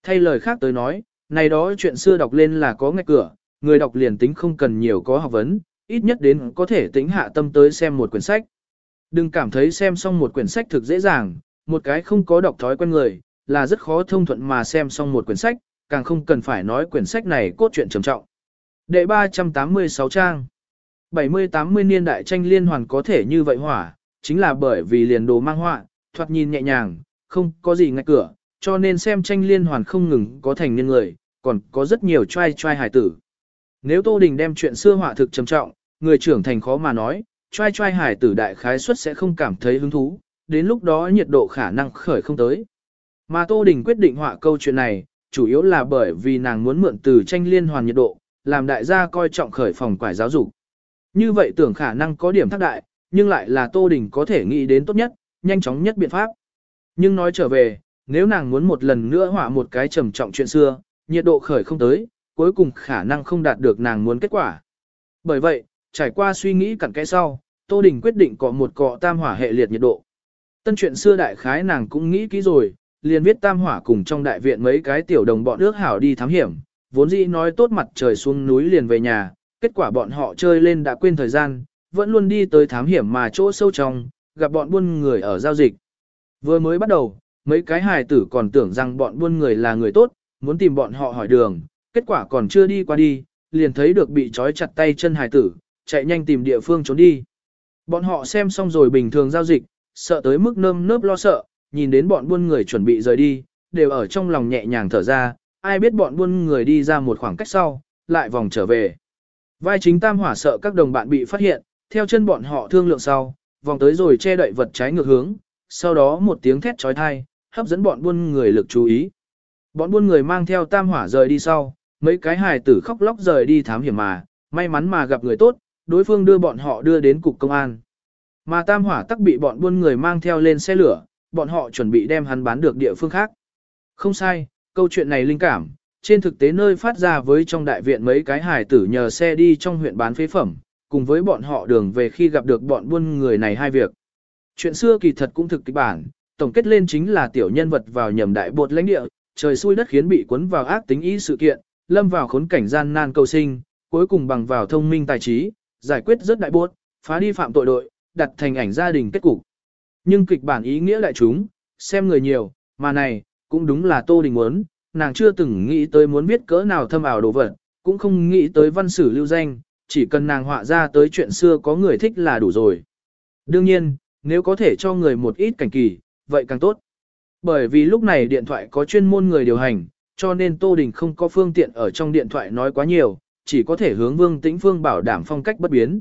Thay lời khác tới nói, này đó chuyện xưa đọc lên là có ngạch cửa, người đọc liền tính không cần nhiều có học vấn, ít nhất đến có thể tính hạ tâm tới xem một quyển sách. Đừng cảm thấy xem xong một quyển sách thực dễ dàng, một cái không có đọc thói quen người, là rất khó thông thuận mà xem xong một quyển sách, càng không cần phải nói quyển sách này cốt truyện trầm trọng. Đệ 386 trang 70-80 niên đại tranh liên hoàn có thể như vậy hỏa, chính là bởi vì liền đồ mang họa, thoạt nhìn nhẹ nhàng, không có gì ngạch cửa, cho nên xem tranh liên hoàn không ngừng có thành niên người, còn có rất nhiều trai trai hải tử. Nếu Tô Đình đem chuyện xưa họa thực trầm trọng, người trưởng thành khó mà nói, trai trai hải tử đại khái suất sẽ không cảm thấy hứng thú, đến lúc đó nhiệt độ khả năng khởi không tới. Mà Tô Đình quyết định họa câu chuyện này, chủ yếu là bởi vì nàng muốn mượn từ tranh liên hoàn nhiệt độ, làm đại gia coi trọng khởi phòng quải giáo dục. Như vậy tưởng khả năng có điểm thác đại, nhưng lại là Tô Đình có thể nghĩ đến tốt nhất, nhanh chóng nhất biện pháp. Nhưng nói trở về, nếu nàng muốn một lần nữa họa một cái trầm trọng chuyện xưa, nhiệt độ khởi không tới, cuối cùng khả năng không đạt được nàng muốn kết quả. Bởi vậy, trải qua suy nghĩ cặn kẽ sau, Tô Đình quyết định cọ một cọ tam hỏa hệ liệt nhiệt độ. Tân chuyện xưa đại khái nàng cũng nghĩ kỹ rồi, liền viết tam hỏa cùng trong đại viện mấy cái tiểu đồng bọn ước hảo đi thám hiểm, vốn dĩ nói tốt mặt trời xuống núi liền về nhà, kết quả bọn họ chơi lên đã quên thời gian, vẫn luôn đi tới thám hiểm mà chỗ sâu trong, gặp bọn buôn người ở giao dịch. Vừa mới bắt đầu, mấy cái hài tử còn tưởng rằng bọn buôn người là người tốt, muốn tìm bọn họ hỏi đường, kết quả còn chưa đi qua đi, liền thấy được bị trói chặt tay chân hài tử, chạy nhanh tìm địa phương trốn đi. Bọn họ xem xong rồi bình thường giao dịch, sợ tới mức nơm nớp lo sợ, nhìn đến bọn buôn người chuẩn bị rời đi, đều ở trong lòng nhẹ nhàng thở ra, ai biết bọn buôn người đi ra một khoảng cách sau, lại vòng trở về. Vai chính tam hỏa sợ các đồng bạn bị phát hiện, theo chân bọn họ thương lượng sau, vòng tới rồi che đậy vật trái ngược hướng, sau đó một tiếng thét trói thai, hấp dẫn bọn buôn người lực chú ý. Bọn buôn người mang theo tam hỏa rời đi sau, mấy cái hài tử khóc lóc rời đi thám hiểm mà, may mắn mà gặp người tốt, đối phương đưa bọn họ đưa đến cục công an. Mà tam hỏa tắc bị bọn buôn người mang theo lên xe lửa, bọn họ chuẩn bị đem hắn bán được địa phương khác. Không sai, câu chuyện này linh cảm, trên thực tế nơi phát ra với trong đại viện mấy cái hài tử nhờ xe đi trong huyện bán phế phẩm, cùng với bọn họ đường về khi gặp được bọn buôn người này hai việc. Chuyện xưa kỳ thật cũng thực kịch bản, tổng kết lên chính là tiểu nhân vật vào nhầm đại bột lãnh địa, trời xui đất khiến bị cuốn vào ác tính ý sự kiện, lâm vào khốn cảnh gian nan cầu sinh, cuối cùng bằng vào thông minh tài trí, giải quyết rất đại buốt, phá đi phạm tội đội, đặt thành ảnh gia đình kết cục. Nhưng kịch bản ý nghĩa lại chúng, xem người nhiều, mà này, cũng đúng là Tô Đình muốn, nàng chưa từng nghĩ tới muốn biết cỡ nào thâm ảo đồ vật, cũng không nghĩ tới văn sử lưu danh, chỉ cần nàng họa ra tới chuyện xưa có người thích là đủ rồi. Đương nhiên, nếu có thể cho người một ít cảnh kỳ, vậy càng tốt. Bởi vì lúc này điện thoại có chuyên môn người điều hành, cho nên Tô Đình không có phương tiện ở trong điện thoại nói quá nhiều, chỉ có thể hướng Vương Tĩnh Phương bảo đảm phong cách bất biến.